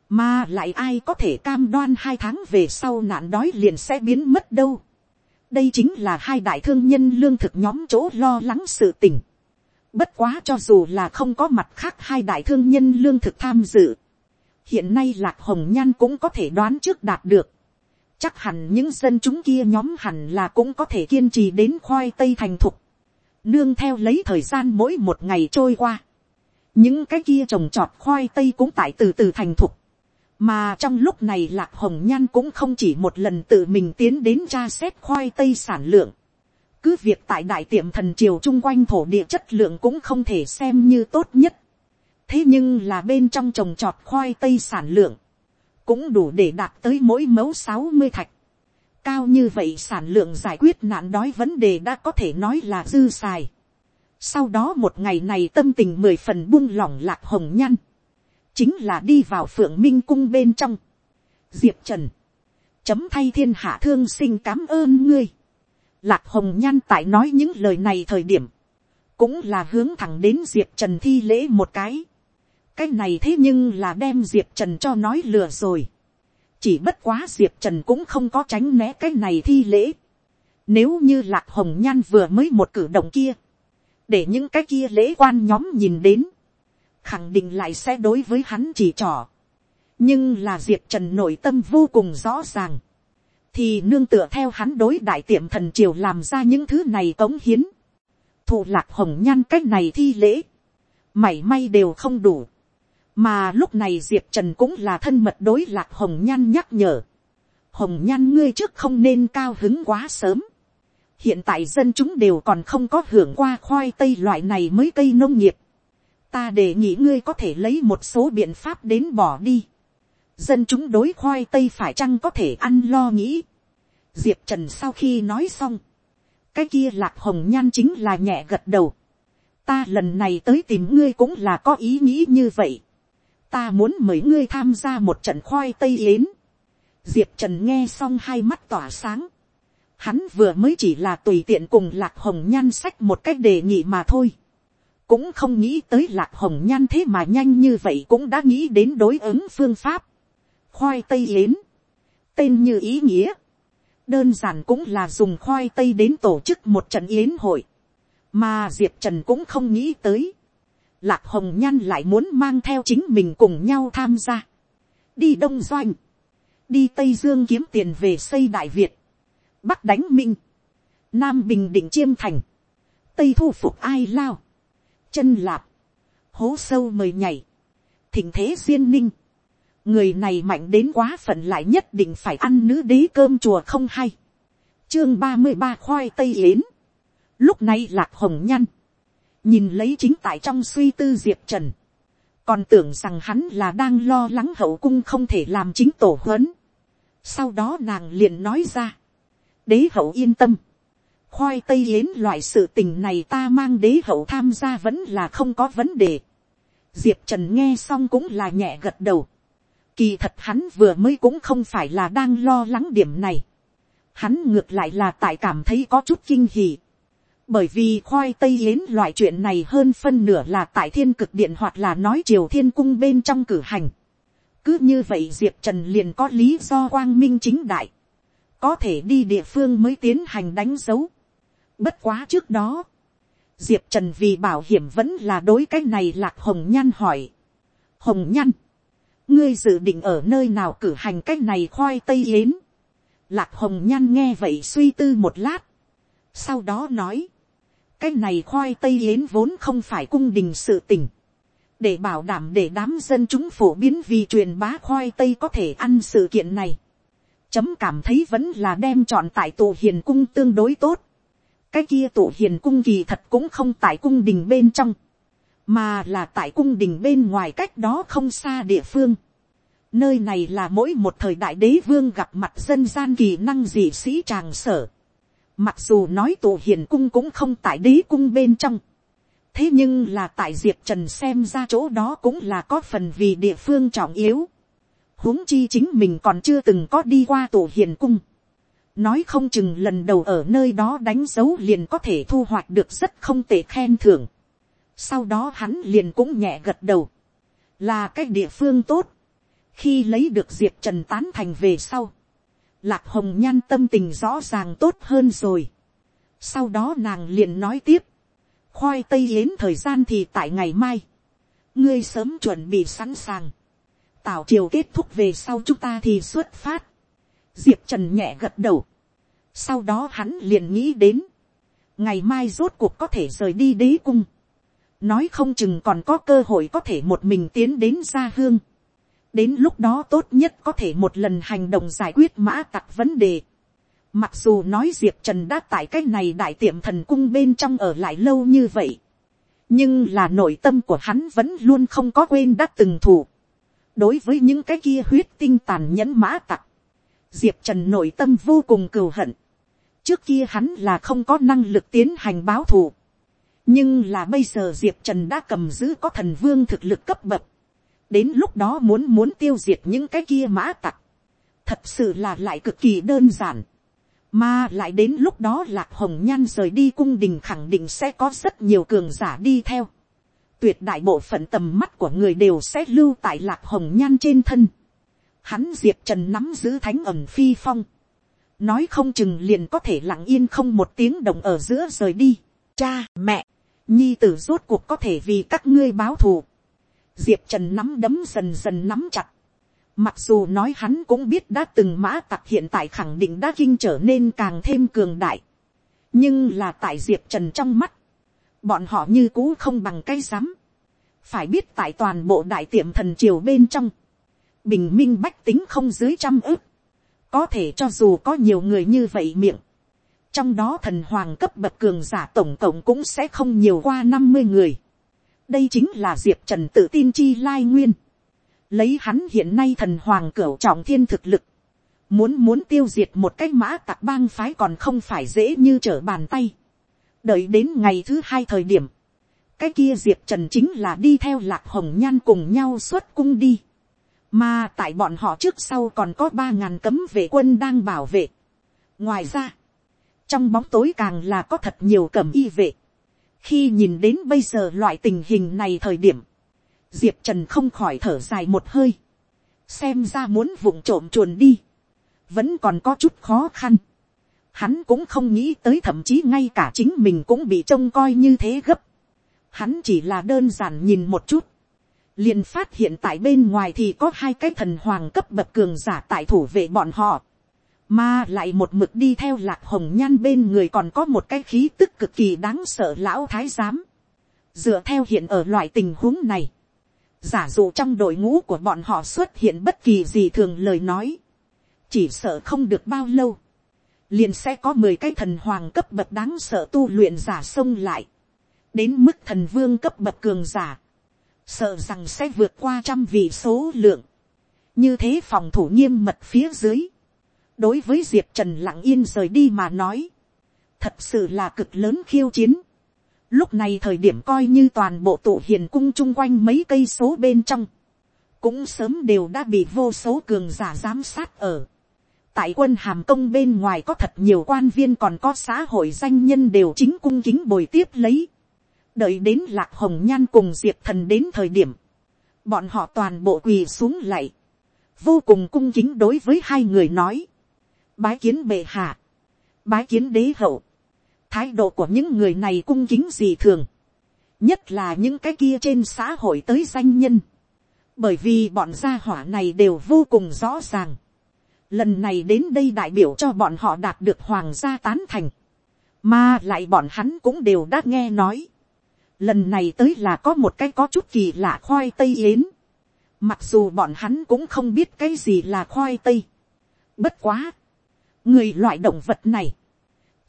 Mà lại ai có thể cam đoan hai tháng về sau nạn đói liền sẽ biến mất đâu đây chính là hai đại thương nhân lương thực nhóm chỗ lo lắng sự tình. Bất quá cho dù là không có mặt khác hai đại thương nhân lương thực tham dự. Hiện nay lạc hồng nhan cũng có thể đoán trước đạt được. Chắc hẳn những dân chúng kia nhóm hẳn là cũng có thể kiên trì đến khoai tây thành thục. Nương theo lấy thời gian mỗi một ngày trôi qua. Những cái kia trồng trọt khoai tây cũng tại từ từ thành thục mà trong lúc này lạc hồng nhan cũng không chỉ một lần tự mình tiến đến tra xét khoai tây sản lượng, cứ việc tại đại tiệm thần triều chung quanh thổ địa chất lượng cũng không thể xem như tốt nhất. thế nhưng là bên trong trồng trọt khoai tây sản lượng, cũng đủ để đạt tới mỗi mẫu sáu mươi thạch. cao như vậy sản lượng giải quyết nạn đói vấn đề đã có thể nói là dư xài. sau đó một ngày này tâm tình mười phần buông lỏng lạc hồng nhan chính là đi vào phượng minh cung bên trong. diệp trần, chấm thay thiên hạ thương sinh cám ơn ngươi Lạc hồng nhan tại nói những lời này thời điểm, cũng là hướng thẳng đến diệp trần thi lễ một cái. cái này thế nhưng là đem diệp trần cho nói lừa rồi. chỉ bất quá diệp trần cũng không có tránh né cái này thi lễ. nếu như lạc hồng nhan vừa mới một cử động kia, để những cái kia lễ quan nhóm nhìn đến, khẳng định lại sẽ đối với hắn chỉ trỏ. nhưng là diệp trần nội tâm vô cùng rõ ràng. Thì nương tựa theo hắn đối đại tiệm thần triều làm ra những thứ này cống hiến, thụ lạc hồng nhan cách này thi lễ, mảy may đều không đủ, mà lúc này diệp trần cũng là thân mật đối lạc hồng nhan nhắc nhở, hồng nhan ngươi trước không nên cao hứng quá sớm, hiện tại dân chúng đều còn không có hưởng qua khoai tây loại này mới cây nông nghiệp, ta đề nghị ngươi có thể lấy một số biện pháp đến bỏ đi, dân chúng đối khoai tây phải chăng có thể ăn lo nghĩ. diệp trần sau khi nói xong, cái kia lạc hồng nhan chính là nhẹ gật đầu. ta lần này tới tìm ngươi cũng là có ý nghĩ như vậy. ta muốn mời ngươi tham gia một trận khoai tây yến. diệp trần nghe xong hai mắt tỏa sáng. hắn vừa mới chỉ là tùy tiện cùng lạc hồng nhan sách một cách đề nghị mà thôi cũng không nghĩ tới lạc hồng nhan thế mà nhanh như vậy cũng đã nghĩ đến đối ứng phương pháp. Khoai tây yến, tên như ý nghĩa, đơn giản cũng là dùng khoai tây đến tổ chức một trận yến hội, mà diệp trần cũng không nghĩ tới, lạc hồng nhan lại muốn mang theo chính mình cùng nhau tham gia, đi đông doanh, đi tây dương kiếm tiền về xây đại việt, bắc đánh minh, nam bình định chiêm thành, tây thu phục ai lao, chân lạp, hố sâu mời nhảy, thỉnh thế duyên ninh, người này mạnh đến quá phận lại nhất định phải ăn nữ đế cơm chùa không hay. chương ba mươi ba khoai tây yến. lúc này lạc hồng nhăn. nhìn lấy chính tại trong suy tư diệp trần. còn tưởng rằng hắn là đang lo lắng hậu cung không thể làm chính tổ huấn. sau đó nàng liền nói ra. đế hậu yên tâm khoai tây yến loại sự tình này ta mang đế hậu tham gia vẫn là không có vấn đề. diệp trần nghe xong cũng là nhẹ gật đầu Kỳ thật hắn vừa mới cũng không phải là đang lo lắng điểm này. Hắn ngược lại là tại cảm thấy có chút kinh hỉ. Bởi vì khoai tây yến loại chuyện này hơn phân nửa là tại thiên cực điện hoặc là nói triều thiên cung bên trong cử hành. Cứ như vậy Diệp Trần liền có lý do quang minh chính đại. Có thể đi địa phương mới tiến hành đánh dấu. Bất quá trước đó. Diệp Trần vì bảo hiểm vẫn là đối cái này lạc hồng nhan hỏi. Hồng nhan ngươi dự định ở nơi nào cử hành cách này khoai tây yến. Lạc hồng nhan nghe vậy suy tư một lát. sau đó nói, cái này khoai tây yến vốn không phải cung đình sự tình. để bảo đảm để đám dân chúng phổ biến vì truyền bá khoai tây có thể ăn sự kiện này. chấm cảm thấy vẫn là đem chọn tại tổ hiền cung tương đối tốt cái kia tổ hiền cung kỳ thật cũng không tại cung đình bên trong, mà là tại cung đình bên ngoài cách đó không xa địa phương. Nơi này là mỗi một thời đại đế vương gặp mặt dân gian kỳ năng dị sĩ tràng sở. Mặc dù nói tổ hiền cung cũng không tại đế cung bên trong. Thế nhưng là tại Diệp Trần xem ra chỗ đó cũng là có phần vì địa phương trọng yếu. huống chi chính mình còn chưa từng có đi qua tổ hiền cung. Nói không chừng lần đầu ở nơi đó đánh dấu liền có thể thu hoạch được rất không tệ khen thưởng sau đó hắn liền cũng nhẹ gật đầu. Là cái địa phương tốt. Khi lấy được Diệp Trần tán thành về sau. Lạc Hồng Nhan tâm tình rõ ràng tốt hơn rồi. Sau đó nàng liền nói tiếp. Khoai tây yến thời gian thì tại ngày mai. Ngươi sớm chuẩn bị sẵn sàng. Tảo triều kết thúc về sau chúng ta thì xuất phát. Diệp Trần nhẹ gật đầu. Sau đó hắn liền nghĩ đến. Ngày mai rốt cuộc có thể rời đi đế cung nói không chừng còn có cơ hội có thể một mình tiến đến gia hương. đến lúc đó tốt nhất có thể một lần hành động giải quyết mã tặc vấn đề. Mặc dù nói Diệp Trần đã tại cái này đại tiệm thần cung bên trong ở lại lâu như vậy. Nhưng là nội tâm của hắn vẫn luôn không có quên đã từng thủ. Đối với những cái kia huyết tinh tàn nhẫn mã tặc. Diệp Trần nội tâm vô cùng cừu hận. Trước kia hắn là không có năng lực tiến hành báo thù. Nhưng là bây giờ Diệp Trần đã cầm giữ có thần vương thực lực cấp bậc. Đến lúc đó muốn muốn tiêu diệt những cái kia mã tặc. Thật sự là lại cực kỳ đơn giản mà lại đến lúc đó lạc hồng nhan rời đi cung đình khẳng định sẽ có rất nhiều cường giả đi theo. Tuyệt đại bộ phận tầm mắt của người đều sẽ lưu tại lạc hồng nhan trên thân. Hắn diệp trần nắm giữ thánh ẩm phi phong. Nói không chừng liền có thể lặng yên không một tiếng động ở giữa rời đi. Cha, mẹ, nhi tử rốt cuộc có thể vì các ngươi báo thù. Diệp trần nắm đấm dần dần nắm chặt Mặc dù nói hắn cũng biết đã từng mã tặc hiện tại khẳng định đã kinh trở nên càng thêm cường đại. Nhưng là tại Diệp Trần trong mắt. Bọn họ như cũ không bằng cây rắm. Phải biết tại toàn bộ đại tiệm thần triều bên trong. Bình minh bách tính không dưới trăm ức. Có thể cho dù có nhiều người như vậy miệng. Trong đó thần hoàng cấp bậc cường giả tổng cộng cũng sẽ không nhiều qua năm mươi người. Đây chính là Diệp Trần tự tin chi lai nguyên lấy hắn hiện nay thần hoàng cửu trọng thiên thực lực, muốn muốn tiêu diệt một cái mã tặc bang phái còn không phải dễ như trở bàn tay. đợi đến ngày thứ hai thời điểm, cái kia diệp trần chính là đi theo lạc hồng nhan cùng nhau xuất cung đi mà tại bọn họ trước sau còn có ba ngàn cấm vệ quân đang bảo vệ. ngoài ra, trong bóng tối càng là có thật nhiều cẩm y vệ. khi nhìn đến bây giờ loại tình hình này thời điểm, diệp trần không khỏi thở dài một hơi, xem ra muốn vụng trộm chuồn đi, vẫn còn có chút khó khăn. Hắn cũng không nghĩ tới thậm chí ngay cả chính mình cũng bị trông coi như thế gấp. Hắn chỉ là đơn giản nhìn một chút liền phát hiện tại bên ngoài thì có hai cái thần hoàng cấp bậc cường giả tại thủ vệ bọn họ. Mà lại một mực đi theo lạc hồng nhan bên người còn có một cái khí tức cực kỳ đáng sợ lão thái giám. Dựa theo hiện ở loại tình huống này giả dụ trong đội ngũ của bọn họ xuất hiện bất kỳ gì thường lời nói, chỉ sợ không được bao lâu, liền sẽ có mười cái thần hoàng cấp bậc đáng sợ tu luyện giả xông lại, đến mức thần vương cấp bậc cường giả, sợ rằng sẽ vượt qua trăm vị số lượng, như thế phòng thủ nghiêm mật phía dưới, đối với diệp trần lặng yên rời đi mà nói, thật sự là cực lớn khiêu chiến, Lúc này thời điểm coi như toàn bộ tụ hiền cung chung quanh mấy cây số bên trong. Cũng sớm đều đã bị vô số cường giả giám sát ở. Tại quân hàm công bên ngoài có thật nhiều quan viên còn có xã hội danh nhân đều chính cung kính bồi tiếp lấy. Đợi đến lạc hồng nhan cùng diệp thần đến thời điểm. Bọn họ toàn bộ quỳ xuống lạy. Vô cùng cung kính đối với hai người nói. Bái kiến bệ hạ. Bái kiến đế hậu thái độ của những người này cung kính gì thường, nhất là những cái kia trên xã hội tới danh nhân, bởi vì bọn gia hỏa này đều vô cùng rõ ràng. Lần này đến đây đại biểu cho bọn họ đạt được hoàng gia tán thành, mà lại bọn hắn cũng đều đã nghe nói. Lần này tới là có một cái có chút kỳ lạ khoai tây yến. Mặc dù bọn hắn cũng không biết cái gì là khoai tây. Bất quá. Người loại động vật này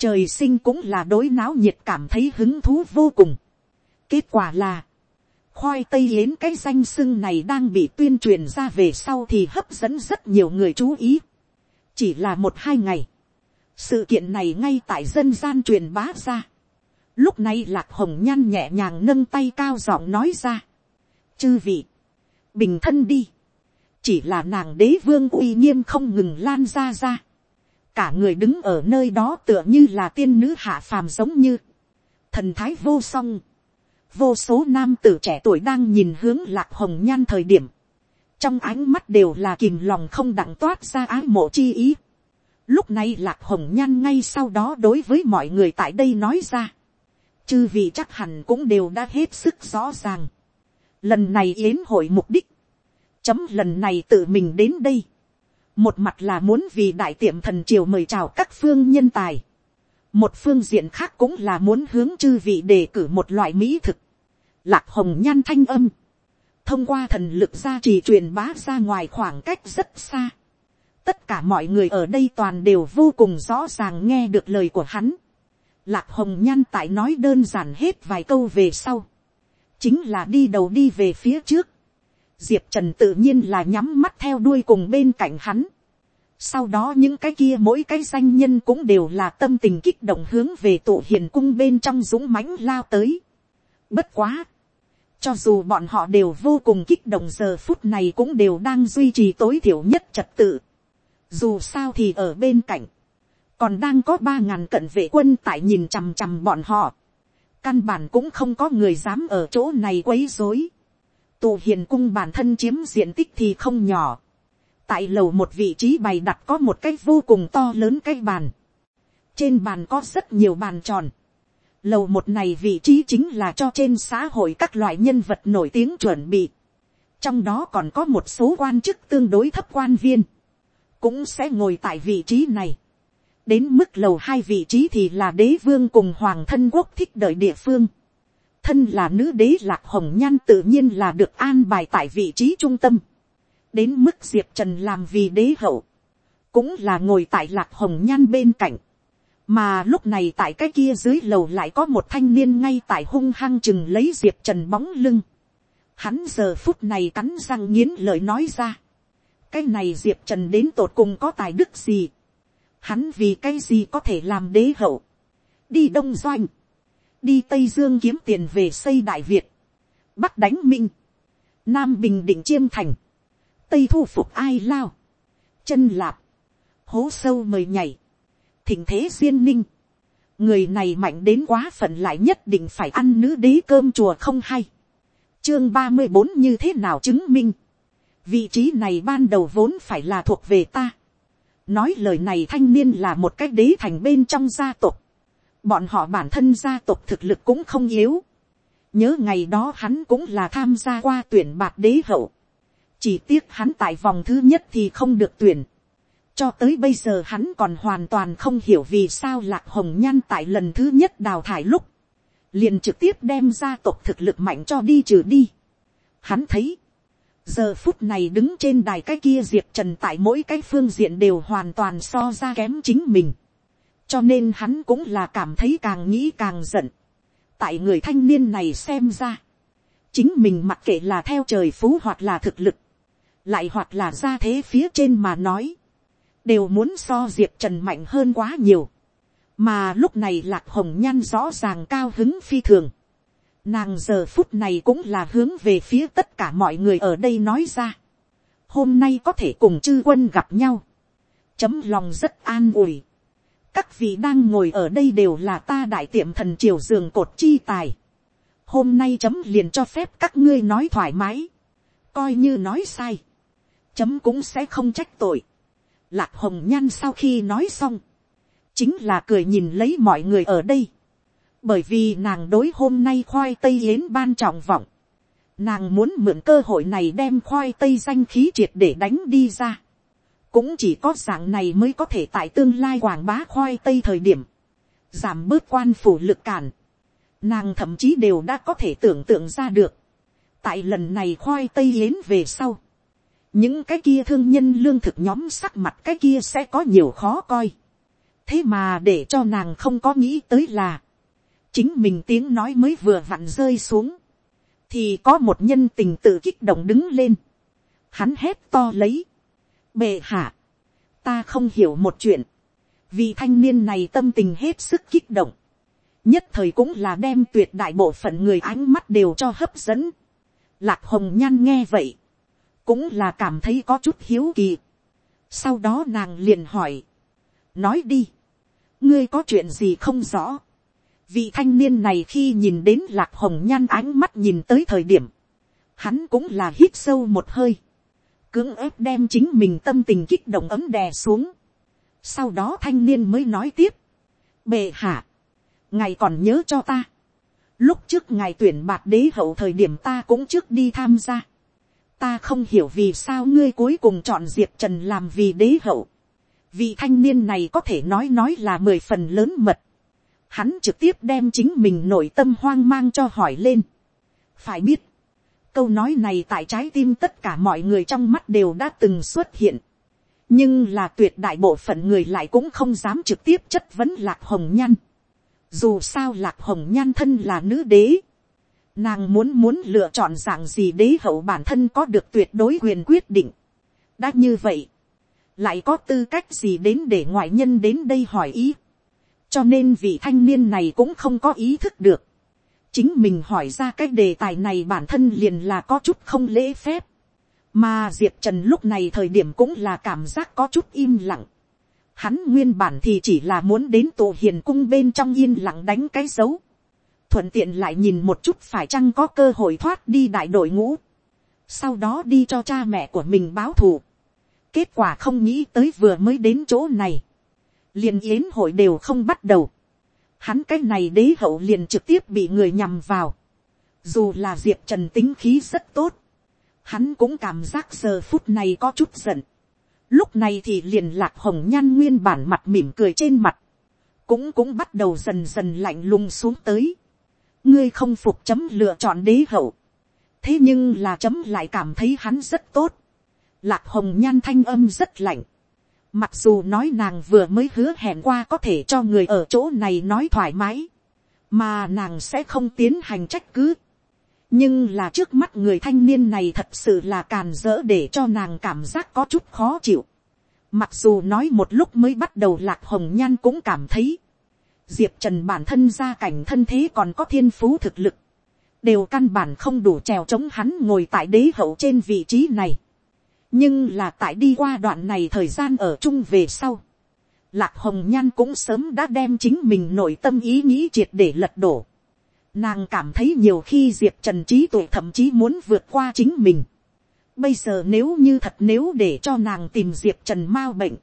trời sinh cũng là đối náo nhiệt cảm thấy hứng thú vô cùng. kết quả là, khoai tây yến cái danh sưng này đang bị tuyên truyền ra về sau thì hấp dẫn rất nhiều người chú ý. chỉ là một hai ngày, sự kiện này ngay tại dân gian truyền bá ra lúc này lạc hồng nhan nhẹ nhàng nâng tay cao giọng nói ra. chư vị, bình thân đi. chỉ là nàng đế vương uy nghiêm không ngừng lan ra ra cả người đứng ở nơi đó tựa như là tiên nữ hạ phàm giống như thần thái vô song. vô số nam tử trẻ tuổi đang nhìn hướng lạc hồng nhan thời điểm, trong ánh mắt đều là kìm lòng không đặng toát ra ái mộ chi ý. lúc này lạc hồng nhan ngay sau đó đối với mọi người tại đây nói ra, chư vị chắc hẳn cũng đều đã hết sức rõ ràng. lần này yến hội mục đích, chấm lần này tự mình đến đây, một mặt là muốn vì đại tiệm thần triều mời chào các phương nhân tài, một phương diện khác cũng là muốn hướng chư vị đề cử một loại mỹ thực, lạc hồng nhan thanh âm, thông qua thần lực gia trì truyền bá ra ngoài khoảng cách rất xa, tất cả mọi người ở đây toàn đều vô cùng rõ ràng nghe được lời của hắn. Lạc hồng nhan tại nói đơn giản hết vài câu về sau. chính là đi đầu đi về phía trước. diệp trần tự nhiên là nhắm mắt theo đuôi cùng bên cạnh hắn. sau đó những cái kia mỗi cái danh nhân cũng đều là tâm tình kích động hướng về tụ hiền cung bên trong dũng mãnh lao tới. bất quá. cho dù bọn họ đều vô cùng kích động giờ phút này cũng đều đang duy trì tối thiểu nhất trật tự dù sao thì ở bên cạnh, còn đang có ba ngàn cận vệ quân tại nhìn chằm chằm bọn họ, căn bản cũng không có người dám ở chỗ này quấy dối, tù hiền cung bản thân chiếm diện tích thì không nhỏ, tại lầu một vị trí bày đặt có một cái vô cùng to lớn cái bàn, trên bàn có rất nhiều bàn tròn, lầu một này vị trí chính là cho trên xã hội các loại nhân vật nổi tiếng chuẩn bị, trong đó còn có một số quan chức tương đối thấp quan viên, cũng sẽ ngồi tại vị trí này đến mức lầu hai vị trí thì là đế vương cùng hoàng thân quốc thích đợi địa phương. thân là nữ đế lạc hồng nhan tự nhiên là được an bài tại vị trí trung tâm. đến mức diệp trần làm vì đế hậu, cũng là ngồi tại lạc hồng nhan bên cạnh. mà lúc này tại cái kia dưới lầu lại có một thanh niên ngay tại hung hăng chừng lấy diệp trần bóng lưng. hắn giờ phút này cắn răng nghiến lời nói ra cái này diệp trần đến tột cùng có tài đức gì, hắn vì cái gì có thể làm đế hậu, đi đông doanh, đi tây dương kiếm tiền về xây đại việt, bắc đánh minh, nam bình định chiêm thành, tây thu phục ai lao, chân lạp, hố sâu mời nhảy, thỉnh thế duyên ninh, người này mạnh đến quá phận lại nhất định phải ăn nữ đế cơm chùa không hay, chương ba mươi bốn như thế nào chứng minh, vị trí này ban đầu vốn phải là thuộc về ta nói lời này thanh niên là một cái đế thành bên trong gia tộc. bọn họ bản thân gia tộc thực lực cũng không yếu. nhớ ngày đó hắn cũng là tham gia qua tuyển bạc đế hậu. chỉ tiếc hắn tại vòng thứ nhất thì không được tuyển. cho tới bây giờ hắn còn hoàn toàn không hiểu vì sao lạc hồng nhan tại lần thứ nhất đào thải lúc. liền trực tiếp đem gia tộc thực lực mạnh cho đi trừ đi. hắn thấy giờ phút này đứng trên đài cái kia diệp trần tại mỗi cái phương diện đều hoàn toàn so ra kém chính mình. cho nên hắn cũng là cảm thấy càng nghĩ càng giận. tại người thanh niên này xem ra, chính mình mặc kệ là theo trời phú hoặc là thực lực, lại hoặc là ra thế phía trên mà nói, đều muốn so diệp trần mạnh hơn quá nhiều. mà lúc này lạc hồng nhan rõ ràng cao hứng phi thường Nàng giờ phút này cũng là hướng về phía tất cả mọi người ở đây nói ra. Hôm nay có thể cùng chư quân gặp nhau. Chấm lòng rất an ủi. Các vị đang ngồi ở đây đều là ta đại tiệm thần triều giường cột chi tài. Hôm nay chấm liền cho phép các ngươi nói thoải mái. Coi như nói sai. Chấm cũng sẽ không trách tội. Lạc hồng nhan sau khi nói xong. Chính là cười nhìn lấy mọi người ở đây bởi vì nàng đối hôm nay khoai tây yến ban trọng vọng, nàng muốn mượn cơ hội này đem khoai tây danh khí triệt để đánh đi ra. cũng chỉ có dạng này mới có thể tại tương lai quảng bá khoai tây thời điểm, giảm bớt quan phủ lực cản. nàng thậm chí đều đã có thể tưởng tượng ra được. tại lần này khoai tây yến về sau, những cái kia thương nhân lương thực nhóm sắc mặt cái kia sẽ có nhiều khó coi. thế mà để cho nàng không có nghĩ tới là, chính mình tiếng nói mới vừa vặn rơi xuống, thì có một nhân tình tự kích động đứng lên, hắn hét to lấy, bệ hạ, ta không hiểu một chuyện, vì thanh niên này tâm tình hết sức kích động, nhất thời cũng là đem tuyệt đại bộ phận người ánh mắt đều cho hấp dẫn, lạc hồng nhan nghe vậy, cũng là cảm thấy có chút hiếu kỳ, sau đó nàng liền hỏi, nói đi, ngươi có chuyện gì không rõ, Vị thanh niên này khi nhìn đến lạc hồng nhan ánh mắt nhìn tới thời điểm. Hắn cũng là hít sâu một hơi. Cưỡng ép đem chính mình tâm tình kích động ấm đè xuống. Sau đó thanh niên mới nói tiếp. Bệ hạ. Ngài còn nhớ cho ta. Lúc trước ngài tuyển bạc đế hậu thời điểm ta cũng trước đi tham gia. Ta không hiểu vì sao ngươi cuối cùng chọn Diệp Trần làm vì đế hậu. Vị thanh niên này có thể nói nói là mười phần lớn mật hắn trực tiếp đem chính mình nội tâm hoang mang cho hỏi lên. phải biết, câu nói này tại trái tim tất cả mọi người trong mắt đều đã từng xuất hiện. nhưng là tuyệt đại bộ phận người lại cũng không dám trực tiếp chất vấn lạc hồng nhan. dù sao lạc hồng nhan thân là nữ đế, nàng muốn muốn lựa chọn dạng gì đế hậu bản thân có được tuyệt đối quyền quyết định. đã như vậy, lại có tư cách gì đến để ngoại nhân đến đây hỏi ý cho nên vị thanh niên này cũng không có ý thức được. chính mình hỏi ra cái đề tài này bản thân liền là có chút không lễ phép. mà diệp trần lúc này thời điểm cũng là cảm giác có chút im lặng. hắn nguyên bản thì chỉ là muốn đến tổ hiền cung bên trong yên lặng đánh cái dấu. thuận tiện lại nhìn một chút phải chăng có cơ hội thoát đi đại đội ngũ. sau đó đi cho cha mẹ của mình báo thù Kết quả không nghĩ tới vừa mới đến chỗ này. Liền yến hội đều không bắt đầu. Hắn cái này đế hậu liền trực tiếp bị người nhằm vào. Dù là Diệp Trần tính khí rất tốt. Hắn cũng cảm giác giờ phút này có chút giận. Lúc này thì liền lạc hồng nhan nguyên bản mặt mỉm cười trên mặt. Cũng cũng bắt đầu dần dần lạnh lùng xuống tới. Ngươi không phục chấm lựa chọn đế hậu. Thế nhưng là chấm lại cảm thấy hắn rất tốt Lạc hồng nhan thanh âm rất lạnh. Mặc dù nói nàng vừa mới hứa hẹn qua có thể cho người ở chỗ này nói thoải mái. Mà nàng sẽ không tiến hành trách cứ. Nhưng là trước mắt người thanh niên này thật sự là càn dỡ để cho nàng cảm giác có chút khó chịu. Mặc dù nói một lúc mới bắt đầu lạc hồng nhan cũng cảm thấy. Diệp Trần bản thân gia cảnh thân thế còn có thiên phú thực lực. Đều căn bản không đủ trèo chống hắn ngồi tại đế hậu trên vị trí này nhưng là tại đi qua đoạn này thời gian ở chung về sau, lạc hồng nhan cũng sớm đã đem chính mình nội tâm ý nghĩ triệt để lật đổ. Nàng cảm thấy nhiều khi diệp trần trí tuệ thậm chí muốn vượt qua chính mình. Bây giờ nếu như thật nếu để cho nàng tìm diệp trần mau bệnh,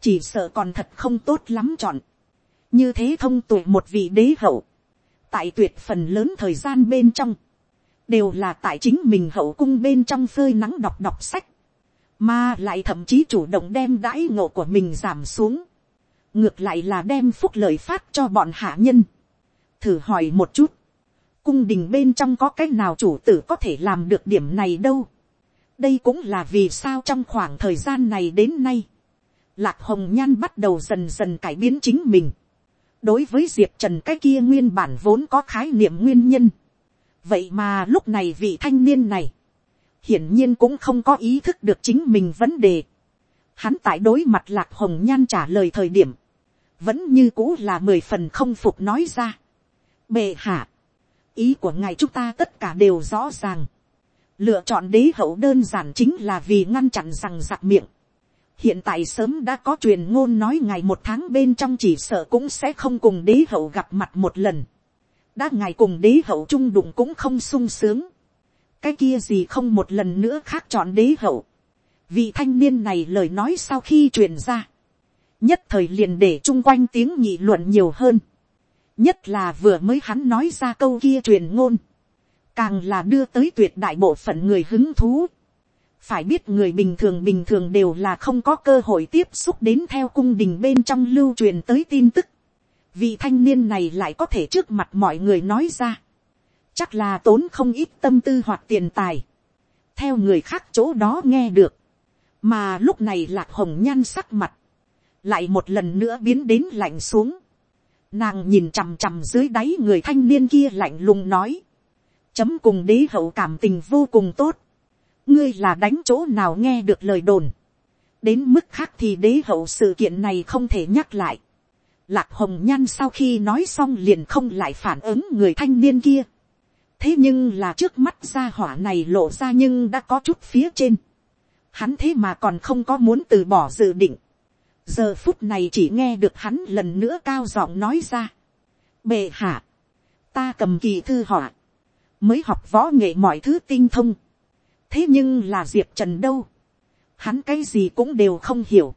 chỉ sợ còn thật không tốt lắm chọn. như thế thông tuệ một vị đế hậu, tại tuyệt phần lớn thời gian bên trong, đều là tại chính mình hậu cung bên trong phơi nắng đọc đọc sách, mà lại thậm chí chủ động đem đãi ngộ của mình giảm xuống, ngược lại là đem phúc lợi phát cho bọn hạ nhân. thử hỏi một chút, cung đình bên trong có cái nào chủ tử có thể làm được điểm này đâu. đây cũng là vì sao trong khoảng thời gian này đến nay, lạc hồng nhan bắt đầu dần dần cải biến chính mình. đối với diệp trần cái kia nguyên bản vốn có khái niệm nguyên nhân. vậy mà lúc này vị thanh niên này, hiển nhiên cũng không có ý thức được chính mình vấn đề. Hắn tại đối mặt lạc hồng nhan trả lời thời điểm, vẫn như cũ là mười phần không phục nói ra. Bệ hạ, ý của ngài chúng ta tất cả đều rõ ràng. Lựa chọn đế hậu đơn giản chính là vì ngăn chặn rằng giặc miệng. Hiện tại sớm đã có truyền ngôn nói ngày một tháng bên trong chỉ sợ cũng sẽ không cùng đế hậu gặp mặt một lần. Đã ngài cùng đế hậu chung đụng cũng không sung sướng cái kia gì không một lần nữa khác chọn đế hậu. vị thanh niên này lời nói sau khi truyền ra, nhất thời liền để chung quanh tiếng nhị luận nhiều hơn. nhất là vừa mới hắn nói ra câu kia truyền ngôn, càng là đưa tới tuyệt đại bộ phận người hứng thú. phải biết người bình thường bình thường đều là không có cơ hội tiếp xúc đến theo cung đình bên trong lưu truyền tới tin tức. vị thanh niên này lại có thể trước mặt mọi người nói ra chắc là tốn không ít tâm tư hoặc tiền tài, theo người khác chỗ đó nghe được, mà lúc này lạc hồng nhan sắc mặt, lại một lần nữa biến đến lạnh xuống, nàng nhìn chằm chằm dưới đáy người thanh niên kia lạnh lùng nói, chấm cùng đế hậu cảm tình vô cùng tốt, ngươi là đánh chỗ nào nghe được lời đồn, đến mức khác thì đế hậu sự kiện này không thể nhắc lại, lạc hồng nhan sau khi nói xong liền không lại phản ứng người thanh niên kia, thế nhưng là trước mắt ra hỏa này lộ ra nhưng đã có chút phía trên. Hắn thế mà còn không có muốn từ bỏ dự định. giờ phút này chỉ nghe được hắn lần nữa cao giọng nói ra. bệ hạ, ta cầm kỳ thư họa, mới học võ nghệ mọi thứ tinh thông. thế nhưng là diệp trần đâu. hắn cái gì cũng đều không hiểu.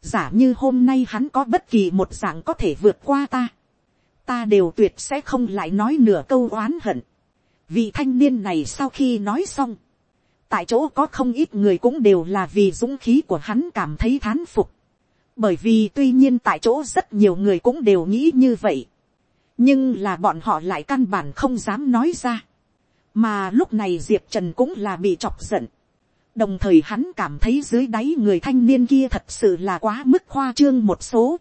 giả như hôm nay hắn có bất kỳ một dạng có thể vượt qua ta. ta đều tuyệt sẽ không lại nói nửa câu oán hận Vị thanh niên này sau khi nói xong. Tại chỗ có không ít người cũng đều là vì dũng khí của hắn cảm thấy thán phục. Bởi vì tuy nhiên tại chỗ rất nhiều người cũng đều nghĩ như vậy. Nhưng là bọn họ lại căn bản không dám nói ra. Mà lúc này Diệp Trần cũng là bị chọc giận. đồng thời hắn cảm thấy dưới đáy người thanh niên kia thật sự là quá mức khoa trương một số.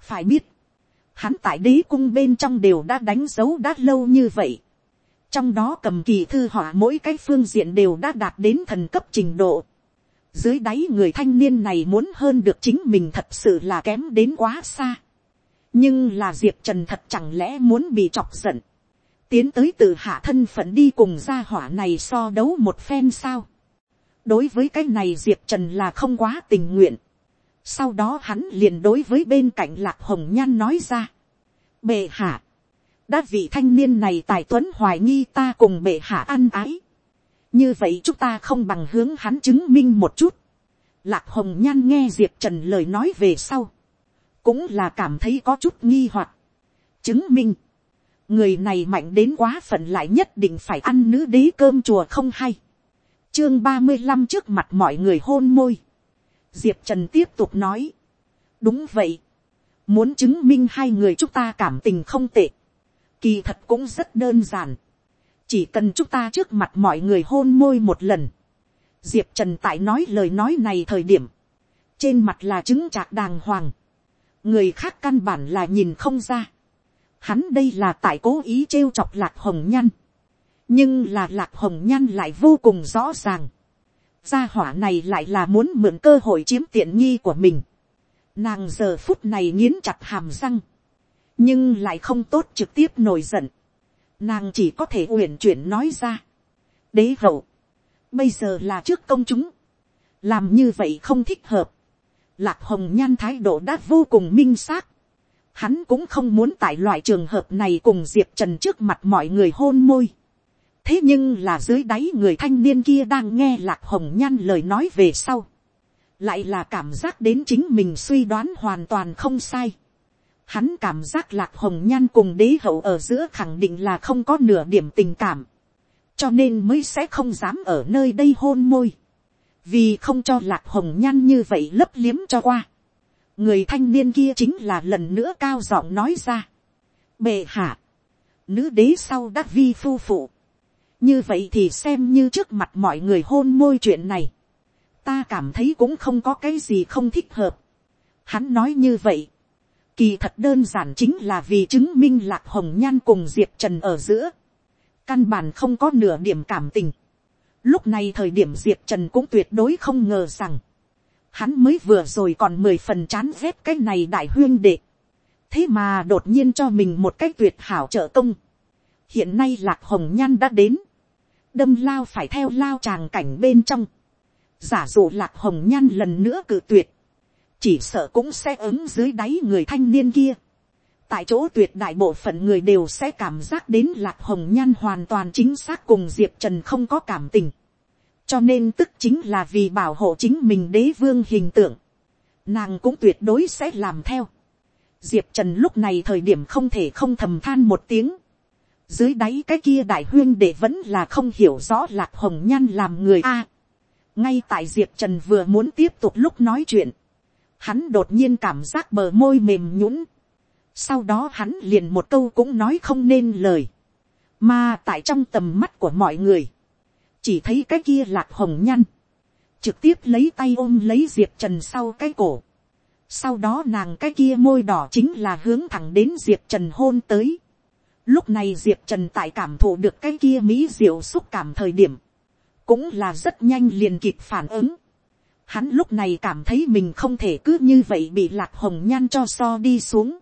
phải biết, hắn tại đế cung bên trong đều đã đánh dấu đã lâu như vậy trong đó cầm kỳ thư họa mỗi cái phương diện đều đã đạt đến thần cấp trình độ. dưới đáy người thanh niên này muốn hơn được chính mình thật sự là kém đến quá xa. nhưng là diệp trần thật chẳng lẽ muốn bị chọc giận. tiến tới từ hạ thân phận đi cùng gia hỏa này so đấu một phen sao đối với cái này diệp trần là không quá tình nguyện. sau đó hắn liền đối với bên cạnh lạc hồng nhan nói ra. bệ hạ, đã vị thanh niên này tài tuấn hoài nghi ta cùng bệ hạ ăn ái. như vậy chúng ta không bằng hướng hắn chứng minh một chút. lạc hồng nhan nghe diệp trần lời nói về sau. cũng là cảm thấy có chút nghi hoặc. chứng minh. người này mạnh đến quá phận lại nhất định phải ăn nữ đế cơm chùa không hay chương ba mươi năm trước mặt mọi người hôn môi. diệp trần tiếp tục nói. đúng vậy. muốn chứng minh hai người chúng ta cảm tình không tệ kỳ thật cũng rất đơn giản. chỉ cần chúng ta trước mặt mọi người hôn môi một lần. diệp trần tại nói lời nói này thời điểm. trên mặt là chứng trạc đàng hoàng. người khác căn bản là nhìn không ra. hắn đây là tại cố ý trêu chọc lạc hồng nhăn nhưng là lạc hồng nhan lại vô cùng rõ ràng. gia hỏa này lại là muốn mượn cơ hội chiếm tiện nghi của mình. nàng giờ phút này nghiến chặt hàm răng, nhưng lại không tốt trực tiếp nổi giận. nàng chỉ có thể uyển chuyển nói ra. đế hậu, bây giờ là trước công chúng, làm như vậy không thích hợp. lạc hồng nhan thái độ đã vô cùng minh xác. hắn cũng không muốn tại loại trường hợp này cùng diệp trần trước mặt mọi người hôn môi thế nhưng là dưới đáy người thanh niên kia đang nghe lạc hồng nhan lời nói về sau, lại là cảm giác đến chính mình suy đoán hoàn toàn không sai. Hắn cảm giác lạc hồng nhan cùng đế hậu ở giữa khẳng định là không có nửa điểm tình cảm, cho nên mới sẽ không dám ở nơi đây hôn môi, vì không cho lạc hồng nhan như vậy lấp liếm cho qua. người thanh niên kia chính là lần nữa cao giọng nói ra. bệ hạ, nữ đế sau đắc vi phu phụ, như vậy thì xem như trước mặt mọi người hôn môi chuyện này, ta cảm thấy cũng không có cái gì không thích hợp. Hắn nói như vậy, kỳ thật đơn giản chính là vì chứng minh lạc hồng nhan cùng diệp trần ở giữa, căn bản không có nửa điểm cảm tình. Lúc này thời điểm diệp trần cũng tuyệt đối không ngờ rằng, hắn mới vừa rồi còn mười phần chán ghét cái này đại huyên đệ. thế mà đột nhiên cho mình một cái tuyệt hảo trợ công. hiện nay lạc hồng nhan đã đến, đâm lao phải theo lao tràng cảnh bên trong, giả dụ lạc hồng nhan lần nữa cự tuyệt, chỉ sợ cũng sẽ ứng dưới đáy người thanh niên kia. tại chỗ tuyệt đại bộ phận người đều sẽ cảm giác đến lạc hồng nhan hoàn toàn chính xác cùng diệp trần không có cảm tình. cho nên tức chính là vì bảo hộ chính mình đế vương hình tượng. nàng cũng tuyệt đối sẽ làm theo. diệp trần lúc này thời điểm không thể không thầm than một tiếng dưới đáy cái kia đại huyên để vẫn là không hiểu rõ lạc hồng nhan làm người a. ngay tại diệp trần vừa muốn tiếp tục lúc nói chuyện, hắn đột nhiên cảm giác bờ môi mềm nhũng. sau đó hắn liền một câu cũng nói không nên lời. mà tại trong tầm mắt của mọi người, chỉ thấy cái kia lạc hồng nhăn. trực tiếp lấy tay ôm lấy diệp trần sau cái cổ. sau đó nàng cái kia môi đỏ chính là hướng thẳng đến diệp trần hôn tới Lúc này Diệp Trần tại cảm thụ được cái kia mỹ diệu xúc cảm thời điểm. Cũng là rất nhanh liền kịp phản ứng. Hắn lúc này cảm thấy mình không thể cứ như vậy bị lạc hồng nhan cho so đi xuống.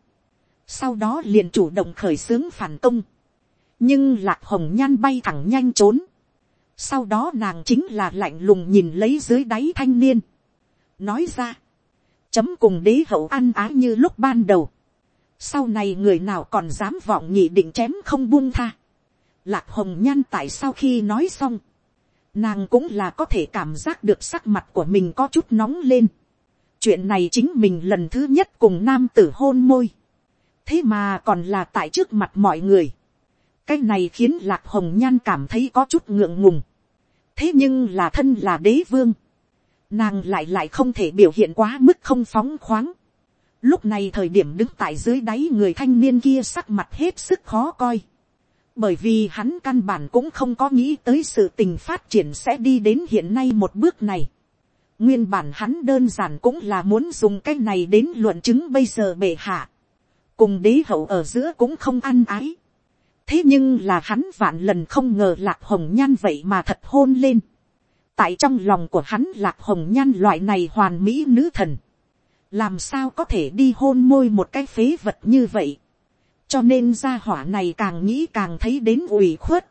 Sau đó liền chủ động khởi xướng phản công. Nhưng lạc hồng nhan bay thẳng nhanh trốn. Sau đó nàng chính là lạnh lùng nhìn lấy dưới đáy thanh niên. Nói ra. Chấm cùng đế hậu ăn á như lúc ban đầu sau này người nào còn dám vọng nhị định chém không buông tha. lạc hồng nhan tại sau khi nói xong, nàng cũng là có thể cảm giác được sắc mặt của mình có chút nóng lên. chuyện này chính mình lần thứ nhất cùng nam tử hôn môi. thế mà còn là tại trước mặt mọi người. cái này khiến lạc hồng nhan cảm thấy có chút ngượng ngùng. thế nhưng là thân là đế vương. nàng lại lại không thể biểu hiện quá mức không phóng khoáng Lúc này thời điểm đứng tại dưới đáy người thanh niên kia sắc mặt hết sức khó coi bởi vì hắn căn bản cũng không có nghĩ tới sự tình phát triển sẽ đi đến hiện nay một bước này. nguyên bản hắn đơn giản cũng là muốn dùng cái này đến luận chứng bây giờ bệ hạ. cùng đế hậu ở giữa cũng không ăn ái. thế nhưng là hắn vạn lần không ngờ lạc hồng nhan vậy mà thật hôn lên. tại trong lòng của hắn lạc hồng nhan loại này hoàn mỹ nữ thần. làm sao có thể đi hôn môi một cái phế vật như vậy cho nên gia hỏa này càng nghĩ càng thấy đến ủy khuất.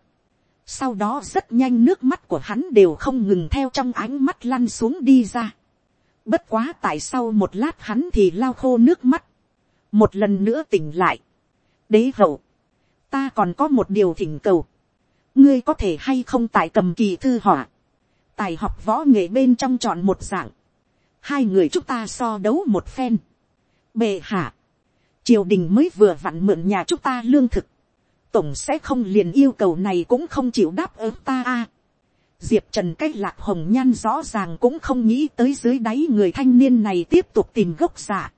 sau đó rất nhanh nước mắt của hắn đều không ngừng theo trong ánh mắt lăn xuống đi ra. bất quá tại sau một lát hắn thì lau khô nước mắt. một lần nữa tỉnh lại. đế hậu, ta còn có một điều thỉnh cầu. ngươi có thể hay không tại cầm kỳ thư họa. tài học võ nghệ bên trong chọn một dạng. hai người chúng ta so đấu một phen. bệ hạ triều đình mới vừa vặn mượn nhà chúng ta lương thực, tổng sẽ không liền yêu cầu này cũng không chịu đáp ứng ta a. diệp trần cái lạc hồng nhan rõ ràng cũng không nghĩ tới dưới đáy người thanh niên này tiếp tục tìm gốc giả.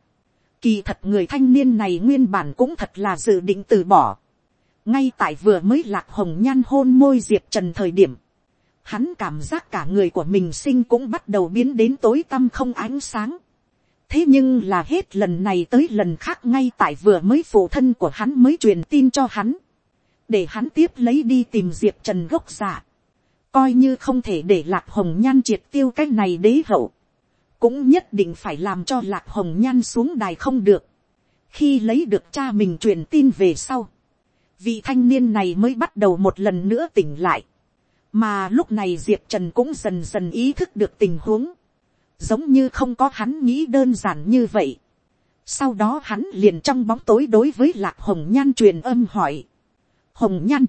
kỳ thật người thanh niên này nguyên bản cũng thật là dự định từ bỏ. ngay tại vừa mới lạc hồng nhan hôn môi diệp trần thời điểm, hắn cảm giác cả người của mình sinh cũng bắt đầu biến đến tối tăm không ánh sáng thế nhưng là hết lần này tới lần khác ngay tại vừa mới phụ thân của hắn mới truyền tin cho hắn, để hắn tiếp lấy đi tìm diệp trần gốc giả, coi như không thể để lạc hồng nhan triệt tiêu cái này đế hậu, cũng nhất định phải làm cho lạc hồng nhan xuống đài không được, khi lấy được cha mình truyền tin về sau, vị thanh niên này mới bắt đầu một lần nữa tỉnh lại, mà lúc này diệp trần cũng dần dần ý thức được tình huống, giống như không có hắn nghĩ đơn giản như vậy. Sau đó hắn liền trong bóng tối đối với lạc hồng nhan truyền âm hỏi. Hồng nhan,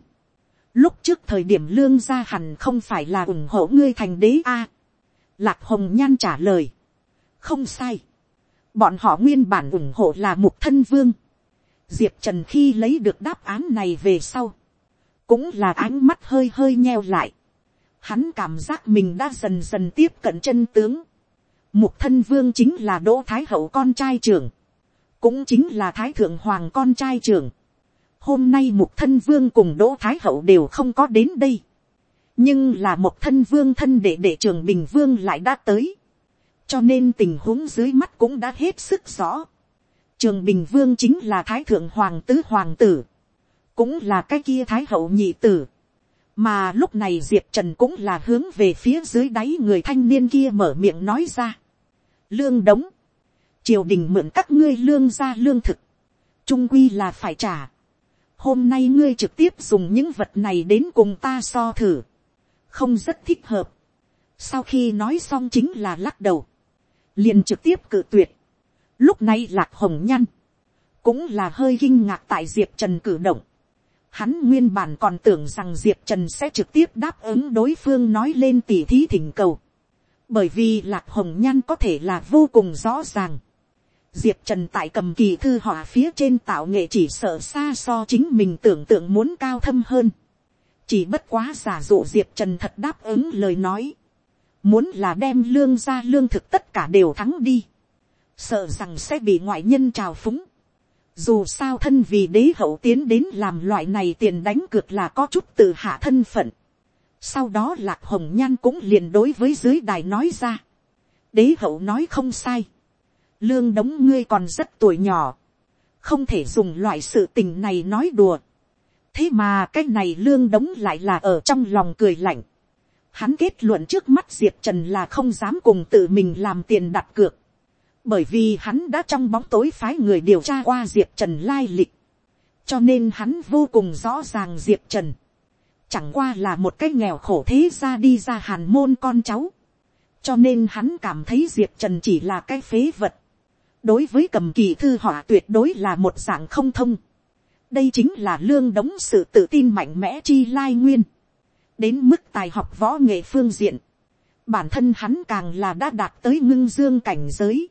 lúc trước thời điểm lương gia hẳn không phải là ủng hộ ngươi thành đế a. lạc hồng nhan trả lời. không sai. bọn họ nguyên bản ủng hộ là mục thân vương. diệp trần khi lấy được đáp án này về sau, cũng là ánh mắt hơi hơi nheo lại. Hắn cảm giác mình đã dần dần tiếp cận chân tướng Mục thân vương chính là đỗ thái hậu con trai trưởng. Cũng chính là thái thượng hoàng con trai trưởng. Hôm nay mục thân vương cùng đỗ thái hậu đều không có đến đây. Nhưng là một thân vương thân đệ đệ trường bình vương lại đã tới. Cho nên tình huống dưới mắt cũng đã hết sức rõ. Trường bình vương chính là thái thượng hoàng tứ hoàng tử. Cũng là cái kia thái hậu nhị tử mà lúc này diệp trần cũng là hướng về phía dưới đáy người thanh niên kia mở miệng nói ra lương đống, triều đình mượn các ngươi lương ra lương thực, trung quy là phải trả. hôm nay ngươi trực tiếp dùng những vật này đến cùng ta so thử, không rất thích hợp. sau khi nói xong chính là lắc đầu, liền trực tiếp cự tuyệt. lúc này lạc hồng nhăn, cũng là hơi kinh ngạc tại diệp trần cử động. Hắn nguyên bản còn tưởng rằng Diệp Trần sẽ trực tiếp đáp ứng đối phương nói lên tỉ thí thỉnh cầu bởi vì lạc hồng nhan có thể là vô cùng rõ ràng. diệp trần tại cầm kỳ thư họa phía trên tạo nghệ chỉ sợ xa so chính mình tưởng tượng muốn cao thâm hơn. chỉ bất quá giả dụ diệp trần thật đáp ứng lời nói. muốn là đem lương ra lương thực tất cả đều thắng đi. sợ rằng sẽ bị ngoại nhân trào phúng. dù sao thân vì đế hậu tiến đến làm loại này tiền đánh cược là có chút tự hạ thân phận sau đó lạc hồng nhan cũng liền đối với dưới đài nói ra. đế hậu nói không sai. lương đống ngươi còn rất tuổi nhỏ. không thể dùng loại sự tình này nói đùa. thế mà cái này lương đống lại là ở trong lòng cười lạnh. hắn kết luận trước mắt diệp trần là không dám cùng tự mình làm tiền đặt cược. bởi vì hắn đã trong bóng tối phái người điều tra qua diệp trần lai lịch. cho nên hắn vô cùng rõ ràng diệp trần chẳng qua là một cái nghèo khổ thế ra đi ra hàn môn con cháu, cho nên hắn cảm thấy diệp trần chỉ là cái phế vật, đối với cầm kỳ thư họa tuyệt đối là một dạng không thông, đây chính là lương đóng sự tự tin mạnh mẽ chi lai nguyên, đến mức tài học võ nghệ phương diện, bản thân hắn càng là đã đạt tới ngưng dương cảnh giới,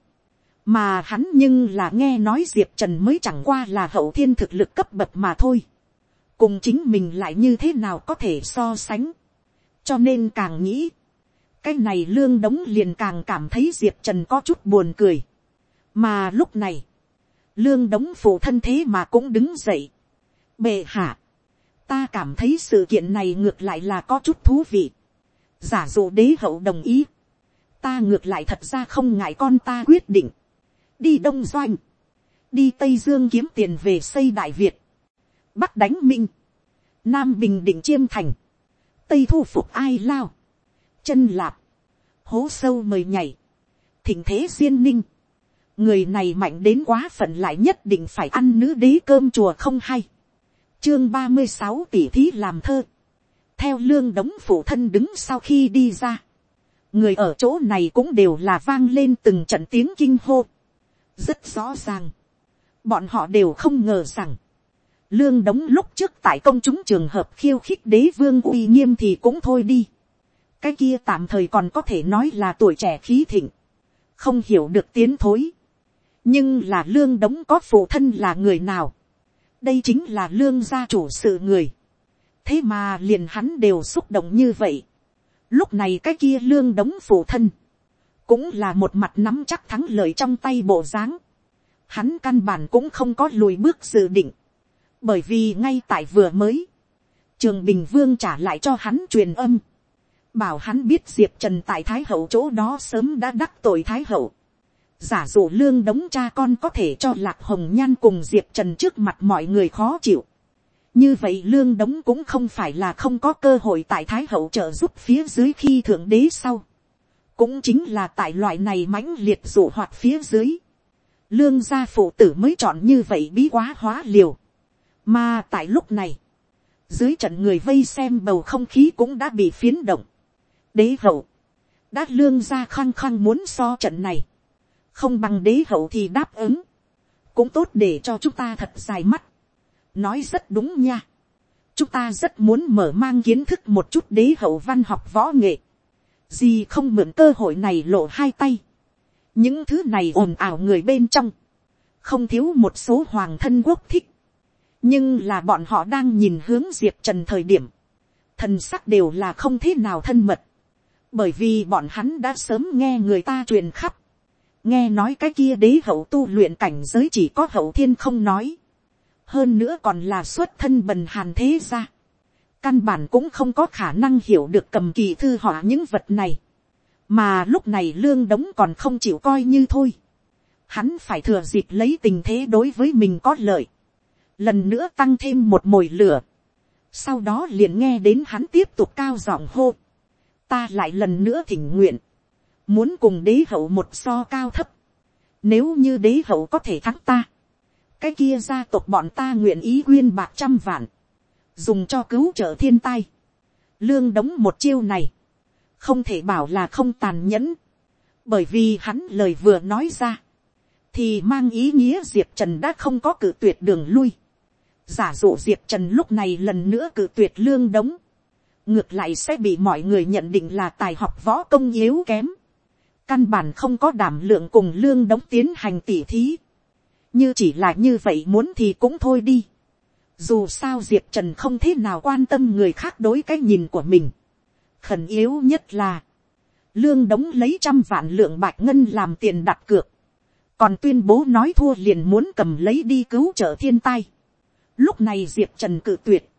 mà hắn nhưng là nghe nói diệp trần mới chẳng qua là hậu thiên thực lực cấp bậc mà thôi cùng chính mình lại như thế nào có thể so sánh. cho nên càng nghĩ, cái này lương đống liền càng cảm thấy diệp trần có chút buồn cười. mà lúc này, lương đống phụ thân thế mà cũng đứng dậy. bệ hạ, ta cảm thấy sự kiện này ngược lại là có chút thú vị. giả dụ đế hậu đồng ý, ta ngược lại thật ra không ngại con ta quyết định, đi đông doanh, đi tây dương kiếm tiền về xây đại việt, bắc đánh minh, nam bình định chiêm thành, tây thu phục ai lao, chân lạp, hố sâu mời nhảy, thỉnh thế duyên ninh, người này mạnh đến quá phận lại nhất định phải ăn nữ đế cơm chùa không hay, chương ba mươi sáu tỷ thí làm thơ, theo lương đống phụ thân đứng sau khi đi ra, người ở chỗ này cũng đều là vang lên từng trận tiếng kinh hô, rất rõ ràng, bọn họ đều không ngờ rằng, lương đống lúc trước tại công chúng trường hợp khiêu khích đế vương uy nghiêm thì cũng thôi đi, cái kia tạm thời còn có thể nói là tuổi trẻ khí thịnh, không hiểu được tiến thối, nhưng là lương đống có phụ thân là người nào, đây chính là lương gia chủ sự người, thế mà liền hắn đều xúc động như vậy, lúc này cái kia lương đống phụ thân, cũng là một mặt nắm chắc thắng lợi trong tay bộ dáng, hắn căn bản cũng không có lùi bước dự định, bởi vì ngay tại vừa mới, trường bình vương trả lại cho hắn truyền âm, bảo hắn biết diệp trần tại thái hậu chỗ đó sớm đã đắc tội thái hậu, giả dụ lương đống cha con có thể cho lạc hồng nhan cùng diệp trần trước mặt mọi người khó chịu, như vậy lương đống cũng không phải là không có cơ hội tại thái hậu trợ giúp phía dưới khi thượng đế sau, cũng chính là tại loại này mãnh liệt dụ hoạt phía dưới, lương gia phụ tử mới chọn như vậy bí quá hóa liều, mà tại lúc này, dưới trận người vây xem bầu không khí cũng đã bị phiến động. Đế hậu, đã lương ra khăng khăng muốn so trận này. Không bằng đế hậu thì đáp ứng. Cũng tốt để cho chúng ta thật dài mắt. Nói rất đúng nha. Chúng ta rất muốn mở mang kiến thức một chút đế hậu văn học võ nghệ. Gì không mượn cơ hội này lộ hai tay. Những thứ này ồn ào người bên trong. Không thiếu một số hoàng thân quốc thích nhưng là bọn họ đang nhìn hướng diệp trần thời điểm, thần sắc đều là không thế nào thân mật, bởi vì bọn hắn đã sớm nghe người ta truyền khắp, nghe nói cái kia đế hậu tu luyện cảnh giới chỉ có hậu thiên không nói, hơn nữa còn là xuất thân bần hàn thế ra, căn bản cũng không có khả năng hiểu được cầm kỳ thư họa những vật này, mà lúc này lương đống còn không chịu coi như thôi, hắn phải thừa dịp lấy tình thế đối với mình có lợi, lần nữa tăng thêm một mồi lửa, sau đó liền nghe đến hắn tiếp tục cao giọng hô, ta lại lần nữa thỉnh nguyện, muốn cùng đế hậu một so cao thấp, nếu như đế hậu có thể thắng ta, cái kia gia tộc bọn ta nguyện ý quyên bạc trăm vạn, dùng cho cứu trợ thiên tai, lương đóng một chiêu này, không thể bảo là không tàn nhẫn, bởi vì hắn lời vừa nói ra, thì mang ý nghĩa diệp trần đã không có cử tuyệt đường lui, giả dụ diệp trần lúc này lần nữa cự tuyệt lương đống, ngược lại sẽ bị mọi người nhận định là tài học võ công yếu kém, căn bản không có đảm lượng cùng lương đống tiến hành tỉ thí, như chỉ là như vậy muốn thì cũng thôi đi, dù sao diệp trần không thế nào quan tâm người khác đối cái nhìn của mình, khẩn yếu nhất là, lương đống lấy trăm vạn lượng bạc ngân làm tiền đặt cược, còn tuyên bố nói thua liền muốn cầm lấy đi cứu trợ thiên tai. Lúc này Diệp Trần cự tuyệt.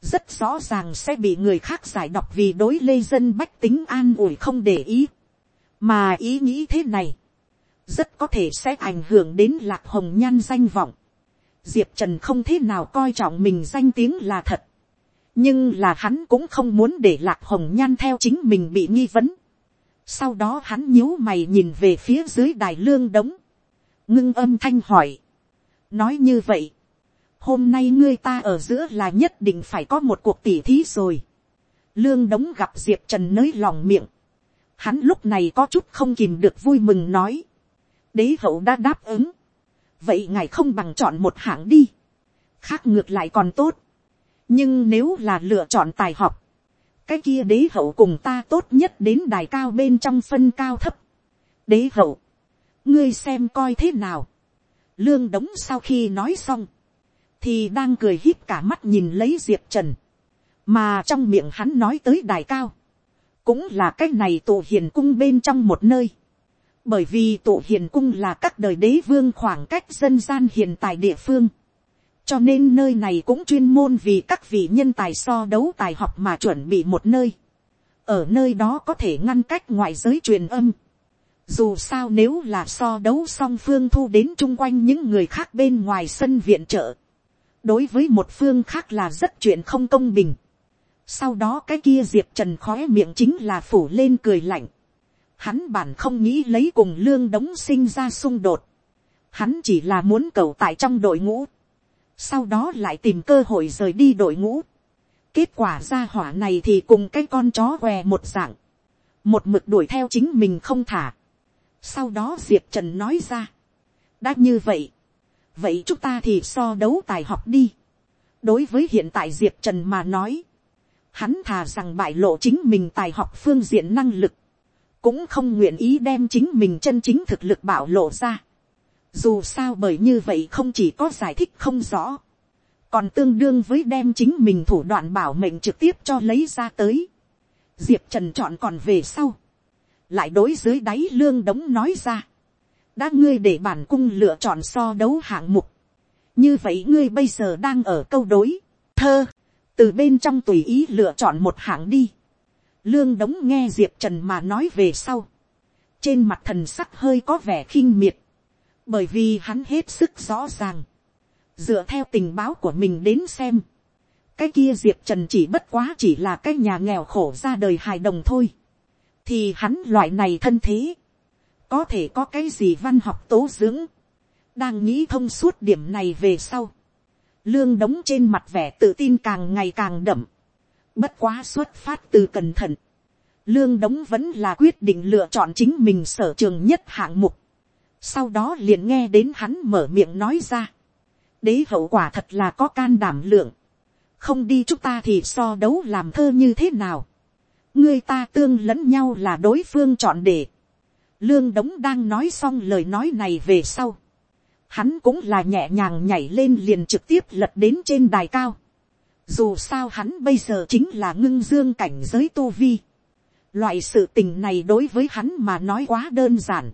Rất rõ ràng sẽ bị người khác giải đọc vì đối lê dân bách tính an ủi không để ý. Mà ý nghĩ thế này. Rất có thể sẽ ảnh hưởng đến lạc hồng nhan danh vọng. Diệp Trần không thế nào coi trọng mình danh tiếng là thật. Nhưng là hắn cũng không muốn để lạc hồng nhan theo chính mình bị nghi vấn. Sau đó hắn nhíu mày nhìn về phía dưới đài lương đống. Ngưng âm thanh hỏi. Nói như vậy hôm nay ngươi ta ở giữa là nhất định phải có một cuộc tỉ thí rồi. lương đống gặp diệp trần nới lòng miệng. hắn lúc này có chút không kìm được vui mừng nói. đế hậu đã đáp ứng. vậy ngài không bằng chọn một hạng đi. khác ngược lại còn tốt. nhưng nếu là lựa chọn tài học, cái kia đế hậu cùng ta tốt nhất đến đài cao bên trong phân cao thấp. đế hậu, ngươi xem coi thế nào. lương đống sau khi nói xong, thì đang cười hít cả mắt nhìn lấy diệp trần, mà trong miệng hắn nói tới đài cao, cũng là cái này tổ hiền cung bên trong một nơi, bởi vì tổ hiền cung là các đời đế vương khoảng cách dân gian hiện tại địa phương, cho nên nơi này cũng chuyên môn vì các vị nhân tài so đấu tài học mà chuẩn bị một nơi. ở nơi đó có thể ngăn cách ngoại giới truyền âm. dù sao nếu là so đấu song phương thu đến chung quanh những người khác bên ngoài sân viện trợ đối với một phương khác là rất chuyện không công bình. sau đó cái kia diệp trần khói miệng chính là phủ lên cười lạnh. hắn bản không nghĩ lấy cùng lương đống sinh ra xung đột. hắn chỉ là muốn cầu tại trong đội ngũ sau đó lại tìm cơ hội rời đi đội ngũ. kết quả ra hỏa này thì cùng cái con chó què một dạng, một mực đuổi theo chính mình không thả. sau đó diệp trần nói ra, đã như vậy, vậy chúng ta thì so đấu tài học đi. đối với hiện tại diệp trần mà nói, hắn thà rằng bại lộ chính mình tài học phương diện năng lực, cũng không nguyện ý đem chính mình chân chính thực lực bảo lộ ra. Dù sao bởi như vậy không chỉ có giải thích không rõ. Còn tương đương với đem chính mình thủ đoạn bảo mệnh trực tiếp cho lấy ra tới. Diệp Trần chọn còn về sau. Lại đối dưới đáy lương đống nói ra. Đã ngươi để bản cung lựa chọn so đấu hạng mục. Như vậy ngươi bây giờ đang ở câu đối. Thơ. Từ bên trong tùy ý lựa chọn một hạng đi. Lương đống nghe Diệp Trần mà nói về sau. Trên mặt thần sắc hơi có vẻ khinh miệt bởi vì hắn hết sức rõ ràng, dựa theo tình báo của mình đến xem, cái kia diệp trần chỉ bất quá chỉ là cái nhà nghèo khổ ra đời hài đồng thôi, thì hắn loại này thân thế, có thể có cái gì văn học tố dưỡng, đang nghĩ thông suốt điểm này về sau, lương đóng trên mặt vẻ tự tin càng ngày càng đậm, bất quá xuất phát từ cẩn thận, lương đóng vẫn là quyết định lựa chọn chính mình sở trường nhất hạng mục, sau đó liền nghe đến hắn mở miệng nói ra. đế hậu quả thật là có can đảm lượng. không đi chúng ta thì so đấu làm thơ như thế nào. người ta tương lẫn nhau là đối phương chọn để lương đống đang nói xong lời nói này về sau. hắn cũng là nhẹ nhàng nhảy lên liền trực tiếp lật đến trên đài cao. dù sao hắn bây giờ chính là ngưng dương cảnh giới tu vi. loại sự tình này đối với hắn mà nói quá đơn giản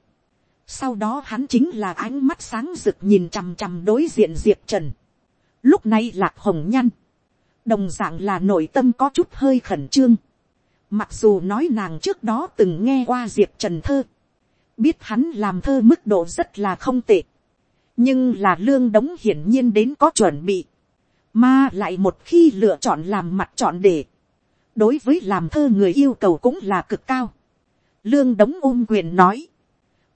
sau đó hắn chính là ánh mắt sáng rực nhìn chằm chằm đối diện diệp trần. lúc này lạc hồng nhăn. đồng dạng là nội tâm có chút hơi khẩn trương. mặc dù nói nàng trước đó từng nghe qua diệp trần thơ biết hắn làm thơ mức độ rất là không tệ. nhưng là lương đống hiển nhiên đến có chuẩn bị. mà lại một khi lựa chọn làm mặt chọn để. đối với làm thơ người yêu cầu cũng là cực cao. lương đống ôm quyền nói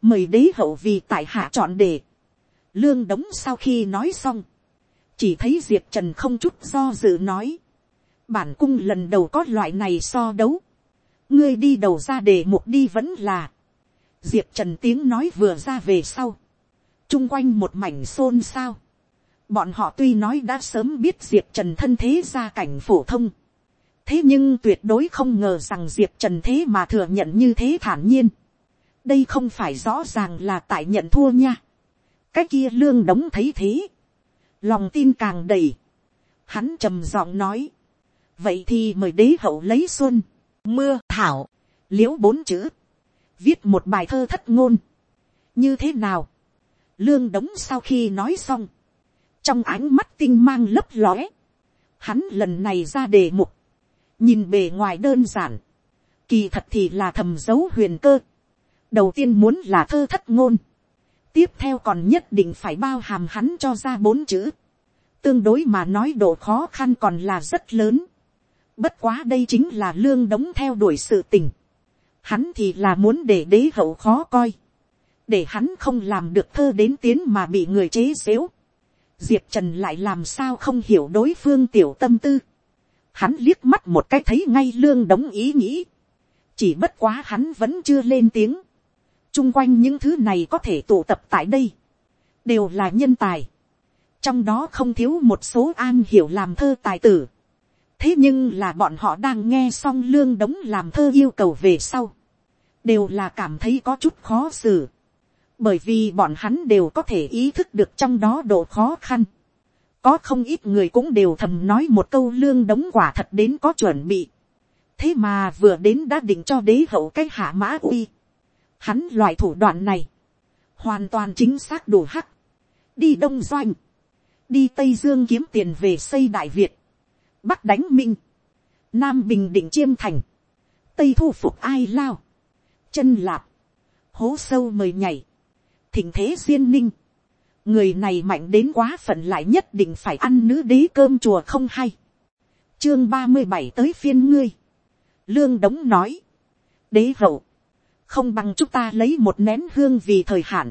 mời đế hậu vì tại hạ chọn đề. lương đống sau khi nói xong, chỉ thấy diệp trần không chút do dự nói, bản cung lần đầu có loại này so đấu, ngươi đi đầu ra để mục đi vẫn là, diệp trần tiếng nói vừa ra về sau, chung quanh một mảnh xôn xao, bọn họ tuy nói đã sớm biết diệp trần thân thế gia cảnh phổ thông, thế nhưng tuyệt đối không ngờ rằng diệp trần thế mà thừa nhận như thế thản nhiên, đây không phải rõ ràng là tại nhận thua nha. cái kia lương đống thấy thế. lòng tin càng đầy. hắn trầm giọng nói. vậy thì mời đế hậu lấy xuân, mưa, thảo, l i ễ u bốn chữ viết một bài thơ thất ngôn. như thế nào. lương đống sau khi nói xong. trong ánh mắt tinh mang lấp lóe. hắn lần này ra đề mục. nhìn bề ngoài đơn giản. kỳ thật thì là thầm dấu huyền cơ đầu tiên muốn là thơ thất ngôn, tiếp theo còn nhất định phải bao hàm hắn cho ra bốn chữ, tương đối mà nói độ khó khăn còn là rất lớn, bất quá đây chính là lương đống theo đuổi sự tình, hắn thì là muốn để đế hậu khó coi, để hắn không làm được thơ đến tiến mà bị người chế xếu, diệp trần lại làm sao không hiểu đối phương tiểu tâm tư, hắn liếc mắt một cái thấy ngay lương đống ý nghĩ, chỉ bất quá hắn vẫn chưa lên tiếng, chung quanh những thứ này có thể tụ tập tại đây, đều là nhân tài, trong đó không thiếu một số an hiểu làm thơ tài tử, thế nhưng là bọn họ đang nghe xong lương đống làm thơ yêu cầu về sau, đều là cảm thấy có chút khó xử, bởi vì bọn hắn đều có thể ý thức được trong đó độ khó khăn, có không ít người cũng đều thầm nói một câu lương đống quả thật đến có chuẩn bị, thế mà vừa đến đã định cho đế hậu cái hạ mã uy, Hắn loại thủ đoạn này, hoàn toàn chính xác đủ hắc. Đi đông doanh, đi tây dương kiếm tiền về xây đại việt, bắc đánh minh, nam bình định chiêm thành, tây thu phục ai lao, chân lạp, hố sâu mời nhảy, thỉnh thế duyên ninh, người này mạnh đến quá phận lại nhất định phải ăn nữ đế cơm chùa không hay. chương ba mươi bảy tới phiên ngươi. lương đống nói. đế hậu, không bằng chúng ta lấy một nén hương vì thời hạn.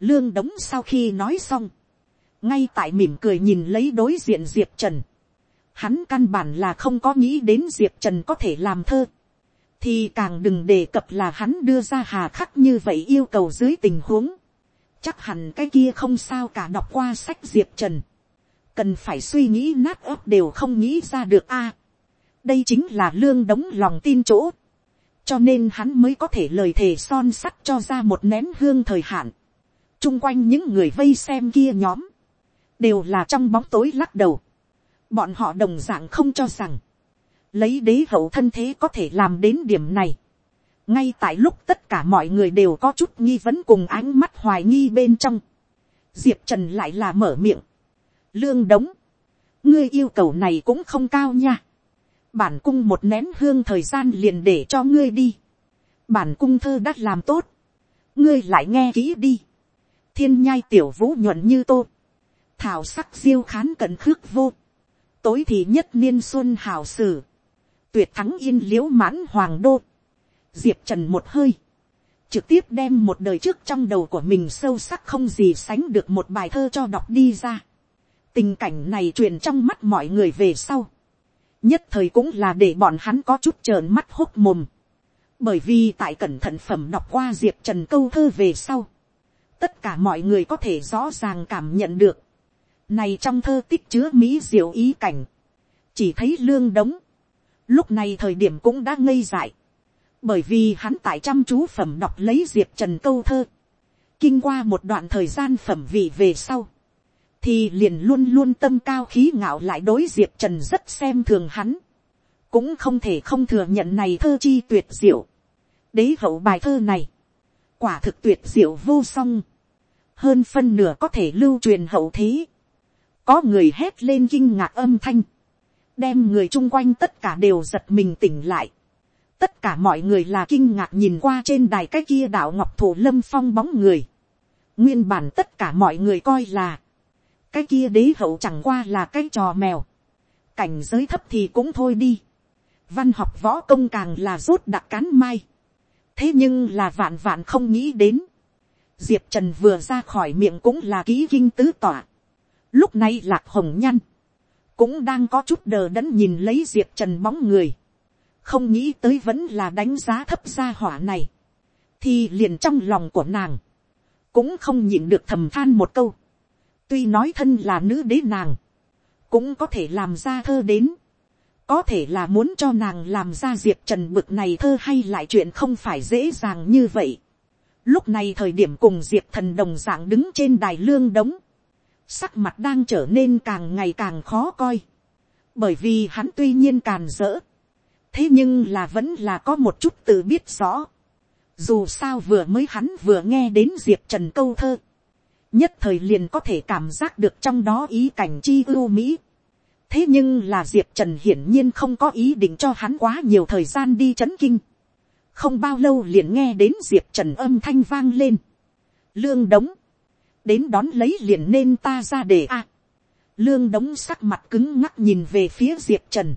lương đống sau khi nói xong, ngay tại mỉm cười nhìn lấy đối diện diệp trần hắn căn bản là không có nghĩ đến diệp trần có thể làm thơ. thì càng đừng đề cập là hắn đưa ra hà khắc như vậy yêu cầu dưới tình huống. Chắc hẳn cái kia không sao cả đọc qua sách diệp trần, cần phải suy nghĩ nát ớt đều không nghĩ ra được a. đây chính là lương đống lòng tin chỗ, cho nên hắn mới có thể lời thề son sắt cho ra một nén hương thời hạn, chung quanh những người vây xem kia nhóm, đều là trong bóng tối lắc đầu, bọn họ đồng dạng không cho rằng, lấy đế hậu thân thế có thể làm đến điểm này, ngay tại lúc tất cả mọi người đều có chút nghi vấn cùng ánh mắt hoài nghi bên trong, diệp trần lại là mở miệng, lương đống, ngươi yêu cầu này cũng không cao nha, bản cung một nén hương thời gian liền để cho ngươi đi, bản cung thơ đã làm tốt, ngươi lại nghe kỹ đi, thiên nhai tiểu vũ nhuận như tô, thảo sắc diêu khán cận khước vô, tối thì nhất niên xuân hào sử, tuyệt thắng yên l i ễ u mãn hoàng đô, diệp trần một hơi, trực tiếp đem một đời trước trong đầu của mình sâu sắc không gì sánh được một bài thơ cho đọc đi ra. tình cảnh này truyền trong mắt mọi người về sau. nhất thời cũng là để bọn hắn có chút trợn mắt hốt mồm. bởi vì tại cẩn thận phẩm đọc qua diệp trần câu thơ về sau. tất cả mọi người có thể rõ ràng cảm nhận được này trong thơ tích chứa mỹ diệu ý cảnh. chỉ thấy lương đống. lúc này thời điểm cũng đã ngây dại. Bởi vì hắn tại chăm chú phẩm đọc lấy diệp trần câu thơ, kinh qua một đoạn thời gian phẩm vị về sau, thì liền luôn luôn tâm cao khí ngạo lại đối diệp trần rất xem thường hắn, cũng không thể không thừa nhận này thơ chi tuyệt diệu, đế hậu bài thơ này, quả thực tuyệt diệu vô song, hơn phân nửa có thể lưu truyền hậu thế, có người hét lên kinh ngạc âm thanh, đem người chung quanh tất cả đều giật mình tỉnh lại, tất cả mọi người là kinh ngạc nhìn qua trên đài cái kia đạo ngọc thủ lâm phong bóng người. nguyên bản tất cả mọi người coi là, cái kia đế hậu chẳng qua là cái trò mèo. cảnh giới thấp thì cũng thôi đi. văn học võ công càng là rốt đặc cán mai. thế nhưng là vạn vạn không nghĩ đến. diệp trần vừa ra khỏi miệng cũng là ký kinh tứ tỏa lúc này lạc hồng nhăn, cũng đang có chút đờ đẫn nhìn lấy diệp trần bóng người. Không nghĩ tới vẫn là đánh giá thấp gia hỏa này, thì liền trong lòng của nàng, cũng không nhịn được thầm than một câu, tuy nói thân là nữ đế nàng, cũng có thể làm ra thơ đến, có thể là muốn cho nàng làm ra diệp trần bực này thơ hay lại chuyện không phải dễ dàng như vậy. Lúc này thời điểm cùng diệp thần đồng dạng đứng trên đài lương đống, sắc mặt đang trở nên càng ngày càng khó coi, bởi vì hắn tuy nhiên càn rỡ, thế nhưng là vẫn là có một chút tự biết rõ. dù sao vừa mới hắn vừa nghe đến diệp trần câu thơ, nhất thời liền có thể cảm giác được trong đó ý cảnh chi ưu mỹ. thế nhưng là diệp trần hiển nhiên không có ý định cho hắn quá nhiều thời gian đi c h ấ n kinh. không bao lâu liền nghe đến diệp trần âm thanh vang lên. lương đống, đến đón lấy liền nên ta ra để a. lương đống sắc mặt cứng ngắc nhìn về phía diệp trần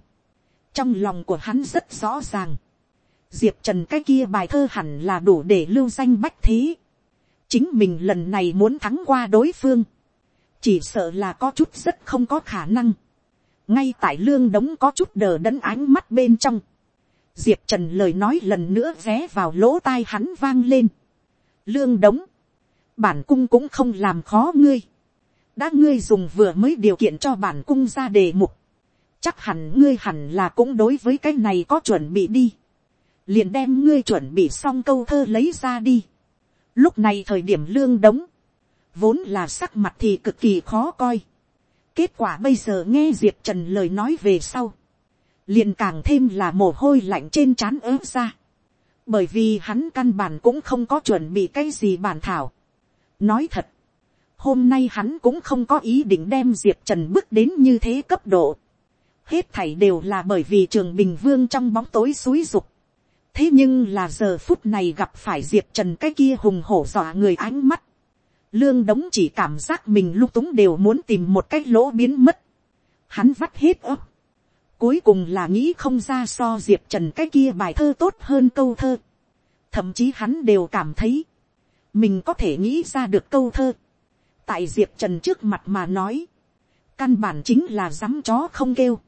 trong lòng của hắn rất rõ ràng, diệp trần cái kia bài thơ hẳn là đủ để lưu danh bách thế. chính mình lần này muốn thắng qua đối phương, chỉ sợ là có chút rất không có khả năng. ngay tại lương đống có chút đờ đẫn ánh mắt bên trong, diệp trần lời nói lần nữa ré vào lỗ tai hắn vang lên. lương đống, bản cung cũng không làm khó ngươi. đã ngươi dùng vừa mới điều kiện cho bản cung ra đề mục chắc hẳn ngươi hẳn là cũng đối với cái này có chuẩn bị đi. liền đem ngươi chuẩn bị xong câu thơ lấy ra đi. lúc này thời điểm lương đống, vốn là sắc mặt thì cực kỳ khó coi. kết quả bây giờ nghe diệp trần lời nói về sau, liền càng thêm là mồ hôi lạnh trên trán ớt ra. bởi vì hắn căn bản cũng không có chuẩn bị cái gì bản thảo nói thật, Hôm nay hắn cũng không có ý định đem Diệp Trần bước đến như thế cấp độ. Hết thảy đều là bởi vì trường Bình Vương trong bóng tối suối rục. Thế nhưng là giờ phút này gặp phải Diệp Trần cái kia hùng hổ dọa người ánh mắt. Lương đống chỉ cảm giác mình lung túng đều muốn tìm một cái lỗ biến mất. Hắn vắt hết ấp. Cuối cùng là nghĩ không ra so Diệp Trần cái kia bài thơ tốt hơn câu thơ. Thậm chí hắn đều cảm thấy. Mình có thể nghĩ ra được câu thơ. Tại Diệp Trần trước mặt mà nói. Căn bản chính là dám chó không kêu.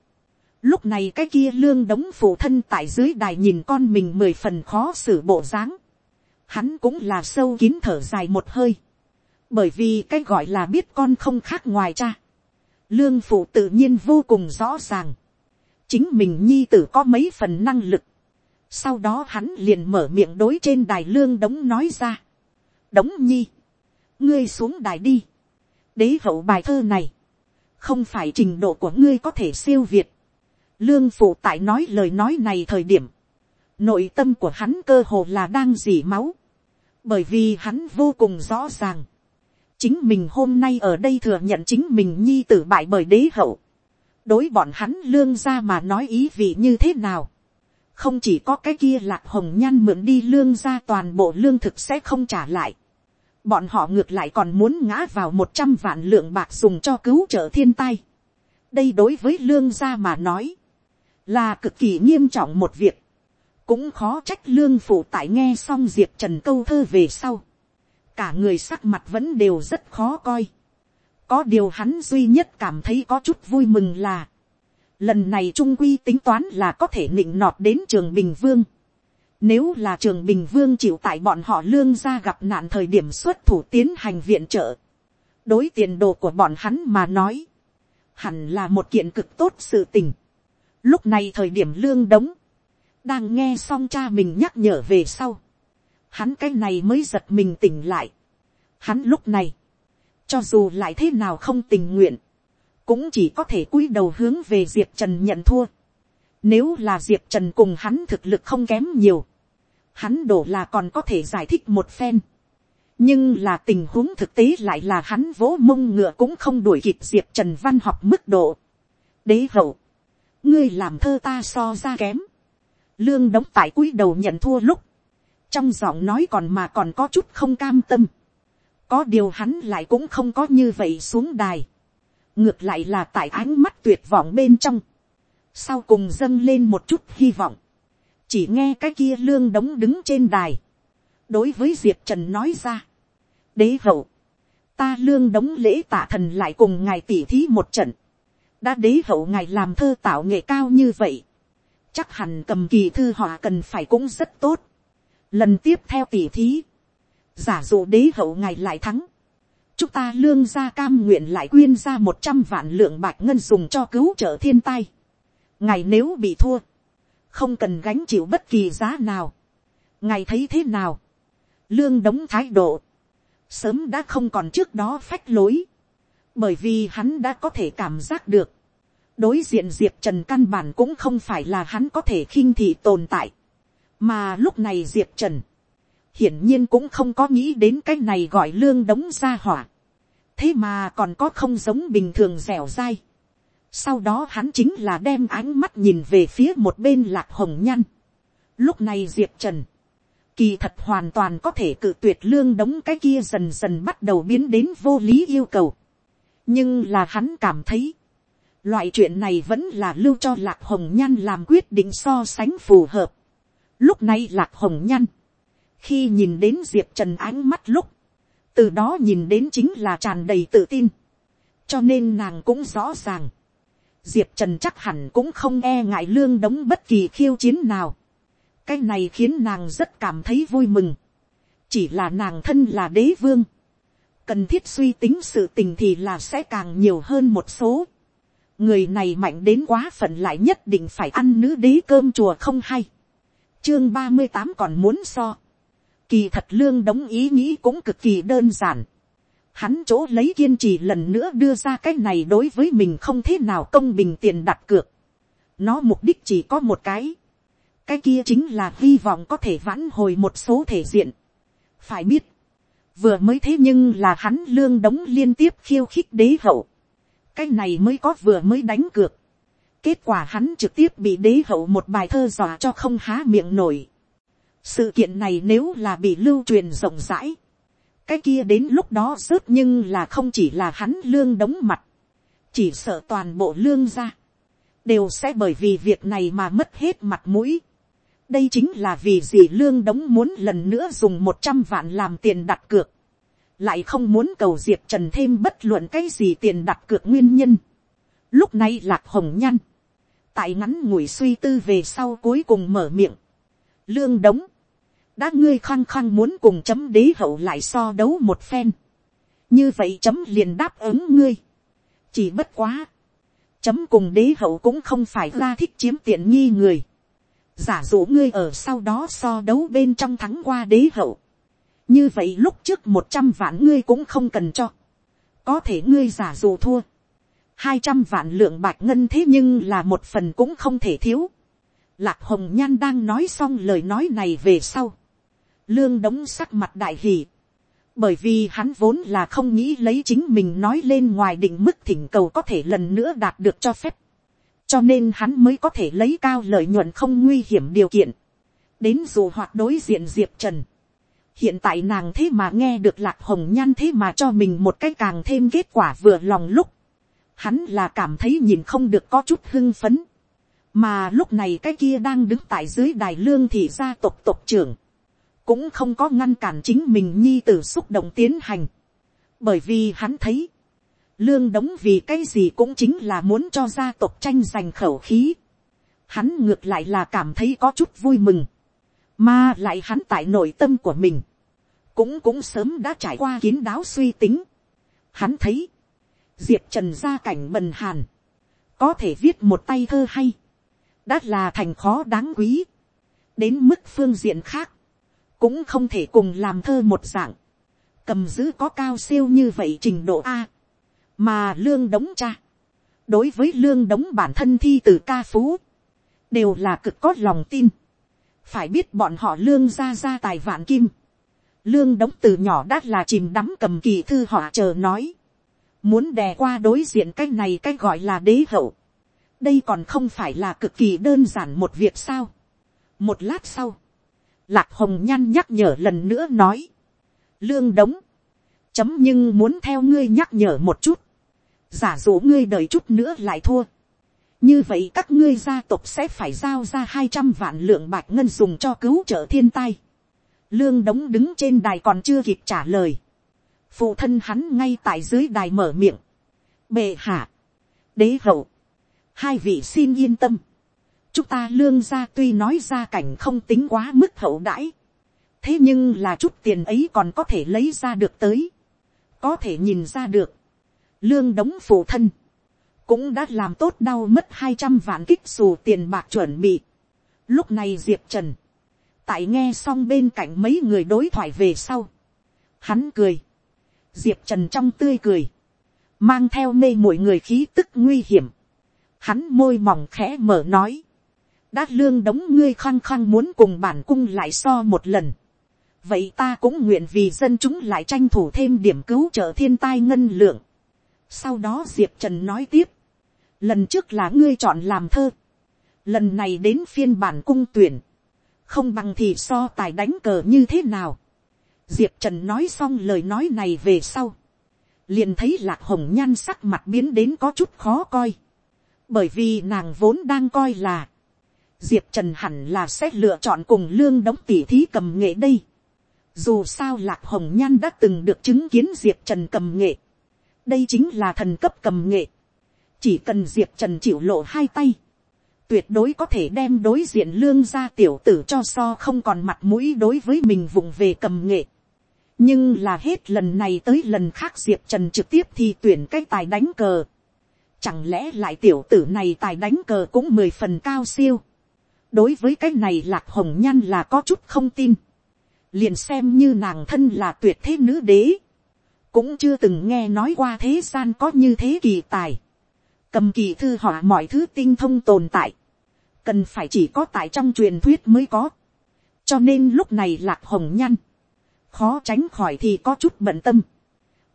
Lúc này cái kia lương đống phụ thân tại dưới đài nhìn con mình mười phần khó xử bộ dáng. Hắn cũng là sâu kín thở dài một hơi. Bởi vì cái gọi là biết con không khác ngoài cha. Lương phụ tự nhiên vô cùng rõ ràng. Chính mình nhi tử có mấy phần năng lực. Sau đó hắn liền mở miệng đối trên đài lương đống nói ra. Đống nhi. Ngươi xuống đài đi. Đế hậu bài thơ này. Không phải trình độ của ngươi có thể siêu việt Lương phụ tại nói lời nói này thời điểm. Nội tâm của hắn cơ hồ là đang dỉ máu. Bởi vì hắn vô cùng rõ ràng. Chính mình hôm nay ở đây thừa nhận chính mình nhi tử bại bởi đế hậu. Đối bọn hắn lương ra mà nói ý vị như thế nào. Không chỉ có cái kia lạc hồng nhan mượn đi lương ra toàn bộ lương thực sẽ không trả lại. Bọn họ ngược lại còn muốn ngã vào một trăm vạn lượng bạc dùng cho cứu trợ thiên tai. Đây đối với lương gia mà nói là cực kỳ nghiêm trọng một việc, cũng khó trách lương phụ tại nghe xong diệp trần câu thơ về sau, cả người sắc mặt vẫn đều rất khó coi, có điều hắn duy nhất cảm thấy có chút vui mừng là, lần này trung quy tính toán là có thể nịnh nọt đến trường bình vương, nếu là trường bình vương chịu tại bọn họ lương ra gặp nạn thời điểm xuất thủ tiến hành viện trợ, đối tiền đồ của bọn hắn mà nói, hẳn là một kiện cực tốt sự tình. Lúc này thời điểm lương đống, đang nghe xong cha mình nhắc nhở về sau. Hắn cái này mới giật mình tỉnh lại. Hắn lúc này, cho dù lại thế nào không tình nguyện, cũng chỉ có thể cúi đầu hướng về Diệp Trần nhận thua. Nếu là Diệp Trần cùng hắn thực lực không kém nhiều, hắn đổ là còn có thể giải thích một phen. Nhưng là tình huống thực tế lại là hắn vỗ mông ngựa cũng không đuổi kịp Diệp Trần văn học mức độ. Đế hậu, ngươi làm thơ ta so ra kém. lương đóng tại cúi đầu nhận thua lúc, trong giọng nói còn mà còn có chút không cam tâm. có điều hắn lại cũng không có như vậy xuống đài. ngược lại là tại ánh mắt tuyệt vọng bên trong. sau cùng dâng lên một chút hy vọng chỉ nghe cái kia lương đóng đứng trên đài. đối với diệp trần nói ra. đế hậu, ta lương đóng lễ tạ thần lại cùng ngài tỉ thí một trận đã đế hậu ngài làm thơ tạo nghệ cao như vậy, chắc hẳn cầm kỳ thư họ cần phải cũng rất tốt. lần tiếp theo tỉ thí, giả dụ đế hậu ngài lại thắng, chúng ta lương gia cam nguyện lại quyên ra một trăm vạn lượng bạc ngân dùng cho cứu trợ thiên tai. ngài nếu bị thua, không cần gánh chịu bất kỳ giá nào. ngài thấy thế nào, lương đống thái độ, sớm đã không còn trước đó phách lối. Bởi vì hắn đã có thể cảm giác được, đối diện diệp trần căn bản cũng không phải là hắn có thể khinh thị tồn tại, mà lúc này diệp trần, hiển nhiên cũng không có nghĩ đến cái này gọi lương đống ra hỏa, thế mà còn có không giống bình thường dẻo dai sau đó hắn chính là đem ánh mắt nhìn về phía một bên lạc hồng nhăn. lúc này diệp trần, kỳ thật hoàn toàn có thể cự tuyệt lương đống cái kia dần dần bắt đầu biến đến vô lý yêu cầu nhưng là hắn cảm thấy, loại chuyện này vẫn là lưu cho lạc hồng nhăn làm quyết định so sánh phù hợp. lúc này lạc hồng nhăn khi nhìn đến diệp trần ánh mắt lúc, từ đó nhìn đến chính là tràn đầy tự tin, cho nên nàng cũng rõ ràng, diệp trần chắc hẳn cũng không e ngại lương đống bất kỳ khiêu chiến nào, cái này khiến nàng rất cảm thấy vui mừng, chỉ là nàng thân là đế vương, cần thiết suy tính sự tình thì là sẽ càng nhiều hơn một số. người này mạnh đến quá phận lại nhất định phải ăn nữ đế cơm chùa không hay. chương ba mươi tám còn muốn so. kỳ thật lương đóng ý nghĩ cũng cực kỳ đơn giản hắn chỗ lấy kiên trì lần nữa đưa ra cái này đối với mình không thế nào công bình tiền đặt cược. nó mục đích chỉ có một cái. cái kia chính là hy vọng có thể vãn hồi một số thể diện. phải biết, vừa mới thế nhưng là hắn lương đống liên tiếp khiêu khích đế hậu, cái này mới có vừa mới đánh cược, kết quả hắn trực tiếp bị đế hậu một bài thơ dọa cho không há miệng nổi. sự kiện này nếu là bị lưu truyền rộng rãi, cái kia đến lúc đó rớt nhưng là không chỉ là hắn lương đóng mặt, chỉ sợ toàn bộ lương ra, đều sẽ bởi vì việc này mà mất hết mặt mũi. đây chính là vì gì lương đóng muốn lần nữa dùng một trăm vạn làm tiền đặt cược, lại không muốn cầu diệp trần thêm bất luận cái gì tiền đặt cược nguyên nhân. lúc này lạc hồng nhăn, tại ngắn ngủi suy tư về sau cuối cùng mở miệng, lương đống, đã ngươi khăng khăng muốn cùng chấm đế hậu lại so đấu một phen, như vậy chấm liền đáp ứng ngươi, chỉ bất quá, chấm cùng đế hậu cũng không phải ra thích chiếm tiện nghi người, giả dụ ngươi ở sau đó so đấu bên trong thắng qua đế hậu, như vậy lúc trước một trăm vạn ngươi cũng không cần cho, có thể ngươi giả dụ thua, hai trăm vạn lượng bạc ngân thế nhưng là một phần cũng không thể thiếu. Lạc hồng nhan đang nói xong lời nói này về sau lương đống sắc mặt đại hỷ, bởi vì hắn vốn là không nghĩ lấy chính mình nói lên ngoài định mức thỉnh cầu có thể lần nữa đạt được cho phép. cho nên hắn mới có thể lấy cao lợi nhuận không nguy hiểm điều kiện. đến dù hoạt đối diện diệp trần. hiện tại nàng thế mà nghe được lạc hồng nhan thế mà cho mình một cái càng thêm kết quả vừa lòng lúc hắn là cảm thấy nhìn không được có chút hưng phấn, mà lúc này cái kia đang đứng tại dưới đài lương thì gia tộc tộc trưởng, cũng không có ngăn cản chính mình nhi t ử xúc động tiến hành, bởi vì hắn thấy, lương đóng vì cái gì cũng chính là muốn cho gia tộc tranh giành khẩu khí, hắn ngược lại là cảm thấy có chút vui mừng, mà lại hắn tại nội tâm của mình, cũng cũng sớm đã trải qua kiến đáo suy tính. Hắn thấy, diệp trần gia cảnh bần hàn, có thể viết một tay thơ hay, đã là thành khó đáng quý, đến mức phương diện khác, cũng không thể cùng làm thơ một dạng, cầm giữ có cao siêu như vậy trình độ a, mà lương đống cha, đối với lương đống bản thân thi từ ca phú, đều là cực có lòng tin, phải biết bọn họ lương ra ra tài vạn kim, lương đống từ nhỏ đã là chìm đắm cầm kỳ thư họ chờ nói, muốn đè qua đối diện cái này cái gọi là đế hậu, đây còn không phải là cực kỳ đơn giản một việc sao. một lát sau, lạc hồng nhăn nhắc nhở lần nữa nói, lương đống, chấm nhưng muốn theo ngươi nhắc nhở một chút, giả dụ ngươi đợi chút nữa lại thua, như vậy các ngươi gia tộc sẽ phải giao ra hai trăm vạn lượng bạc ngân dùng cho cứu trợ thiên tai. lương đống đứng trên đài còn chưa kịp trả lời, phụ thân hắn ngay tại dưới đài mở miệng, bệ hạ, đế hậu, hai vị xin yên tâm, chúng ta lương ra tuy nói ra cảnh không tính quá mức hậu đãi, thế nhưng là chút tiền ấy còn có thể lấy ra được tới, có thể nhìn ra được, lương đóng phụ thân, cũng đã làm tốt đau mất hai trăm vạn kích xù tiền bạc chuẩn bị. Lúc này diệp trần, tại nghe xong bên cạnh mấy người đối thoại về sau, hắn cười, diệp trần trong tươi cười, mang theo mê mỗi người khí tức nguy hiểm, hắn môi mỏng khẽ mở nói, đã lương đóng ngươi khăng khăng muốn cùng bản cung lại so một lần, vậy ta cũng nguyện vì dân chúng lại tranh thủ thêm điểm cứu trợ thiên tai ngân lượng. sau đó diệp trần nói tiếp, lần trước là ngươi chọn làm thơ, lần này đến phiên bản cung tuyển, không bằng thì so tài đánh cờ như thế nào. Diệp Trần nói xong lời nói này về sau. Liền thấy lạc hồng nhan sắc mặt biến đến có chút khó coi. Bởi vì nàng vốn đang coi là. Diệp Trần hẳn là sẽ lựa chọn cùng lương đóng tỉ thí cầm nghệ đây. Dù sao lạc hồng nhan đã từng được chứng kiến Diệp Trần cầm nghệ. Đây chính là thần cấp cầm nghệ. Chỉ cần Diệp Trần chịu lộ hai tay, tuyệt đối có thể đem đối diện lương gia tiểu tử cho so không còn mặt mũi đối với mình vùng về cầm nghệ nhưng là hết lần này tới lần khác diệp trần trực tiếp thì tuyển cái tài đánh cờ. chẳng lẽ lại tiểu tử này tài đánh cờ cũng mười phần cao siêu đối với cái này lạc hồng nhan là có chút không tin. liền xem như nàng thân là tuyệt thế nữ đế. cũng chưa từng nghe nói qua thế gian có như thế kỳ tài. cầm kỳ thư họa mọi thứ tinh thông tồn tại. cần phải chỉ có tại trong truyền thuyết mới có. cho nên lúc này lạc hồng nhan khó tránh khỏi thì có chút bận tâm.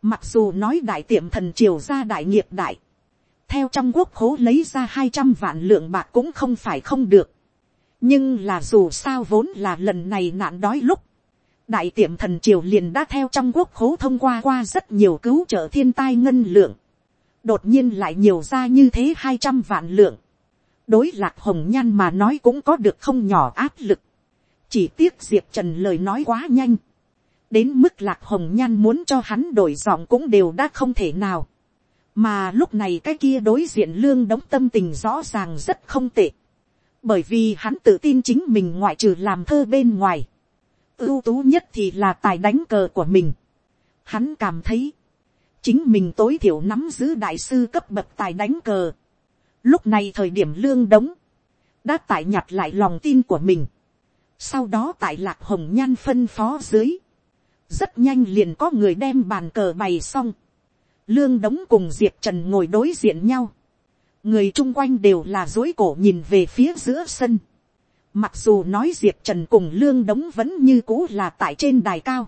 Mặc dù nói đại tiệm thần triều ra đại nghiệp đại, theo trong quốc khố lấy ra hai trăm vạn lượng bạc cũng không phải không được nhưng là dù sao vốn là lần này nạn đói lúc, đại tiệm thần triều liền đã theo trong quốc khố thông qua qua rất nhiều cứu trợ thiên tai ngân lượng. đột nhiên lại nhiều ra như thế hai trăm vạn lượng. đối lạc hồng nhan mà nói cũng có được không nhỏ áp lực. chỉ tiếc diệp trần lời nói quá nhanh. đến mức lạc hồng nhan muốn cho hắn đổi giọng cũng đều đã không thể nào. mà lúc này cái kia đối diện lương đóng tâm tình rõ ràng rất không tệ bởi vì hắn tự tin chính mình ngoại trừ làm thơ bên ngoài ưu tú nhất thì là tài đánh cờ của mình. Hắn cảm thấy, chính mình tối thiểu nắm giữ đại sư cấp bậc tài đánh cờ. Lúc này thời điểm lương đống, đã tải nhặt lại lòng tin của mình. Sau đó tại lạc hồng nhan phân phó dưới, rất nhanh liền có người đem bàn cờ bày xong. Lương đống cùng diệp trần ngồi đối diện nhau. Người chung quanh đều là dối cổ nhìn về phía giữa sân Mặc dù nói Diệp Trần cùng Lương Đống vẫn như cũ là tại trên đài cao.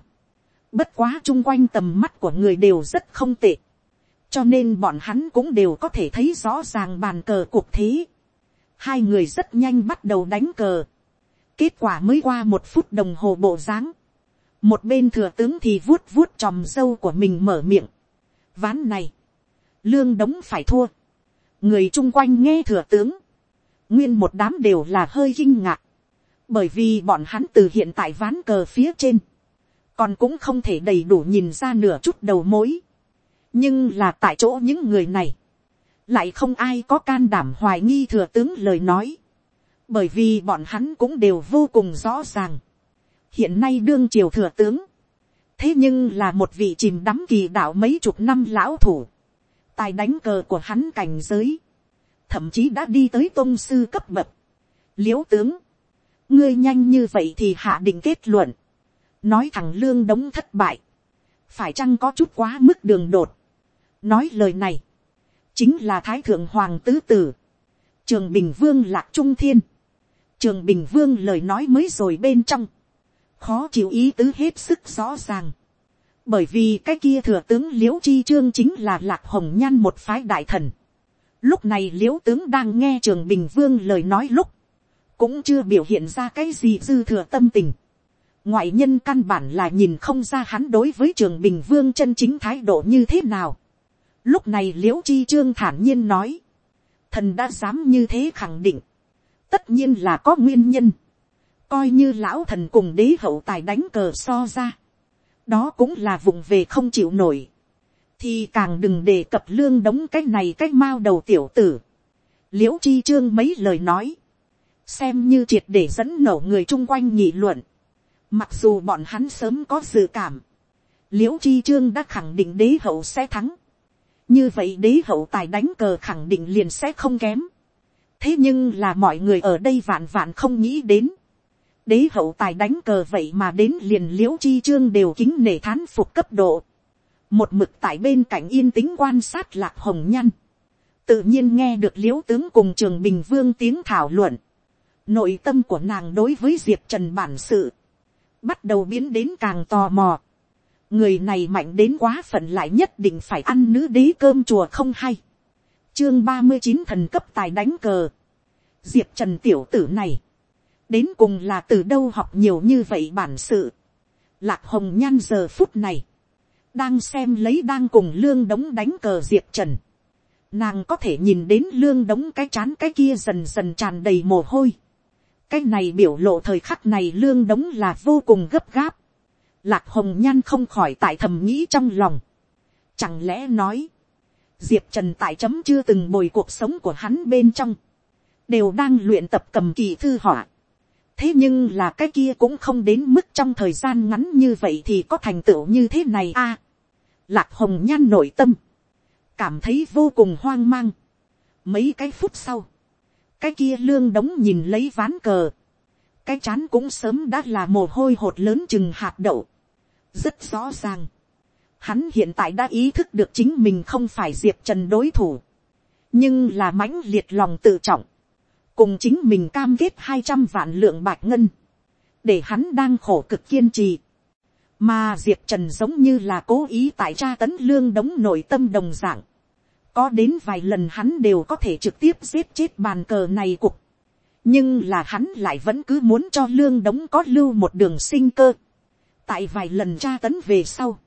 Bất quá chung quanh tầm mắt của người đều rất không tệ. Cho nên bọn hắn cũng đều có thể thấy rõ ràng bàn cờ cuộc thế. Hai người rất nhanh bắt đầu đánh cờ. Kết quả mới qua một phút đồng hồ bộ dáng Một bên thừa tướng thì vuốt vuốt tròm dâu của mình mở miệng. Ván này. Lương đống phải thua. Người chung quanh nghe thừa tướng. Nguyên một đám đều là hơi kinh ngạc, bởi vì bọn hắn từ hiện tại ván cờ phía trên, còn cũng không thể đầy đủ nhìn ra nửa chút đầu mối, nhưng là tại chỗ những người này, lại không ai có can đảm hoài nghi thừa tướng lời nói, bởi vì bọn hắn cũng đều vô cùng rõ ràng. hiện nay đương triều thừa tướng, thế nhưng là một vị chìm đắm kỳ đạo mấy chục năm lão thủ, tài đánh cờ của hắn cảnh giới, thậm chí đã đi tới tôn sư cấp bậc. l i ễ u tướng, ngươi nhanh như vậy thì hạ định kết luận, nói thằng lương đống thất bại, phải chăng có chút quá mức đường đột. nói lời này, chính là thái thượng hoàng tứ tử, trường bình vương lạc trung thiên, trường bình vương lời nói mới rồi bên trong, khó chịu ý tứ hết sức rõ ràng, bởi vì cái kia thừa tướng l i ễ u chi trương chính là lạc hồng nhan một phái đại thần, Lúc này l i ễ u tướng đang nghe trường bình vương lời nói lúc, cũng chưa biểu hiện ra cái gì dư thừa tâm tình. ngoại nhân căn bản là nhìn không ra hắn đối với trường bình vương chân chính thái độ như thế nào. lúc này l i ễ u chi trương thản nhiên nói, thần đã dám như thế khẳng định, tất nhiên là có nguyên nhân, coi như lão thần cùng đế hậu tài đánh cờ so ra, đó cũng là vùng về không chịu nổi thì càng đừng đề cập lương đống cái này cái mao đầu tiểu tử. l i ễ u chi trương mấy lời nói, xem như triệt để dẫn nổ người chung quanh nhị luận. Mặc dù bọn hắn sớm có dự cảm, l i ễ u chi trương đã khẳng định đế hậu sẽ thắng. như vậy đế hậu tài đánh cờ khẳng định liền sẽ không kém. thế nhưng là mọi người ở đây vạn vạn không nghĩ đến đế hậu tài đánh cờ vậy mà đến liền l i ễ u chi trương đều kính nể thán phục cấp độ. Một mực tại bên cạnh yên tĩnh quan sát lạc hồng nhăn, tự nhiên nghe được l i ễ u tướng cùng trường bình vương tiếng thảo luận, nội tâm của nàng đối với diệp trần bản sự, bắt đầu biến đến càng tò mò, người này mạnh đến quá phận lại nhất định phải ăn nữ đế cơm chùa không hay, chương ba mươi chín thần cấp tài đánh cờ, diệp trần tiểu tử này, đến cùng là từ đâu học nhiều như vậy bản sự, lạc hồng nhan giờ phút này, đang xem lấy đang cùng lương đống đánh cờ diệp trần, nàng có thể nhìn đến lương đống cái chán cái kia dần dần tràn đầy mồ hôi. cái này biểu lộ thời khắc này lương đống là vô cùng gấp gáp. lạc hồng nhan không khỏi tại thầm nghĩ trong lòng. chẳng lẽ nói, diệp trần tại chấm chưa từng bồi cuộc sống của hắn bên trong, đều đang luyện tập cầm kỳ thư họa thế nhưng là cái kia cũng không đến mức trong thời gian ngắn như vậy thì có thành tựu như thế này a. Lạc hồng nhan nội tâm. Cảm thấy vô cùng hoang mang. Mấy cái phút sau. Cái kia lương đống nhìn lấy ván cờ. Cái chán cũng sớm đã là mồ hôi hột lớn chừng hạt đậu. Rất rõ ràng. Hắn hiện tại đã ý thức được chính mình không phải diệp trần đối thủ. Nhưng là mãnh liệt lòng tự trọng. Cùng chính mình cam kết hai trăm vạn lượng bạc ngân. Để hắn đang khổ cực kiên trì. Mà diệp trần giống như là cố ý tại tra tấn lương đống nội tâm đồng dạng, có đến vài lần hắn đều có thể trực tiếp giết chết bàn cờ này cục, nhưng là hắn lại vẫn cứ muốn cho lương đống có lưu một đường sinh cơ, tại vài lần tra tấn về sau,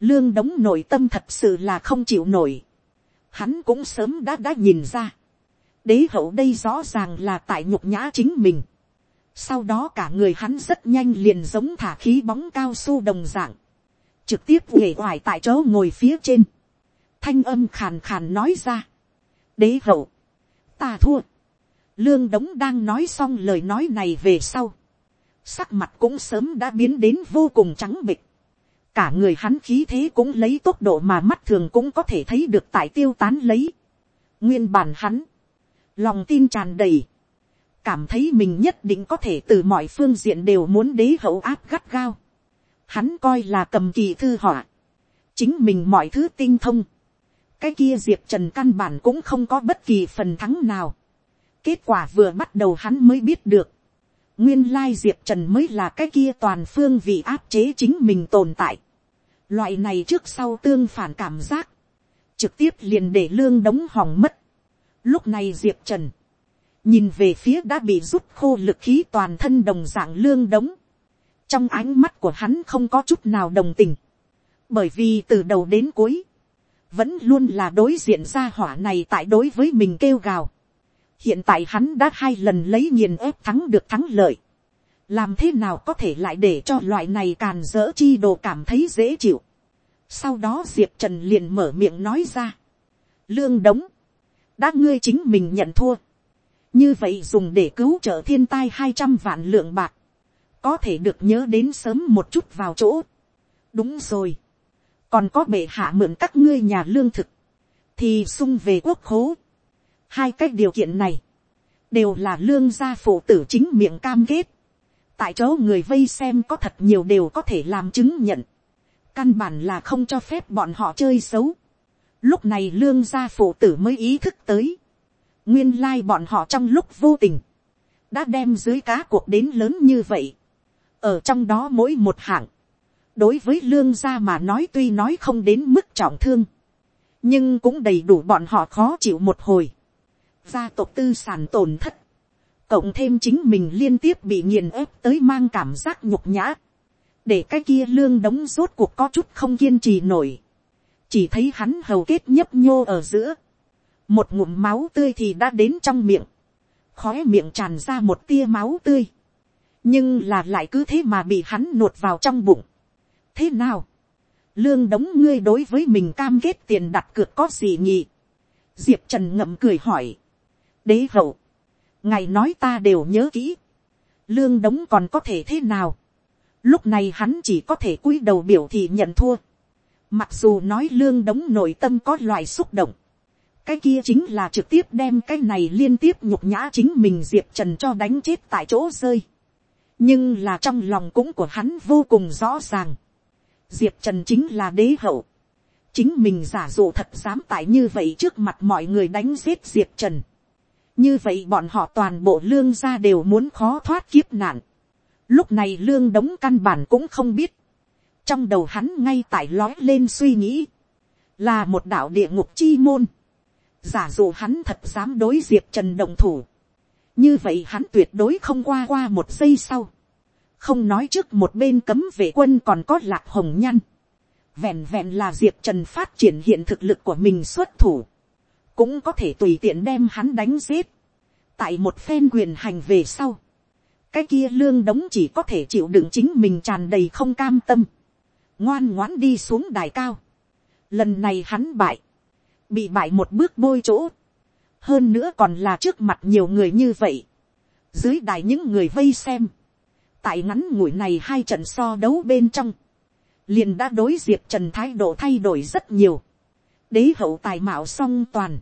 lương đống nội tâm thật sự là không chịu nổi, hắn cũng sớm đã đã nhìn ra, đế hậu đây rõ ràng là tại nhục nhã chính mình, sau đó cả người hắn rất nhanh liền giống thả khí bóng cao su đồng dạng. Trực tiếp nghề hoài tại chỗ ngồi phía trên. Thanh âm khàn khàn nói ra. Đế hậu. Ta thua. Lương đống đang nói xong lời nói này về sau. Sắc mặt cũng sớm đã biến đến vô cùng trắng bịch. Cả người hắn khí thế cũng lấy tốc độ mà mắt thường cũng có thể thấy được tại tiêu tán lấy. Nguyên bản hắn. Lòng tin tràn đầy cảm thấy mình nhất định có thể từ mọi phương diện đều muốn đế hậu áp gắt gao. Hắn coi là cầm kỳ thư họa. Chính mình mọi thứ tinh thông. Cái kia diệp trần căn bản cũng không có bất kỳ phần thắng nào. Kết quả vừa bắt đầu hắn mới biết được. Nguyên lai diệp trần mới là cái kia toàn phương vì áp chế chính mình tồn tại. Loại này trước sau tương phản cảm giác. Trực tiếp liền để lương đống hỏng mất. Lúc này diệp trần nhìn về phía đã bị rút khô lực khí toàn thân đồng dạng lương đống, trong ánh mắt của hắn không có chút nào đồng tình, bởi vì từ đầu đến cuối, vẫn luôn là đối diện ra hỏa này tại đối với mình kêu gào. hiện tại hắn đã hai lần lấy nghiền ép thắng được thắng lợi, làm thế nào có thể lại để cho loại này càn dỡ chi đồ cảm thấy dễ chịu. sau đó diệp trần liền mở miệng nói ra, lương đống, đã ngươi chính mình nhận thua, như vậy dùng để cứu trợ thiên tai hai trăm vạn lượng bạc, có thể được nhớ đến sớm một chút vào chỗ. đúng rồi, còn có bệ hạ mượn các ngươi nhà lương thực, thì sung về quốc khố. hai cái điều kiện này, đều là lương gia phụ tử chính miệng cam kết. tại chỗ người vây xem có thật nhiều đều có thể làm chứng nhận. căn bản là không cho phép bọn họ chơi xấu lúc này lương gia phụ tử mới ý thức tới nguyên lai bọn họ trong lúc vô tình, đã đem dưới cá cuộc đến lớn như vậy. ở trong đó mỗi một hạng, đối với lương gia mà nói tuy nói không đến mức trọng thương, nhưng cũng đầy đủ bọn họ khó chịu một hồi. gia tộc tư sản tổn thất, cộng thêm chính mình liên tiếp bị nghiền ép tới mang cảm giác nhục nhã, để cái kia lương đóng rốt cuộc có chút không kiên trì nổi, chỉ thấy hắn hầu kết nhấp nhô ở giữa, một ngụm máu tươi thì đã đến trong miệng, khói miệng tràn ra một tia máu tươi, nhưng là lại cứ thế mà bị hắn nuột vào trong bụng. thế nào, lương đống ngươi đối với mình cam kết tiền đặt cược có gì nhỉ? diệp trần ngậm cười hỏi, đế hậu, ngài nói ta đều nhớ kỹ, lương đống còn có thể thế nào, lúc này hắn chỉ có thể cúi đầu biểu thị nhận thua, mặc dù nói lương đóng nội tâm có loại xúc động, cái kia chính là trực tiếp đem cái này liên tiếp nhục nhã chính mình diệp trần cho đánh chết tại chỗ rơi. nhưng là trong lòng cũng của hắn vô cùng rõ ràng. diệp trần chính là đế hậu. chính mình giả dụ thật dám tại như vậy trước mặt mọi người đánh giết diệp trần. như vậy bọn họ toàn bộ lương gia đều muốn khó thoát kiếp nạn. lúc này lương đống căn bản cũng không biết trong đầu hắn ngay tại lói lên suy nghĩ. là một đạo địa ngục chi môn. Giả dụ hắn thật dám đối diệp trần đồng thủ, như vậy hắn tuyệt đối không qua qua một giây sau, không nói trước một bên cấm vệ quân còn có lạc hồng nhăn, vẹn vẹn là diệp trần phát triển hiện thực lực của mình xuất thủ, cũng có thể tùy tiện đem hắn đánh giết, tại một phen quyền hành về sau, cái kia lương đống chỉ có thể chịu đựng chính mình tràn đầy không cam tâm, ngoan ngoãn đi xuống đài cao, lần này hắn bại, bị bại một bước bôi chỗ, hơn nữa còn là trước mặt nhiều người như vậy, dưới đài những người vây xem, tại ngắn ngủi này hai trận so đấu bên trong, liền đã đối diệp trần thái độ thay đổi rất nhiều, đế hậu tài mạo song toàn,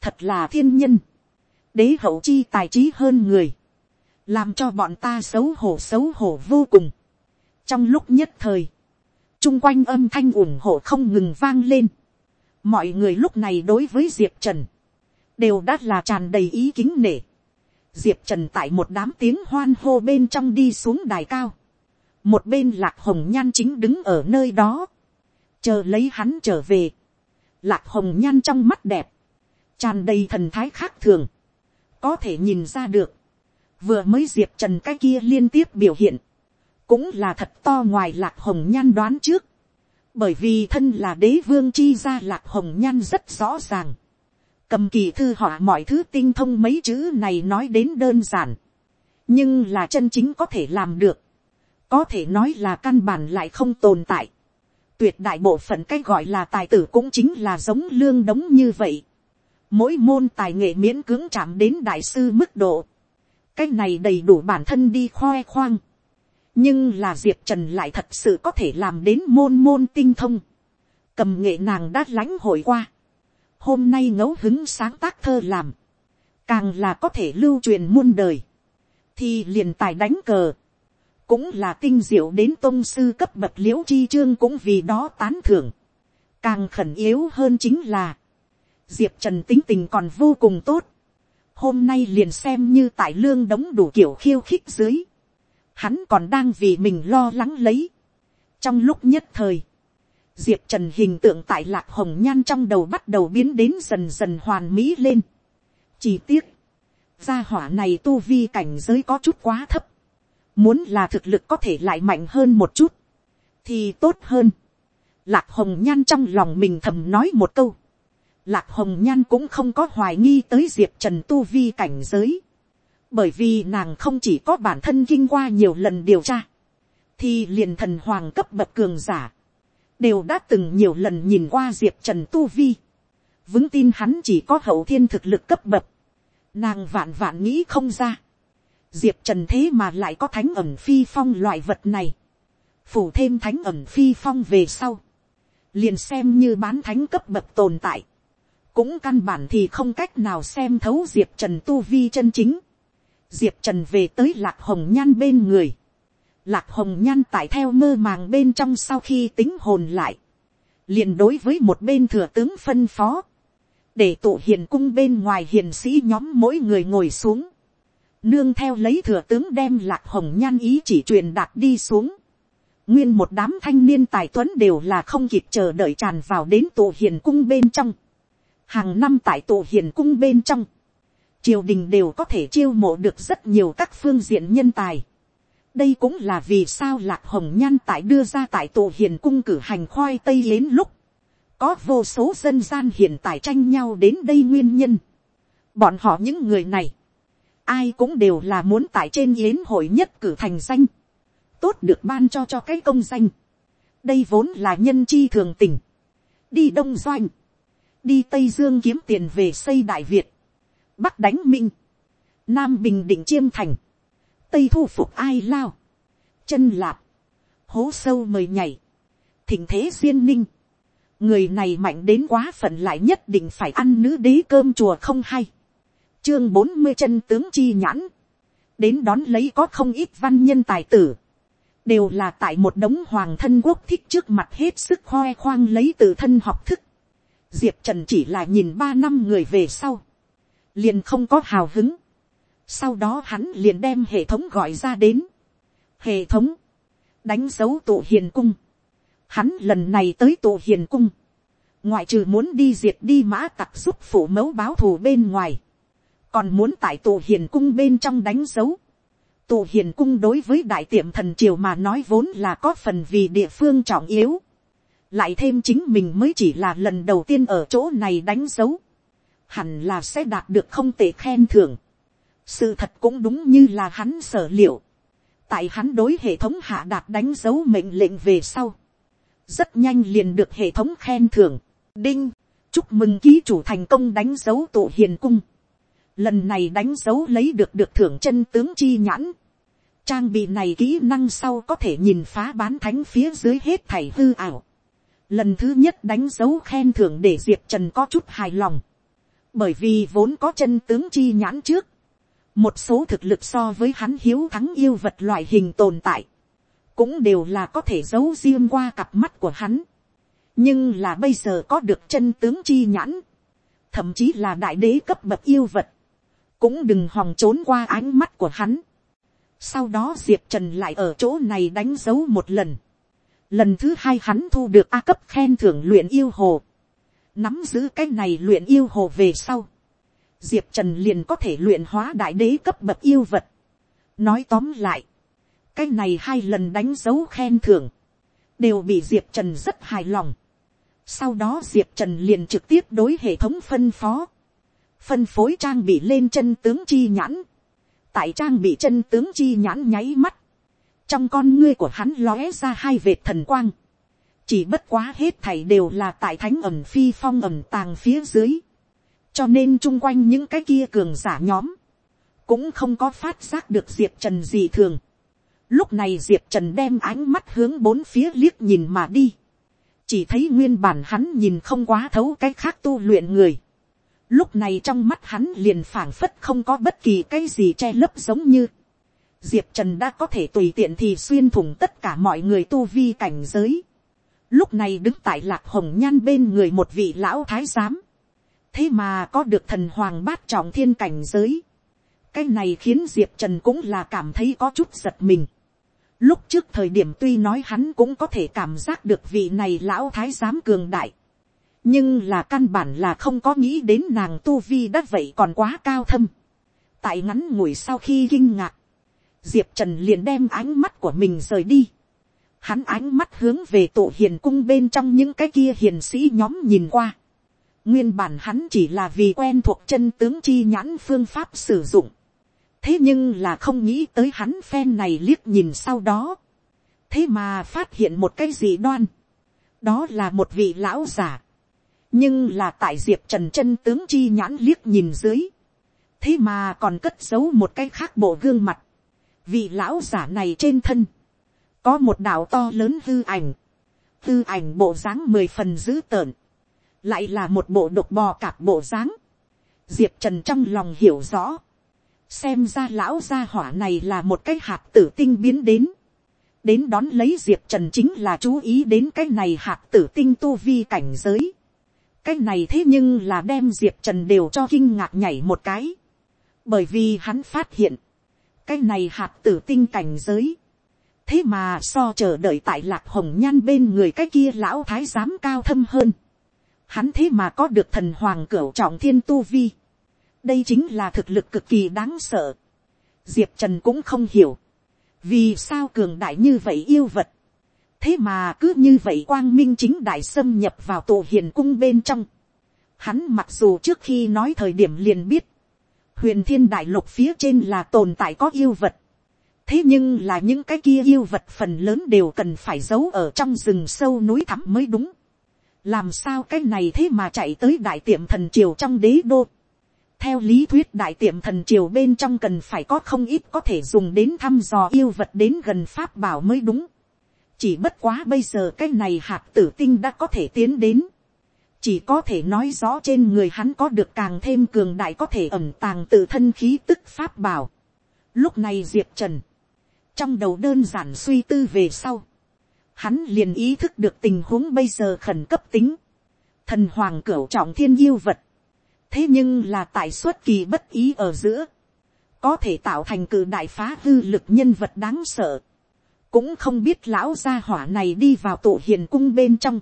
thật là thiên nhân, đế hậu chi tài trí hơn người, làm cho bọn ta xấu hổ xấu hổ vô cùng. trong lúc nhất thời, chung quanh âm thanh ủng hộ không ngừng vang lên, mọi người lúc này đối với diệp trần, đều đã là tràn đầy ý kính nể. diệp trần tại một đám tiếng hoan hô bên trong đi xuống đài cao, một bên lạc hồng nhan chính đứng ở nơi đó, chờ lấy hắn trở về, lạc hồng nhan trong mắt đẹp, tràn đầy thần thái khác thường, có thể nhìn ra được, vừa mới diệp trần cái kia liên tiếp biểu hiện, cũng là thật to ngoài lạc hồng nhan đoán trước, bởi vì thân là đế vương chi ra lạc hồng nhan rất rõ ràng, cầm kỳ thư họa mọi thứ tinh thông mấy chữ này nói đến đơn giản, nhưng là chân chính có thể làm được, có thể nói là căn bản lại không tồn tại. tuyệt đại bộ phận cái gọi là tài tử cũng chính là giống lương đống như vậy. mỗi môn tài nghệ miễn cưỡng chạm đến đại sư mức độ. cái này đầy đủ bản thân đi khoe khoang nhưng là diệp trần lại thật sự có thể làm đến môn môn tinh thông. cầm nghệ nàng đã lãnh hội qua. hôm nay ngẫu hứng sáng tác thơ làm. càng là có thể lưu truyền muôn đời. thì liền tài đánh cờ cũng là tinh diệu đến tôn sư cấp bậc l i ễ u chi trương cũng vì đó tán thưởng. càng khẩn yếu hơn chính là, diệp trần tính tình còn vô cùng tốt. hôm nay liền xem như tại lương đống đủ kiểu khiêu khích dưới hắn còn đang vì mình lo lắng lấy. trong lúc nhất thời, diệp trần hình tượng tại lạc hồng nhan trong đầu bắt đầu biến đến dần dần hoàn mỹ lên. chỉ tiếc, gia hỏa này tu vi cảnh giới có chút quá thấp Muốn là thực lực có thể lại mạnh hơn một chút. Thì tốt hơn. Lạc hồng nhan trong lòng mình thầm nói một câu. Lạc hồng nhan cũng không có hoài nghi tới diệp trần tu vi cảnh giới. Bởi vì nàng không chỉ có bản thân kinh qua nhiều lần điều tra. Thì liền thần hoàng cấp bậc cường giả. Đều đã từng nhiều lần nhìn qua diệp trần tu vi. Vững tin hắn chỉ có hậu thiên thực lực cấp bậc. Nàng vạn vạn nghĩ không ra diệp trần thế mà lại có thánh ẩm phi phong loại vật này, phủ thêm thánh ẩm phi phong về sau, liền xem như bán thánh cấp bậc tồn tại, cũng căn bản thì không cách nào xem thấu diệp trần tu vi chân chính, diệp trần về tới lạc hồng nhan bên người, lạc hồng nhan tại theo mơ màng bên trong sau khi tính hồn lại, liền đối với một bên thừa tướng phân phó, để tụ hiền cung bên ngoài hiền sĩ nhóm mỗi người ngồi xuống, nương theo lấy thừa tướng đem lạc hồng nhan ý chỉ truyền đạt đi xuống. nguyên một đám thanh niên tài tuấn đều là không kịp chờ đợi tràn vào đến tụ hiền cung bên trong. hàng năm tại tụ hiền cung bên trong, triều đình đều có thể chiêu mộ được rất nhiều các phương diện nhân tài. đây cũng là vì sao lạc hồng nhan tại đưa ra tại tổ hiền cung cử hành khoai tây đến lúc, có vô số dân gian hiện tại tranh nhau đến đây nguyên nhân. bọn họ những người này, ai cũng đều là muốn tại trên yến hội nhất cử thành danh, tốt được ban cho cho cái công danh. đây vốn là nhân chi thường tình, đi đông doanh, đi tây dương kiếm tiền về xây đại việt, bắc đánh minh, nam bình định chiêm thành, tây thu phục ai lao, chân lạp, hố sâu mời nhảy, thỉnh thế duyên ninh, người này mạnh đến quá phận lại nhất định phải ăn nữ đế cơm chùa không hay chương bốn mươi chân tướng chi nhãn, đến đón lấy có không ít văn nhân tài tử, đều là tại một đống hoàng thân quốc thích trước mặt hết sức khoe khoang lấy từ thân học thức. Diệp trần chỉ là nhìn ba năm người về sau, liền không có hào hứng. sau đó hắn liền đem hệ thống gọi ra đến. hệ thống, đánh dấu tụ hiền cung. hắn lần này tới tụ hiền cung, ngoại trừ muốn đi diệt đi mã tặc giúp phủ mẫu báo thù bên ngoài, còn muốn tại tụ hiền cung bên trong đánh dấu. Tụ hiền cung đối với đại tiệm thần triều mà nói vốn là có phần vì địa phương trọng yếu. Lại thêm chính mình mới chỉ là lần đầu tiên ở chỗ này đánh dấu. Hẳn là sẽ đạt được không tệ khen thưởng. Sự thật cũng đúng như là hắn sở liệu. Tại hắn đối hệ thống hạ đạt đánh dấu mệnh lệnh về sau. Rất nhanh liền được hệ thống khen thưởng. Đinh, chúc mừng ký chủ thành công đánh dấu tổ hiền cung lần này đánh dấu lấy được được thưởng chân tướng chi nhãn. trang bị này kỹ năng sau có thể nhìn phá bán thánh phía dưới hết thảy hư ảo. lần thứ nhất đánh dấu khen thưởng để diệp trần có chút hài lòng bởi vì vốn có chân tướng chi nhãn trước. một số thực lực so với hắn hiếu thắng yêu vật loại hình tồn tại. cũng đều là có thể giấu riêng qua cặp mắt của hắn. nhưng là bây giờ có được chân tướng chi nhãn thậm chí là đại đế cấp bậc yêu vật, cũng đừng hòng trốn qua ánh mắt của hắn. sau đó diệp trần lại ở chỗ này đánh dấu một lần. lần thứ hai hắn thu được a cấp khen thưởng luyện yêu hồ nắm giữ cái này luyện yêu hồ về sau. diệp trần liền có thể luyện hóa đại đế cấp bậc yêu vật. nói tóm lại, cái này hai lần đánh dấu khen thưởng, đều bị diệp trần rất hài lòng. sau đó diệp trần liền trực tiếp đối hệ thống phân phó, phân phối trang bị lên chân tướng chi nhãn, tại trang bị chân tướng chi nhãn nháy mắt, trong con ngươi của hắn lóe ra hai vệt thần quang, chỉ bất quá hết thảy đều là tại thánh ẩm phi phong ẩm tàng phía dưới, cho nên chung quanh những cái kia cường giả nhóm, cũng không có phát giác được diệp trần gì thường. Lúc này diệp trần đem ánh mắt hướng bốn phía liếc nhìn mà đi, chỉ thấy nguyên bản hắn nhìn không quá thấu cái khác tu luyện người, Lúc này trong mắt hắn liền phảng phất không có bất kỳ cái gì che lấp giống như. Diệp Trần đã có thể tùy tiện thì xuyên thủng tất cả mọi người tu vi cảnh giới. Lúc này đứng tại lạc hồng nhan bên người một vị lão thái giám. Thế mà có được thần hoàng bát trọng thiên cảnh giới. Cái này khiến Diệp Trần cũng là cảm thấy có chút giật mình. Lúc trước thời điểm tuy nói hắn cũng có thể cảm giác được vị này lão thái giám cường đại nhưng là căn bản là không có nghĩ đến nàng tu vi đã vậy còn quá cao thâm. tại ngắn ngủi sau khi kinh ngạc, diệp trần liền đem ánh mắt của mình rời đi hắn ánh mắt hướng về tổ hiền cung bên trong những cái kia hiền sĩ nhóm nhìn qua. nguyên bản hắn chỉ là vì quen thuộc chân tướng chi nhãn phương pháp sử dụng. thế nhưng là không nghĩ tới hắn phen này liếc nhìn sau đó. thế mà phát hiện một cái gì đoan. đó là một vị lão giả nhưng là tại diệp trần chân tướng chi nhãn liếc nhìn dưới, thế mà còn cất giấu một cái khác bộ gương mặt, vị lão giả này trên thân, có một đạo to lớn hư ảnh, hư ảnh bộ dáng mười phần dữ tợn, lại là một bộ độc bò cạp bộ dáng, diệp trần trong lòng hiểu rõ, xem ra lão gia hỏa này là một cái hạt tử tinh biến đến, đến đón lấy diệp trần chính là chú ý đến cái này hạt tử tinh tu vi cảnh giới, cái này thế nhưng là đem diệp trần đều cho kinh ngạc nhảy một cái. bởi vì hắn phát hiện, cái này hạt tử tinh cảnh giới thế mà so chờ đợi tại lạc hồng nhan bên người cái kia lão thái giám cao thâm hơn. hắn thế mà có được thần hoàng cửu trọng thiên tu vi. đây chính là thực lực cực kỳ đáng sợ. diệp trần cũng không hiểu. vì sao cường đại như vậy yêu vật thế mà cứ như vậy quang minh chính đại xâm nhập vào tổ hiền cung bên trong. Hắn mặc dù trước khi nói thời điểm liền biết, huyền thiên đại lục phía trên là tồn tại có yêu vật thế nhưng là những cái kia yêu vật phần lớn đều cần phải giấu ở trong rừng sâu núi thẳm mới đúng. làm sao cái này thế mà chạy tới đại tiệm thần triều trong đế đô. theo lý thuyết đại tiệm thần triều bên trong cần phải có không ít có thể dùng đến thăm dò yêu vật đến gần pháp bảo mới đúng chỉ bất quá bây giờ cái này hạt tử tinh đã có thể tiến đến, chỉ có thể nói rõ trên người hắn có được càng thêm cường đại có thể ẩm tàng tự thân khí tức pháp bảo. Lúc này diệp trần, trong đầu đơn giản suy tư về sau, hắn liền ý thức được tình huống bây giờ khẩn cấp tính, thần hoàng cửu trọng thiên yêu vật, thế nhưng là tại xuất kỳ bất ý ở giữa, có thể tạo thành cử đại phá hư lực nhân vật đáng sợ. Cũng không biết lão gia hỏa này đi vào tổ hiền cung bên trong,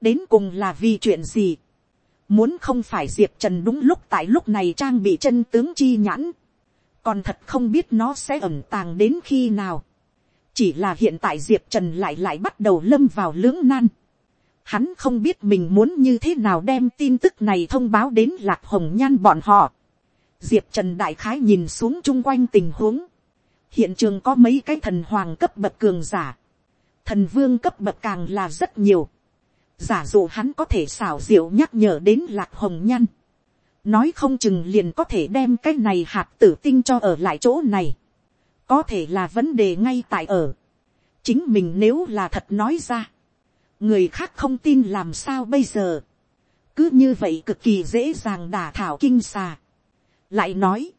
đến cùng là vì chuyện gì, muốn không phải diệp trần đúng lúc tại lúc này trang bị chân tướng chi nhãn, còn thật không biết nó sẽ ẩm tàng đến khi nào, chỉ là hiện tại diệp trần lại lại bắt đầu lâm vào lưỡng nan, hắn không biết mình muốn như thế nào đem tin tức này thông báo đến lạc hồng nhan bọn họ, diệp trần đại khái nhìn xuống chung quanh tình huống, hiện trường có mấy cái thần hoàng cấp bậc cường giả, thần vương cấp bậc càng là rất nhiều, giả dụ hắn có thể xảo diệu nhắc nhở đến lạc hồng nhan nói không chừng liền có thể đem cái này hạt tử tinh cho ở lại chỗ này, có thể là vấn đề ngay tại ở, chính mình nếu là thật nói ra, người khác không tin làm sao bây giờ, cứ như vậy cực kỳ dễ dàng đả thảo kinh xà, lại nói,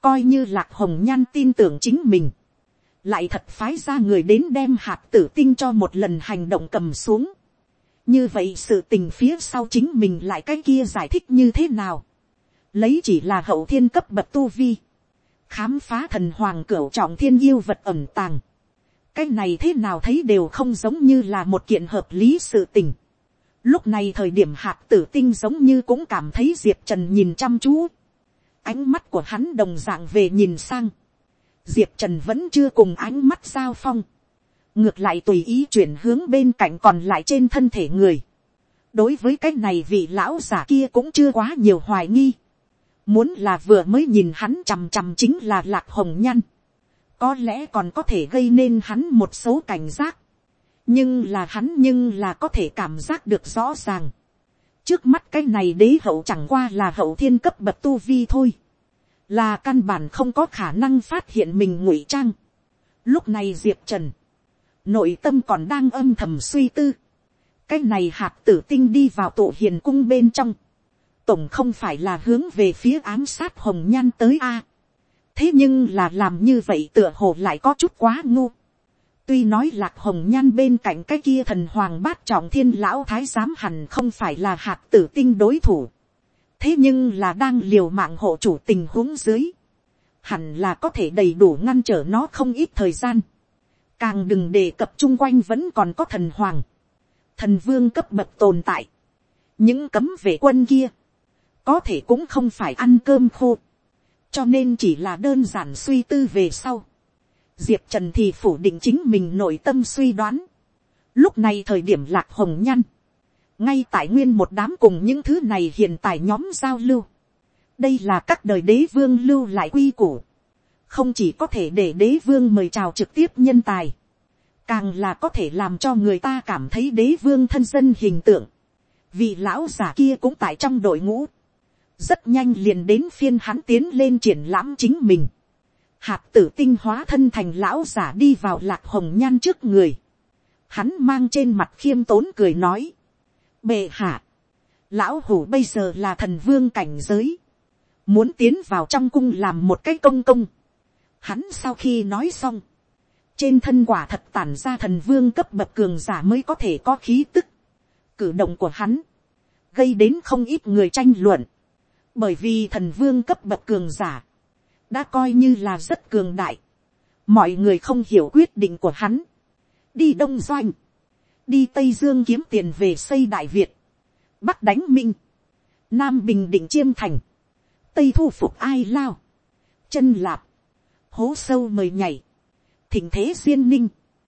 coi như lạc hồng nhan tin tưởng chính mình, lại thật phái ra người đến đem hạt tử tinh cho một lần hành động cầm xuống. như vậy sự tình phía sau chính mình lại cái kia giải thích như thế nào lấy chỉ là hậu thiên cấp bậc tu vi. khám phá thần hoàng cửu trọng thiên yêu vật ẩm tàng, cái này thế nào thấy đều không giống như là một kiện hợp lý sự tình. Lúc này thời điểm hạt tử tinh giống như cũng cảm thấy diệp trần nhìn chăm chú, ánh mắt của hắn đồng dạng về nhìn sang, diệp trần vẫn chưa cùng ánh mắt giao phong, ngược lại tùy ý chuyển hướng bên cạnh còn lại trên thân thể người. đối với cái này vị lão giả kia cũng chưa quá nhiều hoài nghi muốn là vừa mới nhìn hắn chằm chằm chính là lạc hồng nhan. có lẽ còn có thể gây nên hắn một số cảnh giác. nhưng là hắn nhưng là có thể cảm giác được rõ ràng. trước mắt cái này đế hậu chẳng qua là hậu thiên cấp bậc tu vi thôi. là căn bản không có khả năng phát hiện mình ngụy trang. lúc này diệp trần nội tâm còn đang âm thầm suy tư. cái này hạt tử tinh đi vào tổ hiền cung bên trong tổng không phải là hướng về phía ám sát hồng nhan tới a. thế nhưng là làm như vậy tựa hồ lại có chút quá ngu. tuy nói lạc hồng nhan bên cạnh cái kia thần hoàng bát trọng thiên lão thái giám hẳn không phải là hạt tử tinh đối thủ. thế nhưng là đang liều mạng hộ chủ tình huống dưới. hẳn là có thể đầy đủ ngăn trở nó không ít thời gian càng đừng đề cập chung quanh vẫn còn có thần hoàng, thần vương cấp bậc tồn tại, những cấm vệ quân kia, có thể cũng không phải ăn cơm khô, cho nên chỉ là đơn giản suy tư về sau. Diệp trần thì phủ định chính mình nội tâm suy đoán. Lúc này thời điểm lạc hồng nhăn, ngay tại nguyên một đám cùng những thứ này hiện tại nhóm giao lưu. đây là các đời đế vương lưu lại quy củ không chỉ có thể để đế vương mời chào trực tiếp nhân tài, càng là có thể làm cho người ta cảm thấy đế vương thân dân hình tượng. Vì lão giả kia cũng tại trong đội ngũ, rất nhanh liền đến phiên hắn tiến lên triển lãm chính mình. Hạt tử tinh hóa thân thành lão giả đi vào lạc hồng nhan trước người. Hắn mang trên mặt khiêm tốn cười nói. Bệ hạ, lão hủ bây giờ là thần vương cảnh giới. Muốn tiến vào trong cung làm một cái công công Hắn sau khi nói xong, trên thân quả thật tản ra thần vương cấp bậc cường giả mới có thể có khí tức. Cử động của hắn, gây đến không ít người tranh luận. Bởi vì thần vương cấp bậc cường giả, đã coi như là rất cường đại. Mọi người không hiểu quyết định của hắn. Đi Đông Doanh, đi Tây Dương kiếm tiền về xây Đại Việt, Bắc đánh Minh, Nam Bình Định Chiêm Thành, Tây thu phục Ai Lao, chân Lạp, hố sâu mời nhảy, thỉnh thế duyên ninh,